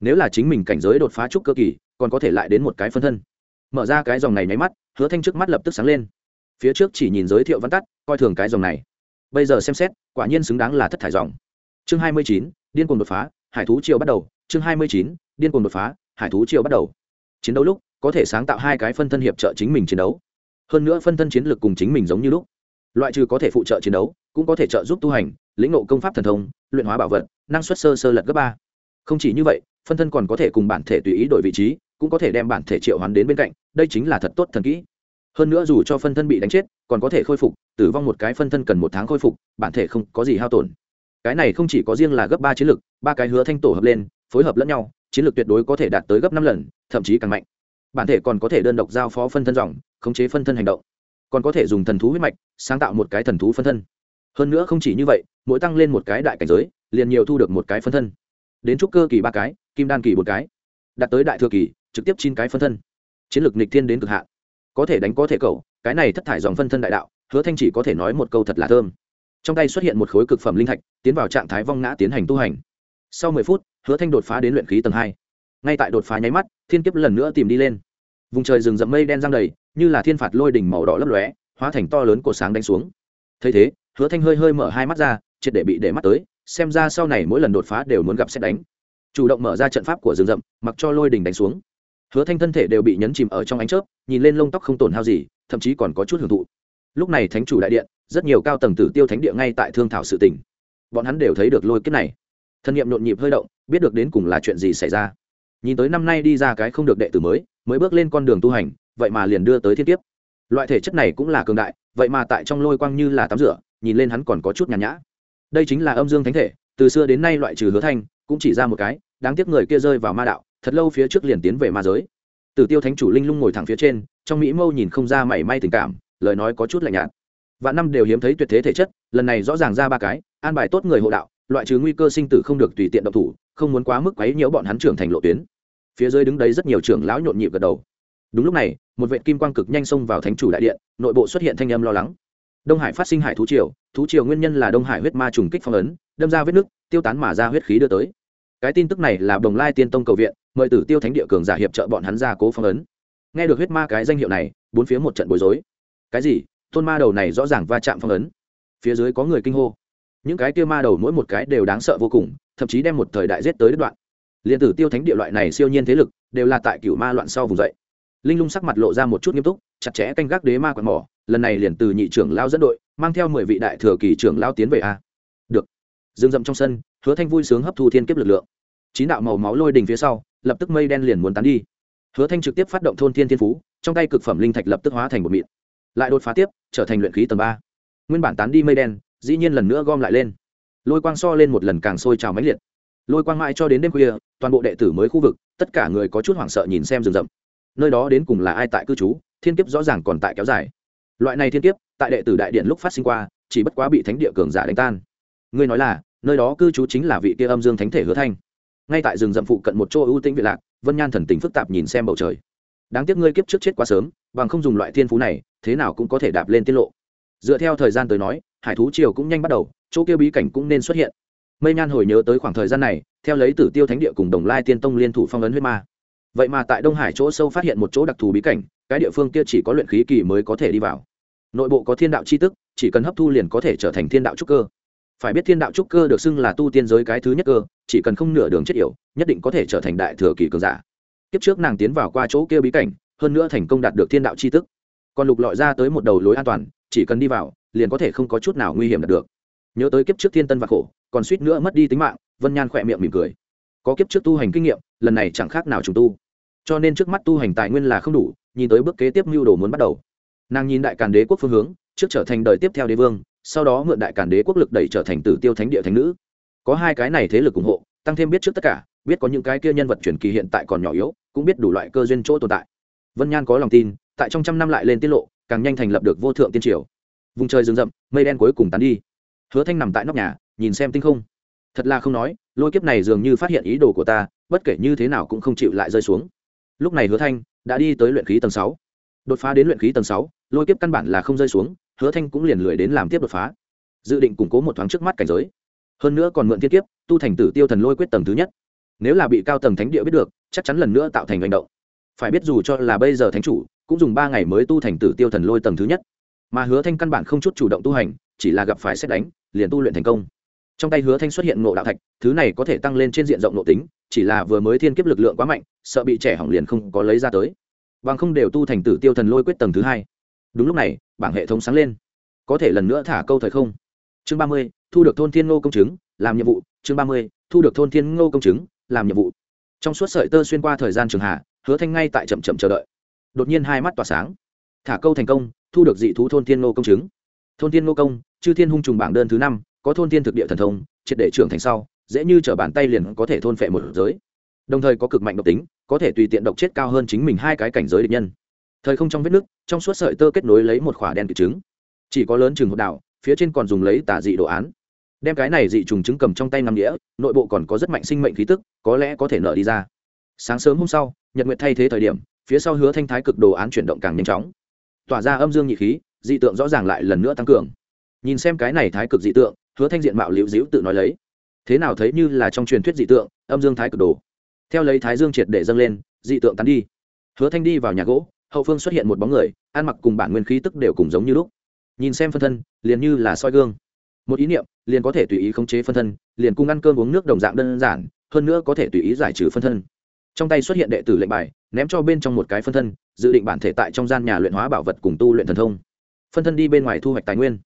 Nếu là chính mình cảnh giới đột phá trúc cơ kỳ, còn có thể lại đến một cái phân thân. Mở ra cái dòng này nháy mắt, hứa thanh trước mắt lập tức sáng lên. Phía trước chỉ nhìn giới thiệu văn tắt, coi thường cái dòng này. Bây giờ xem xét, quả nhiên xứng đáng là thất thải dòng. Chương hai mươi chín, điên cuồng đột phá, hải thú triều bắt đầu. Chương hai mươi chín, điên cuồng đột phá, hải thú triều bắt đầu. Chiến đấu lúc có thể sáng tạo hai cái phân thân hiệp trợ chính mình chiến đấu. Hơn nữa phân thân chiến lược cùng chính mình giống như lúc. Loại trừ có thể phụ trợ chiến đấu, cũng có thể trợ giúp tu hành, lĩnh ngộ công pháp thần thông, luyện hóa bảo vật, năng suất sơ sơ lật gấp ba. Không chỉ như vậy, phân thân còn có thể cùng bản thể tùy ý đổi vị trí, cũng có thể đem bản thể triệu hoán đến bên cạnh, đây chính là thật tốt thần kỹ. Hơn nữa dù cho phân thân bị đánh chết, còn có thể khôi phục, tử vong một cái phân thân cần một tháng khôi phục, bản thể không có gì hao tổn. Cái này không chỉ có riêng là gấp ba chiến lược, ba cái hứa thanh tổ hợp lên, phối hợp lẫn nhau, chiến lược tuyệt đối có thể đạt tới gấp năm lần, thậm chí càng mạnh bản thể còn có thể đơn độc giao phó phân thân dòng, khống chế phân thân hành động. Còn có thể dùng thần thú huyết mạch sáng tạo một cái thần thú phân thân. Hơn nữa không chỉ như vậy, mỗi tăng lên một cái đại cảnh giới, liền nhiều thu được một cái phân thân. Đến trúc cơ kỳ ba cái, kim đan kỳ một cái. Đạt tới đại thừa kỳ, trực tiếp chín cái phân thân. Chiến lược nịch thiên đến cực hạn. Có thể đánh có thể cầu, cái này thất thải dòng phân thân đại đạo, hứa thanh chỉ có thể nói một câu thật là thơm. Trong tay xuất hiện một khối cực phẩm linh thạch, tiến vào trạng thái vong ngã tiến hành tu hành. Sau mười phút, hứa thanh đột phá đến luyện khí tầng hai ngay tại đột phá nháy mắt, thiên kiếp lần nữa tìm đi lên. Vùng trời rừng rậm mây đen giang đầy, như là thiên phạt lôi đỉnh màu đỏ lấp lóe, hóa thành to lớn của sáng đánh xuống. Thấy thế, hứa thanh hơi hơi mở hai mắt ra, triệt để bị để mắt tới, xem ra sau này mỗi lần đột phá đều muốn gặp xét đánh. Chủ động mở ra trận pháp của rừng rậm, mặc cho lôi đỉnh đánh xuống. Hứa thanh thân thể đều bị nhấn chìm ở trong ánh chớp, nhìn lên lông tóc không tổn hao gì, thậm chí còn có chút hưởng thụ. Lúc này thánh chủ đại điện, rất nhiều cao tầng tử tiêu thánh địa ngay tại thương thảo sự tình. Bọn hắn đều thấy được lôi kết này. Thân nhiệm nhộn nhịp hơi động, biết được đến cùng là chuyện gì xảy ra nhìn tới năm nay đi ra cái không được đệ tử mới mới bước lên con đường tu hành, vậy mà liền đưa tới thiên tiếp loại thể chất này cũng là cường đại, vậy mà tại trong lôi quang như là tắm rửa, nhìn lên hắn còn có chút nhàn nhã. Đây chính là âm dương thánh thể, từ xưa đến nay loại trừ hứa thanh, cũng chỉ ra một cái, đáng tiếc người kia rơi vào ma đạo, thật lâu phía trước liền tiến về ma giới. Tử tiêu thánh chủ linh lung ngồi thẳng phía trên, trong mỹ mâu nhìn không ra mảy may tình cảm, lời nói có chút lạnh nhạt. Vạn năm đều hiếm thấy tuyệt thế thể chất, lần này rõ ràng ra ba cái, an bài tốt người hộ đạo, loại trừ nguy cơ sinh tử không được tùy tiện độc thủ, không muốn quá mức quấy nhiễu bọn hắn trưởng thành lộ tuyến phía dưới đứng đấy rất nhiều trưởng lão nhộn nhịp gật đầu. Đúng lúc này một vệ kim quang cực nhanh xông vào thánh chủ đại điện nội bộ xuất hiện thanh âm lo lắng. Đông hải phát sinh hải thú triều thú triều nguyên nhân là đông hải huyết ma trùng kích phong ấn đâm ra vết nước, tiêu tán mà ra huyết khí đưa tới. Cái tin tức này là bồng lai tiên tông cầu viện mời tử tiêu thánh địa cường giả hiệp trợ bọn hắn ra cố phong ấn. Nghe được huyết ma cái danh hiệu này bốn phía một trận bối rối. Cái gì? Tôn ma đầu này rõ ràng va chạm phong ấn. Phía dưới có người kinh hô. Những cái kia ma đầu mỗi một cái đều đáng sợ vô cùng thậm chí đem một thời đại giết tới đứt đoạn liền tử tiêu thánh địa loại này siêu nhiên thế lực, đều là tại cựu ma loạn sau vùng dậy. Linh lung sắc mặt lộ ra một chút nghiêm túc, chặt chẽ canh gác đế ma quạt mỏ, lần này liền từ nhị trưởng lao dẫn đội, mang theo mười vị đại thừa kỳ trưởng lao tiến về a. Được. Dương dậm trong sân, hứa thanh vui sướng hấp thu thiên kiếp lực lượng. Chín đạo màu máu lôi đình phía sau, lập tức mây đen liền muốn tán đi. Hứa thanh trực tiếp phát động thôn thiên thiên phú, trong tay cực phẩm linh thạch lập tức hóa thành một mịn. Lại đột phá tiếp, trở thành luyện khí tầng ba. Nguyên bản tán đi mây đen, dĩ nhiên lần nữa gom lại lên. Lôi quang so lên một lần càng sôi trào mãnh liệt lôi quang mãi cho đến đêm khuya, toàn bộ đệ tử mới khu vực, tất cả người có chút hoảng sợ nhìn xem rừng rậm. Nơi đó đến cùng là ai tại cư trú, thiên kiếp rõ ràng còn tại kéo dài. Loại này thiên kiếp, tại đệ tử đại điện lúc phát sinh qua, chỉ bất quá bị thánh địa cường giả đánh tan. Ngươi nói là, nơi đó cư trú chính là vị kia âm dương thánh thể hứa thanh. Ngay tại rừng rậm phụ cận một chỗ ưu tĩnh viện lạc, vân nhan thần tình phức tạp nhìn xem bầu trời. Đáng tiếc ngươi kiếp trước chết quá sớm, bằng không dùng loại thiên phú này, thế nào cũng có thể đạp lên tiết lộ. Dựa theo thời gian tới nói, hải thú triều cũng nhanh bắt đầu, chỗ kia bí cảnh cũng nên xuất hiện mây nhan hồi nhớ tới khoảng thời gian này, theo lấy tử tiêu thánh địa cùng đồng lai tiên tông liên thủ phong ấn huyết ma. Vậy mà tại đông hải chỗ sâu phát hiện một chỗ đặc thù bí cảnh, cái địa phương kia chỉ có luyện khí kỳ mới có thể đi vào. Nội bộ có thiên đạo c h i tức, chỉ cần hấp thu liền có thể trở thành thiên đạo trúc cơ. Phải biết thiên đạo trúc cơ được xưng là tu tiên giới cái thứ nhất cơ, chỉ cần không nửa đường chết yểu, nhất định có thể trở thành đại thừa kỳ cường giả. Kiếp trước nàng tiến vào qua chỗ kia bí cảnh, hơn nữa thành công đạt được thiên đạo c h i tức. Còn lục lọi ra tới một đầu lối an toàn, chỉ cần đi vào, liền có thể không có chút nào nguy hiểm đạt được. Nhớ tới kiếp trước thiên tân và khổ còn suýt nữa mất đi tính mạng, vân nhan khỏe miệng mỉm cười. Có kiếp trước tu hành kinh nghiệm, lần này chẳng khác nào trùng tu. Cho nên trước mắt tu hành tài nguyên là không đủ, nhìn tới bước kế tiếp mưu đồ muốn bắt đầu. Nàng nhìn đại càn đế quốc phương hướng, trước trở thành đời tiếp theo đế vương, sau đó mượn đại càn đế quốc lực đẩy trở thành tử tiêu thánh địa thánh nữ. Có hai cái này thế lực ủng hộ, tăng thêm biết trước tất cả, biết có những cái kia nhân vật truyền kỳ hiện tại còn nhỏ yếu, cũng biết đủ loại cơ duyên chỗ tồn tại. Vân nhan có lòng tin, tại trong trăm năm lại lên tiết lộ, càng nhanh thành lập được vô thượng tiên triều. Vùng trời rừng rậm, mây đen cuối cùng tán đi. Hứa thanh nằm tại nóc nhà nhìn xem tinh không. Thật là không nói, lôi kiếp này dường như phát hiện ý đồ của ta, bất kể như thế nào cũng không chịu lại rơi xuống. Lúc này hứa thanh đã đi tới luyện khí tầng sáu. Đột phá đến luyện khí tầng sáu, lôi kiếp căn bản là không rơi xuống, hứa thanh cũng liền lười đến làm tiếp đột phá. Dự định củng cố một thoáng trước mắt cảnh giới. Hơn nữa còn mượn thiên kiếp, tu thành tử tiêu thần lôi quyết tầng thứ nhất. Nếu là bị cao tầng thánh địa biết được, chắc chắn lần nữa tạo thành hành động. Phải biết dù cho là bây giờ thánh chủ, cũng dùng ba ngày mới tu thành tử tiêu thần lôi tầng thứ nhất. Mà hứa thanh căn bản không chút chủ động tu hành, chỉ là gặp phải xét đánh, liền tu luyện thành công trong tay hứa thanh xuất hiện ngộ đạo thạch, thứ này có thể tăng lên trên diện rộng nội tính, chỉ là vừa mới thiên kiếp lực lượng quá mạnh, sợ bị trẻ hỏng liền không có lấy ra tới. Bằng không đều tu thành tử tiêu thần lôi quyết tầng thứ hai. Đúng lúc này, bảng hệ thống sáng lên. Có thể lần nữa thả câu thời không. Chương ba mươi, thu được thôn thiên ngô công chứng, làm nhiệm vụ. Chương ba mươi, thu được thôn thiên ngô công chứng, làm nhiệm vụ. Trong suốt sợi tơ xuyên qua thời gian trường hạ, hứa thanh ngay tại chậm chậm chờ đợi. Đột nhiên hai mắt tỏa sáng. Thả câu thành công, thu được dị thú thôn thiên ngô công chứng. Thôn thiên ngô công, chư thiên hung trùng bảng đơn thứ năm có thôn thiên thực địa thần thông, triệt để trưởng thành sau, dễ như t bàn tay liền có thể thôn phệ một giới. Đồng thời có cực mạnh độc tính, có thể tùy tiện độc chết cao hơn chính mình hai cái cảnh giới địch nhân. Thời không trong vết nước, trong suốt sợi tơ kết nối lấy một khỏa đen kịch trứng. Chỉ có lớn chừng hột đảo, phía trên còn dùng lấy tả dị đồ án. Đem cái này dị trùng trứng cầm trong tay nằm đĩa nội bộ còn có rất mạnh sinh mệnh khí tức, có lẽ có thể nở đi ra. Sáng sớm hôm sau, nhật nguyệt thay thế thời điểm, phía sau hứa thanh thái cực đồ án chuyển động càng nhanh chóng. Tỏa ra âm dương nhị khí, dị tượng rõ ràng lại lần nữa tăng cường nhìn xem cái này thái cực dị tượng, hứa thanh diện mạo liễu diễu tự nói lấy. Thế nào thấy như là trong truyền thuyết dị tượng, âm dương thái cực đồ. Theo lấy thái dương triệt để dâng lên, dị tượng tán đi. Hứa thanh đi vào nhà gỗ, hậu phương xuất hiện một bóng người, ăn mặc cùng bản nguyên khí tức đều cùng giống như lúc. Nhìn xem phân thân, liền như là soi gương. Một ý niệm, liền có thể tùy ý khống chế phân thân, liền cùng ăn cơm uống nước đồng dạng đơn giản, hơn nữa có thể tùy ý giải trừ phân thân. Trong tay xuất hiện đệ tử lệnh bài, ném cho bên trong một cái phân thân, dự định bản thể tại trong gian nhà luyện hóa bảo vật cùng tu luyện thần thông. Phân thân đi bên ngoài thu hoạch tài nguyên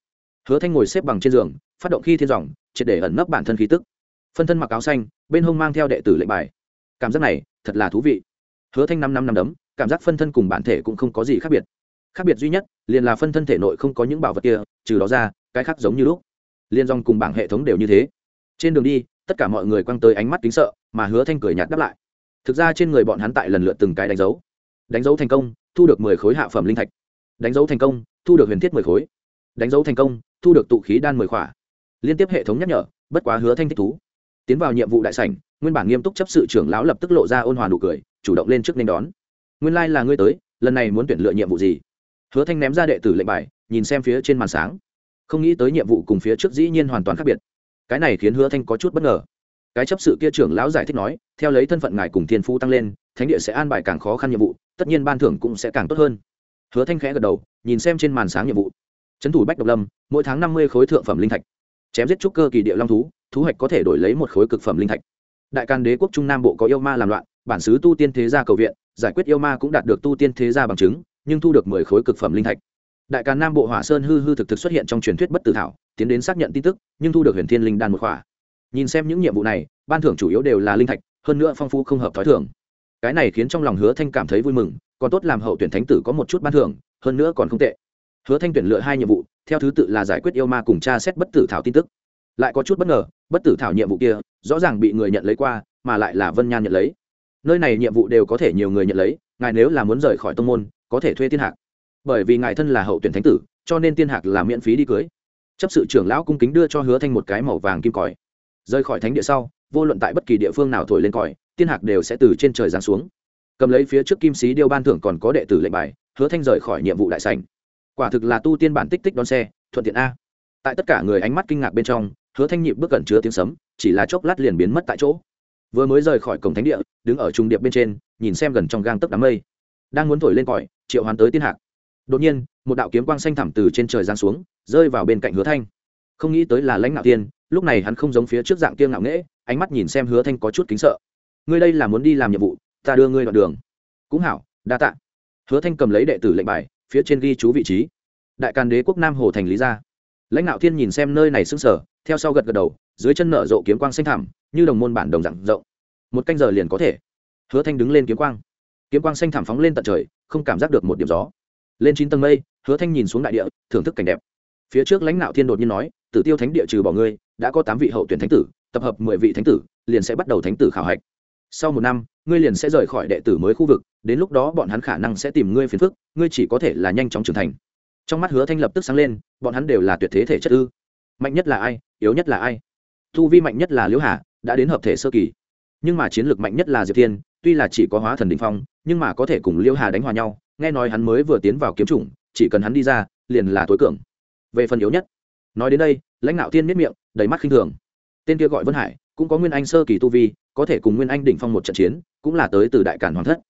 hứa thanh ngồi xếp bằng trên giường, phát động khi thiên dòng, triệt để ẩn nấp bản thân khí tức. Phân thân mặc áo xanh, bên hông mang theo đệ tử lệnh bài. Cảm giác này, thật là thú vị. Hứa thanh năm năm năm đấm, cảm giác phân thân cùng bản thể cũng không có gì khác biệt. Khác biệt duy nhất, liền là phân thân thể nội không có những bảo vật kia, trừ đó ra, cái khác giống như lúc. Liên dòng cùng bảng hệ thống đều như thế. Trên đường đi, tất cả mọi người quăng tới ánh mắt kính sợ, mà hứa thanh cười nhạt đáp lại. Thực ra trên người bọn hắn tại lần lượt từng cái đánh dấu. Đánh dấu thành công, thu được mười khối hạ phẩm linh thạch. Đánh dấu thành công, thu được huyền thiết mười khối. Đánh dấu thành công thu được tụ khí đan mười khỏa. Liên tiếp hệ thống nhắc nhở, bất quá hứa thanh thích thú. Tiến vào nhiệm vụ đại sảnh, nguyên bản nghiêm túc chấp sự trưởng lão lập tức lộ ra ôn hòa nụ cười, chủ động lên trước nên đón. Nguyên lai、like、là ngươi tới, lần này muốn tuyển lựa nhiệm vụ gì? Hứa thanh ném ra đệ tử lệnh bài, nhìn xem phía trên màn sáng. Không nghĩ tới nhiệm vụ cùng phía trước dĩ nhiên hoàn toàn khác biệt. Cái này khiến hứa thanh có chút bất ngờ. Cái chấp sự kia trưởng lão giải thích nói, theo lấy thân phận ngài cùng thiên phú tăng lên, thánh địa sẽ an bài càng khó khăn nhiệm vụ, tất nhiên ban thưởng cũng sẽ càng tốt hơn. Hứa thanh khẽ gật đầu, nhìn xem trên màn sáng nhiệm vụ trấn thủ bách độc lâm, mỗi tháng năm mươi khối thượng phẩm linh thạch. Chém giết trúc cơ kỳ địa long thú thú hoạch có thể đổi lấy một khối cực phẩm linh thạch. Đại can đế quốc trung nam bộ có yêu ma làm loạn, bản xứ tu tiên thế gia cầu viện, giải quyết yêu ma cũng đạt được tu tiên thế gia bằng chứng, nhưng thu được mười khối cực phẩm linh thạch. Đại càn nam bộ hỏa sơn hư hư thực thực xuất hiện trong truyền thuyết bất tử thảo, tiến đến xác nhận tin tức, nhưng thu được huyền thiên linh đan một khỏa. Nhìn xem những nhiệm vụ này, ban thưởng chủ yếu đều là linh thạch, hơn nữa phong phú không hợp t h ó i thưởng cái này khiến trong lòng hứa thanh cảm thấy vui mừng, còn tốt làm hậu tuyển thánh tử có một chút ban thưởng, hơn nữa còn không tệ hứa thanh tuyển lựa hai nhiệm vụ, theo thứ tự là giải quyết yêu ma cùng tra xét bất tử thảo tin tức. Lại có chút bất ngờ, bất tử thảo nhiệm vụ kia, rõ ràng bị người nhận lấy qua, mà lại là vân nhan nhận lấy. Nơi này nhiệm vụ đều có thể nhiều người nhận lấy, ngài nếu là muốn rời khỏi tông môn, có thể thuê tiên hạc. Bởi vì ngài thân là hậu tuyển thánh tử, cho nên tiên hạc là miễn phí đi cưới. Chấp sự trưởng lão cung kính đưa cho hứa thanh một cái màu vàng kim còi. Rời khỏi thánh địa sau, vô luận tại bất kỳ địa phương nào thổi lên còi, tiên hạc đều sẽ từ trên trời giáng xuống. Cầm lấy phía trước kim sĩ điêu ban thưởng còn có đệ tử lệnh bài, hứa thanh rời khỏi nhiệm vụ đại sành quả thực là tu tiên bản tích tích đón xe, thuận tiện a. Tại tất cả người ánh mắt kinh ngạc bên trong, hứa thanh nhịp bước cẩn chứa tiếng sấm, chỉ là chốc lát liền biến mất tại chỗ. Vừa mới rời khỏi cổng thánh địa, đứng ở trung điệp bên trên, nhìn xem gần trong gang tấc đám mây. Đang muốn thổi lên còi, triệu hoán tới tiên hạc. Đột nhiên, một đạo kiếm quang xanh thẳm từ trên trời giáng xuống, rơi vào bên cạnh hứa thanh. Không nghĩ tới là lãnh ngạo tiên, lúc này hắn không giống phía trước dạng kiêng ngạo nghễ, ánh mắt nhìn xem hứa thanh có chút kính sợ. Ngươi đây là muốn đi làm nhiệm vụ, ta đưa ngươi đoạn đường. Cũng hảo, đa tạ. Hứa thanh cầm lấy đệ tử lệnh bài phía trên ghi chú vị trí. Đại càn đế quốc nam hồ thành lý gia. Lãnh đạo thiên nhìn xem nơi này sững sờ, theo sau gật gật đầu, dưới chân nở rộ kiếm quang xanh thẳm, như đồng môn bản đồng dạng rộng. Một canh giờ liền có thể. Hứa thanh đứng lên kiếm quang. Kiếm quang xanh thảm phóng lên tận trời, không cảm giác được một điểm gió. Lên chín tầng mây, hứa thanh nhìn xuống đại địa, thưởng thức cảnh đẹp. Phía trước lãnh đạo thiên đột nhiên nói, tử tiêu thánh địa trừ bỏ ngươi, đã có tám vị hậu tuyển thánh tử, tập hợp mười vị thánh tử, liền sẽ bắt đầu thánh tử khảo hạch sau một năm, ngươi liền sẽ rời khỏi đệ tử mới khu vực, đến lúc đó bọn hắn khả năng sẽ tìm ngươi phiền phức, ngươi chỉ có thể là nhanh chóng trưởng thành. Trong mắt hứa thanh lập tức sáng lên, bọn hắn đều là tuyệt thế thể chất ư. Mạnh nhất là ai, yếu nhất là ai? Thu vi mạnh nhất là liễu hà, đã đến hợp thể sơ kỳ. Nhưng mà chiến lược mạnh nhất là diệp thiên, tuy là chỉ có hóa thần đình phong, nhưng mà có thể cùng liễu hà đánh hòa nhau, nghe nói hắn mới vừa tiến vào kiếm chủng, chỉ cần hắn đi ra, liền là tối cường. Về phần yếu nhất, nói đến đây, lãnh đạo thiên miết miệng, đầy mắt khinh thường. Tên kia gọi vân hải, cũng có nguyên anh sơ kỳ tu vi có thể cùng nguyên anh đỉnh phong một trận chiến, cũng là tới từ đại cản hoàng thất.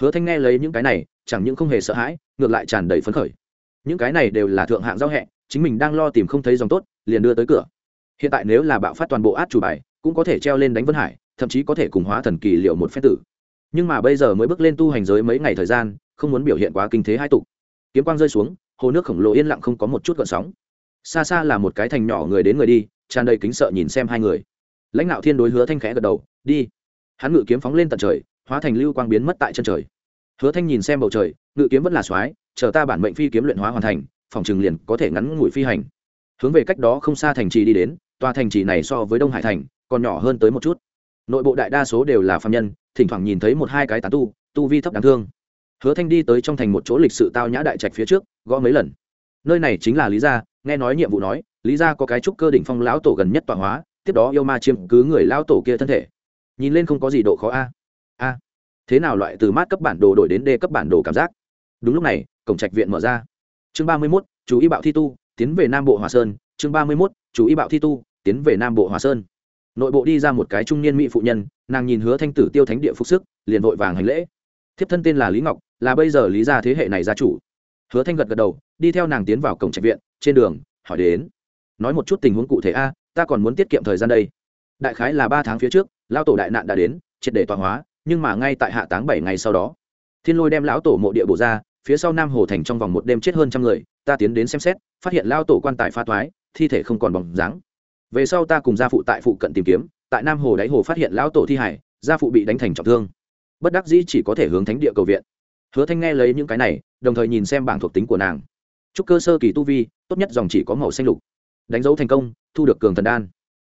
Hứa thanh nghe lấy những cái này, chẳng những không hề sợ hãi, ngược lại tràn đầy phấn khởi. Những cái này đều là thượng hạng giao hẹ, chính mình đang lo tìm không thấy dòng tốt, liền đưa tới cửa. Hiện tại nếu là bạo phát toàn bộ át chủ bài, cũng có thể treo lên đánh vân hải, thậm chí có thể cùng hóa thần kỳ liệu một phép tử. Nhưng mà bây giờ mới bước lên tu hành giới mấy ngày thời gian, không muốn biểu hiện quá kinh thế hai tục. Kiếm quang rơi xuống, hồ nước khổng lồ yên lặng không có một chút gợn sóng. Xa xa là một cái thành nhỏ người đến người đi, tràn đầy kính sợ nhìn xem hai người lãnh đạo thiên đối hứa thanh khẽ gật đầu, đi. Hắn ngự kiếm phóng lên tận trời, hóa thành lưu quang biến mất tại chân trời. Hứa thanh nhìn xem bầu trời, ngự kiếm vẫn là soái chờ ta bản mệnh phi kiếm luyện hóa hoàn thành, phòng trường liền có thể ngắn ngủi phi hành. Hướng về cách đó không xa thành trì đi đến, tòa thành trì này so với đông hải thành, còn nhỏ hơn tới một chút. Nội bộ đại đa số đều là phạm nhân, thỉnh thoảng nhìn thấy một hai cái tán tu tu vi thấp đáng thương. Hứa thanh đi tới trong thành một chỗ lịch sự tao nhã đại trạch phía trước, gõ mấy lần. Nơi này chính là lý gia, nghe nói nhiệm vụ nói, lý gia có cái trúc cơ đỉnh phong lão tổ gần nhất tọa hóa tiếp đó yêu ma chiếm cứ người lao tổ kia thân thể. Nhìn lên không có gì độ khó a. A. Thế nào loại từ mát cấp bản đồ đổi đến d cấp bản đồ cảm giác? Đúng lúc này, cổng trạch viện mở ra. Chương ba mươi mốt, chú y bạo thi tu, tiến về nam bộ hòa sơn. Chương ba mươi mốt, chú y bạo thi tu, tiến về nam bộ hòa sơn. Nội bộ đi ra một cái trung niên mỹ phụ nhân, nàng nhìn hứa thanh tử tiêu thánh địa phục sức, liền vội vàng hành lễ. Thiếp thân tên là lý ngọc, là bây giờ lý gia thế hệ này gia chủ. Hứa thanh gật gật đầu, đi theo nàng tiến vào cổng trạch viện, trên đường, hỏi đến. Nói một chút tình huống cụ thể a ta còn muốn tiết kiệm thời gian đây. Đại khái là ba tháng phía trước lao tổ đại nạn đã đến, triệt để tọa hóa, nhưng mà ngay tại hạ táng bảy ngày sau đó, thiên lôi đem lão tổ mộ địa bổ ra, phía sau nam hồ thành trong vòng một đêm chết hơn trăm người, ta tiến đến xem xét, phát hiện lao tổ quan tài pha toái, thi thể không còn bóng dáng. Về sau ta cùng gia phụ tại phụ cận tìm kiếm, tại nam hồ đáy hồ phát hiện lão tổ thi hải, gia phụ bị đánh thành trọng thương. Bất đắc dĩ chỉ có thể hướng thánh địa cầu viện. Hứa thanh nghe lấy những cái này, đồng thời nhìn xem bảng thuộc tính của nàng. Trúc cơ sơ kỳ tu vi, tốt nhất dòng chỉ có màu xanh lục đánh dấu thành công, thu được cường thần đan.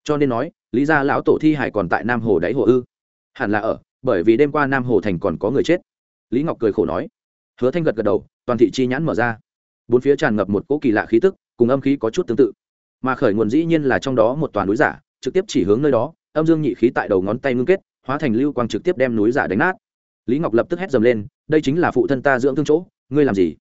Cho nên nói, lý ra lão tổ thi hải còn tại nam hồ đáy hồ ư? Hẳn là ở, bởi vì đêm qua nam hồ thành còn có người chết. Lý ngọc cười khổ nói. Hứa thanh gật gật đầu, toàn thị chi nhãn mở ra. Bốn phía tràn ngập một cỗ kỳ lạ khí tức, cùng âm khí có chút tương tự. Mà khởi nguồn dĩ nhiên là trong đó một toàn núi giả, trực tiếp chỉ hướng nơi đó, âm dương nhị khí tại đầu ngón tay ngưng kết, hóa thành lưu quang trực tiếp đem núi giả đánh nát. Lý ngọc lập tức hét dầm lên, đây chính là phụ thân ta dưỡng thương chỗ, ngươi làm gì?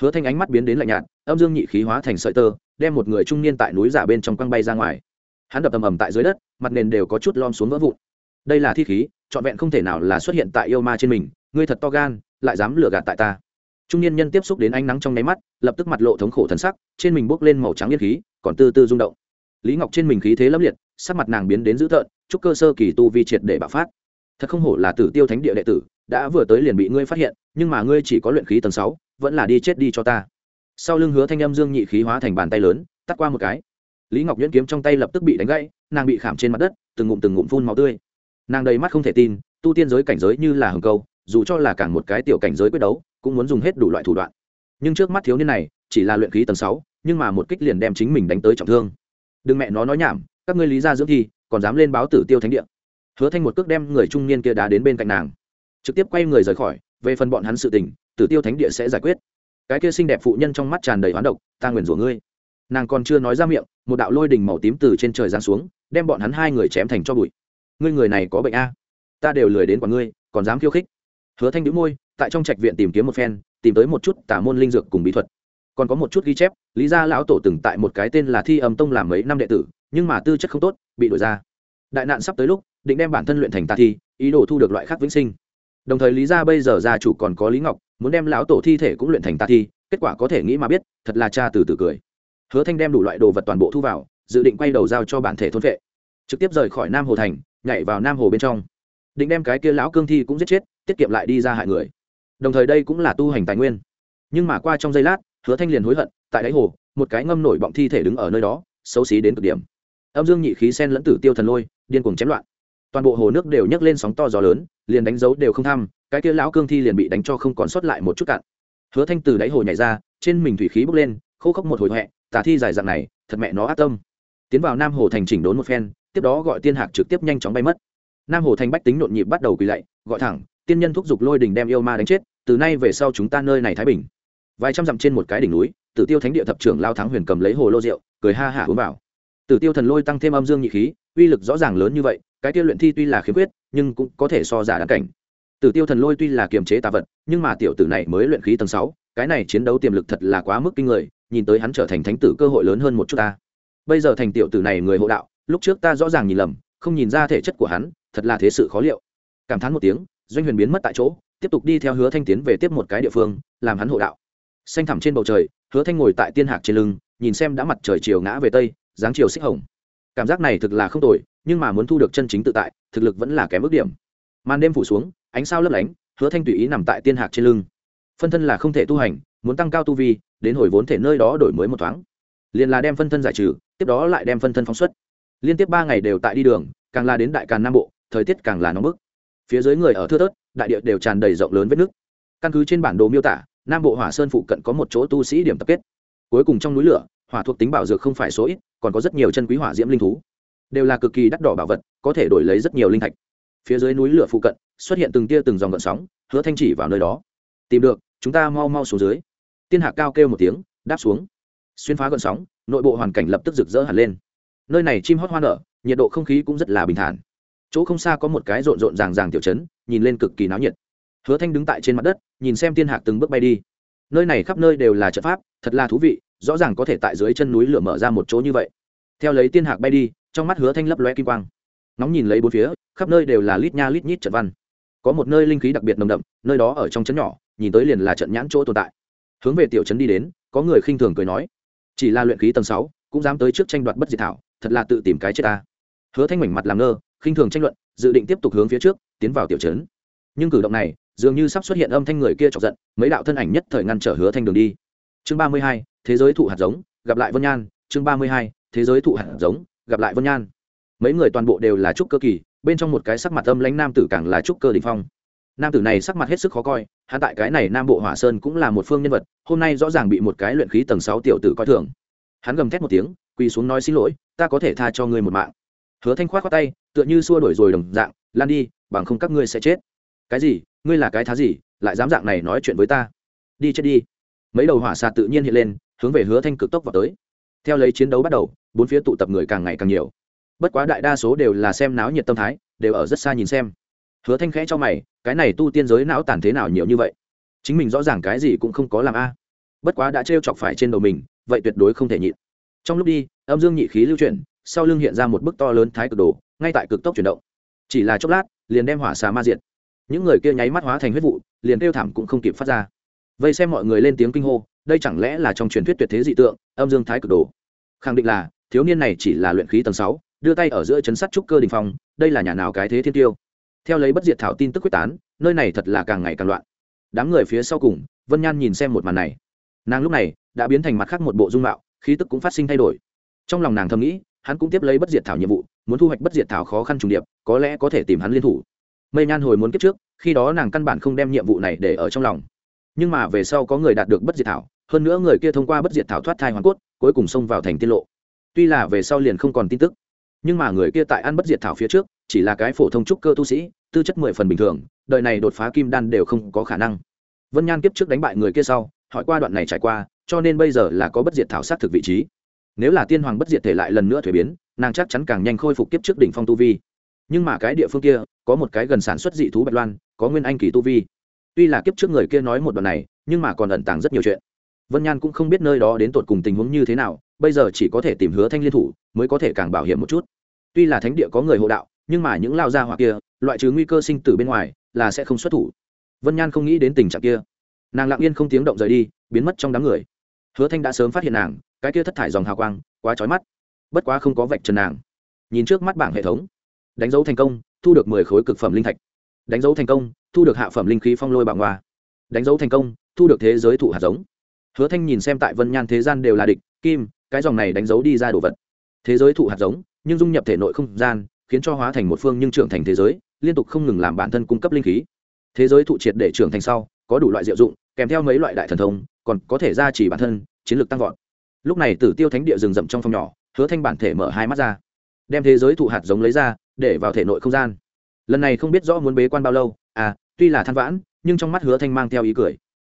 Hứa thanh ánh mắt biến đến lạnh nhạt, âm dương nhị khí hóa thành sợi tơ đem một người trung niên tại núi giả bên trong quăng bay ra ngoài. Hắn đập ầm ầm tại dưới đất, mặt nền đều có chút lom xuống vỡ vụn. Đây là thi khí, trọn vẹn không thể nào là xuất hiện tại yêu ma trên mình, ngươi thật to gan, lại dám lừa gạt tại ta. Trung niên nhân tiếp xúc đến ánh nắng trong nháy mắt, lập tức mặt lộ thống khổ thần sắc, trên mình bốc lên màu trắng yên khí, còn tư tư rung động. Lý ngọc trên mình khí thế lấp liệt, sắc mặt nàng biến đến dữ tợn, chúc cơ sơ kỳ tu vi triệt để bạo phát. Thật không hổ là tử tiêu thánh địa đệ tử, đã vừa tới liền bị ngươi phát hiện, nhưng mà ngươi chỉ có luyện khí tầng sáu, vẫn là đi chết đi cho ta sau lưng hứa thanh âm dương nhị khí hóa thành bàn tay lớn, tắt qua một cái. Lý ngọc nhuyễn kiếm trong tay lập tức bị đánh gãy, nàng bị khảm trên mặt đất, từng ngụm từng ngụm phun máu tươi. Nàng đầy mắt không thể tin, tu tiên giới cảnh giới như là hồng câu, dù cho là càng một cái tiểu cảnh giới quyết đấu, cũng muốn dùng hết đủ loại thủ đoạn. Nhưng trước mắt thiếu niên này, chỉ là luyện khí tầng sáu, nhưng mà một kích liền đem chính mình đánh tới trọng thương. Đừng mẹ nó nói nhảm, các ngươi lý ra dưỡng thi, còn dám lên báo tử tiêu thánh địa. Hứa thanh một cước đem người trung niên kia đá đến bên cạnh nàng. Trực tiếp quay người rời khỏi, về phần bọn hắn sự tình, tử tiêu thánh địa sẽ giải quyết cái kia xinh đẹp phụ nhân trong mắt tràn đầy hoán độc, ta nguyền rủa ngươi. Nàng còn chưa nói ra miệng, một đạo lôi đình màu tím từ trên trời giáng xuống, đem bọn hắn hai người chém thành cho bụi. Ngươi người này có bệnh a? Ta đều lười đến quả ngươi, còn dám khiêu khích. Hứa thanh đĩu môi, tại trong trạch viện tìm kiếm một phen, tìm tới một chút tả môn linh dược cùng bí thuật. Còn có một chút ghi chép, lý gia lão tổ từng tại một cái tên là thi âm tông làm mấy năm đệ tử, nhưng mà tư chất không tốt, bị đổi ra. Đại nạn sắp tới lúc, định đem bản thân luyện thành tà thi, ý đồ thu được loại khác vĩnh sinh. Đồng thời lý gia bây giờ gia chủ còn có lý ngọc muốn đem lão tổ thi thể cũng luyện thành tà thi, kết quả có thể nghĩ mà biết, thật là cha từ từ cười. Hứa thanh đem đủ loại đồ vật toàn bộ thu vào, dự định quay đầu giao cho bản thể thôn vệ. Trực tiếp rời khỏi nam hồ thành, nhảy vào nam hồ bên trong. Định đem cái kia lão cương thi cũng giết chết, tiết kiệm lại đi ra hại người. Đồng thời đây cũng là tu hành tài nguyên. Nhưng mà qua trong giây lát, hứa thanh liền hối hận, tại đáy hồ, một cái ngâm nổi bọng thi thể đứng ở nơi đó, xấu xí đến cực điểm. Âm dương nhị khí sen lẫn tử tiêu thần lôi, điên cuồng chém loạn. Toàn bộ hồ nước đều nhấc lên sóng to gió lớn liền đánh dấu đều không tham cái kia lão cương thi liền bị đánh cho không còn sót lại một chút cạn. Hứa thanh từ đáy hồ nhảy ra, trên mình thủy khí bốc lên, khô khốc một hồi huệ tà thi dài dạng này, thật mẹ nó ác tâm. Tiến vào nam hồ thành chỉnh đốn một phen, tiếp đó gọi tiên hạc trực tiếp nhanh chóng bay mất. Nam hồ thành bách tính nhộn nhịp bắt đầu quỳ lạy, gọi thẳng, tiên nhân thúc giục lôi đình đem yêu ma đánh chết, từ nay về sau chúng ta nơi này thái bình. Vài trăm dặm trên một cái đỉnh núi, tử tiêu thánh địa thập trưởng lao thắng huyền cầm lấy hồ lô rượu, cười ha hả uống vào. Tử tiêu thần lôi tăng thêm âm dương nhị khí, uy lực rõ ràng lớn như vậy cái tiêu luyện thi tuy là khiếm khuyết, nhưng cũng có thể so giả đáng cảnh. Tử tiêu thần lôi tuy là kiềm chế tà vật, nhưng mà tiểu tử này mới luyện khí tầng sáu, cái này chiến đấu tiềm lực thật là quá mức kinh người, nhìn tới hắn trở thành thánh tử cơ hội lớn hơn một chút ta. Bây giờ thành tiểu tử này người hộ đạo, lúc trước ta rõ ràng nhìn lầm, không nhìn ra thể chất của hắn, thật là thế sự khó liệu. Cảm thán một tiếng, doanh huyền biến mất tại chỗ, tiếp tục đi theo hứa thanh tiến về tiếp một cái địa phương, làm hắn hộ đạo. Xanh thẳm trên bầu trời, hứa thanh ngồi tại tiên hạc trên lưng, nhìn xem đã mặt trời chiều ngã về tây, dáng chiều xích hồng. Cảm giác này thực là không tồi nhưng mà muốn thu được chân chính tự tại, thực lực vẫn là kém ước điểm. Màn đêm phủ xuống, ánh sao lấp lánh, hứa thanh tùy ý nằm tại tiên hạc trên lưng. Phân thân là không thể tu hành, muốn tăng cao tu vi, đến hồi vốn thể nơi đó đổi mới một thoáng. Liền là đem phân thân giải trừ, tiếp đó lại đem phân thân phóng xuất. Liên tiếp ba ngày đều tại đi đường, càng là đến đại càn nam bộ, thời tiết càng là nóng bức. Phía dưới người ở thưa thớt, đại địa đều tràn đầy rộng lớn vết nước. Căn cứ trên bản đồ miêu tả, nam bộ hỏa sơn phụ cận có một chỗ tu sĩ điểm tập kết. Cuối cùng trong núi lửa, hỏa thuộc tính bảo dược không phải số ít, còn có rất nhiều chân quý hỏa diễm linh thú đều là cực kỳ đắt đỏ bảo vật, có thể đổi lấy rất nhiều linh thạch. Phía dưới núi lửa phụ cận, xuất hiện từng tia từng dòng gợn sóng, hứa thanh chỉ vào nơi đó. Tìm được, chúng ta mau mau xuống dưới. Tiên hạ cao kêu một tiếng, đáp xuống. Xuyên phá gợn sóng, nội bộ hoàn cảnh lập tức rực rỡ hẳn lên. Nơi này chim hót hoa nở, nhiệt độ không khí cũng rất là bình thản. Chỗ không xa có một cái rộn rộn ràng ràng tiểu chấn nhìn lên cực kỳ náo nhiệt. Hứa thanh đứng tại trên mặt đất, nhìn xem tiên hạc từng bước bay đi. Nơi này khắp nơi đều là trận pháp, thật là thú vị, rõ ràng có thể tại dưới chân núi lửa mở ra một chỗ như vậy. Theo lấy tiên hạc bay đi trong mắt hứa thanh lấp loe kim quang. Nóng nhìn lấy bốn phía, khắp nơi đều là lít nha lít nhít trận văn. Có một nơi linh khí đặc biệt nồng đậm, nơi đó ở trong chấn nhỏ, nhìn tới liền là trận nhãn chỗ tồn tại. Hướng về tiểu trấn đi đến, có người khinh thường cười nói, chỉ là luyện khí tầng sáu, cũng dám tới trước tranh đoạt bất diệt thảo, thật là tự tìm cái chết ta. Hứa thanh mảnh mặt làm ngơ, khinh thường tranh luận, dự định tiếp tục hướng phía trước, tiến vào tiểu trấn. Nhưng cử động này, dường như sắp xuất hiện âm thanh người kia chọc giận, mấy đạo thân ảnh nhất thời ngăn trở hứa thanh đường đi. Chương ba mươi hai, thế giới thụ hạt giống, gặp lại vân nhan. Chương ba mươi hai, thế giới thụ hạt giống gặp lại vân nhan. Mấy người toàn bộ đều là trúc cơ kỳ, bên trong một cái sắc mặt âm lãnh nam tử càng là trúc cơ đình phong. Nam tử này sắc mặt hết sức khó coi, hắn tại cái này nam bộ hỏa sơn cũng là một phương nhân vật, hôm nay rõ ràng bị một cái luyện khí tầng sáu tiểu tử coi thường. Hắn gầm thét một tiếng, quỳ xuống nói xin lỗi, ta có thể tha cho ngươi một mạng. Hứa thanh khoát khoát tay, tựa như xua đuổi rồi đồng dạng, lan đi, bằng không các ngươi sẽ chết. Cái gì? Ngươi là cái thá gì? Lại dám dạng này nói chuyện với ta? Đi chết đi. Mấy đầu hỏa xà tự nhiên hiện lên, hướng về hứa thanh cực tốc vào tới theo lấy chiến đấu bắt đầu, bốn phía tụ tập người càng ngày càng nhiều. Bất quá đại đa số đều là xem náo nhiệt tâm thái, đều ở rất xa nhìn xem. Hứa thanh khẽ cho mày, cái này tu tiên giới não tàn thế nào nhiều như vậy? Chính mình rõ ràng cái gì cũng không có làm a. Bất quá đã trêu chọc phải trên đầu mình, vậy tuyệt đối không thể nhịn. Trong lúc đi, âm dương nhị khí lưu chuyển, sau lưng hiện ra một bức to lớn thái cực đồ, ngay tại cực tốc chuyển động. Chỉ là chốc lát, liền đem hỏa xà ma diệt. Những người kia nháy mắt hóa thành huyết vụ, liền kêu thảm cũng không kịp phát ra. Vây xem mọi người lên tiếng kinh hô, đây chẳng lẽ là trong truyền thuyết tuyệt thế dị tượng, âm dương thái cực đồ? Khẳng định là, thiếu niên này chỉ là luyện khí tầng sáu, đưa tay ở giữa chấn sắt trúc cơ đình phong, đây là nhà nào cái thế thiên tiêu? Theo lấy bất diệt thảo tin tức quyết tán, nơi này thật là càng ngày càng loạn. Đám người phía sau cùng, vân nhan nhìn xem một màn này. Nàng lúc này, đã biến thành mặt khác một bộ dung mạo, khí tức cũng phát sinh thay đổi. Trong lòng nàng thầm nghĩ, hắn cũng tiếp lấy bất diệt thảo nhiệm vụ, muốn thu hoạch bất diệt thảo khó khăn trùng điệp, có lẽ có thể tìm hắn liên thủ. Mây nhan hồi muốn kiếp trước, khi đó nàng căn bản không đem nhiệm vụ này để ở trong lòng. Nhưng mà về sau có người đạt được bất diệt thảo hơn nữa người kia thông qua bất diệt thảo thoát thai hoàn cốt, cuối cùng xông vào thành tiên lộ. Tuy là về sau liền không còn tin tức, nhưng mà người kia tại ăn bất diệt thảo phía trước, chỉ là cái phổ thông trúc cơ tu sĩ, tư chất mười phần bình thường, đời này đột phá kim đan đều không có khả năng. Vân nhan kiếp trước đánh bại người kia sau, hỏi qua đoạn này trải qua, cho nên bây giờ là có bất diệt thảo sát thực vị trí. Nếu là tiên hoàng bất diệt thể lại lần nữa thuế biến, nàng chắc chắn càng nhanh khôi phục kiếp trước đỉnh phong tu vi. Nhưng mà cái địa phương kia, có một cái gần sản xuất dị thú bạch loan, có nguyên anh kỳ tu vi. Tuy là kiếp trước người kia nói một đoạn này, nhưng mà còn ẩn tàng rất nhiều chuyện vân nhan cũng không biết nơi đó đến tột cùng tình huống như thế nào, bây giờ chỉ có thể tìm hứa thanh liên thủ mới có thể càng bảo hiểm một chút. Tuy là thánh địa có người hộ đạo, nhưng mà những lao gia hỏa kia, loại trừ nguy cơ sinh tử bên ngoài, là sẽ không xuất thủ. Vân nhan không nghĩ đến tình trạng kia. Nàng lặng yên không tiếng động rời đi, biến mất trong đám người. Hứa thanh đã sớm phát hiện nàng, cái kia thất thải dòng hào quang, quá trói mắt. Bất quá không có vạch trần nàng. Nhìn trước mắt bảng hệ thống, đánh dấu thành công, thu được mười khối cực phẩm linh thạch. Đánh dấu thành công, thu được hạ phẩm linh khí phong lôi bảng hoa đánh dấu thành công, thu được thế giới thụ hạt giống hứa thanh nhìn xem tại vân nhan thế gian đều là địch, kim, cái dòng này đánh dấu đi ra đồ vật. Thế giới thụ hạt giống, nhưng dung nhập thể nội không gian, khiến cho hóa thành một phương nhưng trưởng thành thế giới, liên tục không ngừng làm bản thân cung cấp linh khí. Thế giới thụ triệt để trưởng thành sau, có đủ loại diệu dụng, kèm theo mấy loại đại thần thông, còn có thể gia trì bản thân, chiến lược tăng vọt. Lúc này tử tiêu thánh địa rừng rậm trong phòng nhỏ, hứa thanh bản thể mở hai mắt ra, đem thế giới thụ hạt giống lấy ra, để vào thể nội không gian. Lần này không biết rõ muốn bế quan bao lâu à tuy là than vãn, nhưng trong mắt hứa thanh mang theo ý cười.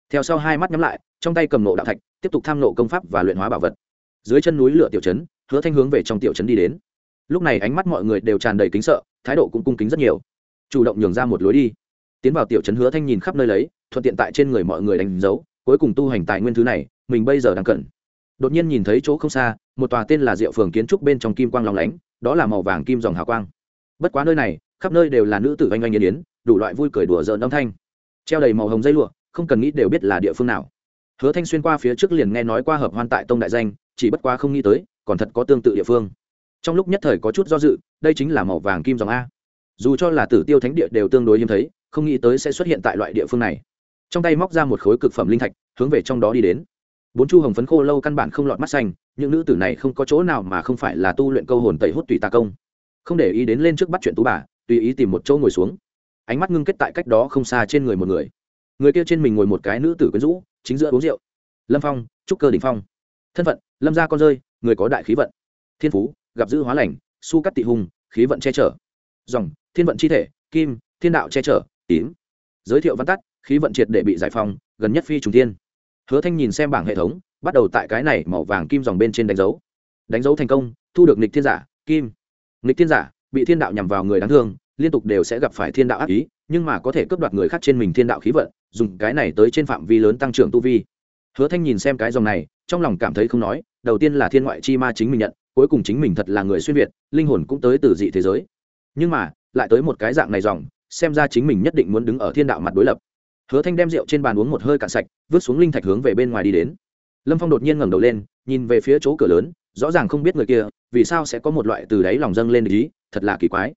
Theo sau hai mắt nhắm lại trong tay cầm nộ đạo thạch, tiếp tục tham nộ công pháp và luyện hóa bảo vật. Dưới chân núi lửa tiểu trấn, hứa thanh hướng về trong tiểu trấn đi đến. Lúc này ánh mắt mọi người đều tràn đầy kính sợ, thái độ cũng cung kính rất nhiều. Chủ động nhường ra một lối đi. Tiến vào tiểu trấn hứa thanh nhìn khắp nơi lấy, thuận tiện tại trên người mọi người đánh dấu, cuối cùng tu hành tài nguyên thứ này, mình bây giờ đang cần. Đột nhiên nhìn thấy chỗ không xa, một tòa tên là diệu phường kiến trúc bên trong kim quang long lánh, đó là màu vàng kim dòng hào quang. Bất quá nơi này, khắp nơi đều là nữ tử oanh oanh yên yến, đủ loại vui cười đùa rợn âm thanh. Treo đầy màu hồng dây lụa, không cần nghĩ đều biết là địa phương nào hứa thanh xuyên qua phía trước liền nghe nói qua hợp hoan tại tông đại danh, chỉ bất quá không nghĩ tới, còn thật có tương tự địa phương. Trong lúc nhất thời có chút do dự, đây chính là màu vàng kim dòng a. Dù cho là tử tiêu thánh địa đều tương đối hiếm thấy, không nghĩ tới sẽ xuất hiện tại loại địa phương này. Trong tay móc ra một khối cực phẩm linh thạch, hướng về trong đó đi đến. Bốn chu hồng phấn khô lâu căn bản không lọt mắt xanh, những nữ tử này không có chỗ nào mà không phải là tu luyện câu hồn tẩy hút tùy tà công. Không để ý đến lên trước bắt chuyện tú bà, tùy ý tìm một chỗ ngồi xuống. Ánh mắt ngưng kết tại cách đó không xa trên người một người. Người kia trên mình ngồi một cái nữ tử quyến rũ chính giữa uống rượu. Lâm phong, trúc cơ đình phong. Thân phận, lâm gia con rơi, người có đại khí vận. Thiên phú, gặp dữ hóa lành, su cắt tị hùng, khí vận che chở. Dòng, thiên vận chi thể, kim, thiên đạo che chở, tím. Giới thiệu văn tắt, khí vận triệt để bị giải phóng, gần nhất phi trùng tiên hứa thanh nhìn xem bảng hệ thống, bắt đầu tại cái này màu vàng kim dòng bên trên đánh dấu. Đánh dấu thành công, thu được nịch thiên giả, kim. Nịch thiên giả, bị thiên đạo nhằm vào người đáng thương, liên tục đều sẽ gặp phải thiên đạo ác ý nhưng mà có thể cướp đoạt người khác trên mình thiên đạo khí vận, dùng cái này tới trên phạm vi lớn tăng trưởng tu vi. Hứa thanh nhìn xem cái dòng này, trong lòng cảm thấy không nói, đầu tiên là thiên ngoại chi ma chính mình nhận, cuối cùng chính mình thật là người xuyên việt, linh hồn cũng tới từ dị thế giới. Nhưng mà, lại tới một cái dạng này dòng, xem ra chính mình nhất định muốn đứng ở thiên đạo mặt đối lập. Hứa thanh đem rượu trên bàn uống một hơi cạn sạch, vứt xuống linh thạch hướng về bên ngoài đi đến. Lâm phong đột nhiên ngẩng đầu lên, nhìn về phía chỗ cửa lớn, rõ ràng không biết người kia, vì sao sẽ có một loại từ đáy lòng dâng lên ý, thật là kỳ quái.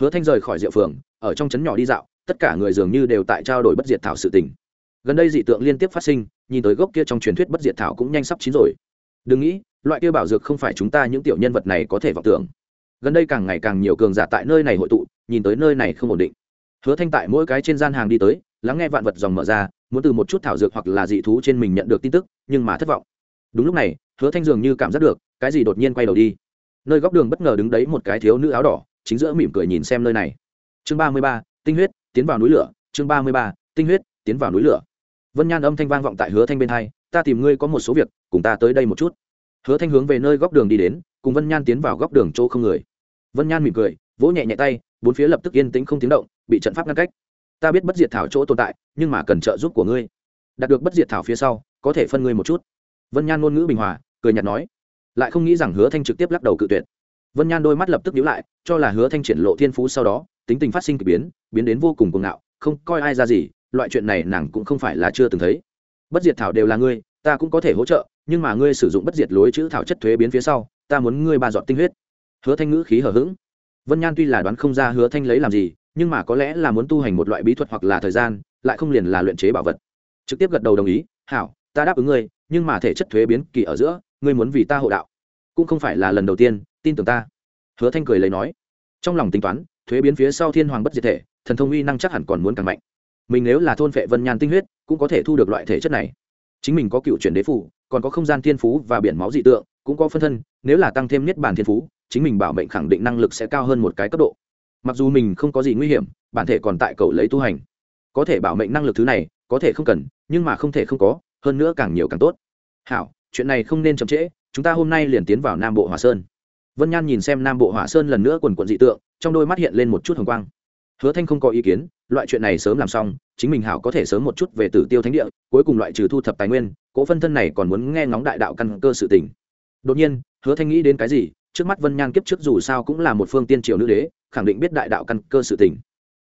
Hứa thanh rời khỏi rượu phường, ở trong trấn nhỏ đi dạo tất cả người dường như đều tại trao đổi bất diệt thảo sự tình. Gần đây dị tượng liên tiếp phát sinh, nhìn tới gốc kia trong truyền thuyết bất diệt thảo cũng nhanh sắp chín rồi. Đừng nghĩ, loại kia bảo dược không phải chúng ta những tiểu nhân vật này có thể vọng tưởng. Gần đây càng ngày càng nhiều cường giả tại nơi này hội tụ, nhìn tới nơi này không ổn định. Hứa thanh tại mỗi cái trên gian hàng đi tới, lắng nghe vạn vật dòng mở ra, muốn từ một chút thảo dược hoặc là dị thú trên mình nhận được tin tức, nhưng mà thất vọng. Đúng lúc này, hứa thanh dường như cảm giác được, cái gì đột nhiên quay đầu đi. Nơi góc đường bất ngờ đứng đấy một cái thiếu nữ áo đỏ, chính giữa mỉm cười nhìn xem nơi này. Chương ba mươi ba, tinh huyết tiến vào núi lửa, chương ba mươi ba, tinh huyết, tiến vào núi lửa. Vân nhan âm thanh vang vọng tại hứa thanh bên hai, ta tìm ngươi có một số việc, cùng ta tới đây một chút. Hứa thanh hướng về nơi góc đường đi đến, cùng vân nhan tiến vào góc đường chỗ không người. Vân nhan mỉm cười, vỗ nhẹ nhẹ tay, bốn phía lập tức yên tĩnh không tiếng động, bị trận pháp ngăn cách. Ta biết bất diệt thảo chỗ tồn tại, nhưng mà cần trợ giúp của ngươi. Đạt được bất diệt thảo phía sau, có thể phân ngươi một chút. Vân nhan ngôn ngữ bình hòa, cười nhạt nói. Lại không nghĩ rằng hứa thanh trực tiếp lắc đầu cự tuyệt. Vân nhan đôi mắt lập tức nhíu lại, cho là hứa thanh triển lộ thiên phú sau đó tính tình phát sinh kỳ biến biến đến vô cùng cuồng ngạo, không coi ai ra gì, loại chuyện này nàng cũng không phải là chưa từng thấy. Bất diệt thảo đều là ngươi, ta cũng có thể hỗ trợ, nhưng mà ngươi sử dụng bất diệt lối chữ thảo chất thuế biến phía sau, ta muốn ngươi ba dọn tinh huyết. Hứa thanh ngữ khí hở h ữ g vân nhan tuy là đoán không ra hứa thanh lấy làm gì, nhưng mà có lẽ là muốn tu hành một loại bí thuật hoặc là thời gian, lại không liền là luyện chế bảo vật. Trực tiếp gật đầu đồng ý, hảo, ta đáp ứng ngươi, nhưng mà thể chất thuế biến kỳ ở giữa, ngươi muốn vì ta hộ đạo. Cũng không phải là lần đầu tiên, tin tưởng ta. Hứa thanh cười lấy nói. Trong lòng tính toán thuế biến phía sau thiên hoàng bất diệt thể, thần thông uy năng chắc hẳn còn muốn càng mạnh. Mình nếu là thôn phệ vân nhan tinh huyết, cũng có thể thu được loại thể chất này. Chính mình có cựu chuyển đế phủ, còn có không gian thiên phú và biển máu dị tượng, cũng có phân thân, nếu là tăng thêm niết bàn thiên phú, chính mình bảo mệnh khẳng định năng lực sẽ cao hơn một cái cấp độ. Mặc dù mình không có gì nguy hiểm, bản thể còn tại cầu lấy tu hành. Có thể bảo mệnh năng lực thứ này, có thể không cần, nhưng mà không thể không có, hơn nữa càng nhiều càng tốt. Hảo, chuyện này không nên chậm trễ, chúng ta hôm nay liền tiến vào nam bộ hòa sơn vân nhan nhìn xem nam bộ hỏa sơn lần nữa quần quận dị tượng, trong đôi mắt hiện lên một chút hồng quang. Hứa thanh không có ý kiến, loại chuyện này sớm làm xong, chính mình hảo có thể sớm một chút về tử tiêu thánh địa, cuối cùng loại trừ thu thập tài nguyên cỗ phân thân này còn muốn nghe ngóng đại đạo căn cơ sự tình. Đột nhiên, hứa thanh nghĩ đến cái gì, trước mắt vân nhan kiếp trước dù sao cũng là một phương tiên triều nữ đế, khẳng định biết đại đạo căn cơ sự tình.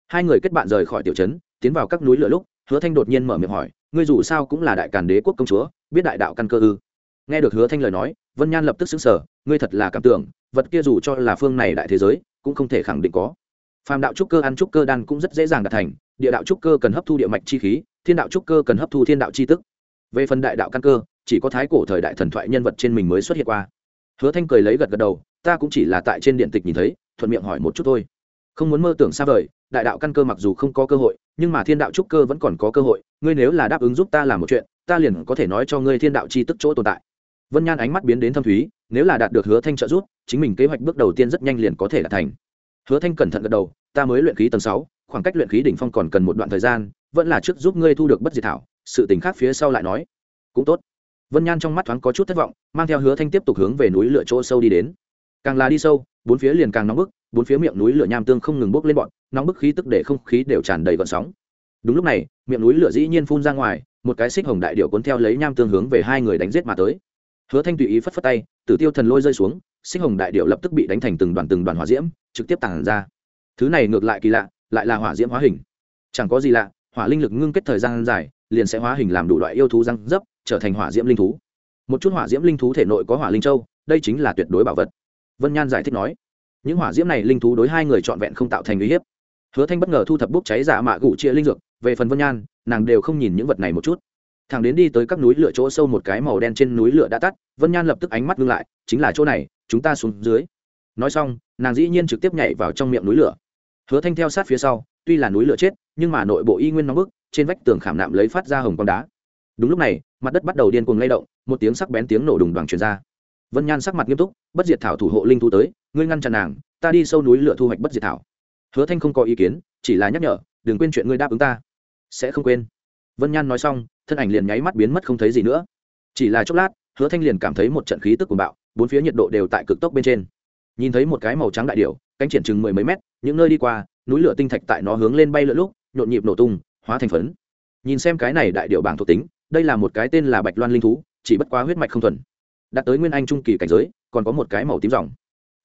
Hai người kết bạn rời khỏi tiểu trấn, tiến vào các núi lửa lúc, hứa thanh đột nhiên mở miệng hỏi, ngươi dù sao cũng là đại càn đế quốc công chúa, biết đại đạo căn cơ ư? Nghe được hứa thanh lời nói, vân nhan lập tức xứng sở ngươi thật là cảm tưởng vật kia dù cho là phương này đại thế giới, cũng không thể khẳng định có. Phàm đạo trúc cơ ăn trúc cơ đan cũng rất dễ dàng đạt thành, địa đạo trúc cơ cần hấp thu địa mạch chi khí, thiên đạo trúc cơ cần hấp thu thiên đạo chi tức. Về phần đại đạo căn cơ, chỉ có thái cổ thời đại thần thoại nhân vật trên mình mới xuất hiện qua. Hứa thanh cười lấy gật gật đầu, ta cũng chỉ là tại trên điện tịch nhìn thấy, thuận miệng hỏi một chút thôi. Không muốn mơ tưởng xa vời, đại đạo căn cơ mặc dù không có cơ hội, nhưng mà thiên đạo trúc cơ vẫn còn có cơ hội, ngươi nếu là đáp ứng giúp ta làm một chuyện, ta liền có thể nói cho ngươi thiên đạo chi tức chỗ tồn tại. Vân nhan ánh mắt biến đến thâm thúy nếu là đạt được hứa thanh trợ giúp, chính mình kế hoạch bước đầu tiên rất nhanh liền có thể đạt thành. Hứa thanh cẩn thận gật đầu, ta mới luyện khí tầng sáu, khoảng cách luyện khí đỉnh phong còn cần một đoạn thời gian, vẫn là trước giúp ngươi thu được bất diệt thảo. Sự tình khác phía sau lại nói. Cũng tốt. Vân nhan trong mắt thoáng có chút thất vọng, mang theo hứa thanh tiếp tục hướng về núi lửa chỗ sâu đi đến. Càng là đi sâu, bốn phía liền càng nóng bức, bốn phía miệng núi lửa nham tương không ngừng bốc lên bọn, nóng bức khí tức để không khí đều tràn đầy gợn sóng. Đúng lúc này, miệng núi lửa dĩ nhiên phun ra ngoài, một cái xích hồng đại điệu cuốn theo lấy nham tương hướng về hai người đánh giết mà tới. Hứa thanh tùy ý phất phất tay tử tiêu thần lôi rơi xuống, xích hồng đại điệu lập tức bị đánh thành từng đoàn từng đoàn hỏa diễm, trực tiếp tản ra. Thứ này ngược lại kỳ lạ, lại là hỏa diễm hóa hình. Chẳng có gì lạ, hỏa linh lực ngưng kết thời gian dài, liền sẽ hóa hình làm đủ loại yêu thú răng dấp, trở thành hỏa diễm linh thú. Một chút hỏa diễm linh thú thể nội có hỏa linh châu, đây chính là tuyệt đối bảo vật. Vân nhan giải thích nói, những hỏa diễm này linh thú đối hai người trọn vẹn không tạo thành uy hiếp. Hứa thanh bất ngờ thu thập bốc cháy giả mạ gủ chia linh dược, về phần vân nhan, nàng đều không nhìn những vật này một chút thằng đến đi tới các núi lửa chỗ sâu một cái màu đen trên núi lửa đã tắt, vân nhan lập tức ánh mắt ngưng lại, chính là chỗ này, chúng ta xuống dưới. Nói xong, nàng dĩ nhiên trực tiếp nhảy vào trong miệng núi lửa. Hứa thanh theo sát phía sau, tuy là núi lửa chết, nhưng mà nội bộ y nguyên nóng bức, trên vách tường khảm nạm lấy phát ra hồng quang đá. Đúng lúc này, mặt đất bắt đầu điên cuồng lay động, một tiếng sắc bén tiếng nổ đùng đoàn truyền ra. Vân nhan sắc mặt nghiêm túc, bất diệt thảo thủ hộ linh thu tới, ngươi ngăn chặn nàng, ta đi sâu núi lửa thu hoạch bất diệt thảo. Hứa thanh không có ý kiến, chỉ là nhắc nhở, đừng quên chuyện ngươi đáp ứng ta. Sẽ không quên vân nhan nói xong, thân ảnh liền nháy mắt biến mất không thấy gì nữa. Chỉ là chốc lát, hứa thanh liền cảm thấy một trận khí tức cuồng bạo, bốn phía nhiệt độ đều tại cực tốc bên trên. Nhìn thấy một cái màu trắng đại điểu, cánh triển chừng mười mấy mét, những nơi đi qua, núi lửa tinh thạch tại nó hướng lên bay lượn lúc, nhộn nhịp nổ tung, hóa thành phấn. Nhìn xem cái này đại điệu bảng thuộc tính, đây là một cái tên là bạch loan linh thú, chỉ bất quá huyết mạch không thuần. Đạt tới nguyên anh trung kỳ cảnh giới, còn có một cái màu tím dòng.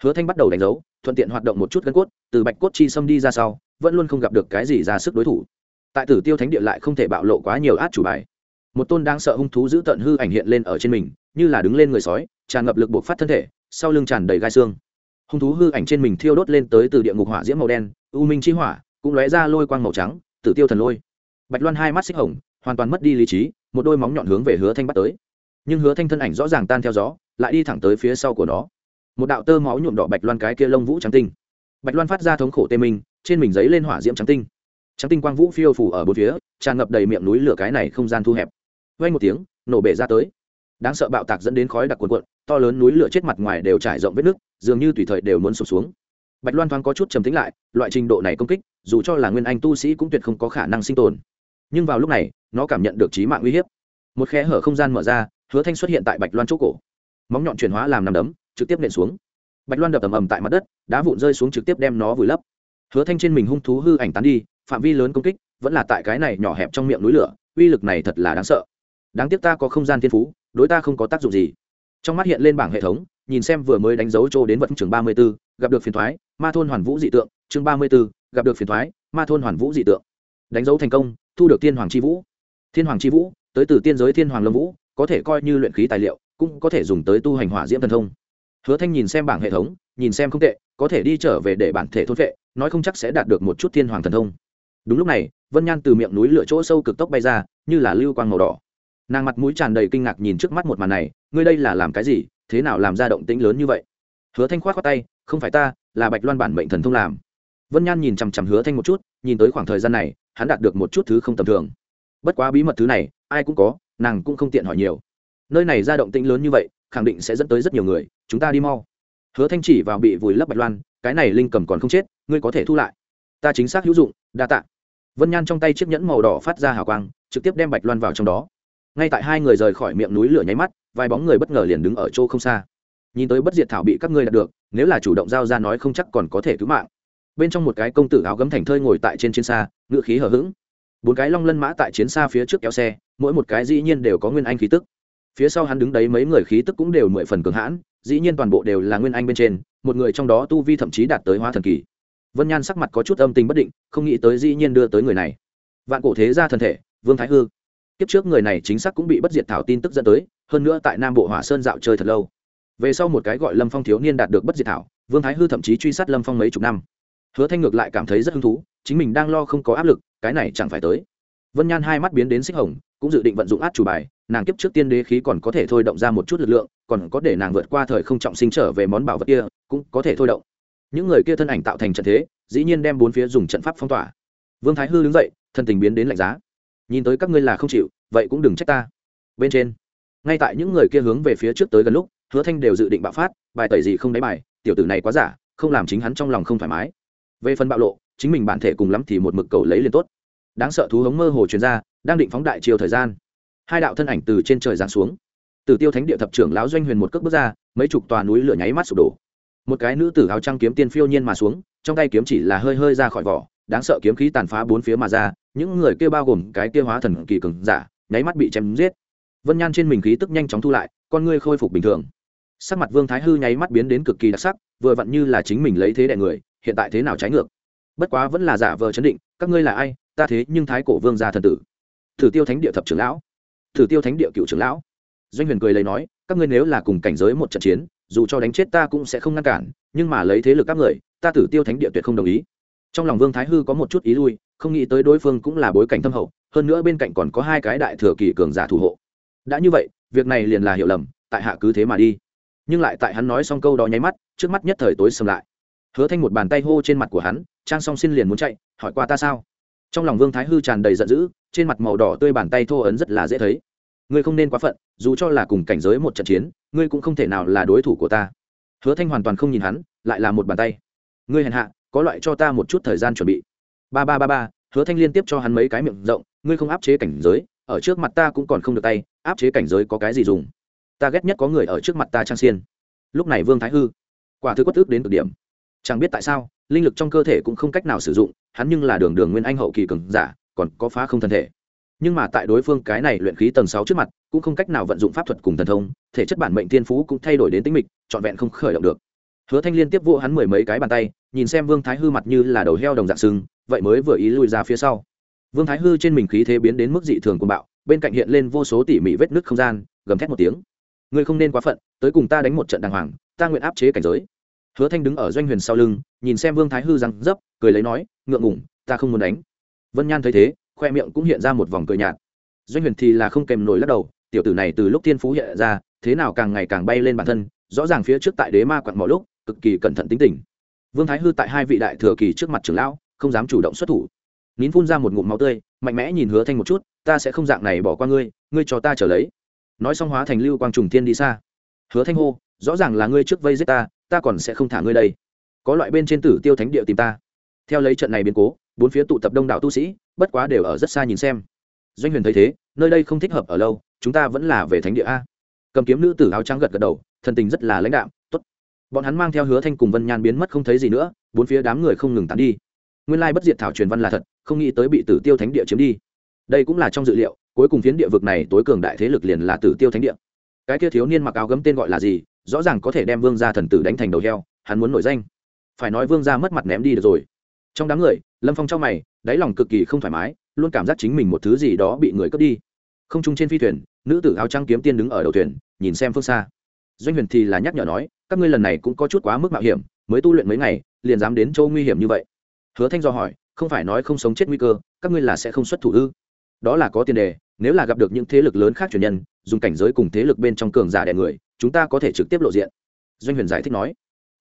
Hứa thanh bắt đầu đánh dấu, thuận tiện hoạt động một chút gân cốt, từ bạch cốt chi xâm đi ra sau, vẫn luôn không gặp được cái gì ra sức đối thủ tại tử tiêu thánh địa lại không thể bạo lộ quá nhiều át chủ bài. Một tôn đang sợ hung thú giữ tận hư ảnh hiện lên ở trên mình, như là đứng lên người sói, tràn ngập lực buộc phát thân thể, sau lưng tràn đầy gai xương. Hung thú hư ảnh trên mình thiêu đốt lên tới từ địa ngục hỏa diễm màu đen, u minh chi hỏa, cũng lóe ra lôi quang màu trắng, tử tiêu thần lôi. Bạch loan hai mắt xích hồng, hoàn toàn mất đi lý trí, một đôi móng nhọn hướng về hứa thanh bắt tới. Nhưng hứa thanh thân ảnh rõ ràng tan theo gió, lại đi thẳng tới phía sau của nó. Một đạo tơ máu nhuộm đỏ bạch loan cái kia lông vũ trắng tinh. Bạch loan phát ra thống khổ tê minh, trên mình giấy lên hỏa diễm trắng tinh trắng tinh quang vũ phiêu phủ ở bốn phía, tràn ngập đầy miệng núi lửa cái này không gian thu hẹp. Vay một tiếng, nổ bể ra tới. Đáng sợ bạo tạc dẫn đến khói đặc cuồn cuộn, to lớn núi lửa chết mặt ngoài đều trải rộng vết nước dường như tùy thời đều muốn sụp xuống. Bạch loan thoáng có chút trầm tính lại, loại trình độ này công kích, dù cho là nguyên anh tu sĩ cũng tuyệt không có khả năng sinh tồn. Nhưng vào lúc này, nó cảm nhận được trí mạng uy hiếp. Một khe hở không gian mở ra, hứa thanh xuất hiện tại bạch loan chỗ cổ. Móng nhọn chuyển hóa làm nằm đấm, trực tiếp nện xuống. Bạch loan đập ầm ầm tại mặt đất, đá vụn rơi xuống trực tiếp đem nó vùi lấp. Hứa thanh trên mình hung thú hư ảnh tán đi phạm vi lớn công kích vẫn là tại cái này nhỏ hẹp trong miệng núi lửa, uy lực này thật là đáng sợ. Đáng tiếc ta có không gian thiên phú, đối ta không có tác dụng gì. Trong mắt hiện lên bảng hệ thống, nhìn xem vừa mới đánh dấu chỗ đến vận chương ba mươi b ố gặp được phiền thoái, ma thôn hoàn vũ dị tượng, chương ba mươi b ố gặp được phiền thoái, ma thôn hoàn vũ dị tượng. Đánh dấu thành công, thu được tiên hoàng c h i vũ. Thiên hoàng c h i vũ, tới từ tiên giới thiên hoàng lâm vũ, có thể coi như luyện khí tài liệu, cũng có thể dùng tới tu hành hỏa diễm thần thông. Hứa thanh nhìn xem bảng hệ thống, nhìn xem không tệ, có thể đi trở về để bản thể thôn vệ, nói không chắc sẽ đạt được một chút thiên hoàng thần thông đúng lúc này, vân nhan từ miệng núi lửa chỗ sâu cực tốc bay ra, như là lưu quang màu đỏ. Nàng mặt mũi tràn đầy kinh ngạc nhìn trước mắt một màn này, ngươi đây là làm cái gì, thế nào làm ra động tĩnh lớn như vậy? Hứa thanh khoát khoát tay, không phải ta, là bạch loan bản mệnh thần thông làm. Vân nhan nhìn chằm chằm hứa thanh một chút, nhìn tới khoảng thời gian này, hắn đạt được một chút thứ không tầm thường. Bất quá bí mật thứ này, ai cũng có, nàng cũng không tiện hỏi nhiều. Nơi này ra động tĩnh lớn như vậy, khẳng định sẽ dẫn tới rất nhiều người, chúng ta đi mau. Hứa thanh chỉ vào bị vùi lấp bạch loan, cái này linh cầm còn không chết, ngươi có thể thu lại. Ta chính xác hữu dụng, đa tạ vân nhan trong tay chiếc nhẫn màu đỏ phát ra hào quang, trực tiếp đem bạch loan vào trong đó. Ngay tại hai người rời khỏi miệng núi lửa nháy mắt, vài bóng người bất ngờ liền đứng ở chỗ không xa. Nhìn tới bất diệt thảo bị các ngươi đạt được, nếu là chủ động giao ra nói không chắc còn có thể cứu mạng. Bên trong một cái công tử áo gấm thành thơi ngồi tại trên chiến xa, ngựa khí hở h ữ g bốn cái long lân mã tại chiến xa phía trước kéo xe, mỗi một cái dĩ nhiên đều có nguyên anh khí tức. Phía sau hắn đứng đấy mấy người khí tức cũng đều mười phần cường hãn, dĩ nhiên toàn bộ đều là nguyên anh bên trên, một người trong đó tu vi thậm chí đạt tới hóa thần kỳ vân nhan sắc mặt có chút âm tình bất định, không nghĩ tới dĩ nhiên đưa tới người này. Vạn cổ thế ra thân thể, vương thái hư. Kiếp trước người này chính xác cũng bị bất diệt thảo tin tức dẫn tới, hơn nữa tại nam bộ hỏa sơn dạo chơi thật lâu. Về sau một cái gọi lâm phong thiếu niên đạt được bất diệt thảo, vương thái hư thậm chí truy sát lâm phong mấy chục năm. Hứa thanh ngược lại cảm thấy rất hứng thú, chính mình đang lo không có áp lực, cái này chẳng phải tới. Vân nhan hai mắt biến đến xích hồng, cũng dự định vận dụng át chủ bài, nàng kiếp trước tiên đế khí còn có thể thôi động ra một chút lực lượng, còn có để nàng vượt qua thời không trọng sinh trở về món bảo vật kia, cũng có thể thôi động những người kia thân ảnh tạo thành trận thế, dĩ nhiên đem bốn phía dùng trận pháp phong tỏa. Vương thái hư đứng dậy thân tình biến đến lạnh giá. Nhìn tới các ngươi là không chịu, vậy cũng đừng trách ta. Bên trên, ngay tại những người kia hướng về phía trước tới gần lúc, hứa thanh đều dự định bạo phát, bài tẩy gì không đáy bài, tiểu tử này quá giả, không làm chính hắn trong lòng không thoải mái. Về phần bạo lộ, chính mình bản thể cùng lắm thì một mực cầu lấy liền tốt. Đáng sợ thú hống mơ hồ truyền ra, đang định phóng đại chiều thời gian. Hai đạo thân ảnh từ trên trời giáng xuống. Từ tiêu thánh địa thập trưởng lão doanh huyền một cước bước ra, mấy chục tòa núi lửa nháy mắt sụp đổ một cái nữ tử áo trăng kiếm tiên phiêu nhiên mà xuống, trong tay kiếm chỉ là hơi hơi ra khỏi vỏ, đáng sợ kiếm khí tàn phá bốn phía mà ra, những người kia bao gồm cái kia hóa thần kỳ cường giả, nháy mắt bị chém giết. Vân nhan trên mình khí tức nhanh chóng thu lại, con ngươi khôi phục bình thường. Sắc mặt vương thái hư nháy mắt biến đến cực kỳ đặc sắc, vừa vặn như là chính mình lấy thế đại người, hiện tại thế nào trái ngược? Bất quá vẫn là giả vờ chấn định, các ngươi là ai, ta thế nhưng thái cổ vương gia thần tử. Thử tiêu thánh địa thập trưởng lão. Thử tiêu thánh địa cựu trưởng lão. Doanh huyền cười lấy nói, các ngươi nếu là cùng cảnh giới một trận chiến dù cho đánh chết ta cũng sẽ không ngăn cản, nhưng mà lấy thế lực các người, ta tử tiêu thánh địa tuyệt không đồng ý. Trong lòng vương thái hư có một chút ý lui, không nghĩ tới đối phương cũng là bối cảnh thâm hậu, hơn nữa bên cạnh còn có hai cái đại thừa kỳ cường giả thủ hộ. Đã như vậy, việc này liền là hiểu lầm, tại hạ cứ thế mà đi. Nhưng lại tại hắn nói xong câu đó nháy mắt, trước mắt nhất thời tối sầm lại. Hứa thanh một bàn tay hô trên mặt của hắn, trang song xin liền muốn chạy, hỏi qua ta sao? Trong lòng vương thái hư tràn đầy giận dữ, trên mặt màu đỏ tươi bàn tay thô ấn rất là dễ thấy. Ngươi không nên quá phận, dù cho là cùng cảnh giới một trận chiến ngươi cũng không thể nào là đối thủ của ta. Hứa thanh hoàn toàn không nhìn hắn, lại là một bàn tay. Ngươi hèn hạ, có loại cho ta một chút thời gian chuẩn bị. Ba ba ba ba, hứa thanh liên tiếp cho hắn mấy cái miệng rộng, ngươi không áp chế cảnh giới, ở trước mặt ta cũng còn không được tay, áp chế cảnh giới có cái gì dùng? Ta ghét nhất có người ở trước mặt ta trang xiên. Lúc này vương thái hư, quả thứ quất ước đến cực điểm. Chẳng biết tại sao, linh lực trong cơ thể cũng không cách nào sử dụng, hắn nhưng là đường đường nguyên anh hậu kỳ cường giả, còn có phá không thân thể nhưng mà tại đối phương cái này luyện khí tầng sáu trước mặt, cũng không cách nào vận dụng pháp thuật cùng thần thông, thể chất bản mệnh thiên phú cũng thay đổi đến tính mịch, trọn vẹn không khởi động được. Hứa thanh liên tiếp vô hắn mười mấy cái bàn tay, nhìn xem vương thái hư mặt như là đầu heo đồng dạng sưng, vậy mới vừa ý lui ra phía sau. Vương thái hư trên mình khí thế biến đến mức dị thường cuồng bạo, bên cạnh hiện lên vô số tỉ mỉ vết nứt không gian, gầm thét một tiếng. Ngươi không nên quá phận, tới cùng ta đánh một trận đàng hoàng, ta nguyện áp chế cảnh giới. Hứa thanh đứng ở doanh huyền sau lưng, nhìn xem vương thái hư răng dấp, cười lấy nói, ngượng ngủng ta không muốn đánh. Vân nhan thấy thế khoe miệng cũng hiện ra một vòng cười nhạt. Doanh huyền thì là không kèm nổi lắc đầu, tiểu tử này từ lúc thiên phú hiện ra, thế nào càng ngày càng bay lên bản thân, rõ ràng phía trước tại đế ma quặn mọi lúc, cực kỳ cẩn thận tính tình. Vương thái hư tại hai vị đại thừa kỳ trước mặt trưởng lão, không dám chủ động xuất thủ. Nín phun ra một ngụm máu tươi, mạnh mẽ nhìn hứa thanh một chút, ta sẽ không dạng này bỏ qua ngươi ngươi cho ta trở lấy. Nói xong hóa thành lưu quang trùng thiên đi xa. Hứa thanh hô, rõ ràng là ngươi trước vây giết ta ta còn sẽ không thả ngươi đây. Có loại bên trên tử tiêu thánh địa tìm ta. Theo lấy trận này biến cố bốn phía tụ tập đông đảo tu sĩ, bất quá đều ở rất xa nhìn xem. Doanh huyền thấy thế, nơi đây không thích hợp ở lâu, chúng ta vẫn là về thánh địa a. Cầm kiếm nữ tử áo trắng gật gật đầu, thần tình rất là lãnh đạm, tốt. Bọn hắn mang theo hứa thanh cùng vân nhan biến mất không thấy gì nữa, bốn phía đám người không ngừng tán đi. Nguyên lai bất diệt thảo truyền văn là thật, không nghĩ tới bị tử tiêu thánh địa chiếm đi. Đây cũng là trong dự liệu, cuối cùng phiến địa vực này tối cường đại thế lực liền là tử tiêu thánh địa. Cái kia thiếu niên mặc áo gấm tên gọi là gì, rõ ràng có thể đem vương gia thần tử đánh thành đầu heo, hắn muốn nổi danh. Phải nói vương gia mất mặt ném đi được rồi trong đám người, lâm phong trong mày, đáy lòng cực kỳ không thoải mái, luôn cảm giác chính mình một thứ gì đó bị người cướp đi. Không chung trên phi thuyền, nữ tử áo trăng kiếm tiên đứng ở đầu thuyền, nhìn xem phương xa. Doanh huyền thì là nhắc nhở nói, các ngươi lần này cũng có chút quá mức mạo hiểm, mới tu luyện mấy ngày, liền dám đến châu nguy hiểm như vậy. Hứa thanh do hỏi, không phải nói không sống chết nguy cơ, các ngươi là sẽ không xuất thủ ư? Đó là có tiền đề, nếu là gặp được những thế lực lớn khác truyền nhân, dùng cảnh giới cùng thế lực bên trong cường giả đẻ người, chúng ta có thể trực tiếp lộ diện. Doanh huyền giải thích nói.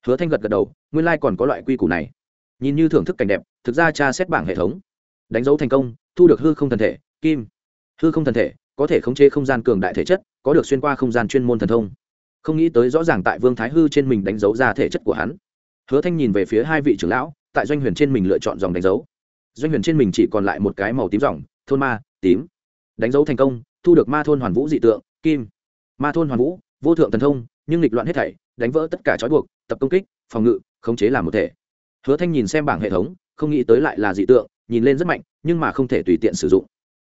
Hứa thanh gật gật đầu, nguyên lai còn có loại quy củ này nhìn như thưởng thức cảnh đẹp, thực ra tra xét bảng hệ thống. Đánh dấu thành công, thu được hư không thần thể, kim. Hư không thần thể, có thể khống chế không gian cường đại thể chất, có được xuyên qua không gian chuyên môn thần thông. Không nghĩ tới rõ ràng tại vương thái hư trên mình đánh dấu ra thể chất của hắn. Hứa thanh nhìn về phía hai vị trưởng lão, tại doanh huyền trên mình lựa chọn dòng đánh dấu. Doanh huyền trên mình chỉ còn lại một cái màu tím dòng, thôn ma, tím. Đánh dấu thành công, thu được ma thôn hoàn vũ dị tượng, kim. Ma thôn hoàn vũ, vô thượng thần thông, nhưng nghịch loạn hết thảy, đánh vỡ tất cả trói buộc, tập công kích, phòng ngự, khống chế làm một thể hứa thanh nhìn xem bảng hệ thống, không nghĩ tới lại là dị tượng, nhìn lên rất mạnh, nhưng mà không thể tùy tiện sử dụng.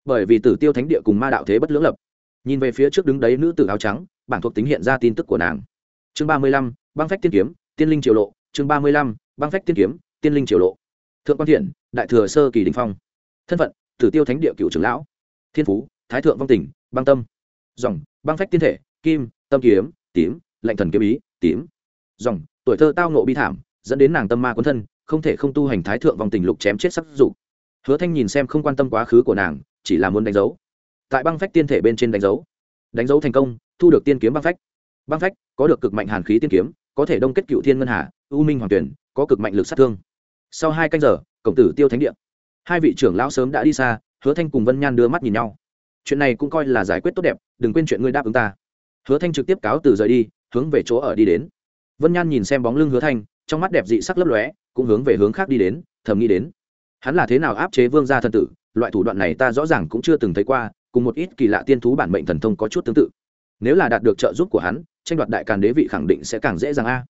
Bởi vì tử tiêu thánh địa cùng ma đạo thế bất lưỡng lập. Nhìn về phía trước đứng đấy nữ tử áo trắng, bảng thuộc tính hiện ra tin tức của nàng. Chương ba mươi lăm, băng phách tiên kiếm, tiên linh triều lộ. Chương ba mươi lăm, băng phách tiên kiếm, tiên linh triều lộ. Thượng quan thiện, đại thừa sơ kỳ đình phong. Thân phận, tử tiêu thánh địa cựu trưởng lão. Thiên phú, thái thượng vong tỉnh băng tâm. Dòng, băng phách tiên thể, kim, tâm kiếm, tím, lạnh thần kiếm ý, tím. Dòng, tuổi thơ tao nộ bi thảm dẫn đến nàng tâm ma cuốn thân, không thể không tu hành thái thượng vòng tình lục chém chết sắc dục. Hứa thanh nhìn xem không quan tâm quá khứ của nàng, chỉ là muốn đánh dấu. Tại băng phách tiên thể bên trên đánh dấu. Đánh dấu thành công, thu được tiên kiếm băng phách. Băng phách, có được cực mạnh hàn khí tiên kiếm, có thể đông kết cựu thiên ngân hà, u minh hoàng tuyển, có cực mạnh lực sát thương. Sau hai canh giờ, cổng tử tiêu thánh địa. Hai vị trưởng lão sớm đã đi xa, hứa thanh cùng vân nhan đưa mắt nhìn nhau. Chuyện này cũng coi là giải quyết tốt đẹp, đừng quên chuyện ngươi đáp ứng ta. Hứa thanh trực tiếp cáo từ rời đi, hướng về chỗ ở đi đến. Vân nhan nhìn xem bóng lưng hứa thanh trong mắt đẹp dị sắc lấp lóe, cũng hướng về hướng khác đi đến, thầm nghĩ đến, hắn là thế nào áp chế vương gia thần tử, loại thủ đoạn này ta rõ ràng cũng chưa từng thấy qua, cùng một ít kỳ lạ tiên thú bản mệnh thần thông có chút tương tự. Nếu là đạt được trợ giúp của hắn, tranh đoạt đại càn đế vị khẳng định sẽ càng dễ dàng a.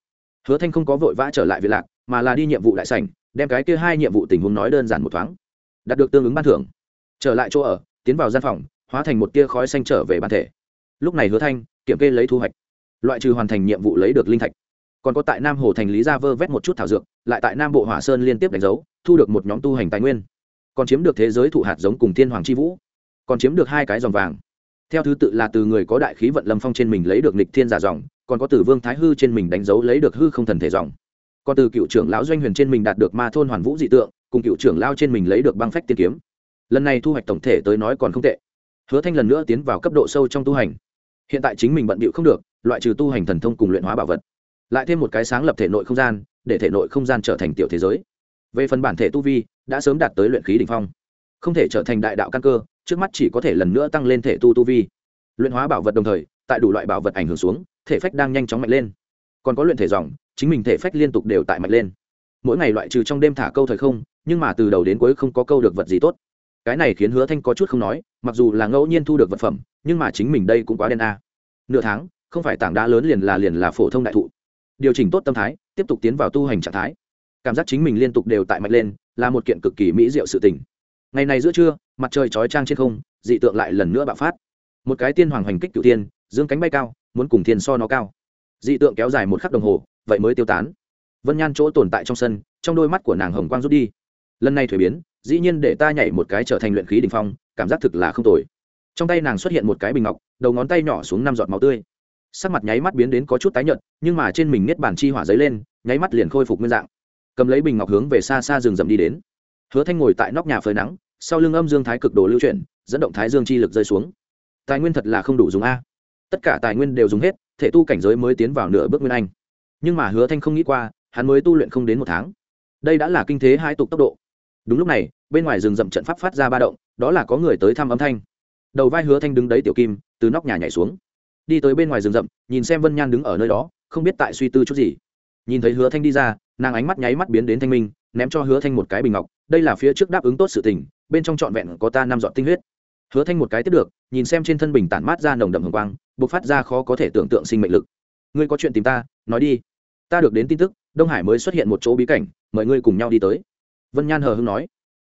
Hứa thanh không có vội vã trở lại việt lạc, mà là đi nhiệm vụ đại sảnh, đem cái kia hai nhiệm vụ tình huống nói đơn giản một thoáng. Đạt được tương ứng ban thưởng. Trở lại chỗ ở, tiến vào gian phòng, hóa thành một tia khói xanh trở về bản thể. Lúc này hứa thanh kiểm kê lấy thu hoạch. Loại trừ hoàn thành nhiệm vụ lấy được linh thạch còn có tại nam hồ thành lý gia vơ vét một chút thảo dược, lại tại nam bộ hỏa sơn liên tiếp đánh dấu, thu được một nhóm tu hành tài nguyên. Còn chiếm được thế giới thụ hạt giống cùng thiên hoàng c h i vũ. Còn chiếm được hai cái dòng vàng. Theo thứ tự là từ người có đại khí vận lâm phong trên mình lấy được nịch thiên giả dòng, còn có từ vương thái hư trên mình đánh dấu lấy được hư không thần thể dòng. Còn từ cựu trưởng lão doanh huyền trên mình đạt được ma thôn hoàn vũ dị tượng, cùng cựu trưởng lao trên mình lấy được băng phách tiên kiếm. Lần này thu hoạch tổng thể tới nói còn không tệ. Hứa thanh lần nữa tiến vào cấp độ sâu trong tu hành. Hiện tại chính mình bận bịu không được, loại trừ tu hành thần thông cùng luyện hóa bảo vật lại thêm một cái sáng lập thể nội không gian, để thể nội không gian trở thành tiểu thế giới. Về phần bản thể tu vi, đã sớm đạt tới luyện khí đ ỉ n h phong. Không thể trở thành đại đạo căn cơ, trước mắt chỉ có thể lần nữa tăng lên thể tu tu vi. Luyện hóa bảo vật đồng thời, tại đủ loại bảo vật ảnh hưởng xuống, thể phách đang nhanh chóng mạnh lên. Còn có luyện thể dòng, chính mình thể phách liên tục đều tại mạnh lên. Mỗi ngày loại trừ trong đêm thả câu thời không, nhưng mà từ đầu đến cuối không có câu được vật gì tốt. Cái này khiến hứa thanh có chút không nói, mặc dù là ngẫu nhiên thu được vật phẩm, nhưng mà chính mình đây cũng quá đen a. Nửa tháng, không phải tảng đá lớn liền là liền là phổ thông đại thụ điều chỉnh tốt tâm thái, tiếp tục tiến vào tu hành trạng thái. Cảm giác chính mình liên tục đều tại mạnh lên, là một kiện cực kỳ mỹ diệu sự tình. Ngày này giữa trưa, mặt trời chói trang trên không, dị tượng lại lần nữa bạo phát. Một cái tiên hoàng hành kích cựu tiên, dương cánh bay cao, muốn cùng thiên so nó cao. Dị tượng kéo dài một khắc đồng hồ, vậy mới tiêu tán. Vân nhan chỗ tồn tại trong sân, trong đôi mắt của nàng hồng quang rút đi. Lần này thuế biến, dĩ nhiên để ta nhảy một cái trở thành luyện khí đình phong, cảm giác thực là không tồi. Trong tay nàng xuất hiện một cái bình ngọc, đầu ngón tay nhỏ xuống năm giọt máu tươi sắc mặt nháy mắt biến đến có chút tái nhợt, nhưng mà trên mình niết bàn chi hỏa giấy lên, nháy mắt liền khôi phục nguyên dạng. Cầm lấy bình ngọc hướng về xa xa rừng rậm đi đến. Hứa thanh ngồi tại nóc nhà phơi nắng, sau lưng âm dương thái cực đồ lưu chuyển, dẫn động thái dương chi lực rơi xuống. Tài nguyên thật là không đủ dùng a. Tất cả tài nguyên đều dùng hết, thể tu cảnh giới mới tiến vào nửa bước nguyên anh. Nhưng mà hứa thanh không nghĩ qua, hắn mới tu luyện không đến một tháng. Đây đã là kinh thế hai tục tốc độ. Đúng lúc này, bên ngoài rừng rậm trận pháp phát ra ba động, đó là có người tới thăm âm thanh. Đầu vai hứa thanh đứng đấy tiểu kim, từ nóc nhà nhảy xuống đi tới bên ngoài rừng rậm, nhìn xem vân nhan đứng ở nơi đó, không biết tại suy tư chút gì. Nhìn thấy hứa thanh đi ra, nàng ánh mắt nháy mắt biến đến thanh minh, ném cho hứa thanh một cái bình ngọc, đây là phía trước đáp ứng tốt sự tình, bên trong trọn vẹn có ta năm dọn tinh huyết. Hứa thanh một cái tiếp được, nhìn xem trên thân bình tản mát ra nồng đậm hồng quang, bộc phát ra khó có thể tưởng tượng sinh mệnh lực. Ngươi có chuyện tìm ta, nói đi. Ta được đến tin tức, đông hải mới xuất hiện một chỗ bí cảnh, mời ngươi cùng nhau đi tới. Vân nhan hờ hưng nói.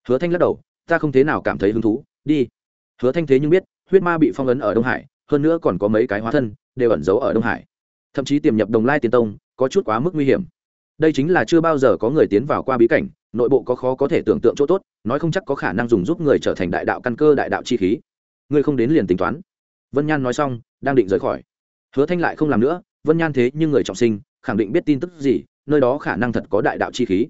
Hứa thanh lắc đầu, ta không thế nào cảm thấy hứng thú, đi. Hứa thanh thế nhưng biết, huyết ma bị phong ấn ở đông hải hơn nữa còn có mấy cái hóa thân đều ẩn giấu ở đông hải thậm chí tiềm nhập đồng lai tiền tông có chút quá mức nguy hiểm đây chính là chưa bao giờ có người tiến vào qua bí cảnh nội bộ có khó có thể tưởng tượng chỗ tốt nói không chắc có khả năng dùng giúp người trở thành đại đạo căn cơ đại đạo chi khí ngươi không đến liền tính toán vân nhan nói xong đang định rời khỏi hứa thanh lại không làm nữa vân nhan thế nhưng người trọng sinh khẳng định biết tin tức gì nơi đó khả năng thật có đại đạo chi khí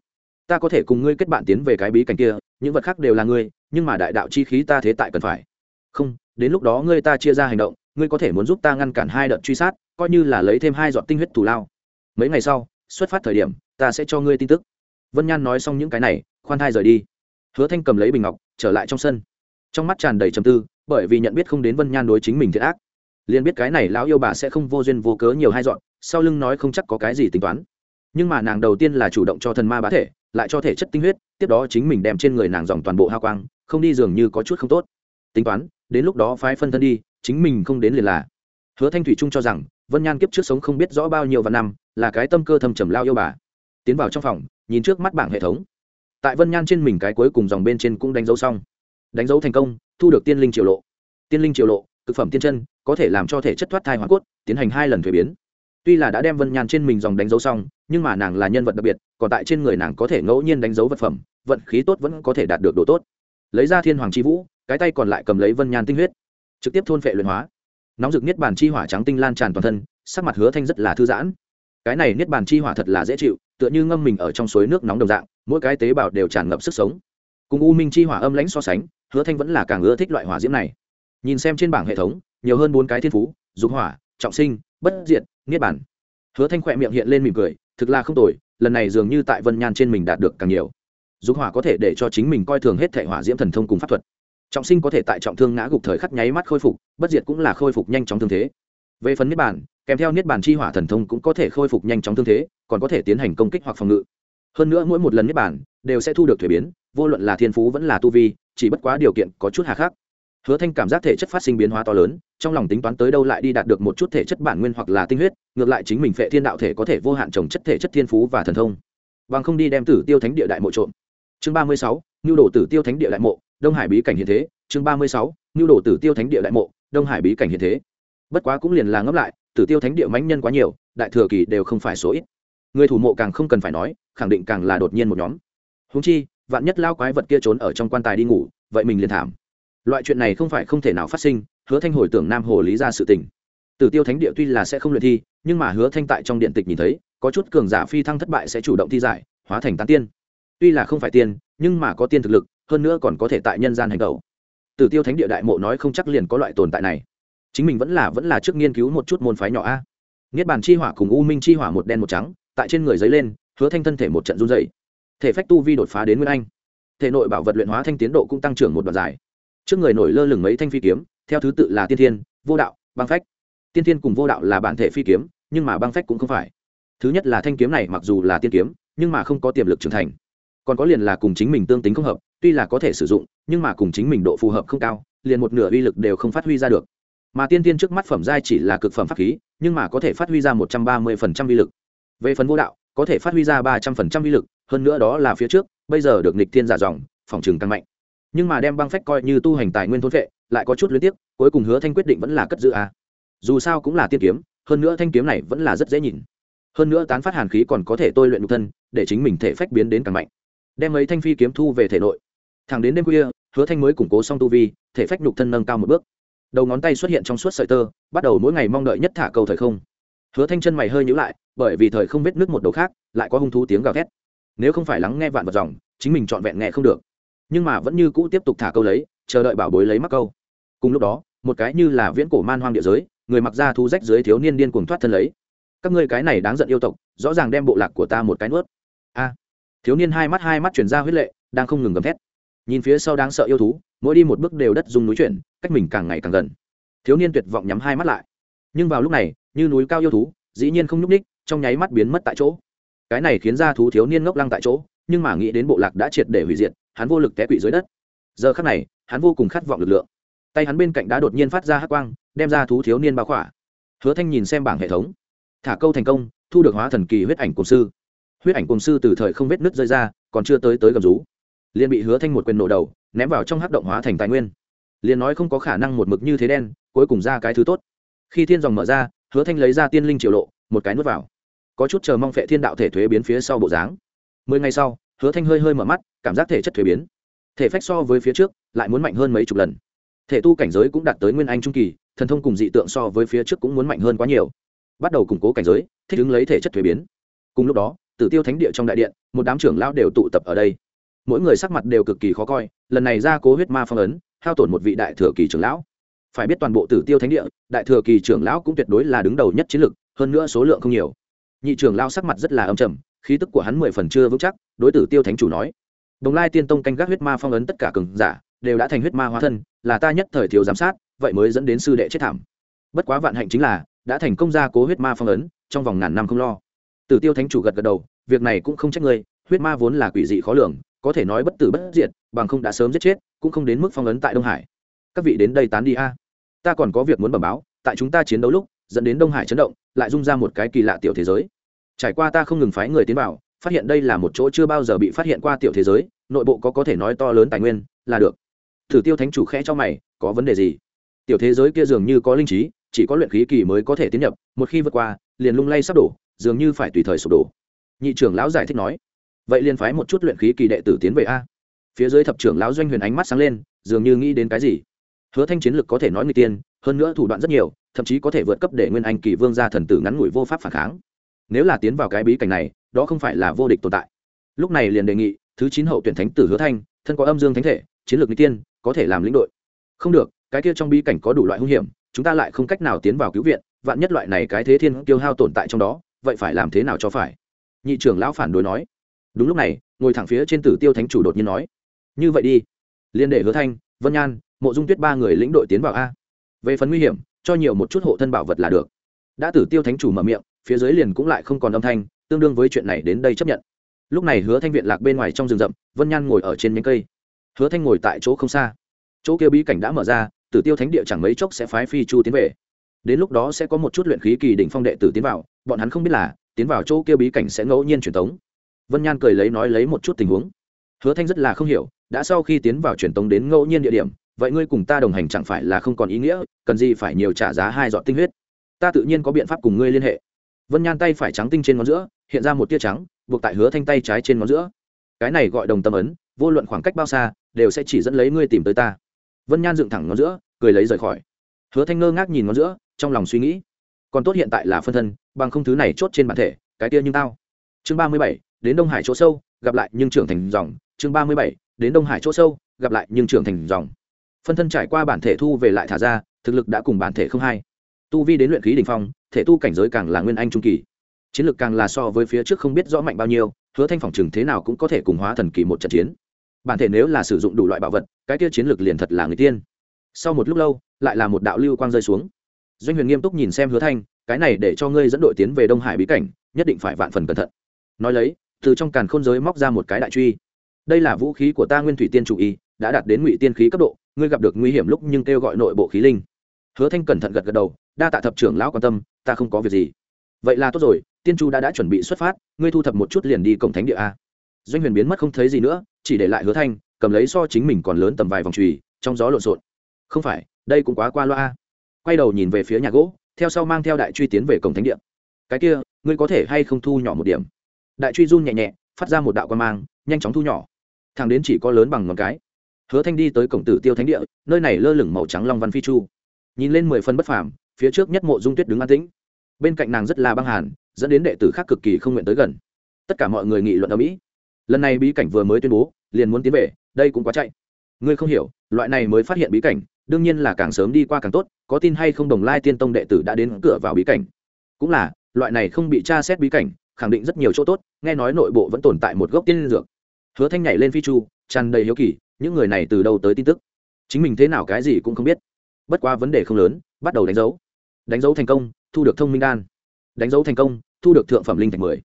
ta có thể cùng ngươi kết bạn tiến về cái bí cảnh kia những vật khác đều là ngươi nhưng mà đại đạo chi khí ta thế tại cần phải không đến lúc đó ngươi ta chia ra hành động ngươi có thể muốn giúp ta ngăn cản hai đợt truy sát, coi như là lấy thêm hai giọt tinh huyết thù lao. Mấy ngày sau, xuất phát thời điểm, ta sẽ cho ngươi tin tức. Vân nhan nói xong những cái này, khoan thai rời đi. Hứa thanh cầm lấy bình ngọc, trở lại trong sân. Trong mắt tràn đầy trầm tư, bởi vì nhận biết không đến vân nhan đối chính mình thiệt ác. Liền biết cái này lão yêu bà sẽ không vô duyên vô cớ nhiều hai dọn sau lưng nói không chắc có cái gì tính toán. Nhưng mà nàng đầu tiên là chủ động cho thần ma bá thể, lại cho thể chất tinh huyết, tiếp đó chính mình đem trên người nàng dòng toàn bộ hao quang, không đi dường như có chút không tốt. Tính toán đến lúc đó phái phân thân đi, chính mình không đến liền là. Hứa thanh thủy trung cho rằng, vân nhan kiếp trước sống không biết rõ bao nhiêu và năm, là cái tâm cơ thầm trầm lao yêu bà. Tiến vào trong phòng, nhìn trước mắt bảng hệ thống. Tại vân nhan trên mình cái cuối cùng dòng bên trên cũng đánh dấu xong. Đánh dấu thành công, thu được tiên linh triều lộ. Tiên linh triều lộ thực phẩm tiên chân, có thể làm cho thể chất thoát thai hoàn cốt, tiến hành hai lần thuế biến. Tuy là đã đem vân nhan trên mình dòng đánh dấu xong, nhưng mà nàng là nhân vật đặc biệt, còn tại trên người nàng có thể ngẫu nhiên đánh dấu vật phẩm, vận khí tốt vẫn có thể đạt được độ tốt. Lấy ra thiên hoàng c h i vũ cái tay còn lại cầm lấy vân nhan tinh huyết, trực tiếp thôn phệ luyện hóa. Nóng rực niết bàn chi hỏa trắng tinh lan tràn toàn thân, sắc mặt hứa thanh rất là thư giãn. Cái này niết bàn chi hỏa thật là dễ chịu, tựa như ngâm mình ở trong suối nước nóng đồng dạng, mỗi cái tế bào đều tràn ngập sức sống. Cùng u minh chi hỏa âm lãnh so sánh, hứa thanh vẫn là càng ưa thích loại hỏa diễm này. Nhìn xem trên bảng hệ thống, nhiều hơn bốn cái thiên phú, dục hỏa, trọng sinh, bất diệt, niết bàn. Hứa thanh khỏe miệng hiện lên mỉm cười, thực là không tồi, lần này dường như tại vân nhan trên mình đạt được càng nhiều. Dục hỏa có thể để cho chính mình coi thường hết thể hỏa diễm thần thông cùng pháp thuật trọng sinh có thể tại trọng thương ngã gục thời khắc nháy mắt khôi phục, bất diệt cũng là khôi phục nhanh chóng thương thế. Về phần niết bàn, kèm theo niết bàn chi hỏa thần thông cũng có thể khôi phục nhanh chóng thương thế, còn có thể tiến hành công kích hoặc phòng ngự. Hơn nữa mỗi một lần niết bàn đều sẽ thu được thuế biến, vô luận là thiên phú vẫn là tu vi, chỉ bất quá điều kiện có chút hà khắc. Hứa thanh cảm giác thể chất phát sinh biến hóa to lớn, trong lòng tính toán tới đâu lại đi đạt được một chút thể chất bản nguyên hoặc là tinh huyết, ngược lại chính mình phệ thiên đạo thể có thể vô hạn trồng chất thể chất thiên phú và thần thông. Bằng không đi đem tử tiêu thánh địa đại mộ trộm. Chương ba mươi sáu nhu đồ tử tiêu thánh địa đại mộ, đông hải bí cảnh hiện thế, chương ba mươi sáu nhu đồ tử tiêu thánh địa đại mộ, đông hải bí cảnh hiện thế. Bất quá cũng liền là ngấp lại, tử tiêu thánh địa mãnh nhân quá nhiều, đại thừa kỳ đều không phải số ít. Người thủ mộ càng không cần phải nói, khẳng định càng là đột nhiên một nhóm. Húng chi, vạn nhất lao quái vật kia trốn ở trong quan tài đi ngủ, vậy mình liền thảm. Loại chuyện này không phải không thể nào phát sinh, hứa thanh hồi tưởng nam hồ lý ra sự tình. Tử tiêu thánh địa tuy là sẽ không luyện thi, nhưng mà hứa thanh tại trong điện tịch nhìn thấy, có chút cường giả phi thăng thất bại sẽ chủ động thi giải, hóa thành tán tiên tuy là không phải tiên, nhưng mà có tiên thực lực, hơn nữa còn có thể tại nhân gian hành tẩu. Tử tiêu thánh địa đại mộ nói không chắc liền có loại tồn tại này. Chính mình vẫn là vẫn là trước nghiên cứu một chút môn phái nhỏ a. Niết bàn chi hỏa cùng u minh chi hỏa một đen một trắng, tại trên người giấy lên, hứa thanh thân thể một trận run dày thể phách tu vi đột phá đến nguyên anh. Thể nội bảo vật luyện hóa thanh tiến độ cũng tăng trưởng một đoạn dài. Trước người nổi lơ lửng mấy thanh phi kiếm, theo thứ tự là tiên thiên, vô đạo, băng phách. Tiên thiên cùng vô đạo là bản thể phi kiếm, nhưng mà băng phách cũng không phải. Thứ nhất là thanh kiếm này mặc dù là tiên kiếm, nhưng mà không có tiềm lực trưởng thành còn có liền là cùng chính mình tương tính không hợp, tuy là có thể sử dụng, nhưng mà cùng chính mình độ phù hợp không cao, liền một nửa uy lực đều không phát huy ra được. Mà tiên tiên trước mắt phẩm giai chỉ là cực phẩm pháp khí, nhưng mà có thể phát huy ra một trăm ba mươi phần trăm uy lực. Về phần vô đạo, có thể phát huy ra ba trăm phần trăm uy lực, hơn nữa đó là phía trước, bây giờ được nịch tiên giả dòng, phòng trường tăng mạnh. Nhưng mà đem băng phách coi như tu hành tài nguyên thôn vệ, lại có chút luyến tiếc, cuối cùng hứa thanh quyết định vẫn là cất giữ a. Dù sao cũng là tiên kiếm, hơn nữa thanh kiếm này vẫn là rất dễ nhìn. Hơn nữa tán phát hàn khí còn có thể tôi luyện nhục thân, để chính mình thể phách biến đến càng mạnh đem mấy thanh phi kiếm thu về thể nội. Thẳng đến đêm khuya, hứa thanh mới củng cố xong tu vi, thể phách nhục thân nâng cao một bước. Đầu ngón tay xuất hiện trong suốt sợi tơ, bắt đầu mỗi ngày mong đợi nhất thả cầu thời không. Hứa thanh chân mày hơi nhữ lại, bởi vì thời không vết nước một đầu khác, lại có hung thú tiếng gào thét. Nếu không phải lắng nghe vạn vật dòng, chính mình trọn vẹn nghe không được. Nhưng mà vẫn như cũ tiếp tục thả câu lấy, chờ đợi bảo bối lấy mắc câu. Cùng lúc đó, một cái như là viễn cổ man hoang địa giới, người mặc ra thu rách dưới thiếu niên điên cuồng thoát thân lấy. Các ngươi cái này đáng giận yêu tộc, rõ ràng đem bộ lạc của ta một cái nuốt. A thiếu niên hai mắt hai mắt chuyển ra huyết lệ, đang không ngừng gầm thét. Nhìn phía sau đáng sợ yêu thú, mỗi đi một bước đều đất dùng núi chuyển, cách mình càng ngày càng gần. Thiếu niên tuyệt vọng nhắm hai mắt lại. Nhưng vào lúc này, như núi cao yêu thú, dĩ nhiên không nhúc ních trong nháy mắt biến mất tại chỗ. Cái này khiến ra thú thiếu niên ngốc lăng tại chỗ, nhưng mà nghĩ đến bộ lạc đã triệt để hủy diệt, hắn vô lực té quỵ dưới đất. Giờ khắc này, hắn vô cùng khát vọng lực lượng. Tay hắn bên cạnh đã đột nhiên phát ra hắc quang, đem ra thú thiếu niên bao khỏa. Hứa thanh nhìn xem bảng hệ thống. Thả câu thành công, thu được hóa thần kỳ huyết ảnh cổ sư huyết ảnh cùng sư từ thời không vết nứt rơi ra, còn chưa tới tới gầm rú. Liền bị hứa thanh một quyền nổ đầu, ném vào trong hắc động hóa thành tài nguyên. Liền nói không có khả năng một mực như thế đen, cuối cùng ra cái thứ tốt. Khi thiên dòng mở ra, hứa thanh lấy ra tiên linh triệu lộ, một cái nuốt vào. Có chút chờ mong phệ thiên đạo thể thuế biến phía sau bộ dáng. Mười ngày sau, hứa thanh hơi hơi mở mắt, cảm giác thể chất thuế biến. Thể phách so với phía trước, lại muốn mạnh hơn mấy chục lần. Thể tu cảnh giới cũng đạt tới nguyên anh trung kỳ, thần thông cùng dị tượng so với phía trước cũng muốn mạnh hơn quá nhiều. Bắt đầu củng cố cảnh giới, thích ứng lấy thể chất thuế biến. Cùng lúc đó tử tiêu thánh địa trong đại điện, một đám trưởng lão đều tụ tập ở đây. Mỗi người sắc mặt đều cực kỳ khó coi, lần này ra cố huyết ma phong ấn, hao tổn một vị đại thừa kỳ trưởng lão. Phải biết toàn bộ tử tiêu thánh địa, đại thừa kỳ trưởng lão cũng tuyệt đối là đứng đầu nhất chiến lực hơn nữa số lượng không nhiều. Nhị trưởng lão sắc mặt rất là âm trầm, khí tức của hắn mười phần chưa vững chắc, đối tử tiêu thánh chủ nói, đồng lai tiên tông canh gác huyết ma phong ấn tất cả cường giả, đều đã thành huyết ma hóa thân, là ta nhất thời thiếu giám sát, vậy mới dẫn đến sư đệ chết thảm. Bất quá vạn hạnh chính là, đã thành công gia cố huyết ma phong ấn, trong vòng ngàn năm không lo tử tiêu thánh chủ gật gật đầu, việc này cũng không trách ngươi, huyết ma vốn là quỷ dị khó lường, có thể nói bất tử bất diệt, bằng không đã sớm giết chết, cũng không đến mức phong ấn tại đông hải. Các vị đến đây tán đi a. Ta còn có việc muốn bẩm báo, tại chúng ta chiến đấu lúc, dẫn đến đông hải chấn động, lại dung ra một cái kỳ lạ tiểu thế giới. Trải qua ta không ngừng phái người tiến vào, phát hiện đây là một chỗ chưa bao giờ bị phát hiện qua tiểu thế giới, nội bộ có có thể nói to lớn tài nguyên, là được. Thử tiêu thánh chủ khẽ cho mày, có vấn đề gì? Tiểu thế giới kia dường như có linh trí, chỉ có luyện khí kỳ mới có thể tiến nhập, một khi vượt qua, liền lung lay sắp đổ dường như phải tùy thời sụp đổ. Nhị trưởng lão giải thích nói, vậy liền phái một chút luyện khí kỳ đệ tử tiến về a. Phía dưới thập trưởng lão doanh huyền ánh mắt sáng lên, dường như nghĩ đến cái gì. Hứa thanh chiến lực có thể nói người tiên, hơn nữa thủ đoạn rất nhiều, thậm chí có thể vượt cấp để nguyên anh kỳ vương gia thần tử ngắn ngủi vô pháp phản kháng. Nếu là tiến vào cái bí cảnh này, đó không phải là vô địch tồn tại. Lúc này liền đề nghị, thứ chín hậu tuyển thánh tử hứa thanh, thân có âm dương thánh thể, chiến lược n tiên, có thể làm lĩnh đội. Không được, cái kia trong bí cảnh có đủ loại hung hiểm, chúng ta lại không cách nào tiến vào cứu viện, vạn nhất loại này cái thế thiên tiêu hao tồn tại trong đó vậy phải làm thế nào cho phải? Nhị trưởng lão phản đối nói. Đúng lúc này, ngồi thẳng phía trên tử tiêu thánh chủ đột nhiên nói. Như vậy đi. Liên đệ hứa thanh, vân nhan, mộ dung tuyết ba người lĩnh đội tiến vào a. Về phần nguy hiểm, cho nhiều một chút hộ thân bảo vật là được. Đã tử tiêu thánh chủ mở miệng, phía dưới liền cũng lại không còn âm thanh, tương đương với chuyện này đến đây chấp nhận. Lúc này hứa thanh viện lạc bên ngoài trong rừng rậm, vân nhan ngồi ở trên nhánh cây. Hứa thanh ngồi tại chỗ không xa. Chỗ kia bí cảnh đã mở ra, tử tiêu thánh địa chẳng mấy chốc sẽ phái phi chu tiến về đến lúc đó sẽ có một chút luyện khí kỳ đỉnh phong đệ tử tiến vào, bọn hắn không biết là, tiến vào chỗ kia bí cảnh sẽ ngẫu nhiên truyền tống. Vân nhan cười lấy nói lấy một chút tình huống. Hứa thanh rất là không hiểu, đã sau khi tiến vào truyền tống đến ngẫu nhiên địa điểm, vậy ngươi cùng ta đồng hành chẳng phải là không còn ý nghĩa, cần gì phải nhiều trả giá hai giọt tinh huyết? Ta tự nhiên có biện pháp cùng ngươi liên hệ. Vân nhan tay phải trắng tinh trên ngón giữa, hiện ra một tia trắng, buộc tại hứa thanh tay trái trên ngón giữa. Cái này gọi đồng tâm ấn, vô luận khoảng cách bao xa, đều sẽ chỉ dẫn lấy ngươi tìm tới ta. Vân nhan dựng thẳng ngón giữa, cười lấy rời khỏi. Hứa thanh ngơ ngác nhìn ngón giữa trong lòng suy nghĩ. Còn tốt hiện tại là phân thân, bằng không thứ này chốt trên bản thể, cái kia như tao. Chương ba mươi bảy, đến đông hải chỗ sâu, gặp lại nhưng trưởng thành dòng. Chương ba mươi bảy, đến đông hải chỗ sâu, gặp lại nhưng trưởng thành dòng. Phân thân trải qua bản thể thu về lại thả ra, thực lực đã cùng bản thể không hai. Tu vi đến luyện khí đình phong, thể tu cảnh giới càng là nguyên anh trung kỳ. Chiến lược càng là so với phía trước không biết rõ mạnh bao nhiêu, hứa thanh phòng chừng thế nào cũng có thể cùng hóa thần kỳ một trận chiến. Bản thể nếu là sử dụng đủ loại bảo vật, cái kia chiến lược liền thật là người tiên. Sau một lúc lâu, lại là một đạo lưu quang rơi xuống doanh huyền nghiêm túc nhìn xem hứa thanh, cái này để cho ngươi dẫn đội tiến về đông hải bí cảnh, nhất định phải vạn phần cẩn thận. Nói lấy, từ trong càn khôn giới móc ra một cái đại truy. Đây là vũ khí của ta nguyên thủy tiên chủ y, đã đạt đến ngụy tiên khí cấp độ, ngươi gặp được nguy hiểm lúc nhưng kêu gọi nội bộ khí linh. Hứa thanh cẩn thận gật gật đầu, đa tạ thập trưởng lão quan tâm, ta không có việc gì. Vậy là tốt rồi, tiên chu đã đã chuẩn bị xuất phát, ngươi thu thập một chút liền đi cổng thánh địa a. Doanh huyền biến mất không thấy gì nữa, chỉ để lại hứa thanh, cầm lấy so chính mình còn lớn tầm vài vòng trùy trong gió lộn xộn. Không phải, đây cũng quá qua loa a quay đầu nhìn về phía nhà gỗ, theo sau mang theo đại truy tiến về cổng thánh địa. Cái kia, ngươi có thể hay không thu nhỏ một điểm? Đại truy run nhẹ nhẹ, phát ra một đạo quan mang, nhanh chóng thu nhỏ. Thằng đến chỉ có lớn bằng ngón cái. Hứa thanh đi tới cổng tử tiêu thánh địa, nơi này lơ lửng màu trắng long văn phi chu. Nhìn lên mười phân bất phàm, phía trước nhất mộ dung tuyết đứng an tĩnh. Bên cạnh nàng rất là băng hàn, dẫn đến đệ tử khác cực kỳ không nguyện tới gần. Tất cả mọi người nghị luận ở mỹ. Lần này bí cảnh vừa mới tuyên bố, liền muốn tiến về, đây cũng quá chạy. Ngươi không hiểu, loại này mới phát hiện bí cảnh đương nhiên là càng sớm đi qua càng tốt, có tin hay không đồng lai tiên tông đệ tử đã đến cửa vào bí cảnh. Cũng là, loại này không bị tra xét bí cảnh, khẳng định rất nhiều chỗ tốt, nghe nói nội bộ vẫn tồn tại một gốc tiên dược. Hứa thanh nhảy lên phi chu, tràn đầy hiếu kỳ, những người này từ đâu tới tin tức? Chính mình thế nào cái gì cũng không biết. Bất quá vấn đề không lớn, bắt đầu đánh dấu. Đánh dấu thành công, thu được thông minh đan. Đánh dấu thành công, thu được thượng phẩm linh thạch mười.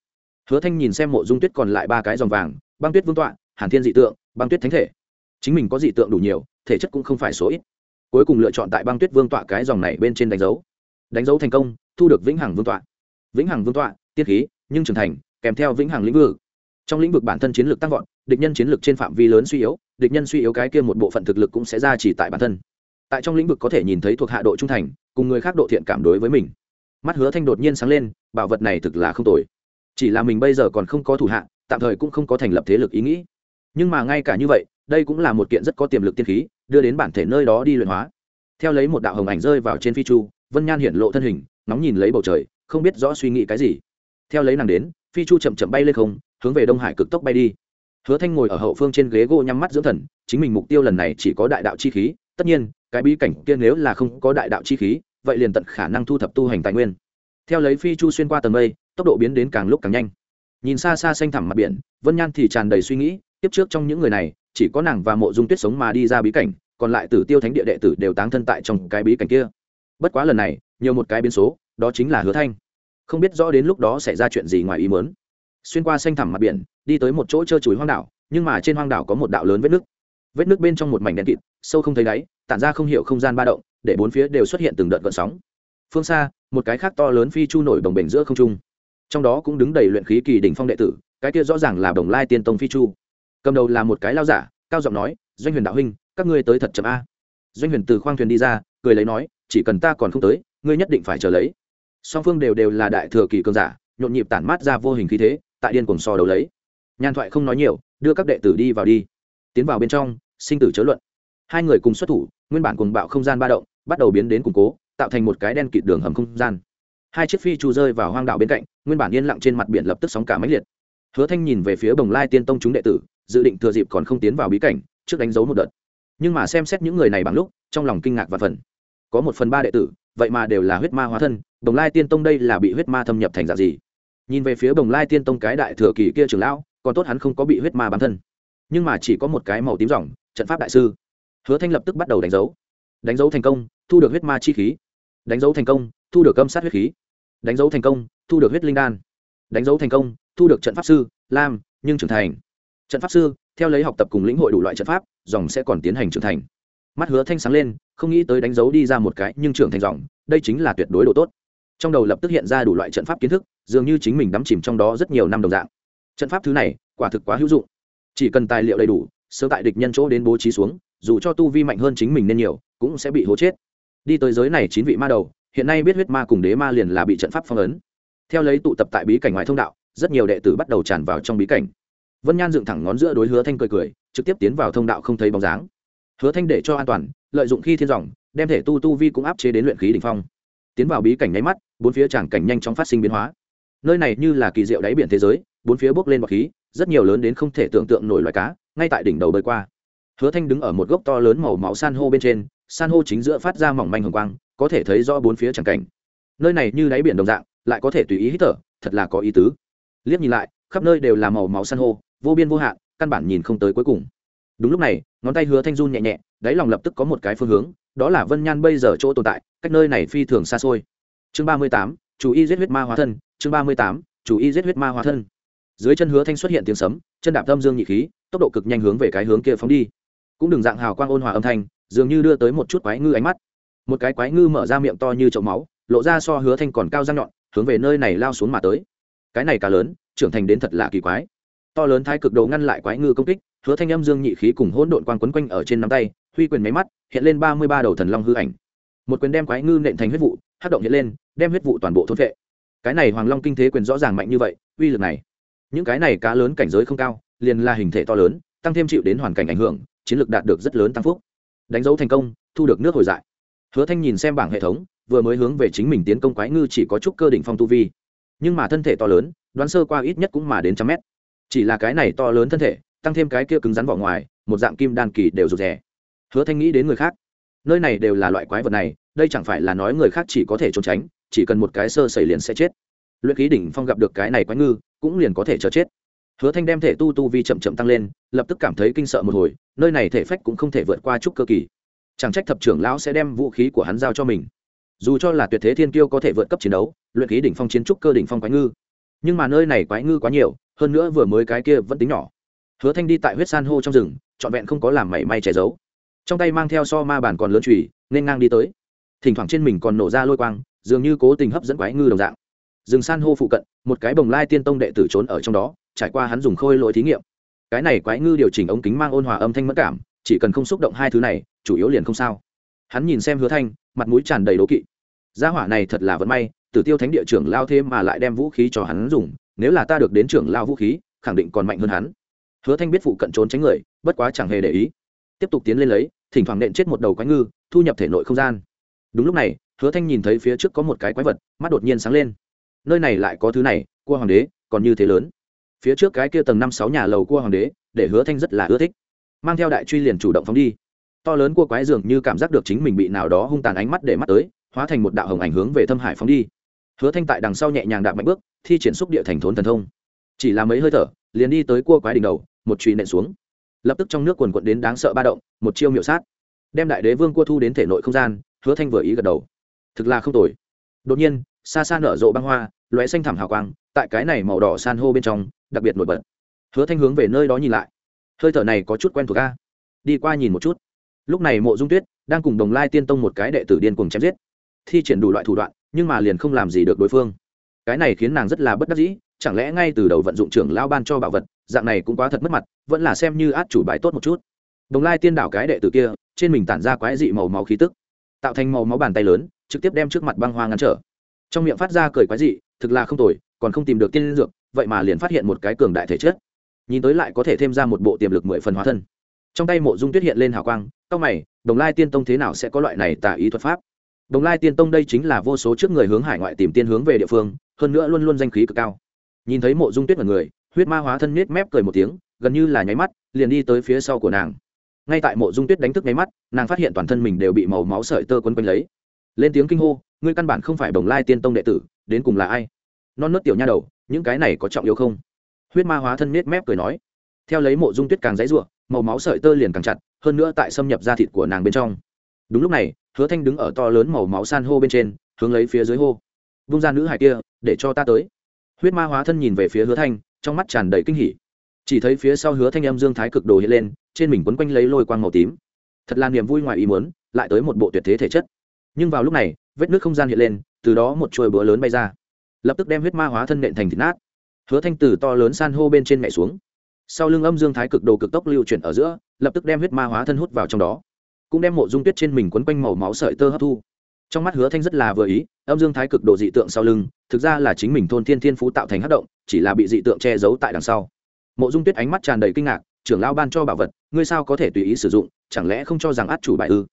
Hứa thanh nhìn xem mộ dung tuyết còn lại ba cái dòng vàng, băng tuyết vương tọa, hàn thiên dị tượng, băng tuyết thánh thể. Chính mình có dị tượng đủ nhiều, thể chất cũng không phải số ít cuối cùng lựa chọn tại băng tuyết vương tọa cái dòng này bên trên đánh dấu. Đánh dấu thành công, thu được vĩnh hằng vương tọa. Vĩnh hằng vương tọa tiết khí, nhưng trưởng thành, kèm theo vĩnh hằng lĩnh vực. Trong lĩnh vực bản thân chiến lược tăng vọt, địch nhân chiến lược trên phạm vi lớn suy yếu, địch nhân suy yếu cái kia một bộ phận thực lực cũng sẽ ra chỉ tại bản thân. Tại trong lĩnh vực có thể nhìn thấy thuộc hạ độ trung thành, cùng người khác độ thiện cảm đối với mình. Mắt hứa thanh đột nhiên sáng lên, bảo vật này thực là không tồi. Chỉ là mình bây giờ còn không có thủ hạ, tạm thời cũng không có thành lập thế lực ý nghĩ. Nhưng mà ngay cả như vậy, đây cũng là một kiện rất có tiềm lực tiên khí đưa đến bản thể nơi đó đi luyện hóa. Theo lấy một đạo hồng ảnh rơi vào trên phi chu, vân nhan hiện lộ thân hình nóng nhìn lấy bầu trời, không biết rõ suy nghĩ cái gì. Theo lấy nàng đến, phi chu chậm chậm bay lên không, hướng về đông hải cực tốc bay đi. Hứa thanh ngồi ở hậu phương trên ghế gỗ nhắm mắt dưỡng thần, chính mình mục tiêu lần này chỉ có đại đạo chi khí, tất nhiên, cái bí cảnh kia nếu là không có đại đạo chi khí, vậy liền tận khả năng thu thập tu hành tài nguyên. Theo lấy phi chu xuyên qua tầng mây, tốc độ biến đến càng lúc càng nhanh. Nhìn xa xa xanh thẳm mặt biển, vân nhan thì tràn đầy suy nghĩ, tiếp trước trong những người này, chỉ có nàng và mộ dung tuyết sống mà đi ra bí cảnh còn lại tử tiêu thánh địa đệ tử đều táng thân tại trong cái bí cảnh kia. Bất quá lần này, nhiều một cái biến số, đó chính là hứa thanh. Không biết rõ đến lúc đó sẽ ra chuyện gì ngoài ý muốn. xuyên qua xanh thẳm mặt biển, đi tới một chỗ trơ chuối hoang đảo, nhưng mà trên hoang đảo có một đạo lớn vết nước. Vết nước bên trong một mảnh đen kịt, sâu không thấy đáy, tản ra không hiểu không gian ba động, để bốn phía đều xuất hiện từng đợt gợn sóng. Phương xa, một cái khác to lớn phi chu nổi đồng bể giữa không trung. Trong đó cũng đứng đầy luyện khí kỳ đỉnh phong đệ tử, cái kia rõ ràng là đồng lai tiên tông phi chu. Cầm đầu là một cái lao giả, cao giọng nói, doanh huyền đạo huynh các ngươi tới thật chậm a. Doanh huyền từ khoang thuyền đi ra, cười lấy nói, chỉ cần ta còn không tới, ngươi nhất định phải chờ lấy. Song phương đều đều là đại thừa kỳ cường giả, nhộn nhịp tản mát ra vô hình khí thế, tại điên cùng so đầu lấy. Nhan thoại không nói nhiều, đưa các đệ tử đi vào đi. Tiến vào bên trong, sinh tử chớ luận. Hai người cùng xuất thủ, nguyên bản cùng bạo không gian ba động, bắt đầu biến đến củng cố, tạo thành một cái đen kịt đường hầm không gian. Hai chiếc phi trù rơi vào hoang đảo bên cạnh, nguyên bản yên lặng trên mặt biển lập tức sóng cả máy liệt. Hứa thanh nhìn về phía bồng lai tiên tông chúng đệ tử, dự định thừa dịp còn không tiến vào bí cảnh, trước đánh dấu một đợt nhưng mà xem xét những người này bằng lúc, trong lòng kinh ngạc và phần. Có một phần ba đệ tử, vậy mà đều là huyết ma hóa thân, đồng lai tiên tông đây là bị huyết ma thâm nhập thành dạng gì? Nhìn về phía đồng lai tiên tông cái đại thừa kỳ kia trưởng lão, còn tốt hắn không có bị huyết ma bám thân. Nhưng mà chỉ có một cái màu tím ròng trận pháp đại sư. Hứa thanh lập tức bắt đầu đánh dấu. Đánh dấu thành công, thu được huyết ma chi khí. Đánh dấu thành công, thu được âm sát huyết khí. Đánh dấu thành công, thu được huyết linh đan. Đánh dấu thành công, thu được trận pháp sư, lam, nhưng trưởng thành trận pháp sư, theo lấy học tập cùng lĩnh hội đủ loại trận pháp, dòng sẽ còn tiến hành trưởng thành. Mắt hứa thanh sáng lên, không nghĩ tới đánh dấu đi ra một cái nhưng trưởng thành dòng, đây chính là tuyệt đối độ tốt. Trong đầu lập tức hiện ra đủ loại trận pháp kiến thức, dường như chính mình đắm chìm trong đó rất nhiều năm đồng dạng. Trận pháp thứ này, quả thực quá hữu dụng. Chỉ cần tài liệu đầy đủ, sớm tại địch nhân chỗ đến bố trí xuống, dù cho tu vi mạnh hơn chính mình nên nhiều, cũng sẽ bị hố chết. Đi tới giới này chín vị ma đầu, hiện nay biết huyết ma cùng đế ma liền là bị trận pháp phong ấn. Theo lấy tụ tập tại bí cảnh ngoài thông đạo, rất nhiều đệ tử bắt đầu tràn vào trong bí cảnh vân nhan dựng thẳng ngón giữa đối hứa thanh cười cười, trực tiếp tiến vào thông đạo không thấy bóng dáng. Hứa thanh để cho an toàn, lợi dụng khi thiên dòng, đem thể tu tu vi cũng áp chế đến luyện khí đỉnh phong. Tiến vào bí cảnh nháy mắt, bốn phía tràng cảnh nhanh chóng phát sinh biến hóa. Nơi này như là kỳ diệu đáy biển thế giới, bốn phía bốc lên bọc khí, rất nhiều lớn đến không thể tưởng tượng nổi loài cá, ngay tại đỉnh đầu bơi qua. Hứa thanh đứng ở một gốc to lớn màu máu san hô bên trên, san hô chính giữa phát ra mỏng manh hồng quang, có thể thấy rõ bốn phía tràng cảnh. Nơi này như đáy biển đồng dạng, lại có thể tùy ý hít thở, thật là có ý tứ. Liếc nhìn lại, khắp nơi đều là màu máu san hô vô biên vô hạn, căn bản nhìn không tới cuối cùng. Đúng lúc này, ngón tay hứa thanh run nhẹ nhẹ, đáy lòng lập tức có một cái phương hướng, đó là vân nhan bây giờ chỗ tồn tại, cách nơi này phi thường xa xôi. Chương ba mươi tám chủ y giết huyết ma hóa thân, chương ba mươi tám chủ y giết huyết ma hóa thân. Dưới chân hứa thanh xuất hiện tiếng sấm, chân đạp tâm dương nhị khí, tốc độ cực nhanh hướng về cái hướng kia phóng đi. Cũng đừng dạng hào quang ôn hòa âm thanh, dường như đưa tới một chút quái ngư ánh mắt. Một cái quái ngư mở ra miệng to như chậu máu, lộ ra so hứa thanh còn cao răng nhọn, hướng về nơi này lao xuống mà tới. Cái này cá lớn, trưởng thành đến thật là kỳ quái to lớn thái cực đồ ngăn lại quái ngư công kích, hứa thanh âm dương nhị khí cùng hỗn độn quang quấn quanh ở trên nắm tay, huy quyền máy mắt, hiện lên ba mươi ba đầu thần long hư ảnh. Một quyền đem quái ngư nện thành huyết vụ hát động hiện lên, đem huyết vụ toàn bộ thốt vệ. Cái này hoàng long kinh thế quyền rõ ràng mạnh như vậy, uy lực này. Những cái này cá lớn cảnh giới không cao, liền là hình thể to lớn, tăng thêm chịu đến hoàn cảnh ảnh hưởng, chiến lược đạt được rất lớn tăng phúc. Đánh dấu thành công, thu được nước hồi dại. Hứa thanh nhìn xem bảng hệ thống, vừa mới hướng về chính mình tiến công quái ngư chỉ có chút cơ đỉnh phong tu vi. Nhưng mà thân thể to lớn, đoán sơ qua ít nhất cũng mà đến trăm mét chỉ là cái này to lớn thân thể, tăng thêm cái kia cứng rắn vỏ ngoài, một dạng kim đan kỳ đều rụt rè. Hứa thanh nghĩ đến người khác. Nơi này đều là loại quái vật này, đây chẳng phải là nói người khác chỉ có thể trốn tránh, chỉ cần một cái sơ xảy liền sẽ chết. Luyện khí đỉnh phong gặp được cái này quái ngư, cũng liền có thể chờ chết. Hứa thanh đem thể tu tu vi chậm chậm tăng lên, lập tức cảm thấy kinh sợ một hồi, nơi này thể phách cũng không thể vượt qua chút cơ kỳ. Chẳng trách thập trưởng lão sẽ đem vũ khí của hắn giao cho mình. Dù cho là tuyệt thế thiên kiêu có thể vượt cấp chiến đấu, luyện khí đỉnh phong chiến trúc cơ đỉnh phong quái ngư. Nhưng mà nơi này quái ngư quá nhiều hơn nữa vừa mới cái kia vẫn tính nhỏ. Hứa thanh đi tại huyết san hô trong rừng, trọn vẹn không có làm mảy may che giấu. Trong tay mang theo so ma bản còn lớn chùy, nên ngang đi tới. Thỉnh thoảng trên mình còn nổ ra lôi quang, dường như cố tình hấp dẫn quái ngư đồng dạng. Rừng san hô phụ cận, một cái bồng lai tiên tông đệ tử trốn ở trong đó, trải qua hắn dùng khôi lỗi thí nghiệm. Cái này quái ngư điều chỉnh ống kính mang ôn hòa âm thanh mất cảm, chỉ cần không xúc động hai thứ này, chủ yếu liền không sao. Hắn nhìn xem hứa thanh, mặt mũi tràn đầy đố kỵ. Gia hỏa này thật là vận may, tử tiêu thánh địa trưởng lao thêm mà lại đem vũ khí cho hắn dùng nếu là ta được đến trưởng lao vũ khí, khẳng định còn mạnh hơn hắn. Hứa thanh biết phụ cận trốn tránh người, bất quá chẳng hề để ý. Tiếp tục tiến lên lấy, thỉnh thoảng nện chết một đầu quái ngư, thu nhập thể nội không gian. Đúng lúc này, hứa thanh nhìn thấy phía trước có một cái quái vật, mắt đột nhiên sáng lên. Nơi này lại có thứ này, cua hoàng đế, còn như thế lớn. Phía trước cái kia tầng năm sáu nhà lầu cua hoàng đế, để hứa thanh rất là ưa thích. Mang theo đại truy liền chủ động phóng đi. To lớn cua quái dường như cảm giác được chính mình bị nào đó hung tàn ánh mắt để mắt tới, hóa thành một đạo hồng ảnh hướng về thâm hải phóng đi. Hứa thanh tại đằng sau nhẹ nhàng đạp mạnh bước thi triển xúc địa thành thốn thần thông. Chỉ là mấy hơi thở, liền đi tới cua quái đỉnh đầu, một trùy nện xuống. Lập tức trong nước quần quận đến đáng sợ ba động, một chiêu miệu sát. Đem đại đế vương cua thu đến thể nội không gian, hứa thanh vừa ý gật đầu. Thực là không tồi. Đột nhiên, xa xa nở rộ băng hoa, lóe xanh thẳm hào quang, tại cái này màu đỏ san hô bên trong, đặc biệt nổi bật. Hứa thanh hướng về nơi đó nhìn lại. Hơi thở này có chút quen thuộc ca đi qua nhìn một chút. Lúc này mộ dung tuyết đang cùng đồng lai tiên tông một cái đệ tử điên cùng chém giết. Thi triển đủ loại thủ đoạn, nhưng mà liền không làm gì được đối phương cái này khiến nàng rất là bất đắc dĩ, chẳng lẽ ngay từ đầu vận dụng trưởng lao ban cho bảo vật, dạng này cũng quá thật mất mặt, vẫn là xem như át chủ bài tốt một chút. Đồng lai tiên đảo cái đệ tử kia, trên mình tản ra quái dị màu máu khí tức, tạo thành màu máu bàn tay lớn, trực tiếp đem trước mặt băng hoa ngăn trở. Trong miệng phát ra cười quái dị, thực là không tồi, còn không tìm được tiên dược, vậy mà liền phát hiện một cái cường đại thể chất. Nhìn tới lại có thể thêm ra một bộ tiềm lực mười phần hóa thân. Trong tay mộ dung tuyết hiện lên hào quang cao mày, đồng lai tiên tông thế nào sẽ có loại này tả ý thuật pháp? Đồng lai tiên tông đây chính là vô số trước người hướng hải ngoại tìm tiên hướng về địa phương, hơn nữa luôn luôn danh khí cực cao. Nhìn thấy mộ dung tuyết là người, huyết ma hóa thân nết mép cười một tiếng, gần như là nháy mắt, liền đi tới phía sau của nàng. Ngay tại mộ dung tuyết đánh thức nháy mắt, nàng phát hiện toàn thân mình đều bị màu máu sợi tơ quấn quanh lấy. Lên tiếng kinh hô, ngươi căn bản không phải đồng lai tiên tông đệ tử, đến cùng là ai? Non nớt tiểu nha đầu, những cái này có trọng yếu không? Huyết ma hóa thân nết mép cười nói. Theo lấy mộ dung tuyết càng dãy r u ộ màu máu sợi tơ liền càng chặt, hơn nữa tại xâm nhập da thịt của nàng bên trong. Đúng lúc này hứa thanh đứng ở to lớn màu máu san hô bên trên, hướng lấy phía dưới hô. Vung ra nữ hải kia, để cho ta tới. Huyết ma hóa thân nhìn về phía hứa thanh, trong mắt tràn đầy kinh hỉ. Chỉ thấy phía sau hứa thanh âm dương thái cực đồ hiện lên, trên mình quấn quanh lấy lôi quang màu tím. Thật là niềm vui ngoài ý muốn, lại tới một bộ tuyệt thế thể chất. Nhưng vào lúc này, vết nước không gian hiện lên, từ đó một chuôi búa lớn bay ra. Lập tức đem huyết ma hóa thân nện thành thịt nát. Hứa thanh từ to lớn san hô bên trên mẹ xuống. Sau lưng âm dương thái cực đồ cực tốc lưu chuyển ở giữa, lập tức đem huyết ma hóa thân hút vào trong đó cũng đem mộ dung tuyết trên mình quấn quanh màu máu sợi tơ hấp thu. Trong mắt hứa thanh rất là vừa ý, âm dương thái cực độ dị tượng sau lưng, thực ra là chính mình thôn thiên thiên phú tạo thành hát động, chỉ là bị dị tượng che giấu tại đằng sau. Mộ dung tuyết ánh mắt tràn đầy kinh ngạc, trưởng lao ban cho bảo vật, ngươi sao có thể tùy ý sử dụng, chẳng lẽ không cho rằng át chủ bài ư?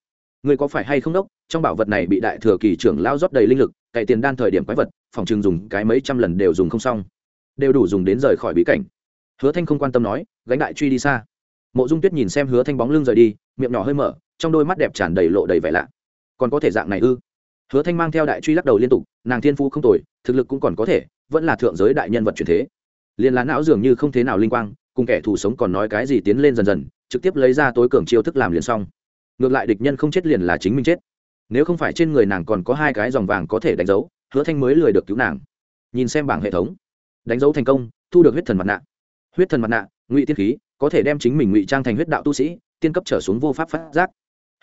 Ngươi có phải hay không đốc, trong bảo vật này bị đại thừa kỳ trưởng lao rót đầy linh lực, cậy tiền đan thời điểm quái vật, phòng chừng dùng cái mấy trăm lần đều dùng không xong, đều đủ dùng đến rời khỏi bí cảnh. Hứa thanh không quan tâm nói, gánh đại truy đi xa. Mộ dung tuyết nhìn xem hứa thanh bóng lưng rời đi, miệng nhỏ hơi mở trong đôi mắt đẹp tràn đầy lộ đầy vẻ lạ. Còn có thể dạng này ư? Hứa thanh mang theo đại truy lắc đầu liên tục, nàng thiên phu không tồi, thực lực cũng còn có thể, vẫn là thượng giới đại nhân vật truyền thế. Liền lá não dường như không thế nào linh quang, cùng kẻ thù sống còn nói cái gì tiến lên dần dần, trực tiếp lấy ra tối cường chiêu thức làm liền xong. Ngược lại địch nhân không chết liền là chính mình chết. Nếu không phải trên người nàng còn có hai cái dòng vàng có thể đánh dấu, hứa thanh mới lười được cứu nàng. Nhìn xem bảng hệ thống, đánh dấu thành công, thu được huyết thần mặt nạ. Huyết thần mặt nạ, ngụy tiên khí, có thể đem chính mình ngụy trang thành huyết đạo tu sĩ, tiên cấp trở xuống vô pháp phát giác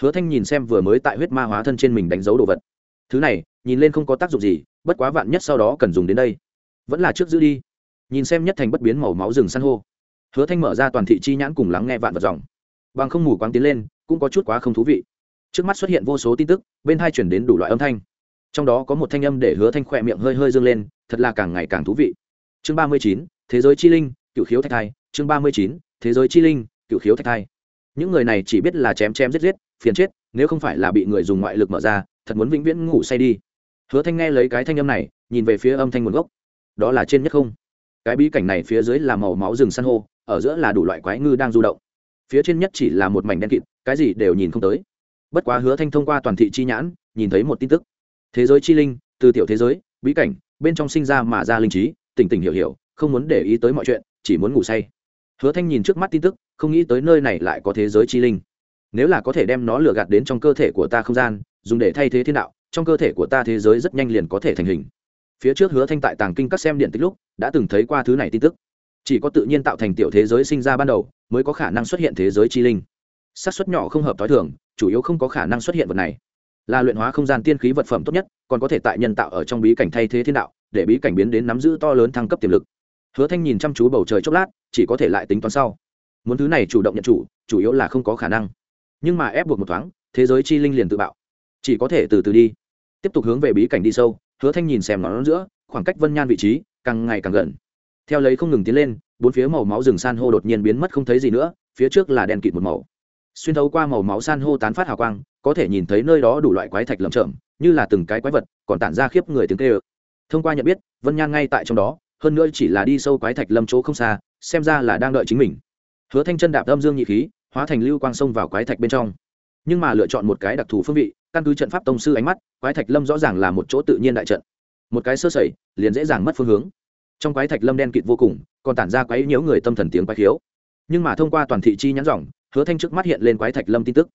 hứa thanh nhìn xem vừa mới tại huyết ma hóa thân trên mình đánh dấu đồ vật. Thứ này, nhìn lên không có tác dụng gì, bất quá vạn nhất sau đó cần dùng đến đây. Vẫn là trước giữ đi. Nhìn xem nhất thành bất biến màu máu rừng san hô. Hứa thanh mở ra toàn thị chi nhãn cùng lắng nghe vạn vật dòng. Bằng không mù quáng tiến lên, cũng có chút quá không thú vị. Trước mắt xuất hiện vô số tin tức, bên hai chuyển đến đủ loại âm thanh. Trong đó có một thanh âm để hứa thanh khỏe miệng hơi hơi dương lên, thật là càng ngày càng thú vị. Chương ba mươi chín, thế giới chi linh, cựu khiếu thạch thai. Chương ba mươi chín, thế giới chi linh, cựu khiếu thạch thai. Những người này chỉ biết là chém chém giết giết phiền chết, nếu không phải là bị người dùng ngoại lực mở ra, thật muốn vĩnh viễn ngủ say đi. Hứa thanh nghe lấy cái thanh âm này, nhìn về phía âm thanh nguồn gốc. Đó là trên nhất không. Cái bí cảnh này phía dưới là màu máu rừng san hô, ở giữa là đủ loại quái ngư đang du động. Phía trên nhất chỉ là một mảnh đen kịt, cái gì đều nhìn không tới. Bất quá hứa thanh thông qua toàn thị chi nhãn, nhìn thấy một tin tức. Thế giới chi linh, từ tiểu thế giới, bí cảnh, bên trong sinh ra mà ra linh trí, tỉnh tỉnh hiểu hiểu, không muốn để ý tới mọi chuyện, chỉ muốn ngủ say. Hứa thanh nhìn trước mắt tin tức, không nghĩ tới nơi này lại có thế giới chi linh nếu là có thể đem nó lừa gạt đến trong cơ thể của ta không gian, dùng để thay thế thiên đạo, trong cơ thể của ta thế giới rất nhanh liền có thể thành hình. Phía trước hứa thanh tại tàng kinh các xem điện tích lúc, đã từng thấy qua thứ này tin tức. Chỉ có tự nhiên tạo thành tiểu thế giới sinh ra ban đầu, mới có khả năng xuất hiện thế giới chi linh. Xác suất nhỏ không hợp t h o i thường, chủ yếu không có khả năng xuất hiện vật này. Là luyện hóa không gian tiên khí vật phẩm tốt nhất, còn có thể tại nhân tạo ở trong bí cảnh thay thế thiên đạo, để bí cảnh biến đến nắm giữ to lớn thăng cấp tiềm lực. Hứa thanh nhìn chăm chú bầu trời chốc lát, chỉ có thể lại tính toán sau. Muốn thứ này chủ động nhận chủ chủ yếu là không có khả năng nhưng mà ép buộc một thoáng, thế giới chi linh liền tự bạo. Chỉ có thể từ từ đi. Tiếp tục hướng về bí cảnh đi sâu, hứa thanh nhìn xem nó giữa, khoảng cách vân nhan vị trí càng ngày càng gần. Theo lấy không ngừng tiến lên, bốn phía màu máu rừng san hô đột nhiên biến mất không thấy gì nữa, phía trước là đèn kịt một màu. Xuyên thấu qua màu máu san hô tán phát hào quang, có thể nhìn thấy nơi đó đủ loại quái thạch lởm chởm, như là từng cái quái vật, còn tản ra khiếp người tiếng kêu. Thông qua nhận biết, vân nhan ngay tại trong đó, hơn nữa chỉ là đi sâu quái thạch lâm chỗ không xa, xem ra là đang đợi chính mình. Hứa thanh chân đạp âm dương nhị khí hóa thành lưu quang sông vào quái thạch bên trong. Nhưng mà lựa chọn một cái đặc thù phương vị, căn cứ trận pháp tông sư ánh mắt, quái thạch lâm rõ ràng là một chỗ tự nhiên đại trận. Một cái sơ sẩy, liền dễ dàng mất phương hướng. Trong quái thạch lâm đen kịt vô cùng, còn tản ra quái nhiễu người tâm thần tiếng quái khiếu. Nhưng mà thông qua toàn thị chi nhắn dòng, hứa thanh trước mắt hiện lên quái thạch lâm tin tức.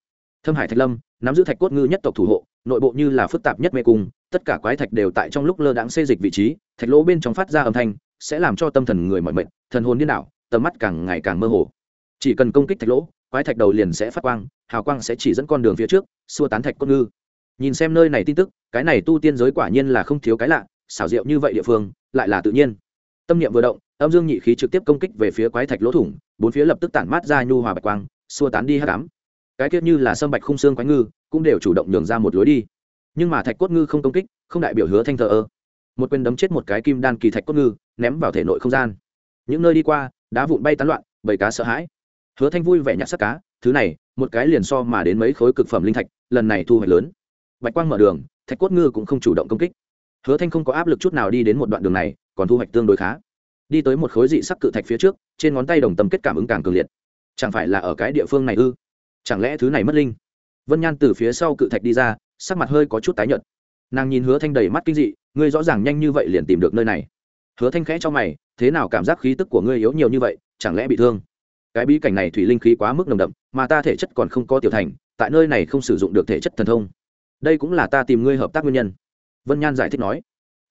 Thâm hải thạch lâm, nắm giữ thạch cốt ngư nhất tộc thủ hộ, nội bộ như là phức tạp nhất mê cung, tất cả quái thạch đều tại trong lúc lơ đãng xê dịch vị trí, thạch lỗ bên trong phát ra âm thanh, sẽ làm cho tâm thần người mọi mệnh thần hồn điên đảo, tầm mắt càng ngày càng mơ hồ. Chỉ cần công kích thạch lỗ quái thạch đầu liền sẽ phát quang, hào quang sẽ chỉ dẫn con đường phía trước, xua tán thạch cốt ngư. Nhìn xem nơi này tin tức, cái này tu tiên giới quả nhiên là không thiếu cái lạ, xảo diệu như vậy địa phương, lại là tự nhiên. Tâm niệm vừa động, âm dương nhị khí trực tiếp công kích về phía quái thạch lỗ thủng, bốn phía lập tức tản mát ra nhu hòa bạch quang, xua tán đi hát cám cái tiết như là sâm bạch khung xương quái ngư, cũng đều chủ động nhường ra một lối đi. Nhưng mà thạch cốt ngư không công kích, không đại biểu hứa thanh thờ ơ. Một quyền đấm chết một cái kim đan kỳ thạch cốt ngư, ném vào thể nội không gian. Những nơi đi qua, đá vụn bay tán loạn, bầy cá sợ hãi hứa thanh vui vẻ nhặt sắc cá, thứ này, một cái liền so mà đến mấy khối cực phẩm linh thạch, lần này thu hoạch lớn. Bạch quang mở đường, thạch cốt ngư cũng không chủ động công kích. Hứa thanh không có áp lực chút nào đi đến một đoạn đường này, còn thu hoạch tương đối khá. Đi tới một khối dị sắc cự thạch phía trước, trên ngón tay đồng tâm kết cảm ứng càng cường liệt. Chẳng phải là ở cái địa phương này ư? Chẳng lẽ thứ này mất linh? Vân nhan từ phía sau cự thạch đi ra, sắc mặt hơi có chút tái nhợt. Nàng nhìn hứa thanh đầy mắt kinh dị, ngươi rõ ràng nhanh như vậy liền tìm được nơi này. Hứa thanh khẽ cho mày, thế nào cảm giác khí tức của ngươi yếu nhiều như vậy, chẳng lẽ bị thương? Cái bí cảnh này thủy linh khí quá mức nồng đậm, mà ta thể chất còn không có tiểu thành, tại nơi này không sử dụng được thể chất thần thông. Đây cũng là ta tìm ngươi hợp tác nguyên nhân. Vân nhan giải thích nói.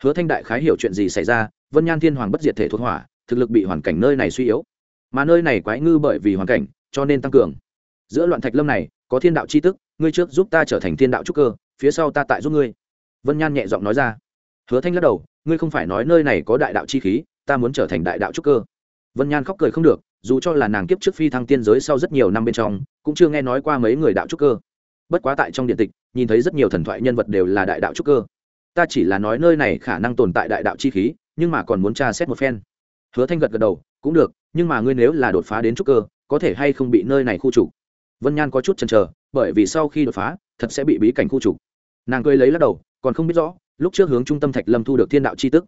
Hứa thanh đại khái hiểu chuyện gì xảy ra, vân nhan thiên hoàng bất diệt thể thuộc hỏa, thực lực bị hoàn cảnh nơi này suy yếu. Mà nơi này quái ngư bởi vì hoàn cảnh, cho nên tăng cường. Giữa loạn thạch lâm này, có thiên đạo c h i tức, ngươi trước giúp ta trở thành thiên đạo trúc cơ, phía sau ta tại giúp ngươi. Vân nhan nhẹ giọng nói ra. Hứa thanh lắc đầu, ngươi không phải nói nơi này có đại đạo chi khí, ta muốn trở thành đại đạo trúc cơ. Vân nhan khóc cười không được dù cho là nàng kiếp trước phi thăng tiên giới sau rất nhiều năm bên trong, cũng chưa nghe nói qua mấy người đạo trúc cơ. Bất quá tại trong điện tịch, nhìn thấy rất nhiều thần thoại nhân vật đều là đại đạo trúc cơ. Ta chỉ là nói nơi này khả năng tồn tại đại đạo chi khí, nhưng mà còn muốn tra xét một phen. Hứa thanh gật gật đầu, cũng được, nhưng mà ngươi nếu là đột phá đến trúc cơ, có thể hay không bị nơi này khu trục? Vân nhan có chút chần chờ, bởi vì sau khi đột phá, thật sẽ bị bí cảnh khu trục. Nàng cười lấy lắc đầu, còn không biết rõ, lúc trước hướng trung tâm thạch lâm thu được thiên đạo c h i tức.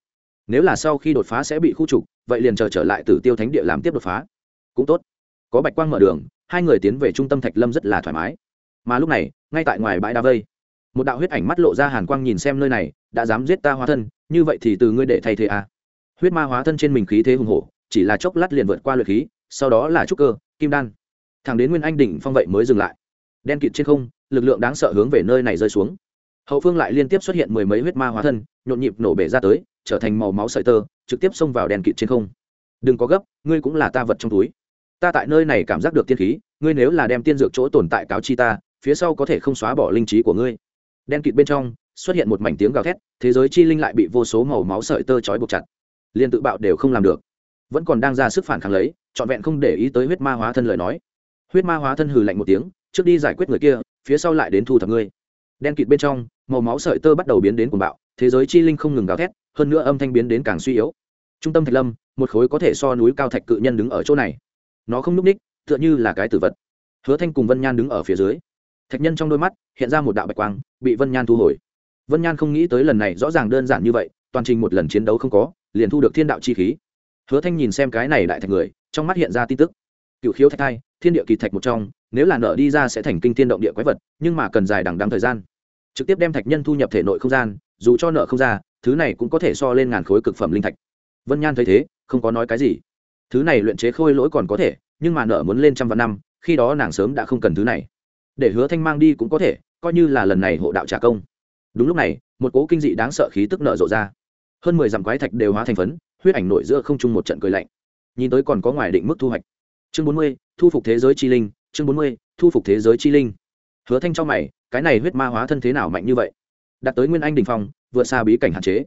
Nếu là sau khi đột phá sẽ bị khu trục, vậy liền chờ trở lại từ tiêu thánh địa làm tiếp đột phá cũng tốt. Có bạch quang mở đường, hai người tiến về trung tâm thạch lâm rất là thoải mái. Mà lúc này, ngay tại ngoài bãi đá vây, một đạo huyết ảnh mắt lộ ra hàn quang nhìn xem nơi này, đã dám giết ta hóa thân, như vậy thì từ ngươi để thay thế à. huyết ma hóa thân trên mình khí thế hùng hổ, chỉ là chốc lát liền vượt qua lượt khí, sau đó là trúc cơ, kim đan. Thẳng đến nguyên anh đỉnh phong vậy mới dừng lại. Đen kịt trên không, lực lượng đáng sợ hướng về nơi này rơi xuống. Hậu phương lại liên tiếp xuất hiện mười mấy huyết ma hóa thân, nhộn nhịp nổ bể ra tới, trở thành màu máu sợi tơ, trực tiếp xông vào đèn kịt trên không. Đừng có gấp, ngươi cũng là ta vật trong túi ta tại nơi này cảm giác được tiên khí, ngươi nếu là đem tiên dược chỗ tồn tại cáo chi ta, phía sau có thể không xóa bỏ linh trí của ngươi. Đen kịt bên trong, xuất hiện một mảnh tiếng gào thét, thế giới chi linh lại bị vô số màu máu sợi tơ trói buộc chặt. Liền tự bạo đều không làm được. Vẫn còn đang ra sức phản kháng lấy, trọn vẹn không để ý tới huyết ma hóa thân lời nói. Huyết ma hóa thân hừ lạnh một tiếng, trước đi giải quyết người kia, phía sau lại đến thu thập ngươi. Đen kịt bên trong, màu máu sợi tơ bắt đầu biến đến cuồng bạo, thế giới chi linh không ngừng gào thét, hơn nữa âm thanh biến đến càng suy yếu. Trung tâm thạch lâm, một khối có thể so núi cao thạch cự nhân đứng ở chỗ này nó không n ú c ních, tựa như là cái tử vật. Hứa thanh cùng vân nhan đứng ở phía dưới. Thạch nhân trong đôi mắt hiện ra một đạo bạch quang, bị vân nhan thu hồi. Vân nhan không nghĩ tới lần này rõ ràng đơn giản như vậy, toàn trình một lần chiến đấu không có, liền thu được thiên đạo chi khí. Hứa thanh nhìn xem cái này đại thạch người, trong mắt hiện ra tin tức. Cựu khiếu thạch thai, thiên địa kỳ thạch một trong, nếu là nợ đi ra sẽ thành kinh thiên động địa quái vật, nhưng mà cần dài đằng đắng thời gian. Trực tiếp đem thạch nhân thu nhập thể nội không gian, dù cho nợ không ra, thứ này cũng có thể so lên ngàn khối cực phẩm linh thạch. Vân nhan thấy thế, không có nói cái gì thứ này luyện chế khôi lỗi còn có thể, nhưng mà nợ muốn lên trăm vạn năm, khi đó nàng sớm đã không cần thứ này. Để hứa thanh mang đi cũng có thể, coi như là lần này hộ đạo trả công. Đúng lúc này, một cố kinh dị đáng sợ khí tức nở rộ ra. Hơn mười dặm quái thạch đều hóa thành phấn, huyết ảnh nội giữa không chung một trận cười lạnh. Nhìn tới còn có ngoài định mức thu hoạch. Chương bốn mươi, thu phục thế giới chi linh, chương bốn mươi, thu phục thế giới chi linh. Hứa thanh cho mày, cái này huyết ma hóa thân thế nào mạnh như vậy? Đạt tới nguyên anh đình phong, vượt xa bí cảnh hạn chế.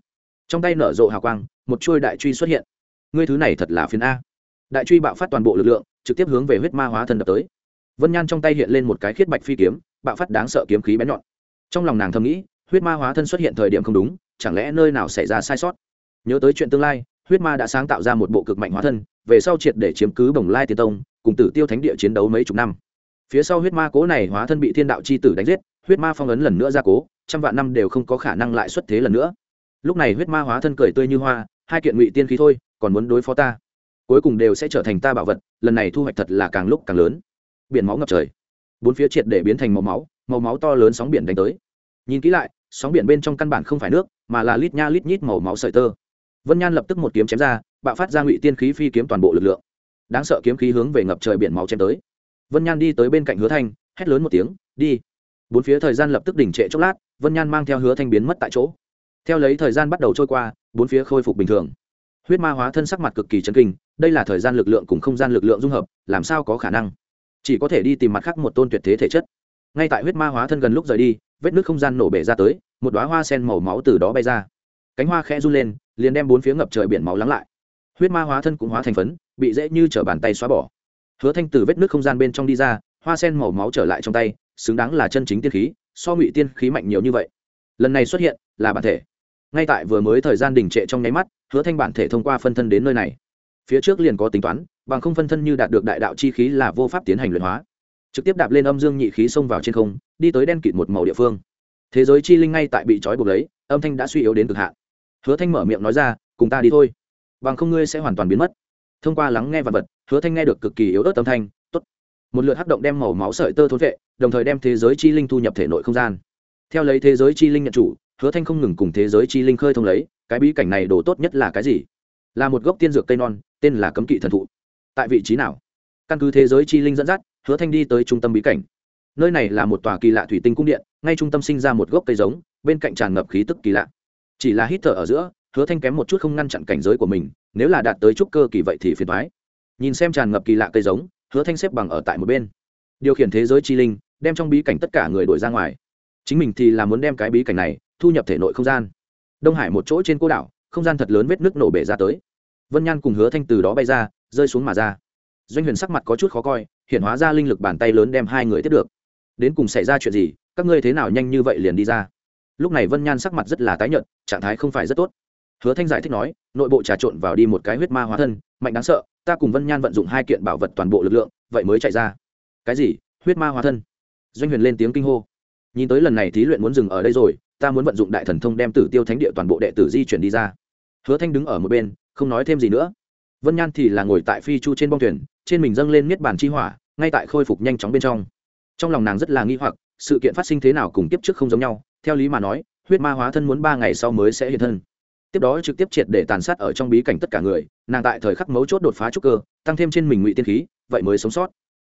Trong tay nở rộ hào quang, một chuôi đại truy xuất hiện. Ngươi thứ này thật là phiền a đại truy bạo phát toàn bộ lực lượng, trực tiếp hướng về huyết ma hóa thân đập tới. Vân nhan trong tay hiện lên một cái khiết bạch phi kiếm, bạo phát đáng sợ kiếm khí bén nhọn. Trong lòng nàng thầm nghĩ, huyết ma hóa thân xuất hiện thời điểm không đúng, chẳng lẽ nơi nào xảy ra sai sót? Nhớ tới chuyện tương lai, huyết ma đã sáng tạo ra một bộ cực mạnh hóa thân, về sau triệt để chiếm cứ bồng lai tiên tông, cùng tử tiêu thánh địa chiến đấu mấy chục năm. Phía sau huyết ma cố này hóa thân bị thiên đạo c h i tử đánh giết, huyết ma phong ấn lần nữa ra cố, trăm vạn năm đều không có khả năng lại xuất thế lần nữa. Lúc này huyết ma hóa thân cười tươi như hoa, hai kiện ngụy tiên khí thôi, còn muốn đối phó ta cuối cùng đều sẽ trở thành ta bảo vật, lần này thu hoạch thật là càng lúc càng lớn. Biển máu ngập trời. Bốn phía triệt để biến thành màu máu màu máu to lớn sóng biển đánh tới. Nhìn kỹ lại, sóng biển bên trong căn bản không phải nước, mà là lít nha lít nhít màu máu sợi tơ. Vân nhan lập tức một kiếm chém ra, bạo phát ra ngụy tiên khí phi kiếm toàn bộ lực lượng. Đáng sợ kiếm khí hướng về ngập trời biển máu chém tới. Vân nhan đi tới bên cạnh hứa thanh, hét lớn một tiếng, đi! Bốn phía thời gian lập tức đỉnh trệ chốc lát, vân nhan mang theo hứa thanh biến mất tại chỗ. Theo lấy thời gian bắt đầu trôi qua, bốn phía khôi phục bình thường. Huyết ma hóa thân sắc mặt cực kỳ chấn kinh đây là thời gian lực lượng cùng không gian lực lượng dung hợp, làm sao có khả năng? Chỉ có thể đi tìm mặt khác một tôn tuyệt thế thể chất. Ngay tại huyết ma hóa thân gần lúc rời đi, vết nước không gian nổ bể ra tới, một đoá hoa sen màu máu từ đó bay ra. Cánh hoa khẽ run lên, liền đem bốn phía ngập trời biển máu lắng lại. Huyết ma hóa thân cũng hóa thành phấn, bị dễ như t bàn tay xóa bỏ. Hứa thanh từ vết nước không gian bên trong đi ra, hoa sen màu máu trở lại trong tay, xứng đáng là chân chính tiên khí, so ngụy tiên khí mạnh nhiều như vậy. Lần này xuất hiện là bản thể. Ngay tại vừa mới thời gian đình trệ trong nháy mắt, hứa thanh bản thể thông qua phân thân đến nơi này phía trước liền có tính toán, bằng không phân thân như đạt được đại đạo chi khí là vô pháp tiến hành luyện hóa. Trực tiếp đạp lên âm dương nhị khí xông vào trên không, đi tới đen kịt một màu địa phương. Thế giới chi linh ngay tại bị trói buộc lấy, âm thanh đã suy yếu đến cực hạn. Hứa thanh mở miệng nói ra, cùng ta đi thôi, bằng không ngươi sẽ hoàn toàn biến mất. Thông qua lắng nghe vật vật, hứa thanh nghe được cực kỳ yếu ớt âm thanh, tốt. Một lượt hấp động đem màu máu sợi tơ thốn vệ, đồng thời đem thế giới chi linh thu nhập thể nội không gian. Theo lấy thế giới chi linh nhận chủ, hứa thanh không ngừng cùng thế giới chi linh khơi thông lấy, cái bí cảnh này đồ tốt nhất là cái gì? Là một gốc tiên dược cây non, tên là cấm kỵ thần thụ. Tại vị trí nào? Căn cứ thế giới chi linh dẫn dắt, hứa thanh đi tới trung tâm bí cảnh. Nơi này là một tòa kỳ lạ thủy tinh cung điện, ngay trung tâm sinh ra một gốc cây giống, bên cạnh tràn ngập khí tức kỳ lạ. Chỉ là hít thở ở giữa, hứa thanh kém một chút không ngăn chặn cảnh giới của mình, nếu là đạt tới trúc cơ kỳ vậy thì phiền thoái nhìn xem tràn ngập kỳ lạ cây giống, hứa thanh xếp bằng ở tại một bên. Điều khiển thế giới chi linh, đem trong bí cảnh tất cả người đuổi ra ngoài. Chính mình thì là muốn đem cái bí cảnh này thu nhập thể nội không gian. Đông hải một chỗ trên cô đảo không gian thật lớn vết nước nổ bể ra tới. Vân nhan cùng hứa thanh từ đó bay ra, rơi xuống mà ra. Doanh huyền sắc mặt có chút khó coi, hiện hóa ra linh lực bàn tay lớn đem hai người tiếp được. Đến cùng xảy ra chuyện gì, các ngươi thế nào nhanh như vậy liền đi ra? Lúc này vân nhan sắc mặt rất là tái nhợt, trạng thái không phải rất tốt. Hứa thanh giải thích nói, nội bộ trà trộn vào đi một cái huyết ma hóa thân, mạnh đáng sợ, ta cùng vân nhan vận dụng hai kiện bảo vật toàn bộ lực lượng, vậy mới chạy ra. Cái gì? Huyết ma hóa thân? Doanh huyền lên tiếng kinh hô. Nhìn tới lần này thí luyện muốn dừng ở đây rồi, ta muốn vận dụng đại thần thông đem tử tiêu thánh địa toàn bộ đệ tử di chuyển đi ra hứa thanh đứng ở một bên, không nói thêm gì nữa. Vân nhan thì là ngồi tại phi chu trên bong thuyền, trên mình dâng lên miết bản chi hỏa, ngay tại khôi phục nhanh chóng bên trong. Trong lòng nàng rất là nghi hoặc, sự kiện phát sinh thế nào cùng tiếp trước không giống nhau, theo lý mà nói, huyết ma hóa thân muốn ba ngày sau mới sẽ hiện thân. Tiếp đó trực tiếp triệt để tàn sát ở trong bí cảnh tất cả người, nàng tại thời khắc mấu chốt đột phá trúc cơ, tăng thêm trên mình ngụy tiên khí, vậy mới sống sót.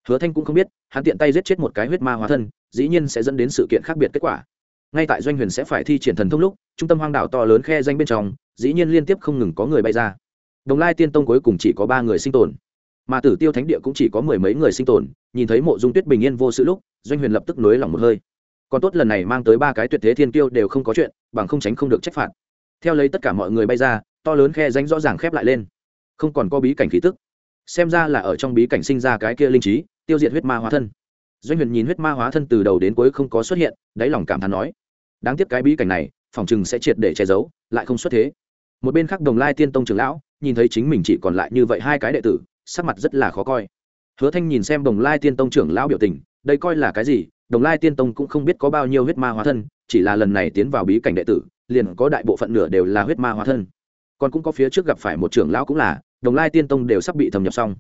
Hứa thanh cũng không biết, hắn tiện tay giết chết một cái huyết ma hóa thân, dĩ nhiên sẽ dẫn đến sự kiện khác biệt kết quả ngay tại doanh huyền sẽ phải thi triển thần thông lúc, trung tâm hoang đảo to lớn khe danh bên trong, dĩ nhiên liên tiếp không ngừng có người bay ra. Đồng lai tiên tông cuối cùng chỉ có ba người sinh tồn. Mà tử tiêu thánh địa cũng chỉ có mười mấy người sinh tồn, nhìn thấy mộ dung tuyết bình yên vô sự lúc, doanh huyền lập tức nới lỏng một hơi. Còn tốt lần này mang tới ba cái tuyệt thế thiên tiêu đều không có chuyện, bằng không tránh không được trách phạt. Theo lấy tất cả mọi người bay ra, to lớn khe danh rõ ràng khép lại lên. Không còn có bí cảnh khí tức. Xem ra là ở trong bí cảnh sinh ra cái kia linh trí, tiêu diệt huyết ma hóa thân doanh huyền nhìn huyết ma hóa thân từ đầu đến cuối không có xuất hiện, đáy lòng cảm thán nói, đáng tiếc cái bí cảnh này, phòng chừng sẽ triệt để che giấu, lại không xuất thế. Một bên khác đồng lai tiên tông trưởng lão nhìn thấy chính mình chỉ còn lại như vậy hai cái đệ tử, sắc mặt rất là khó coi. Hứa thanh nhìn xem đồng lai tiên tông trưởng lão biểu tình, đây coi là cái gì? Đồng lai tiên tông cũng không biết có bao nhiêu huyết ma hóa thân, chỉ là lần này tiến vào bí cảnh đệ tử, liền có đại bộ phận nửa đều là huyết ma hóa thân. Còn cũng có phía trước gặp phải một trưởng lão cũng là, đồng lai tiên tông đều sắp bị thâm nhập xong.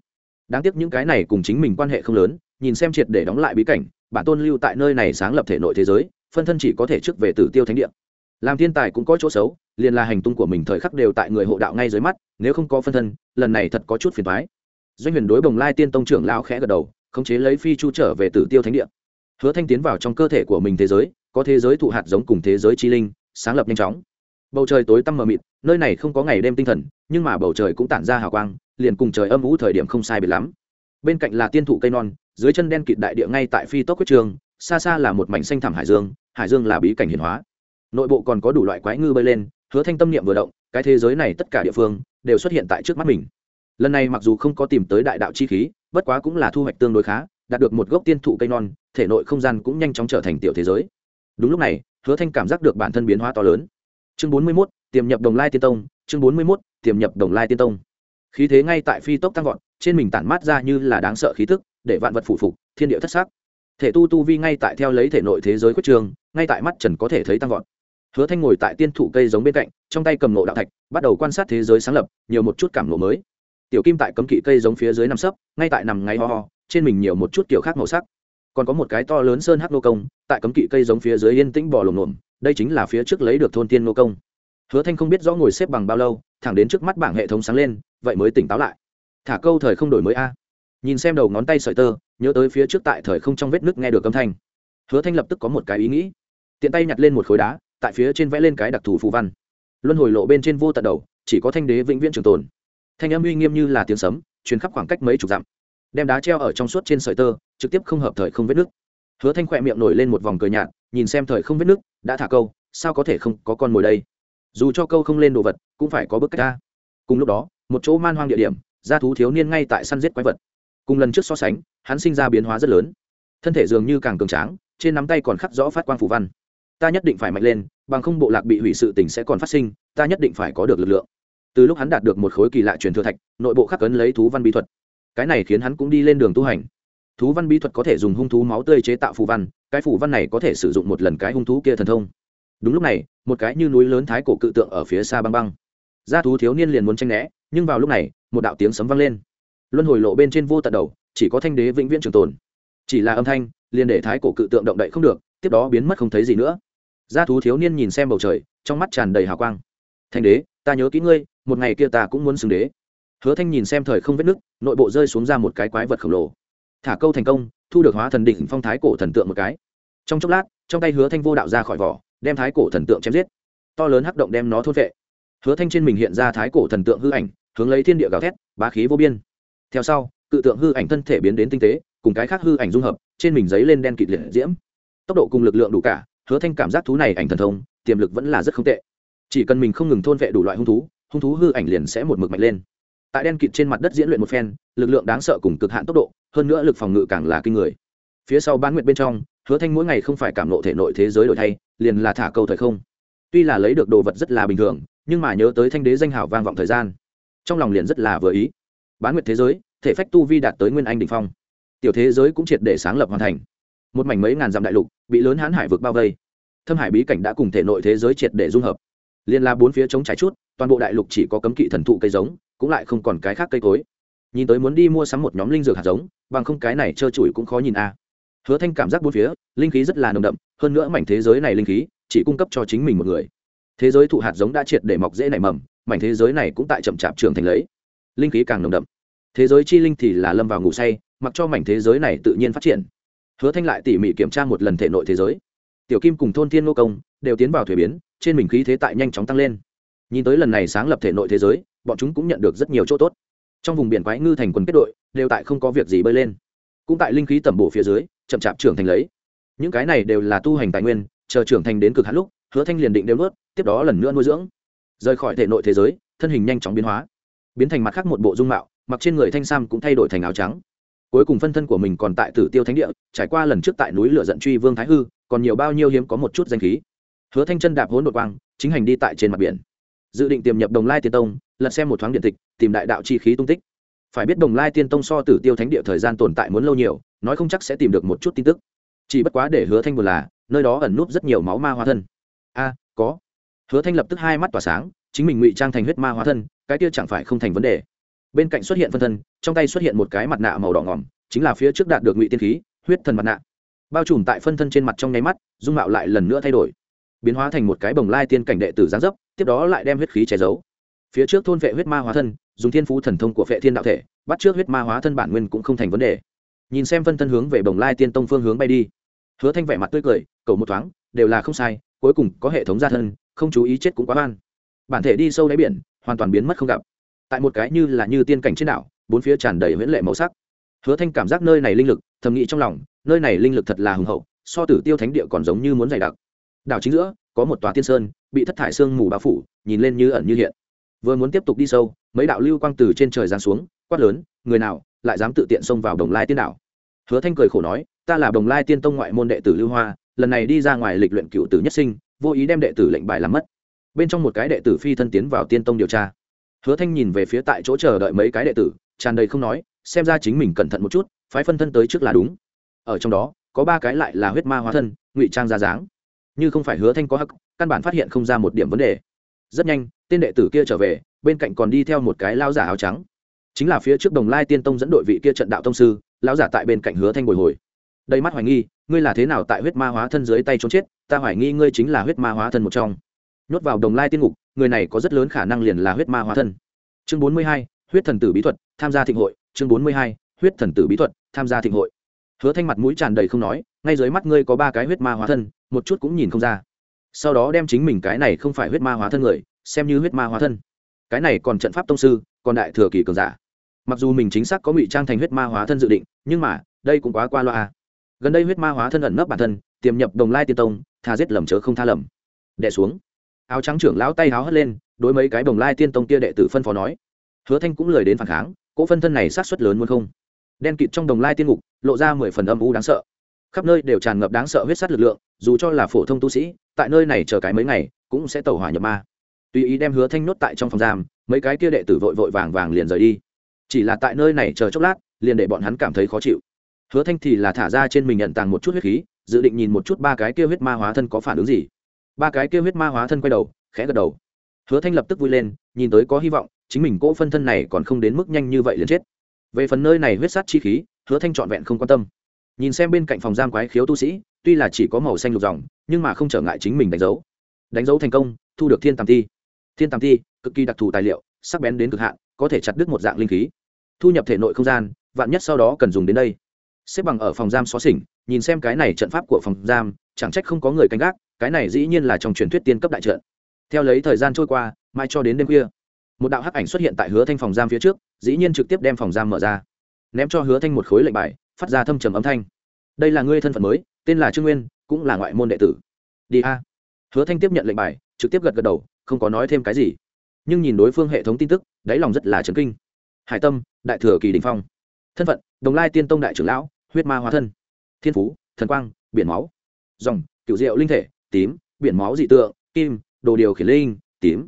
Đáng tiếc những cái này cùng chính mình quan hệ không lớn nhìn xem triệt để đóng lại bí cảnh, bản tôn lưu tại nơi này sáng lập thể nội thế giới, phân thân chỉ có thể trước về tử tiêu thánh địa. Làm thiên tài cũng có chỗ xấu, liền là hành tung của mình thời khắc đều tại người hộ đạo ngay dưới mắt, nếu không có phân thân, lần này thật có chút phiền thoái doanh huyền đối bồng lai tiên tông trưởng lao khẽ gật đầu, khống chế lấy phi chu trở về tử tiêu thánh địa. Hứa thanh tiến vào trong cơ thể của mình thế giới, có thế giới thụ hạt giống cùng thế giới chi linh, sáng lập nhanh chóng. Bầu trời tối tăm mờ mịt, nơi này không có ngày đêm tinh thần, nhưng mà bầu trời cũng tản ra hào quang, liền cùng trời âm ủ thời điểm không sai biệt lắm bên cạnh là tiên thụ cây non dưới chân đen kịt đại địa ngay tại phi tốc quyết trường xa xa là một mảnh xanh thảm hải dương hải dương là bí cảnh hiển hóa. Nội bộ còn có đủ loại quái ngư bơi lên hứa thanh tâm niệm vừa động cái thế giới này tất cả địa phương đều xuất hiện tại trước mắt mình. Lần này mặc dù không có tìm tới đại đạo chi khí bất quá cũng là thu hoạch tương đối khá đạt được một gốc tiên thụ cây non thể nội không gian cũng nhanh chóng trở thành tiểu thế giới. Đúng lúc này hứa thanh cảm giác được bản thân biến hóa to lớn. Chương bốn mươi 41, tiềm nhập đồng lai tiên tông chương bốn mươi 41, tiềm nhập đồng lai tiên tông. Khí thế ngay tại phi tốc tăng vọt trên mình tản mát ra như là đáng sợ khí tức, để vạn vật phụ phục, thiên địa thất sắc. Thể tu tu vi ngay tại theo lấy thể nội thế giới quyết trường, ngay tại mắt trần có thể thấy tăng vọt. Hứa thanh ngồi tại tiên thụ cây giống bên cạnh, trong tay cầm nộ đạo thạch, bắt đầu quan sát thế giới sáng lập, nhiều một chút cảm nộ mới. Tiểu kim tại cấm kỵ cây giống phía dưới nằm sấp, ngay tại nằm ngáy ho ho, trên mình nhiều một chút kiểu khác màu sắc. Còn có một cái to lớn sơn hắc nô công, tại cấm kỵ cây giống phía dưới yên tĩnh bò lồm lồm đây chính là phía trước lấy được thôn tiên nô công. Hứa thanh không biết rõ ngồi xếp bằng bao lâu, thẳng đến trước mắt bảng hệ thống sáng lên, vậy mới tỉnh táo lại thả câu thời không đổi mới a. Nhìn xem đầu ngón tay sợi tơ, nhớ tới phía trước tại thời không trong vết nước nghe được âm thanh. Hứa thanh lập tức có một cái ý nghĩ. Tiện tay nhặt lên một khối đá, tại phía trên vẽ lên cái đặc thù phù văn. Luân hồi lộ bên trên vô tận đầu, chỉ có thanh đế vĩnh viễn trường tồn. Thanh âm uy nghiêm như là tiếng sấm, truyền khắp khoảng cách mấy chục dặm. Đem đá treo ở trong suốt trên sợi tơ, trực tiếp không hợp thời không vết nước hứa thanh khỏe miệng nổi lên một vòng cười nhạt, nhìn xem thời không vết nước đã thả câu, sao có thể không có con mồi đây? Dù cho câu không lên đồ vật, cũng phải có bước cách ra cùng lúc đó, một chỗ man hoang địa điểm gia thú thiếu niên ngay tại săn giết quái vật. Cùng lần trước so sánh, hắn sinh ra biến hóa rất lớn. Thân thể dường như càng cường tráng, trên nắm tay còn khắc rõ phát quang phủ văn. Ta nhất định phải mạnh lên, bằng không bộ lạc bị hủy sự tình sẽ còn phát sinh, ta nhất định phải có được lực lượng. Từ lúc hắn đạt được một khối kỳ lạ truyền thừa thạch, nội bộ khắc cấn lấy thú văn bí thuật. Cái này khiến hắn cũng đi lên đường tu hành. Thú văn bí thuật có thể dùng hung thú máu tươi chế tạo phù văn, cái phù văn này có thể sử dụng một lần cái hung thú kia thần thông. Đúng lúc này, một cái như núi lớn thái cổ cự tượng ở phía xa băng băng. Gia thú thiếu niên liền muốn tranh né, nhưng vào lúc này một đạo tiếng sấm vang lên. Luân hồi lộ bên trên vô tận đầu, chỉ có thanh đế vĩnh viễn trường tồn. Chỉ là âm thanh, liền để thái cổ cự tượng động đậy không được, tiếp đó biến mất không thấy gì nữa. Gia thú thiếu niên nhìn xem bầu trời, trong mắt tràn đầy hào quang. Thanh đế, ta nhớ kỹ ngươi, một ngày kia ta cũng muốn xưng đế. Hứa thanh nhìn xem thời không vết nứt, nội bộ rơi xuống ra một cái quái vật khổng lồ. Thả câu thành công, thu được hóa thần đỉnh phong thái cổ thần tượng một cái. Trong chốc lát, trong tay hứa thanh vô đạo ra khỏi vỏ, đem thái cổ thần tượng chém giết. To lớn hắc động đem nó thôn vệ. Hứa thanh trên mình hiện ra thái cổ thần tượng hư ảnh hướng lấy thiên địa gào thét, bá khí vô biên. Theo sau, cự tượng hư ảnh thân thể biến đến tinh tế, cùng cái khác hư ảnh dung hợp, trên mình giấy lên đen kịt liệt diễm. Tốc độ cùng lực lượng đủ cả, hứa thanh cảm giác thú này ảnh thần thông, tiềm lực vẫn là rất không tệ. Chỉ cần mình không ngừng thôn vệ đủ loại hung thú hung thú hư ảnh liền sẽ một mực mạnh lên. Tại đen kịt trên mặt đất diễn luyện một phen, lực lượng đáng sợ cùng cực hạn tốc độ, hơn nữa lực phòng ngự càng là kinh người. Phía sau bán nguyện bên trong, hứa thanh mỗi ngày không phải cảm nộ thể nội thế giới đổi thay, liền là thả câu thời không. Tuy là lấy được đồ vật rất là bình thường, nhưng mà nhớ tới thanh đế danh hảo vang vọng thời gian trong lòng liền rất là vừa ý. Bán nguyệt thế giới, thể phách tu vi đạt tới nguyên anh đình phong. Tiểu thế giới cũng triệt để sáng lập hoàn thành. Một mảnh mấy ngàn dặm đại lục, bị lớn hãn hải vực bao vây. Thâm hải bí cảnh đã cùng thể nội thế giới triệt để dung hợp. Liên la bốn phía chống trải chút, toàn bộ đại lục chỉ có cấm kỵ thần thụ cây giống, cũng lại không còn cái khác cây cối. Nhìn tới muốn đi mua sắm một nhóm linh dược hạt giống, bằng không cái này trơ trụi cũng khó nhìn a. Hứa thanh cảm giác bốn phía, linh khí rất là nồng đậm, hơn nữa mảnh thế giới này linh khí chỉ cung cấp cho chính mình một người. Thế giới thụ hạt giống đã triệt để mọc dễ nảy mầm mảnh thế giới này cũng tại chậm chạp trường thành lấy. Linh khí càng nồng đậm. Thế giới chi linh thì là lâm vào ngủ say, mặc cho mảnh thế giới này tự nhiên phát triển. Hứa thanh lại tỉ mỉ kiểm tra một lần thể nội thế giới. Tiểu kim cùng thôn thiên nô công đều tiến vào thuế biến, trên mình khí thế tại nhanh chóng tăng lên. Nhìn tới lần này sáng lập thể nội thế giới, bọn chúng cũng nhận được rất nhiều chỗ tốt. Trong vùng biển quái ngư thành quần kết đội đều tại không có việc gì bơi lên. Cũng tại linh khí tẩm bổ phía dưới, chậm chạp trưởng thành lấy. Những cái này đều là tu hành tài nguyên, chờ trưởng thành đến cực hạn lúc, hứa thanh liền định đều nuốt, tiếp đó lần nữa nuôi dưỡng rời khỏi thể nội thế giới, thân hình nhanh chóng biến hóa, biến thành mặt khác một bộ dung mạo, mặc trên người thanh sam cũng thay đổi thành áo trắng. Cuối cùng phân thân của mình còn tại tử tiêu thánh địa, trải qua lần trước tại núi lửa giận truy vương thái hư, còn nhiều bao nhiêu hiếm có một chút danh khí. Hứa thanh chân đạp hỗn đột quang, chính hành đi tại trên mặt biển. Dự định tiềm nhập đồng lai tiên tông, lật xem một thoáng điện tịch, tìm đại đạo chi khí tung tích. Phải biết đồng lai tiên tông so tử tiêu thánh địa thời gian tồn tại muốn lâu nhiều, nói không chắc sẽ tìm được một chút tin tức. Chỉ bất quá để hứa thanh buồn là, nơi đó ẩn núp rất nhiều máu ma hóa thân. A, có hứa thanh lập tức hai mắt tỏa sáng, chính mình ngụy trang thành huyết ma hóa thân, cái kia chẳng phải không thành vấn đề. Bên cạnh xuất hiện phân thân, trong tay xuất hiện một cái mặt nạ màu đỏ ngỏm, chính là phía trước đạt được ngụy tiên khí, huyết thần mặt nạ. Bao trùm tại phân thân trên mặt trong nháy mắt, dung mạo lại lần nữa thay đổi, biến hóa thành một cái bồng lai tiên cảnh đệ tử giáng dấp, tiếp đó lại đem huyết khí che giấu. Phía trước thôn vệ huyết ma hóa thân, dùng thiên phú thần thông của vệ thiên đạo thể, bắt trước huyết ma hóa thân bản nguyên cũng không thành vấn đề. Nhìn xem phân thân hướng về bồng lai tiên tông phương hướng bay đi, hứa thanh vẻ mặt tươi cười, cầu một thoáng, đều là không sai, cuối cùng có hệ thống gia thân không chú ý chết cũng quá oan. Bản thể đi sâu đáy biển, hoàn toàn biến mất không gặp. Tại một cái như là như tiên cảnh trên đảo, bốn phía tràn đầy huyễn lệ màu sắc. Hứa thanh cảm giác nơi này linh lực, thầm nghĩ trong lòng, nơi này linh lực thật là hùng hậu, so tử tiêu thánh địa còn giống như muốn dày đặc. Đảo chính giữa, có một tòa tiên sơn, bị thất thải sương mù bao phủ, nhìn lên như ẩn như hiện. Vừa muốn tiếp tục đi sâu, mấy đạo lưu quang từ trên trời giáng xuống, quát lớn, người nào, lại dám tự tiện xông vào đồng lai tiên đảo? Hứa thanh cười khổ nói, ta là đồng lai tiên tông ngoại môn đệ tử lưu hoa, lần này đi ra ngoài lịch luyện cựu tử nhất sinh vô ý đem đệ tử lệnh bài làm mất. Bên trong một cái đệ tử phi thân tiến vào tiên tông điều tra. Hứa thanh nhìn về phía tại chỗ chờ đợi mấy cái đệ tử, tràn đầy không nói, xem ra chính mình cẩn thận một chút, phái phân thân tới trước là đúng. Ở trong đó, có ba cái lại là huyết ma hóa thân, ngụy trang ra dáng. Như không phải hứa thanh có hắc, căn bản phát hiện không ra một điểm vấn đề. Rất nhanh, tên đệ tử kia trở về, bên cạnh còn đi theo một cái lao giả áo trắng. Chính là phía trước đồng lai tiên tông dẫn đội vị kia trận đạo tông sư lao giả tại bên cạnh hứa thanh bồi hồi. Đầy mắt hoài nghi ngươi là thế nào tại huyết ma hóa thân dưới tay trốn chết, ta hoài nghi ngươi chính là huyết ma hóa thân một trong. Nhốt vào đồng lai tiên ngục, người này có rất lớn khả năng liền là huyết ma hóa thân. Chương bốn mươi hai, huyết thần tử bí thuật, tham gia thịnh hội. Chương bốn mươi hai, huyết thần tử bí thuật, tham gia thịnh hội. Hứa thanh mặt mũi tràn đầy không nói, ngay dưới mắt ngươi có ba cái huyết ma hóa thân, một chút cũng nhìn không ra. Sau đó đem chính mình cái này không phải huyết ma hóa thân người, xem như huyết ma hóa thân. Cái này còn trận pháp tông sư, còn đại thừa kỳ cường giả. Mặc dù mình chính xác có ngụy trang thành huyết ma hóa thân dự định, nhưng mà, đây cũng quá qua loa à gần đây huyết ma hóa thân ẩn nấp bản thân, tiềm nhập đồng lai tiên tông, tha giết lầm chớ không tha lầm. Đẻ xuống. Áo trắng trưởng lão tay háo hất lên, đối mấy cái đồng lai tiên tông kia đệ tử phân phó nói. Hứa thanh cũng lời đến phản kháng, cỗ phân thân này sát xuất lớn muốn không? Đen kịt trong đồng lai tiên ngục, lộ ra mười phần âm u đáng sợ. Khắp nơi đều tràn ngập đáng sợ huyết sát lực lượng, dù cho là phổ thông tu sĩ, tại nơi này chờ cái mấy ngày, cũng sẽ tẩu hỏa nhập ma. Tùy ý đem hứa thanh nốt tại trong phòng giam, mấy cái kia đệ tử vội vội vàng vàng liền rời đi. Chỉ là tại nơi này chờ chốc lát, liền để bọn hắn cảm thấy khó chịu hứa thanh thì là thả ra trên mình nhận tàng một chút huyết khí, dự định nhìn một chút ba cái kia huyết ma hóa thân có phản ứng gì. Ba cái kia huyết ma hóa thân quay đầu, khẽ gật đầu. Hứa thanh lập tức vui lên, nhìn tới có hy vọng, chính mình cỗ phân thân này còn không đến mức nhanh như vậy liền chết. Về phần nơi này huyết sát chi khí, hứa thanh trọn vẹn không quan tâm. Nhìn xem bên cạnh phòng giam quái khiếu tu sĩ, tuy là chỉ có màu xanh lục dòng, nhưng mà không trở ngại chính mình đánh dấu. Đánh dấu thành công, thu được thiên tàm ti. Thiên tàm ti, cực kỳ đặc thù tài liệu, sắc bén đến cực hạn, có thể chặt đứt một dạng linh khí. Thu nhập thể nội không gian, vạn nhất sau đó cần dùng đến đây xếp bằng ở phòng giam xó xỉnh, nhìn xem cái này trận pháp của phòng giam, chẳng trách không có người canh gác, cái này dĩ nhiên là trong truyền thuyết tiên cấp đại trận. Theo lấy thời gian trôi qua, mai cho đến đêm khuya, một đạo hắc ảnh xuất hiện tại hứa thanh phòng giam phía trước, dĩ nhiên trực tiếp đem phòng giam mở ra. Ném cho hứa thanh một khối lệnh bài, phát ra thâm trầm âm thanh. Đây là ngươi thân phận mới, tên là trương nguyên, cũng là ngoại môn đệ tử. Đi a. Hứa thanh tiếp nhận lệnh bài, trực tiếp gật gật đầu, không có nói thêm cái gì. Nhưng nhìn đối phương hệ thống tin tức, đáy lòng rất là chấn kinh. Hải tâm, đại thừa kỳ đình phong. Thân phận, đồng lai tiên tông đại trưởng lão huyết ma hóa thân, thiên phú, thần quang, biển máu, dòng, cựu diệu linh thể, tím, biển máu dị tượng, kim, đồ điều khiển linh, tím.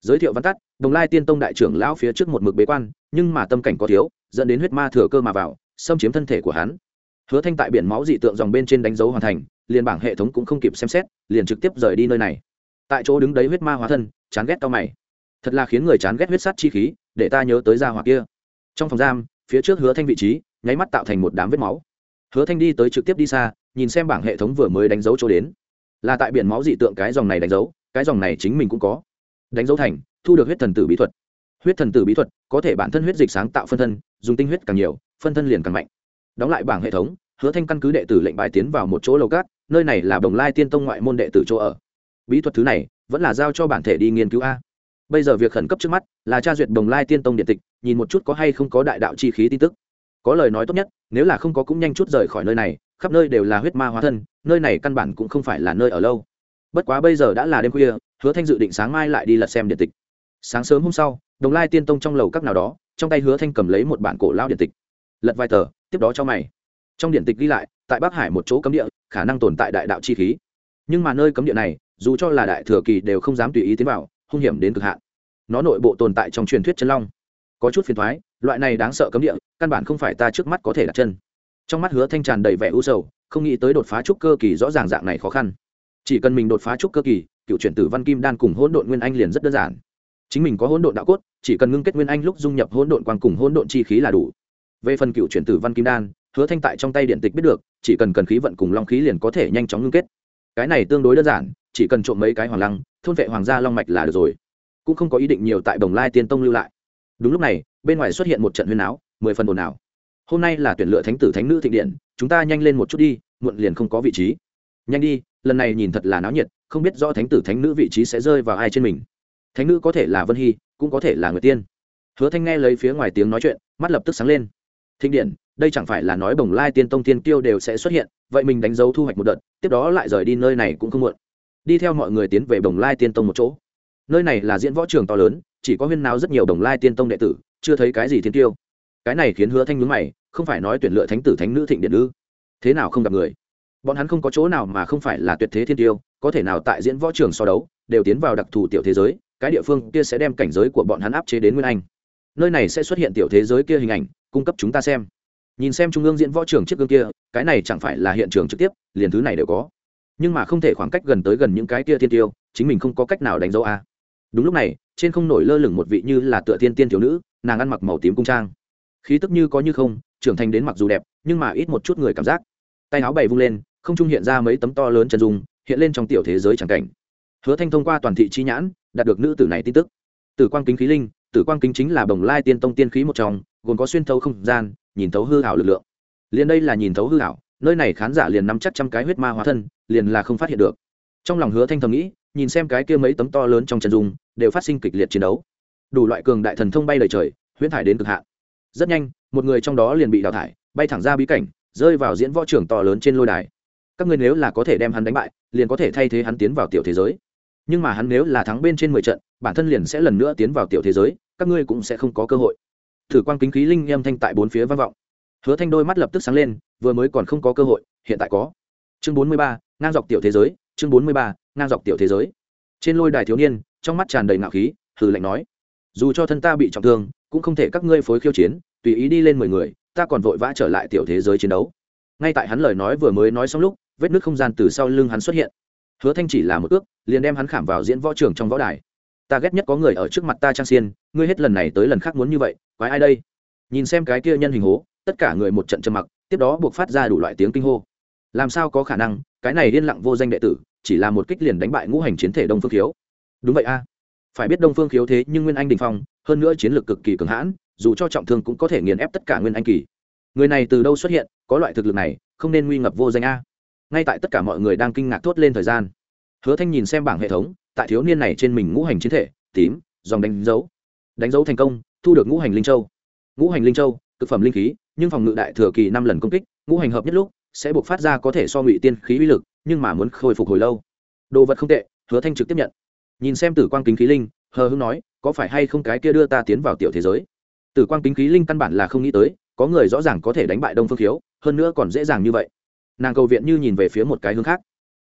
Giới thiệu văn tắt, đồng lai tiên tông đại trưởng lão phía trước một mực bế quan, nhưng mà tâm cảnh có thiếu, dẫn đến huyết ma thừa cơ mà vào, xâm chiếm thân thể của hắn. Hứa thanh tại biển máu dị tượng dòng bên trên đánh dấu hoàn thành, liền bảng hệ thống cũng không kịp xem xét, liền trực tiếp rời đi nơi này. Tại chỗ đứng đấy huyết ma hóa thân, chán ghét tao mày. Thật là khiến người chán ghét huyết sát chi khí, để ta nhớ tới gia hỏa kia. Trong phòng giam, phía trước hứa thanh vị trí nháy mắt tạo thành một đám vết máu. Hứa thanh đi tới trực tiếp đi xa, nhìn xem bảng hệ thống vừa mới đánh dấu chỗ đến. Là tại biển máu dị tượng cái dòng này đánh dấu, cái dòng này chính mình cũng có. Đánh dấu thành, thu được huyết thần tử bí thuật. Huyết thần tử bí thuật có thể bản thân huyết dịch sáng tạo phân thân, dùng tinh huyết càng nhiều, phân thân liền càng mạnh. Đóng lại bảng hệ thống, hứa thanh căn cứ đệ tử lệnh bài tiến vào một chỗ lầu cát, nơi này là đồng lai tiên tông ngoại môn đệ tử chỗ ở. Bí thuật thứ này, vẫn là giao cho bản thể đi nghiên cứu a. Bây giờ việc khẩn cấp trước mắt là tra duyệt đồng lai tiên tông điện tịch, nhìn một chút có hay không có đại đạo chi khí tin tức có lời nói tốt nhất, nếu là không có cũng nhanh chút rời khỏi nơi này, khắp nơi đều là huyết ma hóa thân, nơi này căn bản cũng không phải là nơi ở lâu. Bất quá bây giờ đã là đêm khuya, hứa thanh dự định sáng mai lại đi lật xem điện tịch. Sáng sớm hôm sau, đồng lai tiên tông trong lầu các nào đó, trong tay hứa thanh cầm lấy một bản cổ lao điện tịch. Lật vài tờ, tiếp đó cho mày. Trong điện tịch ghi lại, tại bắc hải một chỗ cấm địa, khả năng tồn tại đại đạo chi khí. Nhưng mà nơi cấm địa này, dù cho là đại thừa kỳ đều không dám tùy ý tiến vào, hung hiểm đến cực hạn. Nó nội bộ tồn tại trong truyền thuyết chân long có chút phiền thoái, loại này đáng sợ cấm địa, căn bản không phải ta trước mắt có thể đặt chân. Trong mắt hứa thanh tràn đầy vẻ u sầu, không nghĩ tới đột phá trúc cơ kỳ rõ ràng dạng này khó khăn. Chỉ cần mình đột phá trúc cơ kỳ, cựu chuyển tử văn kim đan cùng hỗn độn nguyên anh liền rất đơn giản. Chính mình có hỗn độn đạo cốt, chỉ cần ngưng kết nguyên anh lúc dung nhập hỗn độn quang cùng hỗn độn chi khí là đủ. Về phần cựu chuyển tử văn kim đan, hứa thanh tại trong tay điện tịch biết được, chỉ cần cần khí vận cùng long khí liền có thể nhanh chóng ngưng kết. Cái này tương đối đơn giản, chỉ cần trộm mấy cái hoàng lăng, thôn vệ hoàng gia long mạch là được rồi. Cũng không có ý định nhiều tại đồng lai tiên tông lưu lại đúng lúc này, bên ngoài xuất hiện một trận huyên áo mười phần ồn ào. Hôm nay là tuyển lựa thánh tử thánh nữ thịnh điện, chúng ta nhanh lên một chút đi, muộn liền không có vị trí. Nhanh đi, lần này nhìn thật là náo nhiệt, không biết do thánh tử thánh nữ vị trí sẽ rơi vào ai trên mình. Thánh nữ có thể là vân hy, cũng có thể là người tiên. Hứa thanh nghe lấy phía ngoài tiếng nói chuyện, mắt lập tức sáng lên. Thịnh điện, đây chẳng phải là nói bồng lai tiên tông tiên tiêu đều sẽ xuất hiện, vậy mình đánh dấu thu hoạch một đợt, tiếp đó lại rời đi nơi này cũng không muộn. Đi theo mọi người tiến về bồng lai tiên tông một chỗ. Nơi này là diễn võ trường to lớn chỉ có huyên nào rất nhiều đồng lai tiên tông đệ tử, chưa thấy cái gì thiên tiêu. Cái này khiến hứa thanh nhướng mày, không phải nói tuyển lựa thánh tử thánh nữ thịnh điện ư? Thế nào không gặp người? Bọn hắn không có chỗ nào mà không phải là tuyệt thế thiên tiêu, có thể nào tại diễn võ trường so đấu, đều tiến vào đặc thù tiểu thế giới, cái địa phương kia sẽ đem cảnh giới của bọn hắn áp chế đến nguyên anh. Nơi này sẽ xuất hiện tiểu thế giới kia hình ảnh, cung cấp chúng ta xem. Nhìn xem trung ương diễn võ trường chiếc gương kia, cái này chẳng phải là hiện trường trực tiếp, liền thứ này đều có. Nhưng mà không thể khoảng cách gần tới gần những cái kia thiên tiêu, chính mình không có cách nào đánh dấu a đúng lúc này, trên không nổi lơ lửng một vị như là tựa tiên tiên thiếu nữ, nàng ăn mặc màu tím cung trang. Khí tức như có như không, trưởng thành đến mặc dù đẹp, nhưng mà ít một chút người cảm giác. Tay áo bày vung lên, không trung hiện ra mấy tấm to lớn chân dung, hiện lên trong tiểu thế giới chẳng cảnh. Hứa thanh thông qua toàn thị chi nhãn, đạt được nữ tử này tin tức. Tử quang kính khí linh, tử quang kính chính là bồng lai tiên tông tiên khí một trong, gồm có xuyên thấu không gian, nhìn thấu hư hảo lực lượng. Liền đây là nhìn thấu hư hảo nơi này khán giả liền nắm chắc trăm cái huyết ma hóa thân, liền là không phát hiện được. Trong lòng hứa thanh thầm nghĩ nhìn xem cái kia mấy tấm to lớn trong chân dung đều phát sinh kịch liệt chiến đấu. Đủ loại cường đại thần thông bay lời trời, huyễn thải đến cực hạn. Rất nhanh, một người trong đó liền bị đào thải, bay thẳng ra bí cảnh, rơi vào diễn võ trưởng to lớn trên lôi đài. Các ngươi nếu là có thể đem hắn đánh bại, liền có thể thay thế hắn tiến vào tiểu thế giới. Nhưng mà hắn nếu là thắng bên trên mười trận, bản thân liền sẽ lần nữa tiến vào tiểu thế giới, các ngươi cũng sẽ không có cơ hội. Thử quang kính khí linh em thanh tại bốn phía vang vọng. Hứa thanh đôi mắt lập tức sáng lên, vừa mới còn không có cơ hội, hiện tại có. Chương bốn mươi ba, ngang dọc tiểu thế giới, chương bốn mươi ba ngang dọc tiểu thế giới. Trên lôi đài thiếu niên, trong mắt tràn đầy ngạo khí, hừ lạnh nói, dù cho thân ta bị trọng thương, cũng không thể các ngươi phối khiêu chiến, tùy ý đi lên mười người, ta còn vội vã trở lại tiểu thế giới chiến đấu. Ngay tại hắn lời nói vừa mới nói xong lúc, vết nứt không gian từ sau lưng hắn xuất hiện. Hứa thanh chỉ là một ước, liền đem hắn khảm vào diễn võ trường trong võ đài. Ta ghét nhất có người ở trước mặt ta trang xiên, ngươi hết lần này tới lần khác muốn như vậy, quái ai đây? Nhìn xem cái kia nhân hình hố, tất cả người một trận trầm mặc, tiếp đó buộc phát ra đủ loại tiếng kinh hô. Làm sao có khả năng, cái này điên lặng vô danh đệ tử chỉ là một kích liền đánh bại ngũ hành chiến thể đông phương khiếu. Đúng vậy a. Phải biết đông phương khiếu thế nhưng nguyên anh đình phong, hơn nữa chiến lược cực kỳ cường hãn, dù cho trọng thương cũng có thể nghiền ép tất cả nguyên anh kỳ. Người này từ đâu xuất hiện, có loại thực lực này, không nên nguy ngập vô danh a. Ngay tại tất cả mọi người đang kinh ngạc thốt lên thời gian, hứa thanh nhìn xem bảng hệ thống, tại thiếu niên này trên mình ngũ hành chiến thể, tím, dòng đánh dấu. Đánh dấu thành công, thu được ngũ hành linh châu. Ngũ hành linh châu thực phẩm linh khí, nhưng phòng ngự đại thừa kỳ năm lần công kích, ngũ hành hợp nhất lúc sẽ buộc phát ra có thể so ngụy tiên khí uy lực, nhưng mà muốn khôi phục hồi lâu. Đồ vật không tệ, hứa thanh trực tiếp nhận. Nhìn xem tử quang kính khí linh, hờ hưng nói, có phải hay không cái kia đưa ta tiến vào tiểu thế giới? Tử quang kính khí linh căn bản là không nghĩ tới, có người rõ ràng có thể đánh bại đông phương khiếu, hơn nữa còn dễ dàng như vậy. Nàng cầu viện như nhìn về phía một cái hướng khác.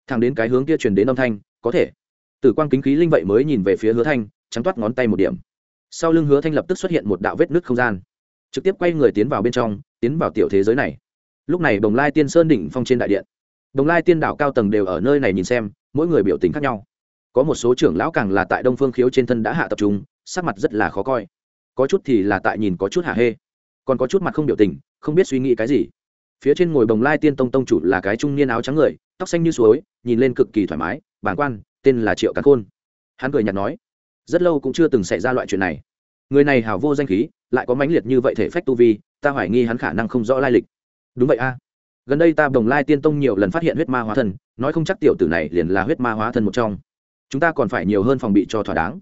Thẳng đến cái hướng kia truyền đến âm thanh, có thể. Tử quang kính khí linh vậy mới nhìn về phía hứa thanh, trắng toát ngón tay một điểm. Sau lưng hứa thanh lập tức xuất hiện một đạo vết nứt không gian. Trực tiếp quay người tiến vào bên trong, tiến vào tiểu thế giới này lúc này bồng lai tiên sơn đỉnh phong trên đại điện. Bồng lai tiên đảo cao tầng đều ở nơi này nhìn xem, mỗi người biểu tình khác nhau. Có một số trưởng lão càng là tại đông phương khiếu trên thân đã hạ tập trung, sắc mặt rất là khó coi. Có chút thì là tại nhìn có chút hạ hê, còn có chút mặt không biểu tình, không biết suy nghĩ cái gì. Phía trên ngồi bồng lai tiên tông tông chủ là cái trung niên áo trắng người, tóc xanh như suối, nhìn lên cực kỳ thoải mái bản quan, tên là triệu cán khôn. Hắn cười nhạt nói, rất lâu cũng chưa từng xảy ra loại chuyện này. Người này hào vô danh khí, lại có mãnh liệt như vậy thể phách tu vi, ta hoài nghi hắn khả năng không rõ lai lịch đúng vậy a. Gần đây ta đồng lai tiên tông nhiều lần phát hiện huyết ma hóa thân, nói không chắc tiểu tử này liền là huyết ma hóa thân một trong. Chúng ta còn phải nhiều hơn phòng bị cho thỏa đáng.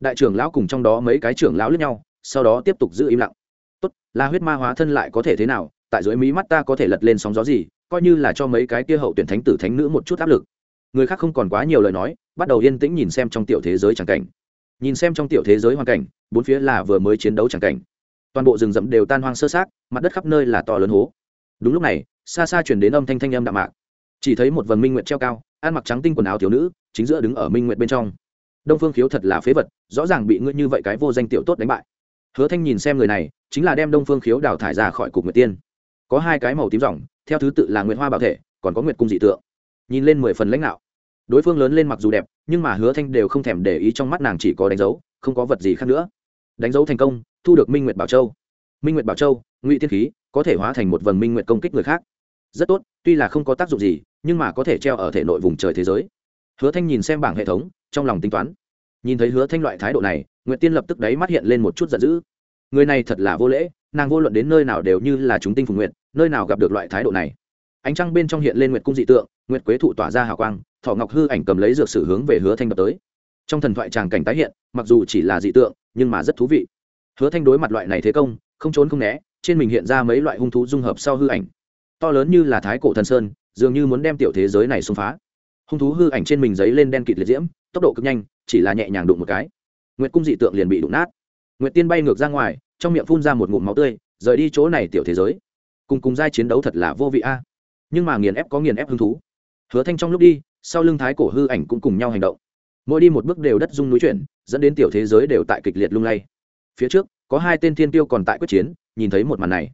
Đại trưởng lão cùng trong đó mấy cái trưởng lão lướt nhau, sau đó tiếp tục giữ im lặng. Tốt, là huyết ma hóa thân lại có thể thế nào? Tại dưới mí mắt ta có thể lật lên sóng gió gì? Coi như là cho mấy cái kia hậu tuyển thánh tử thánh nữ một chút áp lực. Người khác không còn quá nhiều lời nói, bắt đầu yên tĩnh nhìn xem trong tiểu thế giới tràng cảnh. Nhìn xem trong tiểu thế giới hoàn cảnh, bốn phía là vừa mới chiến đấu tràng cảnh. Toàn bộ rừng rậm đều tan hoang sơ sát mặt đất khắp nơi là to lớn hố đúng lúc này, xa xa chuyển đến âm thanh thanh âm đạm mạc. Chỉ thấy một vần minh nguyện treo cao, ăn mặc trắng tinh quần áo thiếu nữ, chính giữa đứng ở minh nguyện bên trong. Đông phương khiếu thật là phế vật, rõ ràng bị ngươi như vậy cái vô danh tiểu tốt đánh bại. Hứa thanh nhìn xem người này, chính là đem đông phương khiếu đào thải ra khỏi cục nguyệt tiên. Có hai cái màu tím ròng, theo thứ tự là nguyệt hoa bảo thể, còn có nguyệt cung dị tượng. Nhìn lên mười phần lãnh đạo. Đối phương lớn lên mặc dù đẹp, nhưng mà hứa thanh đều không thèm để ý trong mắt nàng chỉ có đánh dấu, không có vật gì khác nữa. Đánh dấu thành công, thu được minh nguyệt bảo châu. Minh nguyệt bảo châu, ngụy tiên khí có thể hóa thành một vầng minh nguyện công kích người khác. Rất tốt, tuy là không có tác dụng gì, nhưng mà có thể treo ở thể nội vùng trời thế giới. Hứa thanh nhìn xem bảng hệ thống, trong lòng tính toán. Nhìn thấy hứa thanh loại thái độ này, nguyệt tiên lập tức đáy mắt hiện lên một chút giận dữ. Người này thật là vô lễ, nàng vô luận đến nơi nào đều như là chúng tinh phục nguyện nơi nào gặp được loại thái độ này. Ánh trăng bên trong hiện lên nguyệt cung dị tượng, nguyệt quế thụ tỏa ra hào quang, thọ ngọc hư ảnh cầm lấy dược sử hướng về hứa thanh đập tới. Trong thần thoại tràng cảnh tái hiện, mặc dù chỉ là dị tượng, nhưng mà rất thú vị. Hứa thanh đối mặt loại này thế công, không trốn không né trên mình hiện ra mấy loại hung thú dung hợp sau hư ảnh. To lớn như là thái cổ thần sơn, dường như muốn đem tiểu thế giới này xông phá. Hung thú hư ảnh trên mình giấy lên đen kịt liệt diễm, tốc độ cực nhanh, chỉ là nhẹ nhàng đụng một cái. Nguyệt cung dị tượng liền bị đụng nát. Nguyệt tiên bay ngược ra ngoài, trong miệng phun ra một ngụm máu tươi, rời đi chỗ này tiểu thế giới. Cùng cùng giai chiến đấu thật là vô vị a. Nhưng mà nghiền ép có nghiền ép hứng thú. Hứa thanh trong lúc đi, sau lưng thái cổ hư ảnh cũng cùng nhau hành động. Mỗi đi một bước đều đất rung núi chuyển, dẫn đến tiểu thế giới đều tại kịch liệt lung lay. Phía trước, có hai tên thiên tiêu còn tại quyết chiến nhìn thấy một màn này.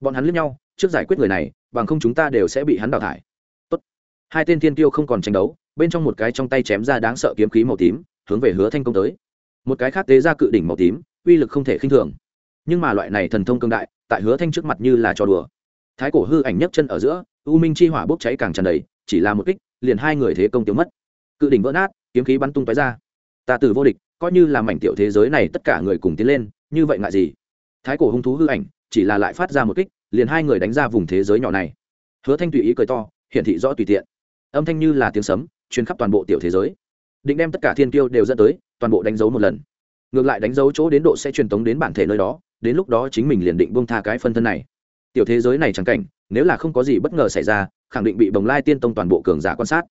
Bọn hắn lướt nhau, trước giải quyết người này, bằng không chúng ta đều sẽ bị hắn đào thải. Tốt. hai tên thiên tiêu không còn tranh đấu, bên trong một cái trong tay chém ra đáng sợ kiếm khí màu tím, hướng về hứa thanh công tới. Một cái khác tế ra cự đỉnh màu tím, uy lực không thể khinh thường. Nhưng mà loại này thần thông cương đại, tại hứa thanh trước mặt như là trò đùa. Thái cổ hư ảnh nhấc chân ở giữa, u minh chi hỏa bốc cháy càng tràn đầy, chỉ là một kích, liền hai người thế công tiêu mất. Cự đỉnh vỡ nát, kiếm khí bắn tung tói ra. Ta từ vô địch, coi như là mảnh tiểu thế giới này tất cả người cùng tiến lên, như vậy ngại gì? Thái cổ hung thú hư ảnh, chỉ là lại phát ra một kích, liền hai người đánh ra vùng thế giới nhỏ này. Hứa thanh tùy ý cười to, hiển thị rõ tùy tiện. Âm thanh như là tiếng sấm chuyến khắp toàn bộ tiểu thế giới. Định đem tất cả thiên kiêu đều dẫn tới, toàn bộ đánh dấu một lần. Ngược lại đánh dấu chỗ đến độ sẽ truyền tống đến bản thể nơi đó, đến lúc đó chính mình liền định bông tha cái phân thân này. Tiểu thế giới này chẳng cảnh, nếu là không có gì bất ngờ xảy ra, khẳng định bị bồng lai tiên tông toàn bộ cường giả quan sát.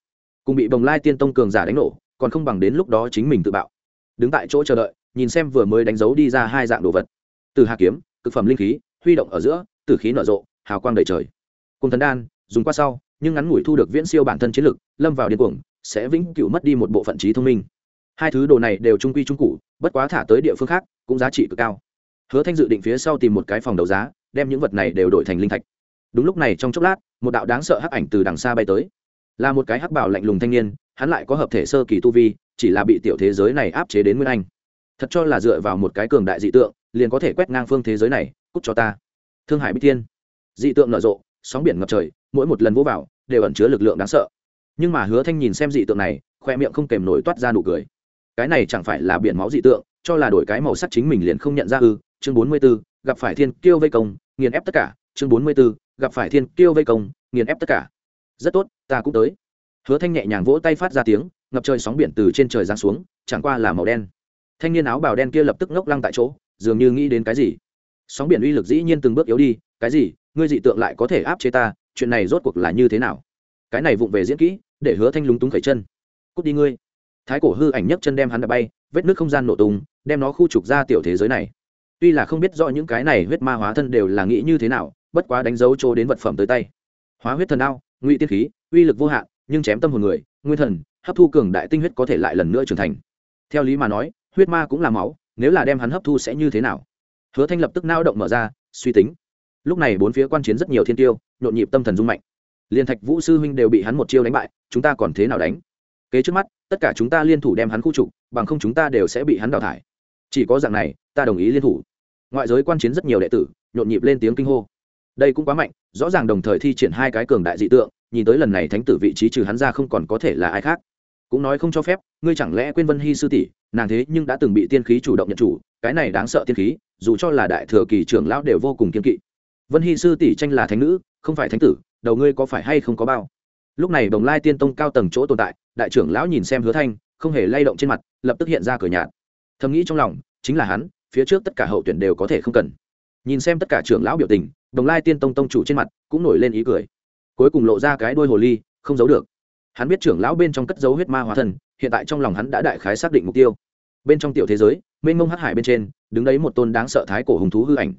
Cùng bị bồng lai tiên tông cường giả đánh nổ, còn không bằng đến lúc đó chính mình tự bạo. Đứng tại chỗ chờ đợi, nhìn xem vừa mới đánh dấu đi ra hai dạng đồ vật từ hà kiếm, cực phẩm linh khí, huy động ở giữa, tử khí nở rộ, hào quang đầy trời. Cùng thần đan, dùng qua sau, nhưng ngắn ngủi thu được viễn siêu bản thân chiến lực, lâm vào điên cuồng, sẽ vĩnh cửu mất đi một bộ phận trí thông minh. Hai thứ đồ này đều trung quy trung cụ, bất quá thả tới địa phương khác, cũng giá trị cực cao. Hứa thanh dự định phía sau tìm một cái phòng đấu giá, đem những vật này đều đổi thành linh thạch. Đúng lúc này trong chốc lát, một đạo đáng sợ hắc ảnh từ đằng xa bay tới. Là một cái hắc bảo lạnh lùng thanh niên, hắn lại có hợp thể sơ kỳ tu vi, chỉ là bị tiểu thế giới này áp chế đến nguyên anh. Thật cho là dựa vào một cái cường đại dị tượng liền có thể quét ngang phương thế giới này cút cho ta. Thương hải bích thiên. Dị tượng nở rộ sóng biển ngập trời mỗi một lần vỗ vào đều ẩn chứa lực lượng đáng sợ. Nhưng mà hứa thanh nhìn xem dị tượng này khoe miệng không kèm nổi toát ra nụ cười. Cái này chẳng phải là biển máu dị tượng cho là đổi cái màu sắc chính mình liền không nhận ra ư? Chương bốn mươi 44, gặp phải thiên kiêu vây công nghiền ép tất cả. Chương bốn mươi 44, gặp phải thiên kiêu vây công nghiền ép tất cả. Rất tốt ta cũng tới. Hứa thanh nhẹ nhàng vỗ tay phát ra tiếng ngập trời sóng biển từ trên trời giáng xuống chẳng qua là màu đen. Thanh niên áo bào đen kia lập tức ngốc lăng tại chỗ dường như nghĩ đến cái gì. Sóng biển uy lực dĩ nhiên từng bước yếu đi, cái gì, ngươi dị tượng lại có thể áp chế ta, chuyện này rốt cuộc là như thế nào? Cái này vụng về diễn kỹ, để hứa thanh lúng túng khẩy chân. Cút đi ngươi. Thái cổ hư ảnh nhấc chân đem hắn đã bay, vết nước không gian nổ tung, đem nó khu trục ra tiểu thế giới này. Tuy là không biết rõ những cái này huyết ma hóa thân đều là nghĩ như thế nào, bất quá đánh dấu chỗ đến vật phẩm tới tay. Hóa huyết thần đao, ngụy tiên khí, uy lực vô hạn, nhưng chém tâm hồn người, nguyên thần, hấp thu cường đại tinh huyết có thể lại lần nữa trưởng thành. Theo lý mà nói, huyết ma cũng là máu nếu là đem hắn hấp thu sẽ như thế nào? Hứa thanh lập tức nao động mở ra, suy tính. Lúc này bốn phía quan chiến rất nhiều thiên tiêu, nhộn nhịp tâm thần rung mạnh. Liên thạch vũ sư huynh đều bị hắn một chiêu đánh bại, chúng ta còn thế nào đánh? Kế trước mắt, tất cả chúng ta liên thủ đem hắn khu trục, bằng không chúng ta đều sẽ bị hắn đào thải. Chỉ có dạng này, ta đồng ý liên thủ. Ngoại giới quan chiến rất nhiều đệ tử, nhộn nhịp lên tiếng kinh hô. Đây cũng quá mạnh, rõ ràng đồng thời thi triển hai cái cường đại dị tượng, nhìn tới lần này thánh tử vị trí trừ hắn ra không còn có thể là ai khác. Cũng nói không cho phép, ngươi chẳng lẽ quên vân hy sư tỷ nàng thế nhưng đã từng bị tiên khí chủ động nhận chủ, cái này đáng sợ tiên khí, dù cho là đại thừa kỳ trưởng lão đều vô cùng kiên kỵ. Vân hy sư tỷ tranh là thánh nữ, không phải thánh tử, đầu ngươi có phải hay không có bao? Lúc này bồng lai tiên tông cao tầng chỗ tồn tại, đại trưởng lão nhìn xem hứa thanh, không hề lay động trên mặt, lập tức hiện ra cửa nhạt. Thầm nghĩ trong lòng, chính là hắn, phía trước tất cả hậu tuyển đều có thể không cần. Nhìn xem tất cả trưởng lão biểu tình, đồng lai tiên tông tông chủ trên mặt cũng nổi lên ý cười. Cuối cùng lộ ra cái đôi hồ ly, không giấu được. Hắn biết trưởng lão bên trong cất dấu huyết ma hóa thân, hiện tại trong lòng hắn đã đại khái xác định mục tiêu bên trong tiểu thế giới, mênh mông hắc hải bên trên, đứng đấy một tôn đáng sợ thái cổ hùng thú hư ảnh.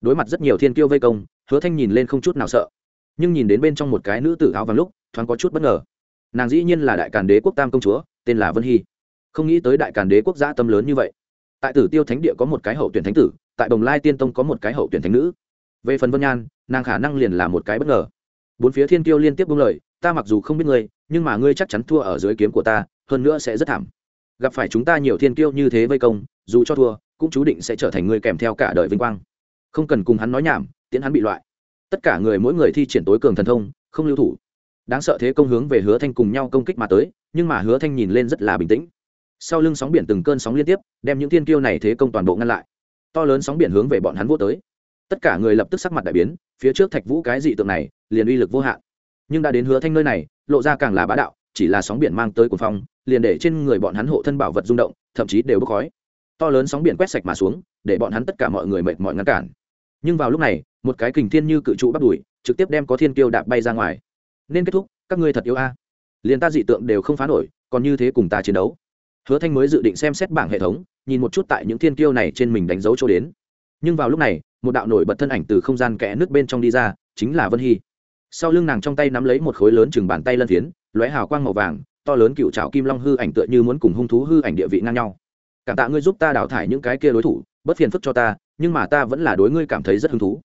Đối mặt rất nhiều thiên kiêu vây công, hứa thanh nhìn lên không chút nào sợ. Nhưng nhìn đến bên trong một cái nữ tử áo vàng lúc, thoáng có chút bất ngờ. Nàng dĩ nhiên là đại càn đế quốc tam công chúa, tên là vân hy. Không nghĩ tới đại càn đế quốc gia tâm lớn như vậy. Tại tử tiêu thánh địa có một cái hậu tuyển thánh tử, tại đồng lai tiên tông có một cái hậu tuyển thánh nữ. Về phần vân nhan, nàng khả năng liền là một cái bất ngờ. Bốn phía thiên kiêu liên tiếp buông lời, ta mặc dù không biết ngươi, nhưng mà ngươi chắc chắn thua ở dưới kiếm của ta, hơn nữa sẽ rất thảm gặp phải chúng ta nhiều thiên kiêu như thế vây công, dù cho thua, cũng chú định sẽ trở thành người kèm theo cả đời vinh quang. Không cần cùng hắn nói nhảm, tiễn hắn bị loại. Tất cả người mỗi người thi triển tối cường thần thông, không lưu thủ. Đáng sợ thế công hướng về hứa thanh cùng nhau công kích mà tới, nhưng mà hứa thanh nhìn lên rất là bình tĩnh. Sau lưng sóng biển từng cơn sóng liên tiếp, đem những thiên kiêu này thế công toàn bộ ngăn lại. To lớn sóng biển hướng về bọn hắn vô tới. Tất cả người lập tức sắc mặt đại biến, phía trước thạch vũ cái dị tượng này, liền uy lực vô hạn. Nhưng đã đến hứa thanh nơi này, lộ ra càng là bá đạo, chỉ là sóng biển mang tới cuồng phong liền để trên người bọn hắn hộ thân bảo vật rung động, thậm chí đều bốc khói. To lớn sóng biển quét sạch mà xuống, để bọn hắn tất cả mọi người mệt mỏi ngăn cản. Nhưng vào lúc này, một cái kình thiên như cự trụ bắt đuổi trực tiếp đem có thiên kiêu đạp bay ra ngoài. Nên kết thúc, các ngươi thật yếu a. À. liền ta dị tượng đều không phá nổi, còn như thế cùng ta chiến đấu. Hứa thanh mới dự định xem xét bảng hệ thống, nhìn một chút tại những thiên kiêu này trên mình đánh dấu chỗ đến. Nhưng vào lúc này, một đạo nổi bật thân ảnh từ không gian kẽ nước bên trong đi ra, chính là vân hy. Sau lưng nàng trong tay nắm lấy một khối lớn chừng bàn tay lân phiến, lóe hào quang màu vàng to lớn cựu trào kim long hư ảnh tựa như muốn cùng hung thú hư ảnh địa vị ngang nhau. Cảm tạ ngươi giúp ta đào thải những cái kia đối thủ, bất phiền phức cho ta, nhưng mà ta vẫn là đối ngươi cảm thấy rất hứng thú.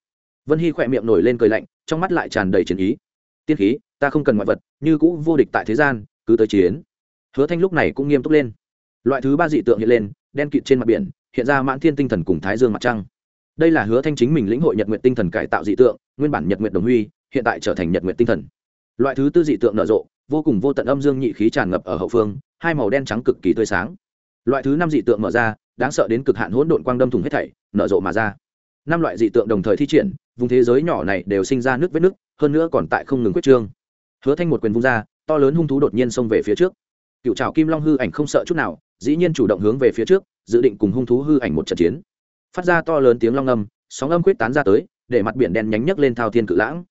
Vân hy khỏe miệng nổi lên cười lạnh, trong mắt lại tràn đầy chiến ý. Tiên khí, ta không cần ngoại vật, như cũ vô địch tại thế gian, cứ tới chiến. Hứa thanh lúc này cũng nghiêm túc lên. Loại thứ ba dị tượng hiện lên, đen kịt trên mặt biển, hiện ra mãn thiên tinh thần cùng thái dương mặt trăng. Đây là hứa thanh chính mình lĩnh hội nhật nguyện tinh thần cải tạo dị tượng, nguyên bản nhật nguyện đồng huy, hiện tại trở thành nhật nguyện tinh thần. Loại thứ tư dị tượng nở rộ vô cùng vô tận âm dương nhị khí tràn ngập ở hậu phương, hai màu đen trắng cực kỳ tươi sáng. Loại thứ năm dị tượng mở ra, đáng sợ đến cực hạn hỗn độn quang đâm thủng hết thảy, nở rộ mà ra. Năm loại dị tượng đồng thời thi triển, vùng thế giới nhỏ này đều sinh ra nước vết nước, hơn nữa còn tại không ngừng quyết trương. Hứa thanh một quyền vung ra, to lớn hung thú đột nhiên xông về phía trước. Cựu trào kim long hư ảnh không sợ chút nào, dĩ nhiên chủ động hướng về phía trước, dự định cùng hung thú hư ảnh một trận chiến. Phát ra to lớn tiếng long âm, sóng âm quyết tán ra tới, để mặt biển đen nhánh nhấc lên thao thiên cự lãng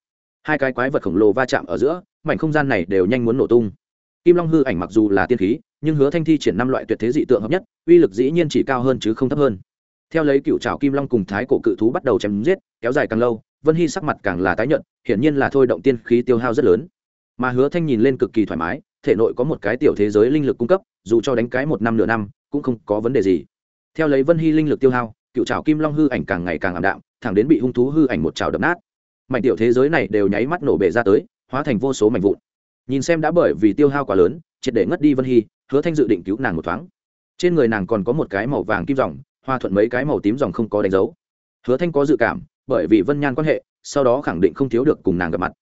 hai cái quái vật khổng lồ va chạm ở giữa, mảnh không gian này đều nhanh muốn nổ tung. Kim long hư ảnh mặc dù là tiên khí, nhưng hứa thanh thi triển năm loại tuyệt thế dị tượng hợp nhất, uy lực dĩ nhiên chỉ cao hơn chứ không thấp hơn. Theo lấy cựu trào kim long cùng thái cổ cự thú bắt đầu chém giết, kéo dài càng lâu, vân hy sắc mặt càng là tái nhợt, hiển nhiên là thôi động tiên khí tiêu hao rất lớn. Mà hứa thanh nhìn lên cực kỳ thoải mái, thể nội có một cái tiểu thế giới linh lực cung cấp, dù cho đánh cái một năm nửa năm, cũng không có vấn đề gì. Theo lấy vân hy linh lực tiêu hao, cựu trào kim long hư ảnh càng ngày càng ảm đạm, thẳng đến bị hung thú hư ảnh một trào đập nát mảnh tiểu thế giới này đều nháy mắt nổ bể ra tới, hóa thành vô số mảnh vụn. Nhìn xem đã bởi vì tiêu hao quá lớn, triệt để ngất đi vân hy, hứa thanh dự định cứu nàng một thoáng. Trên người nàng còn có một cái màu vàng kim dòng, hoa thuận mấy cái màu tím dòng không có đánh dấu. Hứa thanh có dự cảm, bởi vì vân nhan quan hệ, sau đó khẳng định không thiếu được cùng nàng gặp mặt.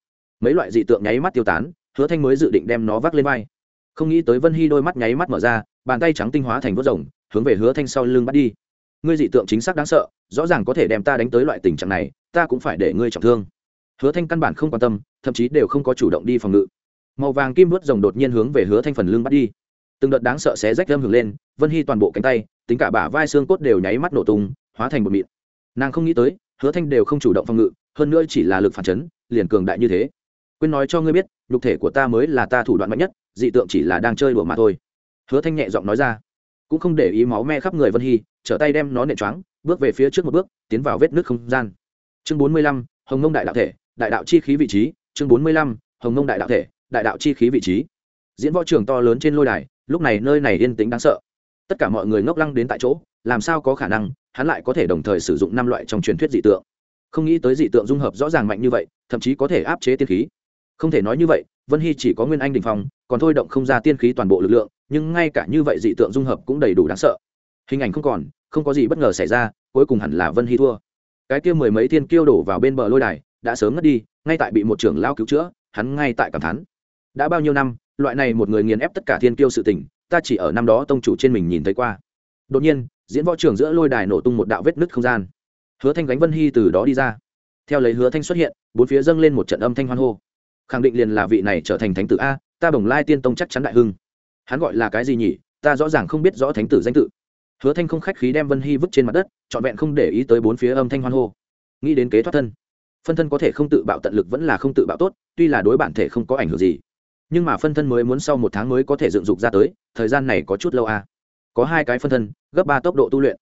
Mấy loại dị tượng nháy mắt tiêu tán, hứa thanh mới dự định đem nó vác lên vai. Không nghĩ tới vân hy đôi mắt nháy mắt mở ra, bàn tay trắng tinh hóa thành vớt rồng, hướng về hứa thanh sau lưng bắt đi. Ngươi dị tượng chính xác đáng sợ, rõ ràng có thể đem ta đánh tới loại tình trạng này ta cũng phải để ngươi trọng thương. Hứa thanh căn bản không quan tâm, thậm chí đều không có chủ động đi phòng ngự. Màu vàng kim vớt rồng đột nhiên hướng về hứa thanh phần lưng bắt đi. Từng đợt đáng sợ xé rách lâm hưởng lên, vân hy toàn bộ cánh tay, tính cả bả vai xương cốt đều nháy mắt nổ tung, hóa thành bột mịn. Nàng không nghĩ tới, hứa thanh đều không chủ động phòng ngự, hơn nữa chỉ là lực phản chấn, liền cường đại như thế. Quên nói cho ngươi biết, nhục thể của ta mới là ta thủ đoạn mạnh nhất, dị tượng chỉ là đang chơi đùa mà thôi. Hứa thanh nhẹ giọng nói ra. Cũng không để ý máu me khắp người vân hy, trở tay đem nó nện choáng, bước về phía trước một bước, tiến vào vết nước không gian chương bốn mươi lăm, hồng ngông đại đạo thể, đại đạo chi khí vị trí. Chương bốn mươi lăm, hồng ngông đại đạo thể, đại đạo chi khí vị trí. Diễn võ trường to lớn trên lôi đài, lúc này nơi này yên tĩnh đáng sợ. Tất cả mọi người ngốc lăng đến tại chỗ, làm sao có khả năng hắn lại có thể đồng thời sử dụng năm loại trong truyền thuyết dị tượng? Không nghĩ tới dị tượng dung hợp rõ ràng mạnh như vậy, thậm chí có thể áp chế tiên khí. Không thể nói như vậy, vân hy chỉ có nguyên anh đình phong, còn thôi động không ra tiên khí toàn bộ lực lượng, nhưng ngay cả như vậy dị tượng dung hợp cũng đầy đủ đáng sợ. Hình ảnh không còn, không có gì bất ngờ xảy ra, cuối cùng hẳn là vân hy thua cái kia mười mấy thiên kiêu đổ vào bên bờ lôi đài, đã sớm ngất đi, ngay tại bị một trưởng lao cứu chữa, hắn ngay tại cảm thán. Đã bao nhiêu năm, loại này một người nghiền ép tất cả thiên kiêu sự tình, ta chỉ ở năm đó tông chủ trên mình nhìn thấy qua. Đột nhiên, diễn võ trưởng giữa lôi đài nổ tung một đạo vết nứt không gian. Hứa thanh gánh vân hy từ đó đi ra. Theo lấy hứa thanh xuất hiện, bốn phía dâng lên một trận âm thanh hoan hô. Khẳng định liền là vị này trở thành thánh tử a, ta bồng lai tiên tông chắc chắn đại hưng. Hắn gọi là cái gì nhỉ? Ta rõ ràng không biết rõ thánh tử danh tự hứa thanh không khách khí đem vân hy vứt trên mặt đất, trọn vẹn không để ý tới bốn phía âm thanh hoan hô. Nghĩ đến kế thoát thân, phân thân có thể không tự bạo tận lực vẫn là không tự bạo tốt, tuy là đối bản thể không có ảnh hưởng gì. Nhưng mà phân thân mới muốn sau một tháng mới có thể dựng dục ra tới, thời gian này có chút lâu à? có hai cái phân thân, gấp ba tốc độ tu luyện.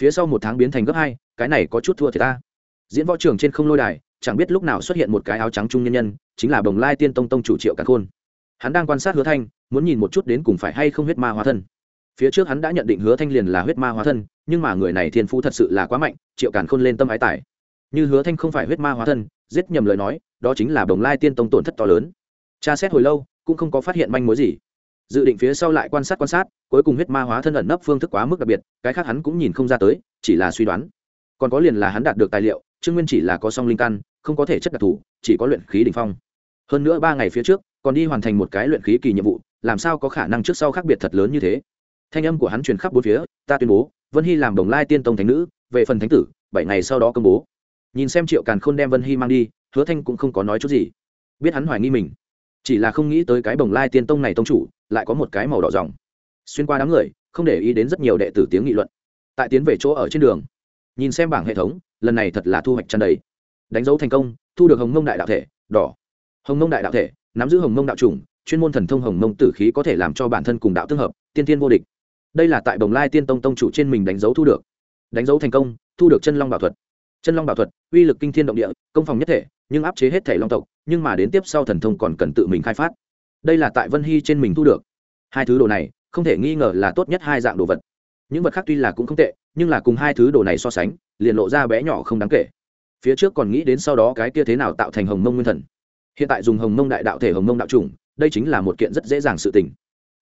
Phía sau một tháng biến thành gấp hai, cái này có chút thua thì ta. Diễn võ trường trên không lôi đài, chẳng biết lúc nào xuất hiện một cái áo trắng trung nhân nhân, chính là bồng lai tiên tông tông chủ triệu cả khôn. Hắn đang quan sát hứa thanh, muốn nhìn một chút đến cùng phải hay không huyết ma hóa thân phía trước hắn đã nhận định hứa thanh liền là huyết ma hóa thân, nhưng mà người này thiên phú thật sự là quá mạnh, triệu càn khôn lên tâm ái tải. như hứa thanh không phải huyết ma hóa thân, giết nhầm lời nói, đó chính là đồng lai tiên tông tổn thất to lớn. Tra xét hồi lâu, cũng không có phát hiện manh mối gì. Dự định phía sau lại quan sát quan sát, cuối cùng huyết ma hóa thân ẩn nấp phương thức quá mức đặc biệt, cái khác hắn cũng nhìn không ra tới, chỉ là suy đoán. Còn có liền là hắn đạt được tài liệu trương nguyên chỉ là có song linh căn, không có thể chất đặc thù, chỉ có luyện khí đ ỉ n h phong. Hơn nữa ba ngày phía trước, còn đi hoàn thành một cái luyện khí kỳ nhiệm vụ, làm sao có khả năng trước sau khác biệt thật lớn như thế? Thanh âm của hắn truyền khắp bốn phía, ta tuyên bố, vân hy làm đồng lai tiên tông thánh nữ, về phần thánh tử, bảy ngày sau đó công bố. Nhìn xem triệu càn khôn đem vân hy mang đi, hứa thanh cũng không có nói chút gì. Biết hắn hoài nghi mình, chỉ là không nghĩ tới cái bồng lai tiên tông này tông chủ lại có một cái màu đỏ dòng xuyên qua đám người, không để ý đến rất nhiều đệ tử tiếng nghị luận. Tại tiến về chỗ ở trên đường, nhìn xem bảng hệ thống, lần này thật là thu hoạch tràn đầy. Đánh dấu thành công, thu được hồng mông đại đạo thể, đỏ. Hồng mông đại đạo thể, nắm giữ hồng mông đạo chủng, chuyên môn thần thông hồng mông tử khí có thể làm cho bản thân cùng đạo tương hợp, tiên tiên vô địch đây là tại bồng lai tiên tông tông chủ trên mình đánh dấu thu được. Đánh dấu thành công, thu được chân long bảo thuật. Chân long bảo thuật, uy lực kinh thiên động địa, công phòng nhất thể, nhưng áp chế hết thể long tộc, nhưng mà đến tiếp sau thần thông còn cần tự mình khai phát. Đây là tại vân hy trên mình thu được. Hai thứ đồ này, không thể nghi ngờ là tốt nhất hai dạng đồ vật. Những vật khác tuy là cũng không tệ, nhưng là cùng hai thứ đồ này so sánh, liền lộ ra bé nhỏ không đáng kể. Phía trước còn nghĩ đến sau đó cái kia thế nào tạo thành hồng mông nguyên thần. Hiện tại dùng hồng mông đại đạo thể hồng mông đạo chủng, đây chính là một kiện rất dễ dàng sự tình.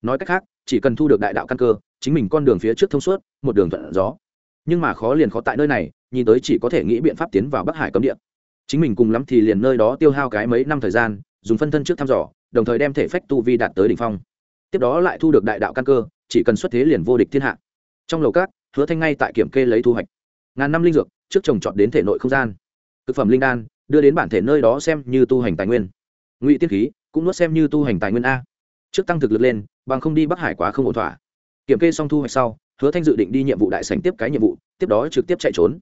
Nói cách khác chỉ cần thu được đại đạo căn cơ, chính mình con đường phía trước thông suốt, một đường thuận gió. Nhưng mà khó liền khó tại nơi này, nhìn tới chỉ có thể nghĩ biện pháp tiến vào bắc hải cấm địa. Chính mình cùng lắm thì liền nơi đó tiêu hao cái mấy năm thời gian, dùng phân thân trước thăm dò, đồng thời đem thể phách tu vi đạt tới đ ỉ n h phong. Tiếp đó lại thu được đại đạo căn cơ, chỉ cần xuất thế liền vô địch thiên hạ. Trong lầu cát hứa thanh ngay tại kiểm kê lấy thu hoạch. Ngàn năm linh dược, trước trồng trọt đến thể nội không gian. Thực phẩm linh đan, đưa đến bản thể nơi đó xem như tu hành tài nguyên. Ngụy tiết khí, cũng nuốt xem như tu hành tài nguyên a trước tăng thực lực lên, bằng không đi bắc hải quá không ổn thỏa. Kiểm kê xong thu hoạch sau, hứa thanh dự định đi nhiệm vụ đại sành tiếp cái nhiệm vụ, tiếp đó trực tiếp chạy trốn.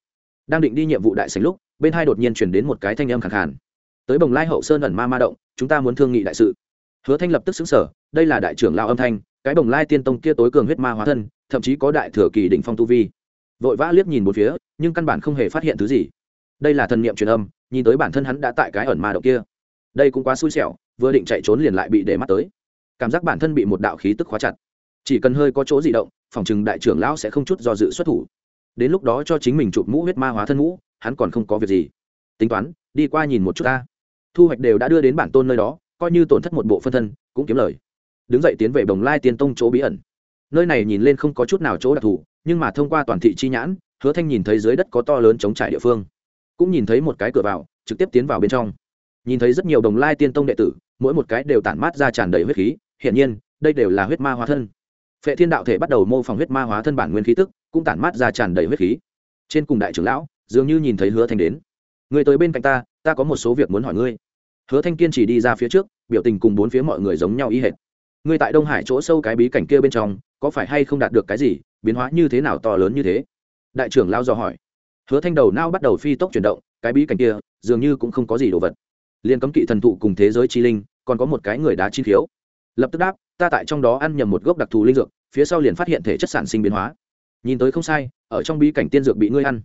Đang định đi nhiệm vụ đại sành lúc, bên hai đột nhiên chuyển đến một cái thanh âm khẳng khàn. Tới bồng lai hậu sơn ẩn ma ma động, chúng ta muốn thương nghị đại sự. Hứa thanh lập tức xứng sở đây là đại trưởng lao âm thanh, cái bồng lai tiên tông kia tối cường huyết ma hóa thân, thậm chí có đại thừa kỳ đỉnh phong tu vi. Vội vã liếc nhìn một phía, nhưng căn bản không hề phát hiện thứ gì. Đây là thần niệm truyền âm, nhìn tới bản thân hắn đã tại cái ẩn ma động kia. Đây cũng quá xui xẻo, vừa định chạy trốn liền lại bị để mắt tới cảm giác bản thân bị một đạo khí tức khóa chặt. Chỉ cần hơi có chỗ di động, phòng chừng đại trưởng lão sẽ không chút do dự xuất thủ. Đến lúc đó cho chính mình chụp mũ huyết ma hóa thân mũ, hắn còn không có việc gì. Tính toán, đi qua nhìn một chút ta. Thu hoạch đều đã đưa đến bản tôn nơi đó, coi như tổn thất một bộ phân thân, cũng kiếm lời. Đứng dậy tiến về bồng lai tiên tông chỗ bí ẩn. Nơi này nhìn lên không có chút nào chỗ đặc thù, nhưng mà thông qua toàn thị chi nhãn, hứa thanh nhìn thấy dưới đất có to lớn chống trải địa phương. Cũng nhìn thấy một cái cửa vào, trực tiếp tiến vào bên trong. Nhìn thấy rất nhiều đồng lai tiên tông đệ tử, mỗi một cái đều tản mát ra tràn đầy huyết khí hiển nhiên, đây đều là huyết ma hóa thân. Phệ thiên đạo thể bắt đầu mô phỏng huyết ma hóa thân bản nguyên khí tức, cũng tản mát ra tràn đầy huyết khí. Trên cùng đại trưởng lão, dường như nhìn thấy hứa thanh đến. Người tới bên cạnh ta ta có một số việc muốn hỏi ngươi. Hứa thanh kiên chỉ đi ra phía trước, biểu tình cùng bốn phía mọi người giống nhau y hệt. Ngươi tại đông hải chỗ sâu cái bí cảnh kia bên trong, có phải hay không đạt được cái gì, biến hóa như thế nào to lớn như thế? Đại trưởng lao dò hỏi. Hứa thanh đầu nao bắt đầu phi tốc chuyển động, cái bí cảnh kia, dường như cũng không có gì đồ vật. Liền cấm kỵ thần thụ cùng thế giới chi linh, còn có một cái người đá chi khiếu lập tức đáp, ta tại trong đó ăn nhầm một gốc đặc thù linh dược, phía sau liền phát hiện thể chất sản sinh biến hóa. Nhìn tới không sai, ở trong bí cảnh tiên dược bị ngươi ăn.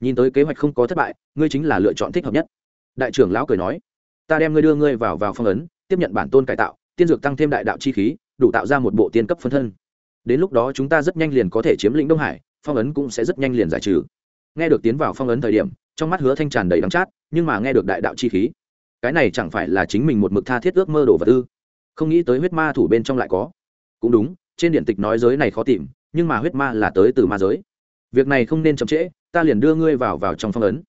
Nhìn tới kế hoạch không có thất bại, ngươi chính là lựa chọn thích hợp nhất. Đại trưởng lão cười nói, ta đem ngươi đưa ngươi vào vào phong ấn, tiếp nhận bản tôn cải tạo, tiên dược tăng thêm đại đạo chi khí, đủ tạo ra một bộ tiên cấp phân thân. Đến lúc đó chúng ta rất nhanh liền có thể chiếm lĩnh đông hải, phong ấn cũng sẽ rất nhanh liền giải trừ. Nghe được tiến vào phong ấn thời điểm, trong mắt hứa thanh tràn đầy đắng chát, nhưng mà nghe được đại đạo chi khí, cái này chẳng phải là chính mình một mực tha thiết ước mơ đồ vật ư? Không nghĩ tới huyết ma thủ bên trong lại có. Cũng đúng, trên điện tịch nói giới này khó tìm, nhưng mà huyết ma là tới từ ma giới. Việc này không nên chậm trễ, ta liền đưa ngươi vào vào trong phong ấn.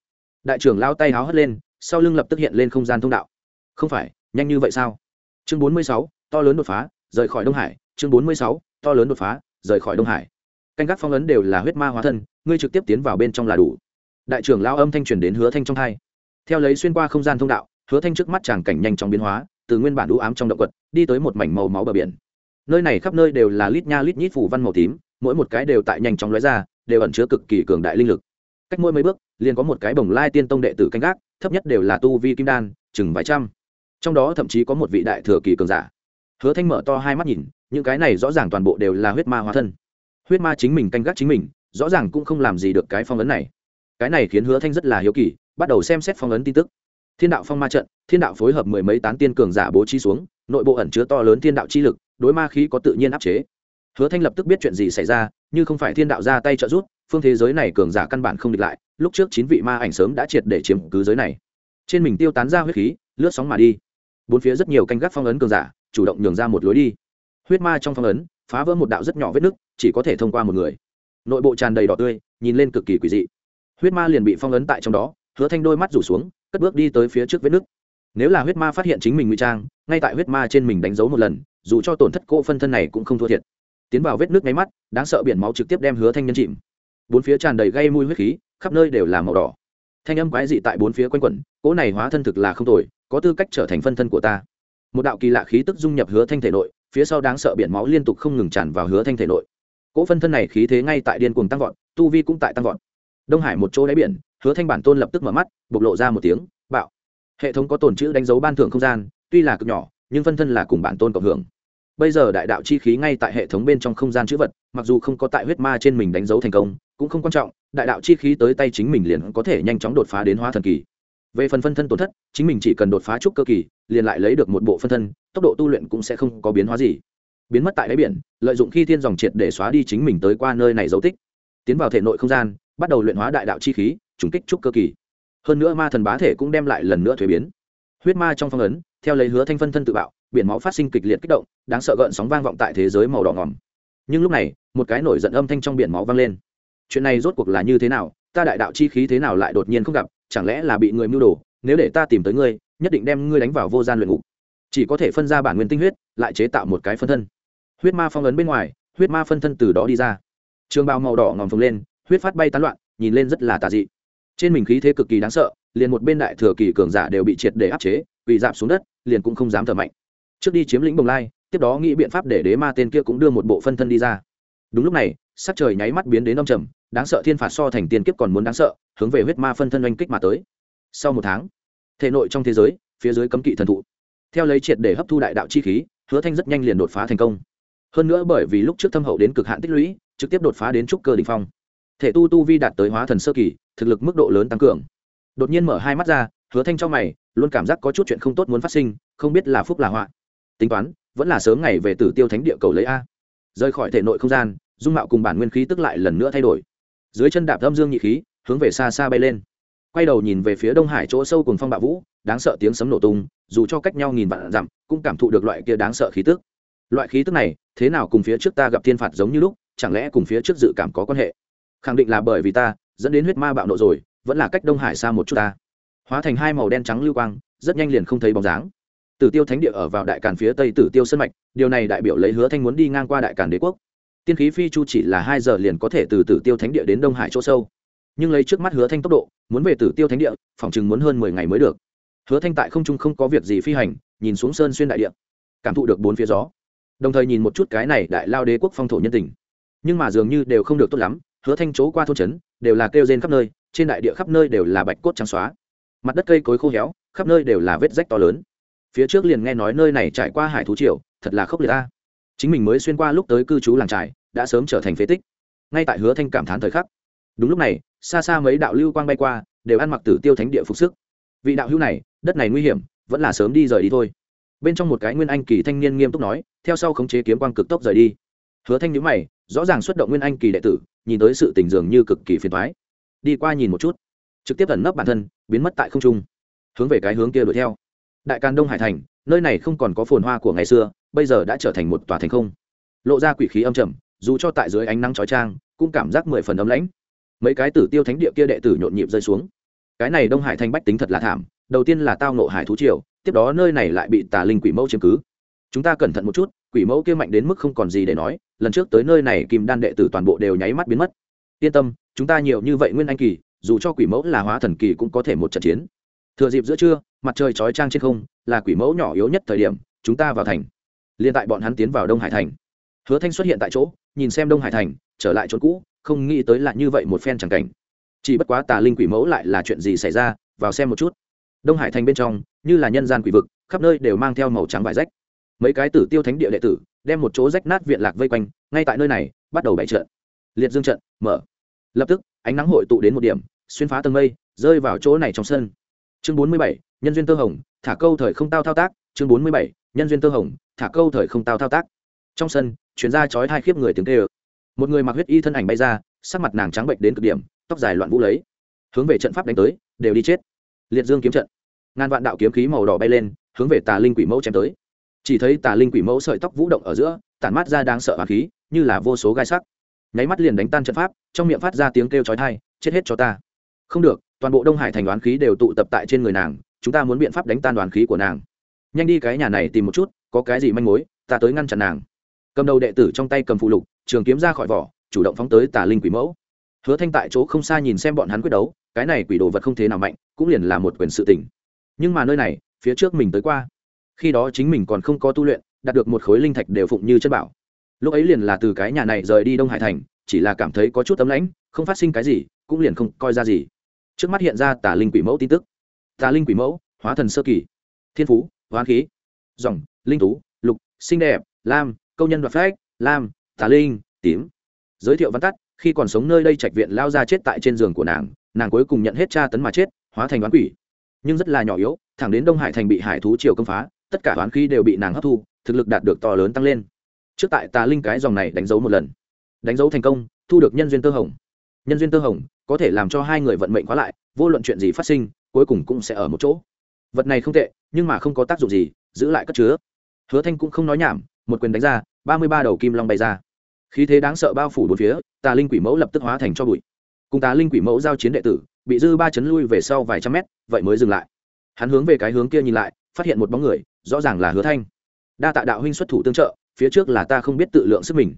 Đại trưởng lao tay háo hất lên, sau lưng lập tức hiện lên không gian thông đạo. Không phải, nhanh như vậy sao? Chương bốn mươi sáu, to lớn đột phá, rời khỏi đông hải. Chương bốn mươi sáu, to lớn đột phá, rời khỏi đông hải. Canh gác phong ấn đều là huyết ma hóa thân, ngươi trực tiếp tiến vào bên trong là đủ. Đại trưởng lao âm thanh truyền đến hứa thanh trong hai. Theo lấy xuyên qua không gian thông đạo, hứa thanh trước mắt chàng cảnh nhanh chóng biến hóa từ nguyên bản đũ ám trong động quật, đi tới một mảnh màu máu bờ biển. Nơi này khắp nơi đều là lít nha lít nhít phủ văn màu tím, mỗi một cái đều tại nhanh chóng lóe ra, đều ẩn chứa cực kỳ cường đại linh lực. Cách mỗi mấy bước, liền có một cái bồng lai tiên tông đệ tử canh gác, thấp nhất đều là tu vi kim đan, chừng vài trăm. Trong đó thậm chí có một vị đại thừa kỳ cường giả. Hứa thanh mở to hai mắt nhìn, những cái này rõ ràng toàn bộ đều là huyết ma hóa thân. Huyết ma chính mình canh gác chính mình, rõ ràng cũng không làm gì được cái phong ấn này. Cái này khiến hứa thanh rất là hiếu kỳ, bắt đầu xem xét phong ấn tin tức thiên đạo phong ma trận, thiên đạo phối hợp mười mấy tán tiên cường giả bố trí xuống, nội bộ ẩn chứa to lớn thiên đạo chi lực, đối ma khí có tự nhiên áp chế. Hứa thanh lập tức biết chuyện gì xảy ra, như không phải thiên đạo ra tay trợ giúp, phương thế giới này cường giả căn bản không địch lại, lúc trước chín vị ma ảnh sớm đã triệt để chiếm cứ giới này. Trên mình tiêu tán ra huyết khí, lướt sóng mà đi. Bốn phía rất nhiều canh gác phong ấn cường giả, chủ động nhường ra một lối đi. Huyết ma trong phong ấn, phá vỡ một đạo rất nhỏ vết nứt, chỉ có thể thông qua một người. Nội bộ tràn đầy đỏ tươi, nhìn lên cực kỳ quỷ dị. Huyết ma liền bị phong ấn tại trong đó, hứa thanh đôi mắt rủ xuống cất bước đi tới phía trước vết nứt. Nếu là huyết ma phát hiện chính mình ngụy trang, ngay tại huyết ma trên mình đánh dấu một lần, dù cho tổn thất cô phân thân này cũng không thua thiệt. Tiến vào vết nước nháy mắt, đáng sợ biển máu trực tiếp đem hứa thanh nhân chìm. Bốn phía tràn đầy gây mùi huyết khí, khắp nơi đều là màu đỏ. Thanh âm quái dị tại bốn phía quanh quẩn, cỗ này hóa thân thực là không tồi, có tư cách trở thành phân thân của ta. Một đạo kỳ lạ khí tức dung nhập hứa thanh thể nội, phía sau đáng sợ biển máu liên tục không ngừng tràn vào hứa thanh thể nội. Cỗ phân thân này khí thế ngay tại điên cuồng tăng vọt, tu vi cũng tại tăng vọt. Đông hải một chỗ đáy biển hứa thanh bản tôn lập tức mở mắt, bộc lộ ra một tiếng, bạo. Hệ thống có tồn chữ đánh dấu ban thưởng không gian, tuy là cực nhỏ, nhưng phân thân là cùng bản tôn cộng hưởng. Bây giờ đại đạo chi khí ngay tại hệ thống bên trong không gian chữ vật, mặc dù không có tại huyết ma trên mình đánh dấu thành công, cũng không quan trọng, đại đạo chi khí tới tay chính mình liền có thể nhanh chóng đột phá đến hóa thần kỳ. Về phần phân thân tổn thất, chính mình chỉ cần đột phá trúc cơ kỳ, liền lại lấy được một bộ phân thân, tốc độ tu luyện cũng sẽ không có biến hóa gì. Biến mất tại đáy biển, lợi dụng khi thiên dòng triệt để xóa đi chính mình tới qua nơi này dấu tích. Tiến vào thể nội không gian, bắt đầu luyện hóa đại đạo chi khí trùng kích trúc cơ kỳ. Hơn nữa ma thần bá thể cũng đem lại lần nữa thuế biến. Huyết ma trong phong ấn, theo lấy hứa thanh phân thân tự bạo, biển máu phát sinh kịch liệt kích động, đáng sợ gợn sóng vang vọng tại thế giới màu đỏ ngòm. Nhưng lúc này, một cái nổi giận âm thanh trong biển máu vang lên. Chuyện này rốt cuộc là như thế nào, ta đại đạo chi khí thế nào lại đột nhiên không gặp, chẳng lẽ là bị người mưu đồ, nếu để ta tìm tới ngươi, nhất định đem ngươi đánh vào vô gian luyện ngục. Chỉ có thể phân ra bản nguyên tinh huyết, lại chế tạo một cái phân thân. Huyết ma phong ấn bên ngoài, huyết ma phân thân từ đó đi ra. Trường bào màu đỏ ngòm phồng lên, huyết phát bay tán loạn, nhìn lên rất là tà dị trên mình khí thế cực kỳ đáng sợ, liền một bên đại thừa kỳ cường giả đều bị triệt để áp chế bị giảm xuống đất, liền cũng không dám thở mạnh. Trước đi chiếm lĩnh bồng lai, tiếp đó nghĩ biện pháp để đế ma tên kia cũng đưa một bộ phân thân đi ra. Đúng lúc này, sắc trời nháy mắt biến đến đông trầm, đáng sợ thiên phạt so thành tiền kiếp còn muốn đáng sợ, hướng về huyết ma phân thân oanh kích mà tới. Sau một tháng, thể nội trong thế giới, phía dưới cấm kỵ thần thụ. Theo lấy triệt để hấp thu đại đạo chi khí, hứa thanh rất nhanh liền đột phá thành công. Hơn nữa bởi vì lúc trước thâm hậu đến cực hạn tích lũy, trực tiếp đột phá đến trúc cơ đình phong thể tu tu vi đạt tới hóa thần sơ kỳ, thực lực mức độ lớn tăng cường. Đột nhiên mở hai mắt ra, hứa thanh trong mày, luôn cảm giác có chút chuyện không tốt muốn phát sinh, không biết là phúc là họa. Tính toán, vẫn là sớm ngày về tử tiêu thánh địa cầu lấy a. Rời khỏi thể nội không gian, dung mạo cùng bản nguyên khí tức lại lần nữa thay đổi. Dưới chân đạp âm dương nhị khí, hướng về xa xa bay lên. Quay đầu nhìn về phía đông hải chỗ sâu cùng phong bạo vũ, đáng sợ tiếng sấm nổ tung, dù cho cách nhau nghìn vạn dặm, cũng cảm thụ được loại kia đáng sợ khí tức. Loại khí tức này, thế nào cùng phía trước ta gặp thiên phạt giống như lúc, chẳng lẽ cùng phía trước dự cảm có quan hệ? Khẳng định là bởi vì ta, dẫn đến huyết ma bạo nộ rồi, vẫn là cách đông hải xa một chút ta. Hóa thành hai màu đen trắng lưu quang, rất nhanh liền không thấy bóng dáng. Tử tiêu thánh địa ở vào đại càn phía tây tử tiêu sân mạch, điều này đại biểu lấy hứa thanh muốn đi ngang qua đại càn đế quốc. Tiên khí phi chu chỉ là hai giờ liền có thể từ tử tiêu thánh địa đến đông hải chỗ sâu. Nhưng lấy trước mắt hứa thanh tốc độ, muốn về tử tiêu thánh địa phỏng chừng muốn hơn mười ngày mới được. Hứa thanh tại không trung không có việc gì phi hành, nhìn xuống sơn xuyên đại địa, cảm thụ được bốn phía gió. Đồng thời nhìn một chút cái này đại lao đế quốc phong thổ nhân tình. Nhưng mà dường như đều không được tốt lắm hứa thanh chỗ qua thôn trấn, đều là kêu rên khắp nơi, trên đại địa khắp nơi đều là bạch cốt trắng xóa. Mặt đất cây cối khô héo, khắp nơi đều là vết rách to lớn. Phía trước liền nghe nói nơi này trải qua hải thú triều, thật là khốc liệt ta chính mình mới xuyên qua lúc tới cư trú làng trải đã sớm trở thành phế tích. Ngay tại hứa thanh cảm thán thời khắc, đúng lúc này, xa xa mấy đạo lưu quang bay qua, đều ăn mặc tử tiêu thánh địa phục sức. Vị đạo hữu này, đất này nguy hiểm, vẫn là sớm đi rời đi thôi. Bên trong một cái nguyên anh kỳ thanh niên nghiêm túc nói, theo sau khống chế kiếm quang cực tốc rời đi. Hứa thanh nhíu mày rõ ràng xuất động nguyên anh kỳ đệ tử, nhìn tới sự tình dường như cực kỳ phiền thoái đi qua nhìn một chút, trực tiếp ẩn nấp bản thân, biến mất tại không trung. Hướng về cái hướng kia đuổi theo. Đại càn đông hải thành, nơi này không còn có phồn hoa của ngày xưa, bây giờ đã trở thành một tòa thành không. Lộ ra quỷ khí âm trầm, dù cho tại dưới ánh nắng chói trang cũng cảm giác mười phần ấm lãnh. Mấy cái tử tiêu thánh địa kia đệ tử nhộn nhịp rơi xuống. Cái này đông hải thanh bách tính thật là thảm, đầu tiên là tao nộ hải thú triều, tiếp đó nơi này lại bị tà linh quỷ mẫu chiếm cứ chúng ta cẩn thận một chút, quỷ mẫu kia mạnh đến mức không còn gì để nói, lần trước tới nơi này kim đan đệ tử toàn bộ đều nháy mắt biến mất. Yên tâm, chúng ta nhiều như vậy nguyên anh kỳ, dù cho quỷ mẫu là hóa thần kỳ cũng có thể một trận chiến. Thừa dịp giữa trưa, mặt trời chói trang trên không, là quỷ mẫu nhỏ yếu nhất thời điểm, chúng ta vào thành. Liên tại bọn hắn tiến vào đông hải thành. Hứa thanh xuất hiện tại chỗ, nhìn xem đông hải thành, trở lại chỗ cũ, không nghĩ tới là như vậy một phen chẳng cảnh. Chỉ bất quá tà linh quỷ mẫu lại là chuyện gì xảy ra, vào xem một chút. Đông hải thành bên trong, như là nhân gian quỷ vực, khắp nơi đều mang theo màu trắng vải rách mấy cái tử tiêu thánh địa đệ tử, đem một chỗ rách nát viện lạc vây quanh, ngay tại nơi này, bắt đầu bày trận. Liệt dương trận, mở. Lập tức, ánh nắng hội tụ đến một điểm, xuyên phá tầng mây, rơi vào chỗ này trong sân. Chương bốn mươi bảy, nhân duyên tơ hồng, thả câu thời không tao thao tác. Chương bốn mươi bảy, nhân duyên tơ hồng, thả câu thời không tao thao tác. Trong sân chuyến ra chói hai khiếp người tiếng kê ơ một người mặc huyết y thân ảnh bay ra, sắc mặt nàng trắng bệnh đến cực điểm, tóc dài loạn vũ lấy. Hướng về trận pháp đánh tới, đều đi chết. Liệt dương kiếm trận. Ngàn vạn đạo kiếm khí màu đỏ bay lên, hướng về tà linh quỷ mẫu chém tới chỉ thấy tà linh quỷ mẫu sợi tóc vũ động ở giữa, tản mát ra đáng sợ hoàng khí, như là vô số gai sắc. Nháy mắt liền đánh tan trận pháp, trong miệng phát ra tiếng kêu chói tai, chết hết cho ta. Không được, toàn bộ đông hải thành đoán khí đều tụ tập tại trên người nàng, chúng ta muốn biện pháp đánh tan đoán khí của nàng. Nhanh đi cái nhà này tìm một chút, có cái gì manh mối, ta tới ngăn chặn nàng. Cầm đầu đệ tử trong tay cầm phụ lục, trường kiếm ra khỏi vỏ, chủ động phóng tới tà linh quỷ mẫu. Hứa thanh tại chỗ không xa nhìn xem bọn hắn quyết đấu, cái này quỷ đồ vật không thế nào mạnh, cũng liền là một quyền sự tình. Nhưng mà nơi này, phía trước mình tới qua khi đó chính mình còn không có tu luyện, đạt được một khối linh thạch đều phụng như chất bảo. Lúc ấy liền là từ cái nhà này rời đi đông hải thành, chỉ là cảm thấy có chút tấm lãnh, không phát sinh cái gì, cũng liền không coi ra gì. Trước mắt hiện ra tà linh quỷ mẫu tin tức. Tà linh quỷ mẫu, hóa thần sơ kỳ. Thiên phú hoán khí. Dòng, linh tú, lục, xinh đẹp, lam, câu nhân và phách, lam, tà linh, tím. Giới thiệu văn tắt, khi còn sống nơi đây trạch viện lao ra chết tại trên giường của nàng nàng cuối cùng nhận hết tra tấn mà chết, hóa thành đoán quỷ. Nhưng rất là nhỏ yếu, thẳng đến đông hải thành bị hải thú triều công phá tất cả toán khí đều bị nàng hấp thu, thực lực đạt được to lớn tăng lên. Trước tại tà linh cái dòng này đánh dấu một lần. Đánh dấu thành công, thu được nhân duyên tơ hồng. Nhân duyên tơ hồng, có thể làm cho hai người vận mệnh khóa lại, vô luận chuyện gì phát sinh, cuối cùng cũng sẽ ở một chỗ. Vật này không tệ, nhưng mà không có tác dụng gì, giữ lại cất chứa. Hứa thanh cũng không nói nhảm, một quyền đánh ra, ba mươi ba đầu kim long bay ra. Khí thế đáng sợ bao phủ bốn phía, tà linh quỷ mẫu lập tức hóa thành cho bụi. Cùng tà linh quỷ mẫu giao chiến đệ tử, bị dư ba chấn lui về sau vài trăm mét, vậy mới dừng lại. Hắn hướng về cái hướng kia nhìn lại, phát hiện một bóng người rõ ràng là hứa thanh. Đa tạ đạo huynh xuất thủ tương trợ, phía trước là ta không biết tự lượng sức mình.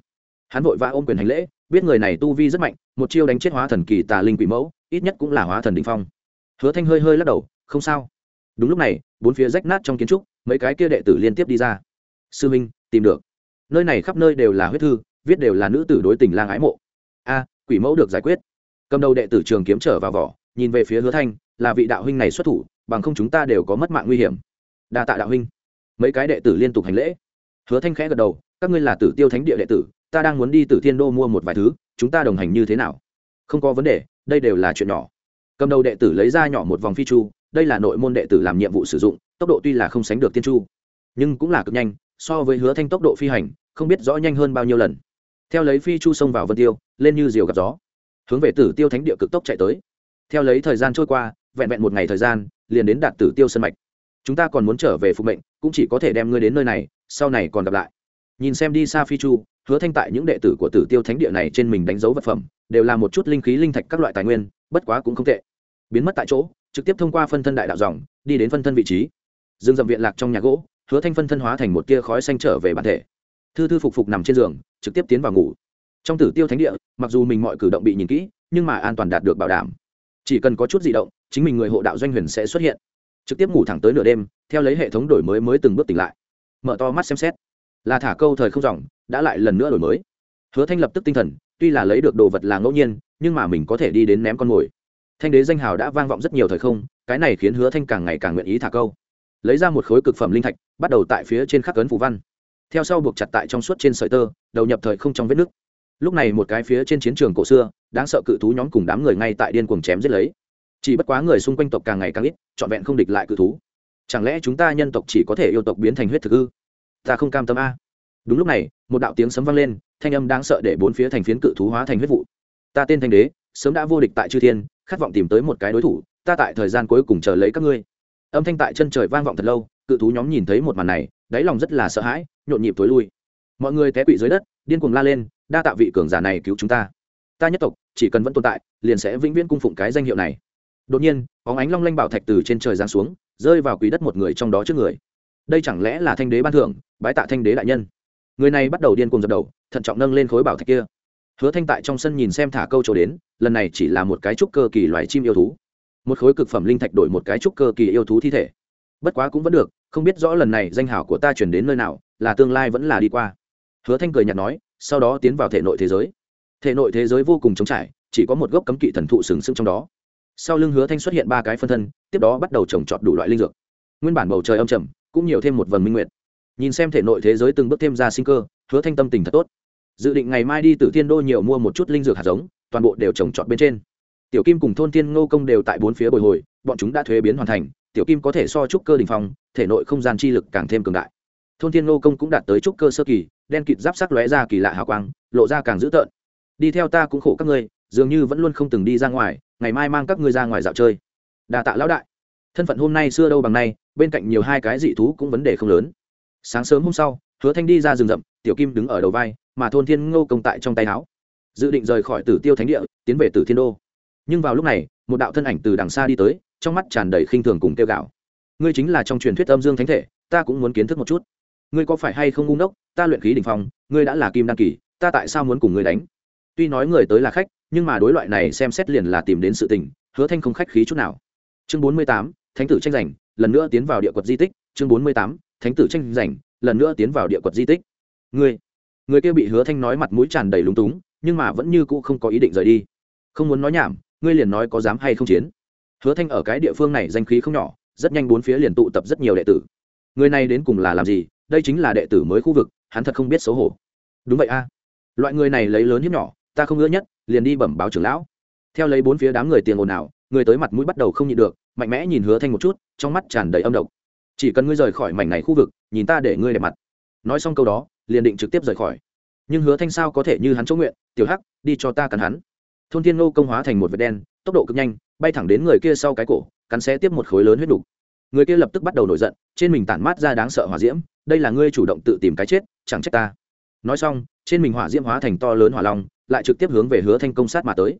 Hắn vội vã ôm quyền hành lễ, biết người này tu vi rất mạnh, một chiêu đánh chết hóa thần kỳ tà linh quỷ mẫu, ít nhất cũng là hóa thần đ ỉ n h phong. Hứa thanh hơi hơi lắc đầu, không sao. Đúng lúc này, bốn phía rách nát trong kiến trúc, mấy cái kia đệ tử liên tiếp đi ra. Sư minh, tìm được. Nơi này khắp nơi đều là huyết thư, viết đều là nữ tử đối tình lang ái mộ. A, quỷ mẫu được giải quyết. Cầm đầu đệ tử trường kiếm trở vào vỏ, nhìn về phía hứa thanh, là vị đạo huynh này xuất thủ, bằng không chúng ta đều có mất mạng nguy hiểm. Đa tạ đạo huynh mấy cái đệ tử liên tục hành lễ. Hứa thanh khẽ gật đầu, các ngươi là tử tiêu thánh địa đệ tử, ta đang muốn đi Tử thiên đô mua một vài thứ, chúng ta đồng hành như thế nào? Không có vấn đề, đây đều là chuyện nhỏ. Cầm đầu đệ tử lấy ra nhỏ một vòng phi chu, đây là nội môn đệ tử làm nhiệm vụ sử dụng, tốc độ tuy là không sánh được tiên chu, nhưng cũng là cực nhanh, so với hứa thanh tốc độ phi hành, không biết rõ nhanh hơn bao nhiêu lần. Theo lấy phi chu xông vào vân tiêu, lên như diều gặp gió, hướng về tử tiêu thánh địa cực tốc chạy tới. Theo lấy thời gian trôi qua, vẹn vẹn một ngày thời gian, liền đến đạt tử tiêu sân mạch chúng ta còn muốn trở về phục mệnh, cũng chỉ có thể đem ngươi đến nơi này, sau này còn gặp lại. Nhìn xem đi xa phi chu, hứa thanh tại những đệ tử của tử tiêu thánh địa này trên mình đánh dấu vật phẩm, đều là một chút linh khí linh thạch các loại tài nguyên, bất quá cũng không tệ. Biến mất tại chỗ, trực tiếp thông qua phân thân đại đạo dòng, đi đến phân thân vị trí. Dương dậm viện lạc trong nhà gỗ, hứa thanh phân thân hóa thành một tia khói xanh trở về bản thể. Thư thư phục phục nằm trên giường, trực tiếp tiến vào ngủ. Trong tử tiêu thánh địa, mặc dù mình mọi cử động bị nhìn kỹ, nhưng mà an toàn đạt được bảo đảm. Chỉ cần có chút di động, chính mình người hộ đạo doanh huyền sẽ xuất hiện trực tiếp ngủ thẳng tới nửa đêm, theo lấy hệ thống đổi mới mới từng bước tỉnh lại. Mở to mắt xem xét. Là thả câu thời không dòng, đã lại lần nữa đổi mới. Hứa thanh lập tức tinh thần, tuy là lấy được đồ vật là ngẫu nhiên, nhưng mà mình có thể đi đến ném con mồi. Thanh đế danh hào đã vang vọng rất nhiều thời không, cái này khiến hứa thanh càng ngày càng nguyện ý thả câu. Lấy ra một khối cực phẩm linh thạch, bắt đầu tại phía trên khắc ấn phù văn. Theo sau buộc chặt tại trong suốt trên sợi tơ, đầu nhập thời không trong vết nước. Lúc này một cái phía trên chiến trường cổ xưa, đáng sợ cự thú nhóm cùng đám người ngay tại điên cuồng chém giết lấy chỉ bất quá người xung quanh tộc càng ngày càng ít, trọn vẹn không địch lại cự thú. Chẳng lẽ chúng ta nhân tộc chỉ có thể yêu tộc biến thành huyết thực ư? Ta không cam tâm a. Đúng lúc này, một đạo tiếng sấm vang lên, thanh âm đáng sợ để bốn phía thành phiến cự thú hóa thành huyết vụ. Ta tên thanh đế, sớm đã vô địch tại chư thiên, khát vọng tìm tới một cái đối thủ, ta tại thời gian cuối cùng chờ lấy các ngươi. Âm thanh tại chân trời vang vọng thật lâu, cự thú nhóm nhìn thấy một màn này, đáy lòng rất là sợ hãi, nhộn nhịp tối lui. Mọi người té quỵ dưới đất, điên cuồng la lên, đa tạ vị cường giả này cứu chúng ta. Ta nhất tộc, chỉ cần vẫn tồn tại, liền sẽ vĩnh viễn cung phụng cái danh hiệu này đột nhiên, bóng ánh long lanh bảo thạch từ trên trời giáng xuống, rơi vào quý đất một người trong đó trước người. Đây chẳng lẽ là thanh đế ban thưởng, bái tạ thanh đế đại nhân? Người này bắt đầu điên cuồng dập đầu, thận trọng nâng lên khối bảo thạch kia. Hứa thanh tại trong sân nhìn xem thả câu trổ đến, lần này chỉ là một cái trúc cơ kỳ loài chim yêu thú. Một khối cực phẩm linh thạch đổi một cái trúc cơ kỳ yêu thú thi thể. Bất quá cũng vẫn được, không biết rõ lần này danh hảo của ta chuyển đến nơi nào, là tương lai vẫn là đi qua. Hứa thanh cười nhạt nói, sau đó tiến vào thể nội thế giới. Thể nội thế giới vô cùng trống trải, chỉ có một gốc cấm kỵ thần thụ sừng sững trong đó sau lưng hứa thanh xuất hiện ba cái phân thân, tiếp đó bắt đầu trồng trọt đủ loại linh dược. Nguyên bản bầu trời âm trầm, cũng nhiều thêm một vần minh nguyện nhìn xem thể nội thế giới từng bước thêm ra sinh cơ, hứa thanh tâm tình thật tốt. Dự định ngày mai đi từ thiên đô nhiều mua một chút linh dược hạt giống, toàn bộ đều trồng trọt bên trên. Tiểu kim cùng thôn thiên ngô công đều tại bốn phía bồi hồi, bọn chúng đã thuế biến hoàn thành, tiểu kim có thể so trúc cơ đình phong, thể nội không gian chi lực càng thêm cường đại. Thôn thiên ngô công cũng đạt tới trúc cơ sơ kỳ, đen kịt giáp sắc lóe ra kỳ lạ hào quang, lộ ra càng dữ tợn. Đi theo ta cũng khổ các ngươi, dường như vẫn luôn không từng đi ra ngoài ngày mai mang các ngươi ra ngoài dạo chơi. Đà tạ lão đại. Thân phận hôm nay xưa đâu bằng nay, bên cạnh nhiều hai cái dị thú cũng vấn đề không lớn. Sáng sớm hôm sau, hứa thanh đi ra rừng rậm, tiểu kim đứng ở đầu vai, mà thôn thiên ngô công tại trong tay áo. Dự định rời khỏi tử tiêu thánh địa, tiến về tử thiên đô. Nhưng vào lúc này, một đạo thân ảnh từ đằng xa đi tới, trong mắt tràn đầy khinh thường cùng tiêu gạo ngươi chính là trong truyền thuyết âm dương thánh thể, ta cũng muốn kiến thức một chút. Ngươi có phải hay không ngu ngốc? Ta luyện khí đ ỉ n h phong, ngươi đã là kim đan kỳ, ta tại sao muốn cùng ngươi đánh? Tuy nói người tới là khách, nhưng mà đối loại này xem xét liền là tìm đến sự tình, hứa thanh không khách khí chút nào. Chương bốn mươi tám, thánh tử tranh giành, lần nữa tiến vào địa quật di tích. Chương bốn mươi tám, thánh tử tranh giành, lần nữa tiến vào địa quật di tích. Người người kia bị hứa thanh nói mặt mũi tràn đầy lúng túng, nhưng mà vẫn như cũ không có ý định rời đi. Không muốn nói nhảm, ngươi liền nói có dám hay không chiến. Hứa thanh ở cái địa phương này danh khí không nhỏ, rất nhanh bốn phía liền tụ tập rất nhiều đệ tử. Người này đến cùng là làm gì? Đây chính là đệ tử mới khu vực, hắn thật không biết xấu hổ. Đúng vậy a. Loại người này lấy lớn hiếp nhỏ ta không ngỡ nhất, liền đi bẩm báo trưởng lão. Theo lấy bốn phía đám người tiền ồn ào, người tới mặt mũi bắt đầu không nhịn được, mạnh mẽ nhìn hứa thanh một chút, trong mắt tràn đầy âm độc. Chỉ cần ngươi rời khỏi mảnh này khu vực, nhìn ta để ngươi đẹp mặt. Nói xong câu đó, liền định trực tiếp rời khỏi. Nhưng hứa thanh sao có thể như hắn chỗ nguyện, tiểu hắc, đi cho ta cắn hắn. Thôn thiên ngô công hóa thành một vệt đen, tốc độ cực nhanh, bay thẳng đến người kia sau cái cổ, cắn xé tiếp một khối lớn huyết đục. Người kia lập tức bắt đầu nổi giận, trên mình tản mát ra đáng sợ hỏa diễm, đây là ngươi chủ động tự tìm cái chết, chẳng trách ta. Nói xong, trên mình hỏa diễm hóa thành to lớn hỏa long lại trực tiếp hướng về hứa thanh công sát mà tới.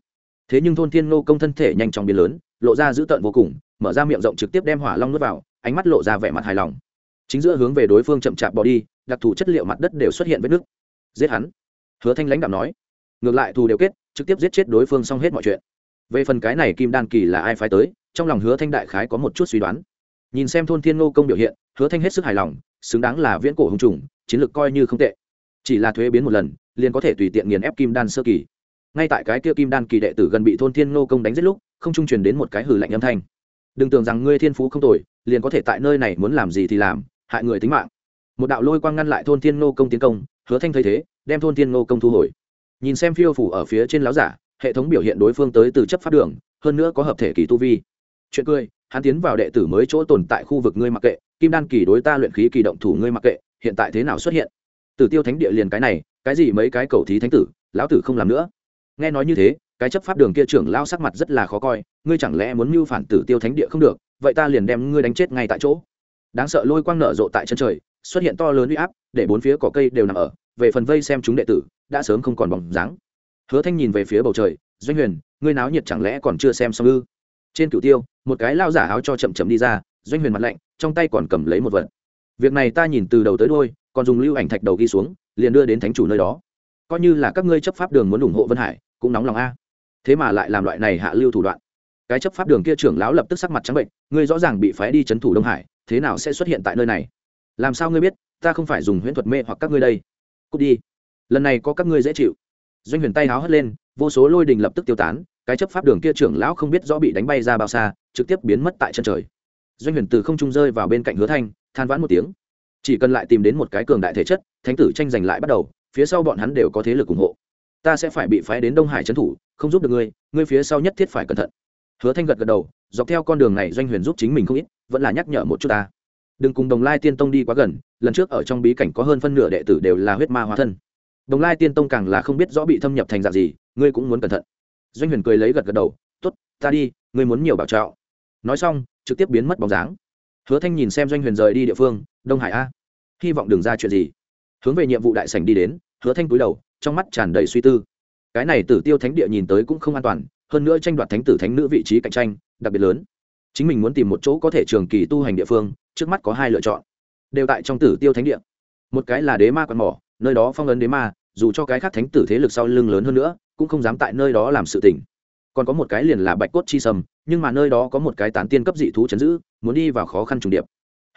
Thế nhưng thôn thiên ngô công thân thể nhanh chóng biến lớn, lộ ra dữ tợn vô cùng, mở ra miệng rộng trực tiếp đem hỏa long nuốt vào, ánh mắt lộ ra vẻ mặt hài lòng. Chính giữa hướng về đối phương chậm chạp bỏ đi, đặc thù chất liệu mặt đất đều xuất hiện vết nứt. Giết hắn. Hứa thanh lãnh đạo nói. Ngược lại thù đều kết, trực tiếp giết chết đối phương xong hết mọi chuyện. Về phần cái này kim đan kỳ là ai phái tới, trong lòng hứa thanh đại khái có một chút suy đoán. Nhìn xem thôn thiên ngô công biểu hiện, hứa thanh hết sức hài lòng, xứng đáng là viễn cổ hùng trùng, chiến lược coi như không tệ chỉ là thuế biến một lần, liền có thể tùy tiện nghiền ép kim đan sơ kỳ. Ngay tại cái kia kim đan kỳ đệ tử gần bị thôn thiên ngô công đánh giết lúc, không trung truyền đến một cái hử lạnh âm thanh. Đừng tưởng rằng ngươi thiên phú không tồi, liền có thể tại nơi này muốn làm gì thì làm, hại người tính mạng. Một đạo lôi quang ngăn lại thôn thiên ngô công tiến công, hứa thanh thấy thế, đem thôn thiên ngô công thu hồi. Nhìn xem phiêu phủ ở phía trên láo giả, hệ thống biểu hiện đối phương tới từ chấp pháp đường, hơn nữa có hợp thể kỳ tu vi. Chuyện cười, hắn tiến vào đệ tử mới chỗ tồn tại khu vực ngươi mặc kệ, kim đan kỳ đối ta luyện khí kỳ động thủ ngươi mặc kệ, hiện tại thế nào xuất hiện? Tử tiêu thánh địa liền cái này, cái gì mấy cái cầu thí thánh tử, lão tử không làm nữa. Nghe nói như thế, cái chấp pháp đường kia trưởng lao sắc mặt rất là khó coi, ngươi chẳng lẽ muốn mưu phản tử tiêu thánh địa không được, vậy ta liền đem ngươi đánh chết ngay tại chỗ. Đáng sợ lôi quang nở rộ tại chân trời, xuất hiện to lớn uy áp, để bốn phía cỏ cây đều nằm ở, về phần vây xem chúng đệ tử, đã sớm không còn bóng dáng. Hứa thanh nhìn về phía bầu trời, doanh huyền, ngươi náo nhiệt chẳng lẽ còn chưa xem xong ư? Trên cửu tiêu, một cái lao giả áo cho chậm chậm đi ra, doanh huyền mặt lạnh, trong tay còn cầm lấy một vật việc này ta nhìn từ đầu tới đôi còn dùng lưu ảnh thạch đầu ghi xuống, liền đưa đến thánh chủ nơi đó. Coi như là các ngươi chấp pháp đường muốn ủng hộ vân hải, cũng nóng lòng a. Thế mà lại làm loại này hạ lưu thủ đoạn. Cái chấp pháp đường kia trưởng lão lập tức sắc mặt trắng bệnh, ngươi rõ ràng bị phái đi c h ấ n thủ đông hải, thế nào sẽ xuất hiện tại nơi này? Làm sao ngươi biết, ta không phải dùng huyễn thuật mê hoặc các ngươi đây? Cút đi. Lần này có các ngươi dễ chịu. Doanh huyền tay háo hất lên, vô số lôi đình lập tức tiêu tán, cái chấp pháp đường kia trưởng lão không biết rõ bị đánh bay ra bao xa, trực tiếp biến mất tại chân trời. Doanh huyền từ không trung rơi vào bên cạnh hứa thanh than vãn một tiếng. Chỉ cần lại tìm đến một cái cường đại thể chất, thánh tử tranh giành lại bắt đầu, phía sau bọn hắn đều có thế lực ủng hộ. Ta sẽ phải bị phái đến đông hải trấn thủ, không giúp được ngươi ngươi phía sau nhất thiết phải cẩn thận. Hứa thanh gật gật đầu, dọc theo con đường này doanh huyền giúp chính mình không ít, vẫn là nhắc nhở một chút ta. Đừng cùng đồng lai tiên tông đi quá gần, lần trước ở trong bí cảnh có hơn phân nửa đệ tử đều là huyết ma hóa thân. Đồng lai tiên tông càng là không biết rõ bị thâm nhập thành dạng gì, ngươi cũng muốn cẩn thận. Doanh huyền cười lấy gật gật đầu t ố t ta đi, ngươi muốn nhiều bảo trạo. Nói xong, trực tiếp biến mất bóng dáng hứa thanh nhìn xem doanh huyền rời đi địa phương, đông hải a, hy vọng đừng ra chuyện gì. Hướng về nhiệm vụ đại sảnh đi đến, hứa thanh cúi đầu, trong mắt tràn đầy suy tư. Cái này tử tiêu thánh địa nhìn tới cũng không an toàn, hơn nữa tranh đoạt thánh tử thánh nữ vị trí cạnh tranh, đặc biệt lớn. Chính mình muốn tìm một chỗ có thể trường kỳ tu hành địa phương, trước mắt có hai lựa chọn. Đều tại trong tử tiêu thánh địa. Một cái là đế ma quạt mỏ, nơi đó phong ấn đế ma, dù cho cái khác thánh tử thế lực sau lưng lớn hơn nữa, cũng không dám tại nơi đó làm sự tình. Còn có một cái liền là bạch cốt chi sầm nhưng mà nơi đó có một cái tán tiên cấp dị thú chấn giữ muốn đi vào khó khăn trùng điệp.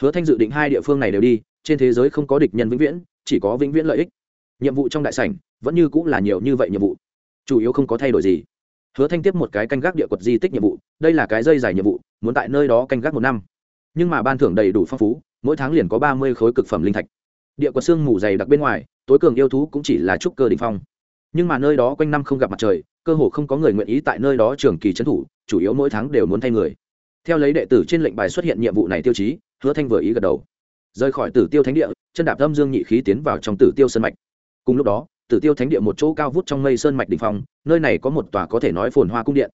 Hứa thanh dự định hai địa phương này đều đi, trên thế giới không có địch nhân vĩnh viễn, chỉ có vĩnh viễn lợi ích. Nhiệm vụ trong đại sảnh, vẫn như cũng là nhiều như vậy nhiệm vụ. Chủ yếu không có thay đổi gì. Hứa thanh tiếp một cái canh gác địa quật di tích nhiệm vụ, đây là cái dây dài nhiệm vụ, muốn tại nơi đó canh gác một năm. Nhưng mà ban thưởng đầy đủ phong phú, mỗi tháng liền có ba mươi khối cực phẩm linh thạch. Địa quật xương mù dày đặc bên ngoài, tối cường yêu thú cũng chỉ là trúc cơ đ ỉ n h phong. Nhưng mà nơi đó quanh năm không gặp mặt trời, cơ hồ không có người nguyện ý tại nơi đó trường kỳ trấn thủ, chủ yếu mỗi tháng đều muốn thay người theo lấy đệ tử trên lệnh bài xuất hiện nhiệm vụ này tiêu chí, hứa thanh vừa ý gật đầu. Rời khỏi tử tiêu thánh địa, chân đạp âm dương nhị khí tiến vào trong tử tiêu sân mạch. Cùng lúc đó, tử tiêu thánh địa một chỗ cao vút trong mây sơn mạch đình phong, nơi này có một tòa có thể nói phồn hoa cung điện.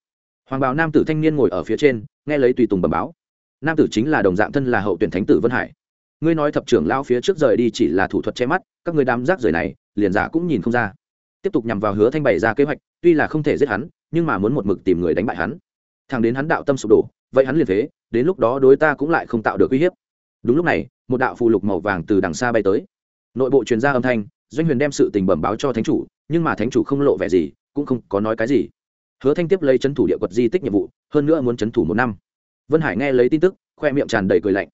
Hoàng bào nam tử thanh niên ngồi ở phía trên, nghe lấy tùy tùng bẩm báo. Nam tử chính là đồng dạng thân là hậu tuyển thánh tử vân hải. Ngươi nói thập trưởng lao phía trước rời đi chỉ là thủ thuật che mắt, các người đám rác rời này, liền giả cũng nhìn không ra. Tiếp tục nhằm vào hứa thanh bày ra kế hoạch, tuy là không thể giết hắn, nhưng mà muốn một mực tìm người đánh bại hắn. Thằng đến hắn đạo tâm sụp đổ vậy hắn liền thế đến lúc đó đối ta cũng lại không tạo được uy hiếp. Đúng lúc này, một đạo phù lục màu vàng từ đằng xa bay tới. Nội bộ truyền ra âm thanh, doanh huyền đem sự tình bẩm báo cho thánh chủ, nhưng mà thánh chủ không lộ vẻ gì, cũng không có nói cái gì. Hứa thanh tiếp lấy c h ấ n thủ địa quật di tích nhiệm vụ, hơn nữa muốn c h ấ n thủ một năm. Vân hải nghe lấy tin tức, khoe miệng tràn đầy cười lạnh.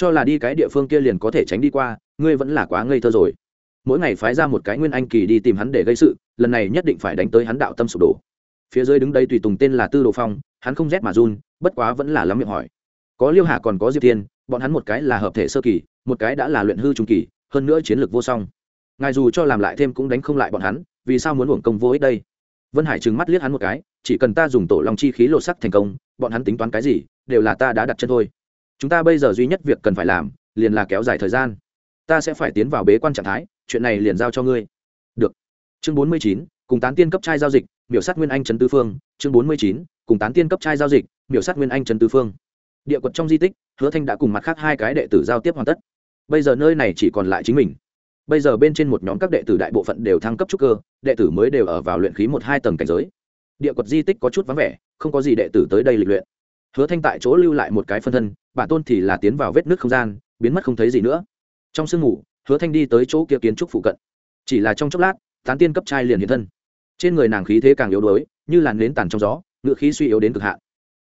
Cho là đi cái địa phương kia liền có thể tránh đi qua, ngươi vẫn là quá ngây thơ rồi. Mỗi ngày phái ra một cái nguyên anh kỳ đi tìm hắn để gây sự, lần này nhất định phải đánh tới hắn đạo tâm sụp đổ. Phía dưới đứng đây tùy tùng tên là tư đồ phong, hắn không rét mà run bất quá vẫn là lắm miệng hỏi. Có liêu hà còn có diệp thiên, bọn hắn một cái là hợp thể sơ kỳ, một cái đã là luyện hư trung kỳ, hơn nữa chiến lược vô song. Ngài dù cho làm lại thêm cũng đánh không lại bọn hắn, vì sao muốn uổng công vô ích đây? Vân hải trừng mắt liếc hắn một cái, chỉ cần ta dùng tổ long chi khí lột sắc thành công, bọn hắn tính toán cái gì, đều là ta đã đặt chân thôi. Chúng ta bây giờ duy nhất việc cần phải làm, liền là kéo dài thời gian. Ta sẽ phải tiến vào bế quan trạng thái, chuyện này liền giao cho ngươi. Được. Chương bốn mươi chín, cùng tán tiên cấp trai giao dịch, miểu sát nguyên anh trấn tư phương. Chương bốn mươi chín, cùng tán tiên cấp trai giao dịch miểu sát nguyên anh trần tư phương. Địa quật trong di tích, hứa thanh đã cùng mặt khác hai cái đệ tử giao tiếp hoàn tất. Bây giờ nơi này chỉ còn lại chính mình. Bây giờ bên trên một nhóm các đệ tử đại bộ phận đều thăng cấp trúc cơ, đệ tử mới đều ở vào luyện khí một hai tầng cảnh giới. Địa quật di tích có chút vắng vẻ, không có gì đệ tử tới đây lịch luyện. Hứa thanh tại chỗ lưu lại một cái phân thân, bản tôn thì là tiến vào vết nước không gian, biến mất không thấy gì nữa. Trong sương mù, hứa thanh đi tới chỗ kia kiến trúc phụ cận. Chỉ là trong chốc lát, tán tiên cấp trai liền hiện thân. Trên người nàng khí thế càng yếu đuối, như làn nến tàn trong gió ngựa khí suy yếu đến cực hạn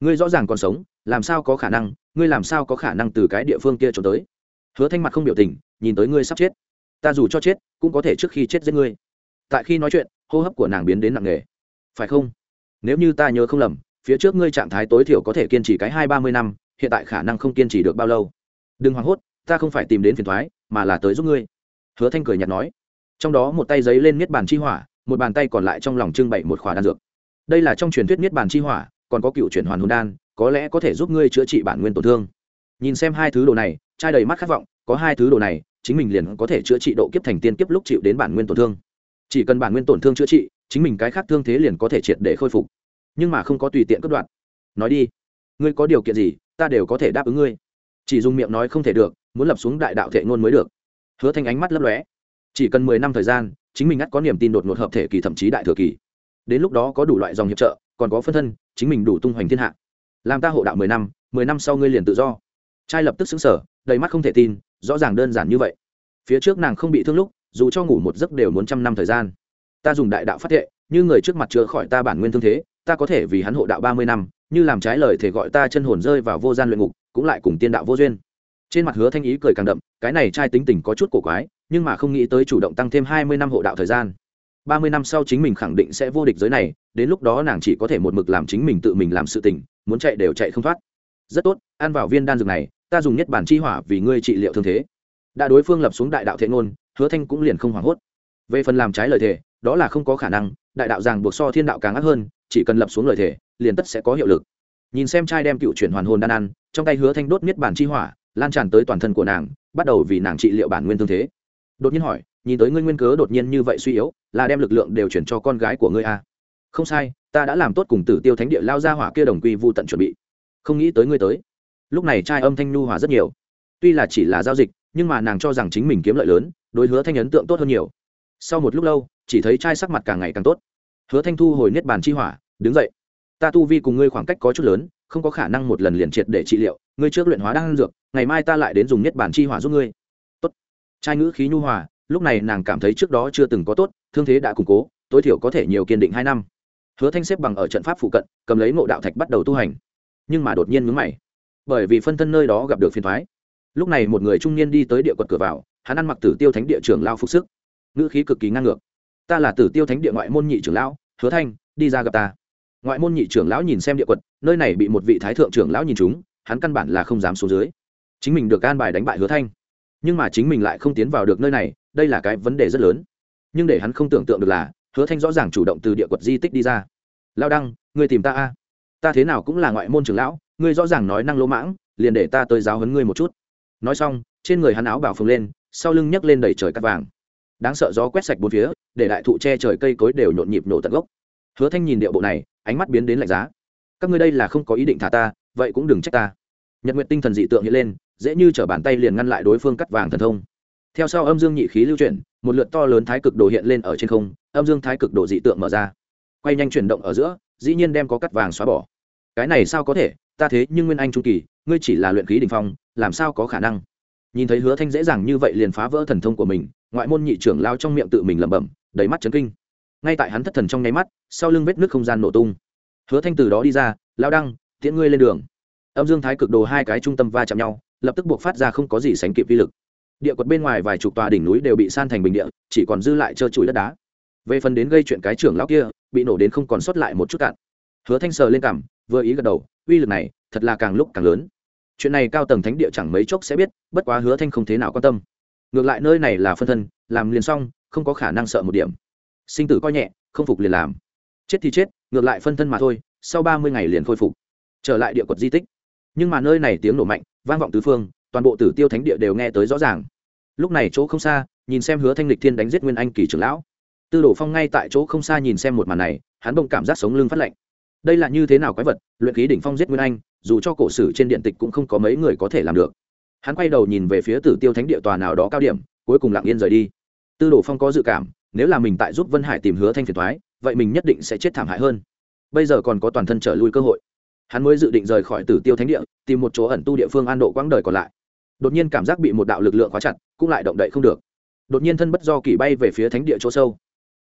ngươi rõ ràng còn sống, làm sao có khả năng, ngươi làm sao có khả năng từ cái địa phương kia trốn tới? Hứa thanh mặt không biểu tình, nhìn tới ngươi sắp chết. Ta dù cho chết, cũng có thể trước khi chết giết ngươi. Tại khi nói chuyện, hô hấp của nàng biến đến nặng nề. Phải không? Nếu như ta nhớ không lầm, phía trước ngươi trạng thái tối thiểu có thể kiên trì cái hai ba mươi năm, hiện tại khả năng không kiên trì được bao lâu? Đừng hoảng hốt, ta không phải tìm đến phiền thoái mà là tới giúp ngươi. Hứa thanh cười nhạt nói. Trong đó một tay giấy lên miết bàn chi hỏa, một bàn tay còn lại trong lòng trưng bày một khỏa đan dược. Đây là trong truyền thuyết miết bàn chi hỏa còn có cựu chuyển hoàn hồn đan, có lẽ có thể giúp ngươi chữa trị bản nguyên tổn thương. Nhìn xem hai thứ đồ này, trai đầy mắt khát vọng, có hai thứ đồ này, chính mình liền có thể chữa trị độ kiếp thành tiên kiếp lúc chịu đến bản nguyên tổn thương. Chỉ cần bản nguyên tổn thương chữa trị, chính mình cái khác thương thế liền có thể triệt để khôi phục. Nhưng mà không có tùy tiện cất đoạn. Nói đi, ngươi có điều kiện gì, ta đều có thể đáp ứng ngươi. Chỉ dùng miệng nói không thể được, muốn lập xuống đại đạo thệ ngôn mới được. Hứa thanh ánh mắt lấp lóe. Chỉ cần mười năm thời gian, chính mình ngắt có niềm tin đột ngột hợp thể kỳ thậm chí đại thừa kỳ. Đến lúc đó có đủ loại dòng hiệp trợ còn có phân thân, chính mình đủ tung hoành thiên hạ. Làm ta hộ đạo mười năm mười năm sau ngươi liền tự do. Trai lập tức xứng sở đầy mắt không thể tin, rõ ràng đơn giản như vậy. Phía trước nàng không bị thương lúc, dù cho ngủ một giấc đều muốn trăm năm thời gian. Ta dùng đại đạo phát thệ, như người trước mặt chữa khỏi ta bản nguyên thương thế, ta có thể vì hắn hộ đạo ba mươi năm, như làm trái lời thể gọi ta chân hồn rơi vào vô gian luyện ngục, cũng lại cùng tiên đạo vô duyên. Trên mặt hứa thanh ý cười càng đậm, cái này trai tính tình có chút cổ quái, nhưng mà không nghĩ tới chủ động tăng thêm hai mươi năm hộ đạo thời gian ba mươi năm sau chính mình khẳng định sẽ vô địch giới này, đến lúc đó nàng chỉ có thể một mực làm chính mình tự mình làm sự tình, muốn chạy đều chạy không thoát. Rất tốt, ăn vào viên đan dược này, ta dùng nhất bản chi hỏa vì ngươi trị liệu thương thế. Đã đối phương lập xuống đại đạo thế ngôn, hứa thanh cũng liền không hoảng hốt. Về phần làm trái lời thề, đó là không có khả năng, đại đạo ràng buộc so thiên đạo càng ác hơn, chỉ cần lập xuống lời thề, liền tất sẽ có hiệu lực. Nhìn xem trai đem cựu chuyển hoàn hồn đan ăn, trong tay hứa thanh đốt miết bản chi hỏa, lan tràn tới toàn thân của nàng, bắt đầu vì nàng trị liệu bản nguyên thương thế. Đột nhiên hỏi nhìn tới ngươi nguyên cớ đột nhiên như vậy suy yếu, là đem lực lượng đều chuyển cho con gái của ngươi à. không sai, ta đã làm tốt cùng tử tiêu thánh địa lao ra hỏa kia đồng quy vô tận chuẩn bị. Không nghĩ tới ngươi tới. Lúc này trai âm thanh nhu hòa rất nhiều. Tuy là chỉ là giao dịch, nhưng mà nàng cho rằng chính mình kiếm lợi lớn, đối hứa thanh ấn tượng tốt hơn nhiều. Sau một lúc lâu, chỉ thấy trai sắc mặt càng ngày càng tốt. Hứa thanh thu hồi niết bàn chi hỏa, đứng dậy. Ta tu vi cùng ngươi khoảng cách có chút lớn, không có khả năng một lần liền triệt để trị liệu, ngươi trước luyện hóa đang dược, ngày mai ta lại đến dùng niết bàn chi hỏa giúp ngươi. Tốt. Trai ngữ khí nhu hòa lúc này nàng cảm thấy trước đó chưa từng có tốt, thương thế đã củng cố, tối thiểu có thể nhiều kiên định hai năm. Hứa thanh xếp bằng ở trận pháp phụ cận, cầm lấy ngộ đạo thạch bắt đầu tu hành. Nhưng mà đột nhiên mướn mày. Bởi vì phân thân nơi đó gặp được phiền thoái lúc này một người trung niên đi tới địa quật cửa vào, hắn ăn mặc tử tiêu thánh địa trưởng lao phục sức. Ngữ khí cực kỳ ngang ngược. Ta là tử tiêu thánh địa ngoại môn nhị trưởng lão, hứa thanh, đi ra gặp ta. Ngoại môn nhị trưởng lão nhìn xem địa quật, nơi này bị một vị thái thượng trưởng lão nhìn chúng hắn căn bản là không dám xuống dưới. Chính mình được an bài đánh bại hứa thanh nhưng mà chính mình lại không tiến vào được nơi này, đây là cái vấn đề rất lớn. Nhưng để hắn không tưởng tượng được là, hứa thanh rõ ràng chủ động từ địa quật di tích đi ra. Lao đăng, ngươi tìm ta a. Ta thế nào cũng là ngoại môn trưởng lão, ngươi rõ ràng nói năng lỗ mãng, liền để ta tới giáo huấn ngươi một chút. Nói xong, trên người hắn áo bảo phồng lên, sau lưng nhấc lên đầy trời cắt vàng. Đáng sợ gió quét sạch bốn phía, để đại thụ che trời cây cối đều nhộn nhịp nổ tận gốc. Hứa thanh nhìn điệu bộ này, ánh mắt biến đến lạnh giá. Các ngươi đây là không có ý định thả ta, vậy cũng đừng trách ta nhật nguyện tinh thần dị tượng hiện lên, dễ như t bàn tay liền ngăn lại đối phương cắt vàng thần thông. Theo sau âm dương nhị khí lưu chuyển, một lượt to lớn thái cực đồ hiện lên ở trên không, âm dương thái cực đồ dị tượng mở ra. Quay nhanh chuyển động ở giữa, dĩ nhiên đem có cắt vàng xóa bỏ. Cái này sao có thể? Ta thế nhưng nguyên anh trung kỳ, ngươi chỉ là luyện khí đình phong, làm sao có khả năng? Nhìn thấy hứa thanh dễ dàng như vậy liền phá vỡ thần thông của mình, ngoại môn nhị trưởng lao trong miệng tự mình lẩm bẩm, đầy mắt chấn kinh. Ngay tại hắn thất thần trong nháy mắt, sau lưng vết nước không gian nổ tung. Hứa thanh từ đó đi ra lao đăng, tiễn ngươi lên đường âm dương thái cực đồ hai cái trung tâm va chạm nhau lập tức buộc phát ra không có gì sánh kịp vi lực. Địa quật bên ngoài vài chục tòa đỉnh núi đều bị san thành bình địa chỉ còn dư lại trơ trụi đất đá. Về phần đến gây chuyện cái trưởng lão kia bị nổ đến không còn sót lại một chút cạn. Hứa thanh sờ lên cảm, vừa ý gật đầu uy lực này thật là càng lúc càng lớn. Chuyện này cao tầng thánh địa chẳng mấy chốc sẽ biết bất quá hứa thanh không thế nào quan tâm. Ngược lại nơi này là phân thân làm liền xong không có khả năng sợ một điểm. Sinh tử coi nhẹ không phục liền làm. Chết thì chết ngược lại phân thân mà thôi sau ba mươi ngày liền khôi phục. Trở lại địa quật di tích nhưng mà nơi này tiếng nổ mạnh, vang vọng tứ phương, toàn bộ tử tiêu thánh địa đều nghe tới rõ ràng. Lúc này chỗ không xa, nhìn xem hứa thanh lịch thiên đánh giết nguyên anh kỳ trưởng lão. Tư đổ phong ngay tại chỗ không xa nhìn xem một màn này, hắn bỗng cảm giác sống lưng phát lạnh. Đây là như thế nào quái vật, luyện khí đỉnh phong giết nguyên anh, dù cho cổ sử trên điện tịch cũng không có mấy người có thể làm được. Hắn quay đầu nhìn về phía tử tiêu thánh địa tòa nào đó cao điểm, cuối cùng lặng yên rời đi. Tư đồ phong có dự cảm, nếu là mình tại giúp vân hải tìm hứa thanh phiền thoái vậy mình nhất định sẽ chết thảm hại hơn. Bây giờ còn có toàn thân trở lui cơ hội hắn mới dự định rời khỏi tử tiêu thánh địa, tìm một chỗ ẩn tu địa phương an độ quãng đời còn lại. Đột nhiên cảm giác bị một đạo lực lượng khóa chặt, cũng lại động đậy không được. Đột nhiên thân bất do kỳ bay về phía thánh địa chỗ sâu.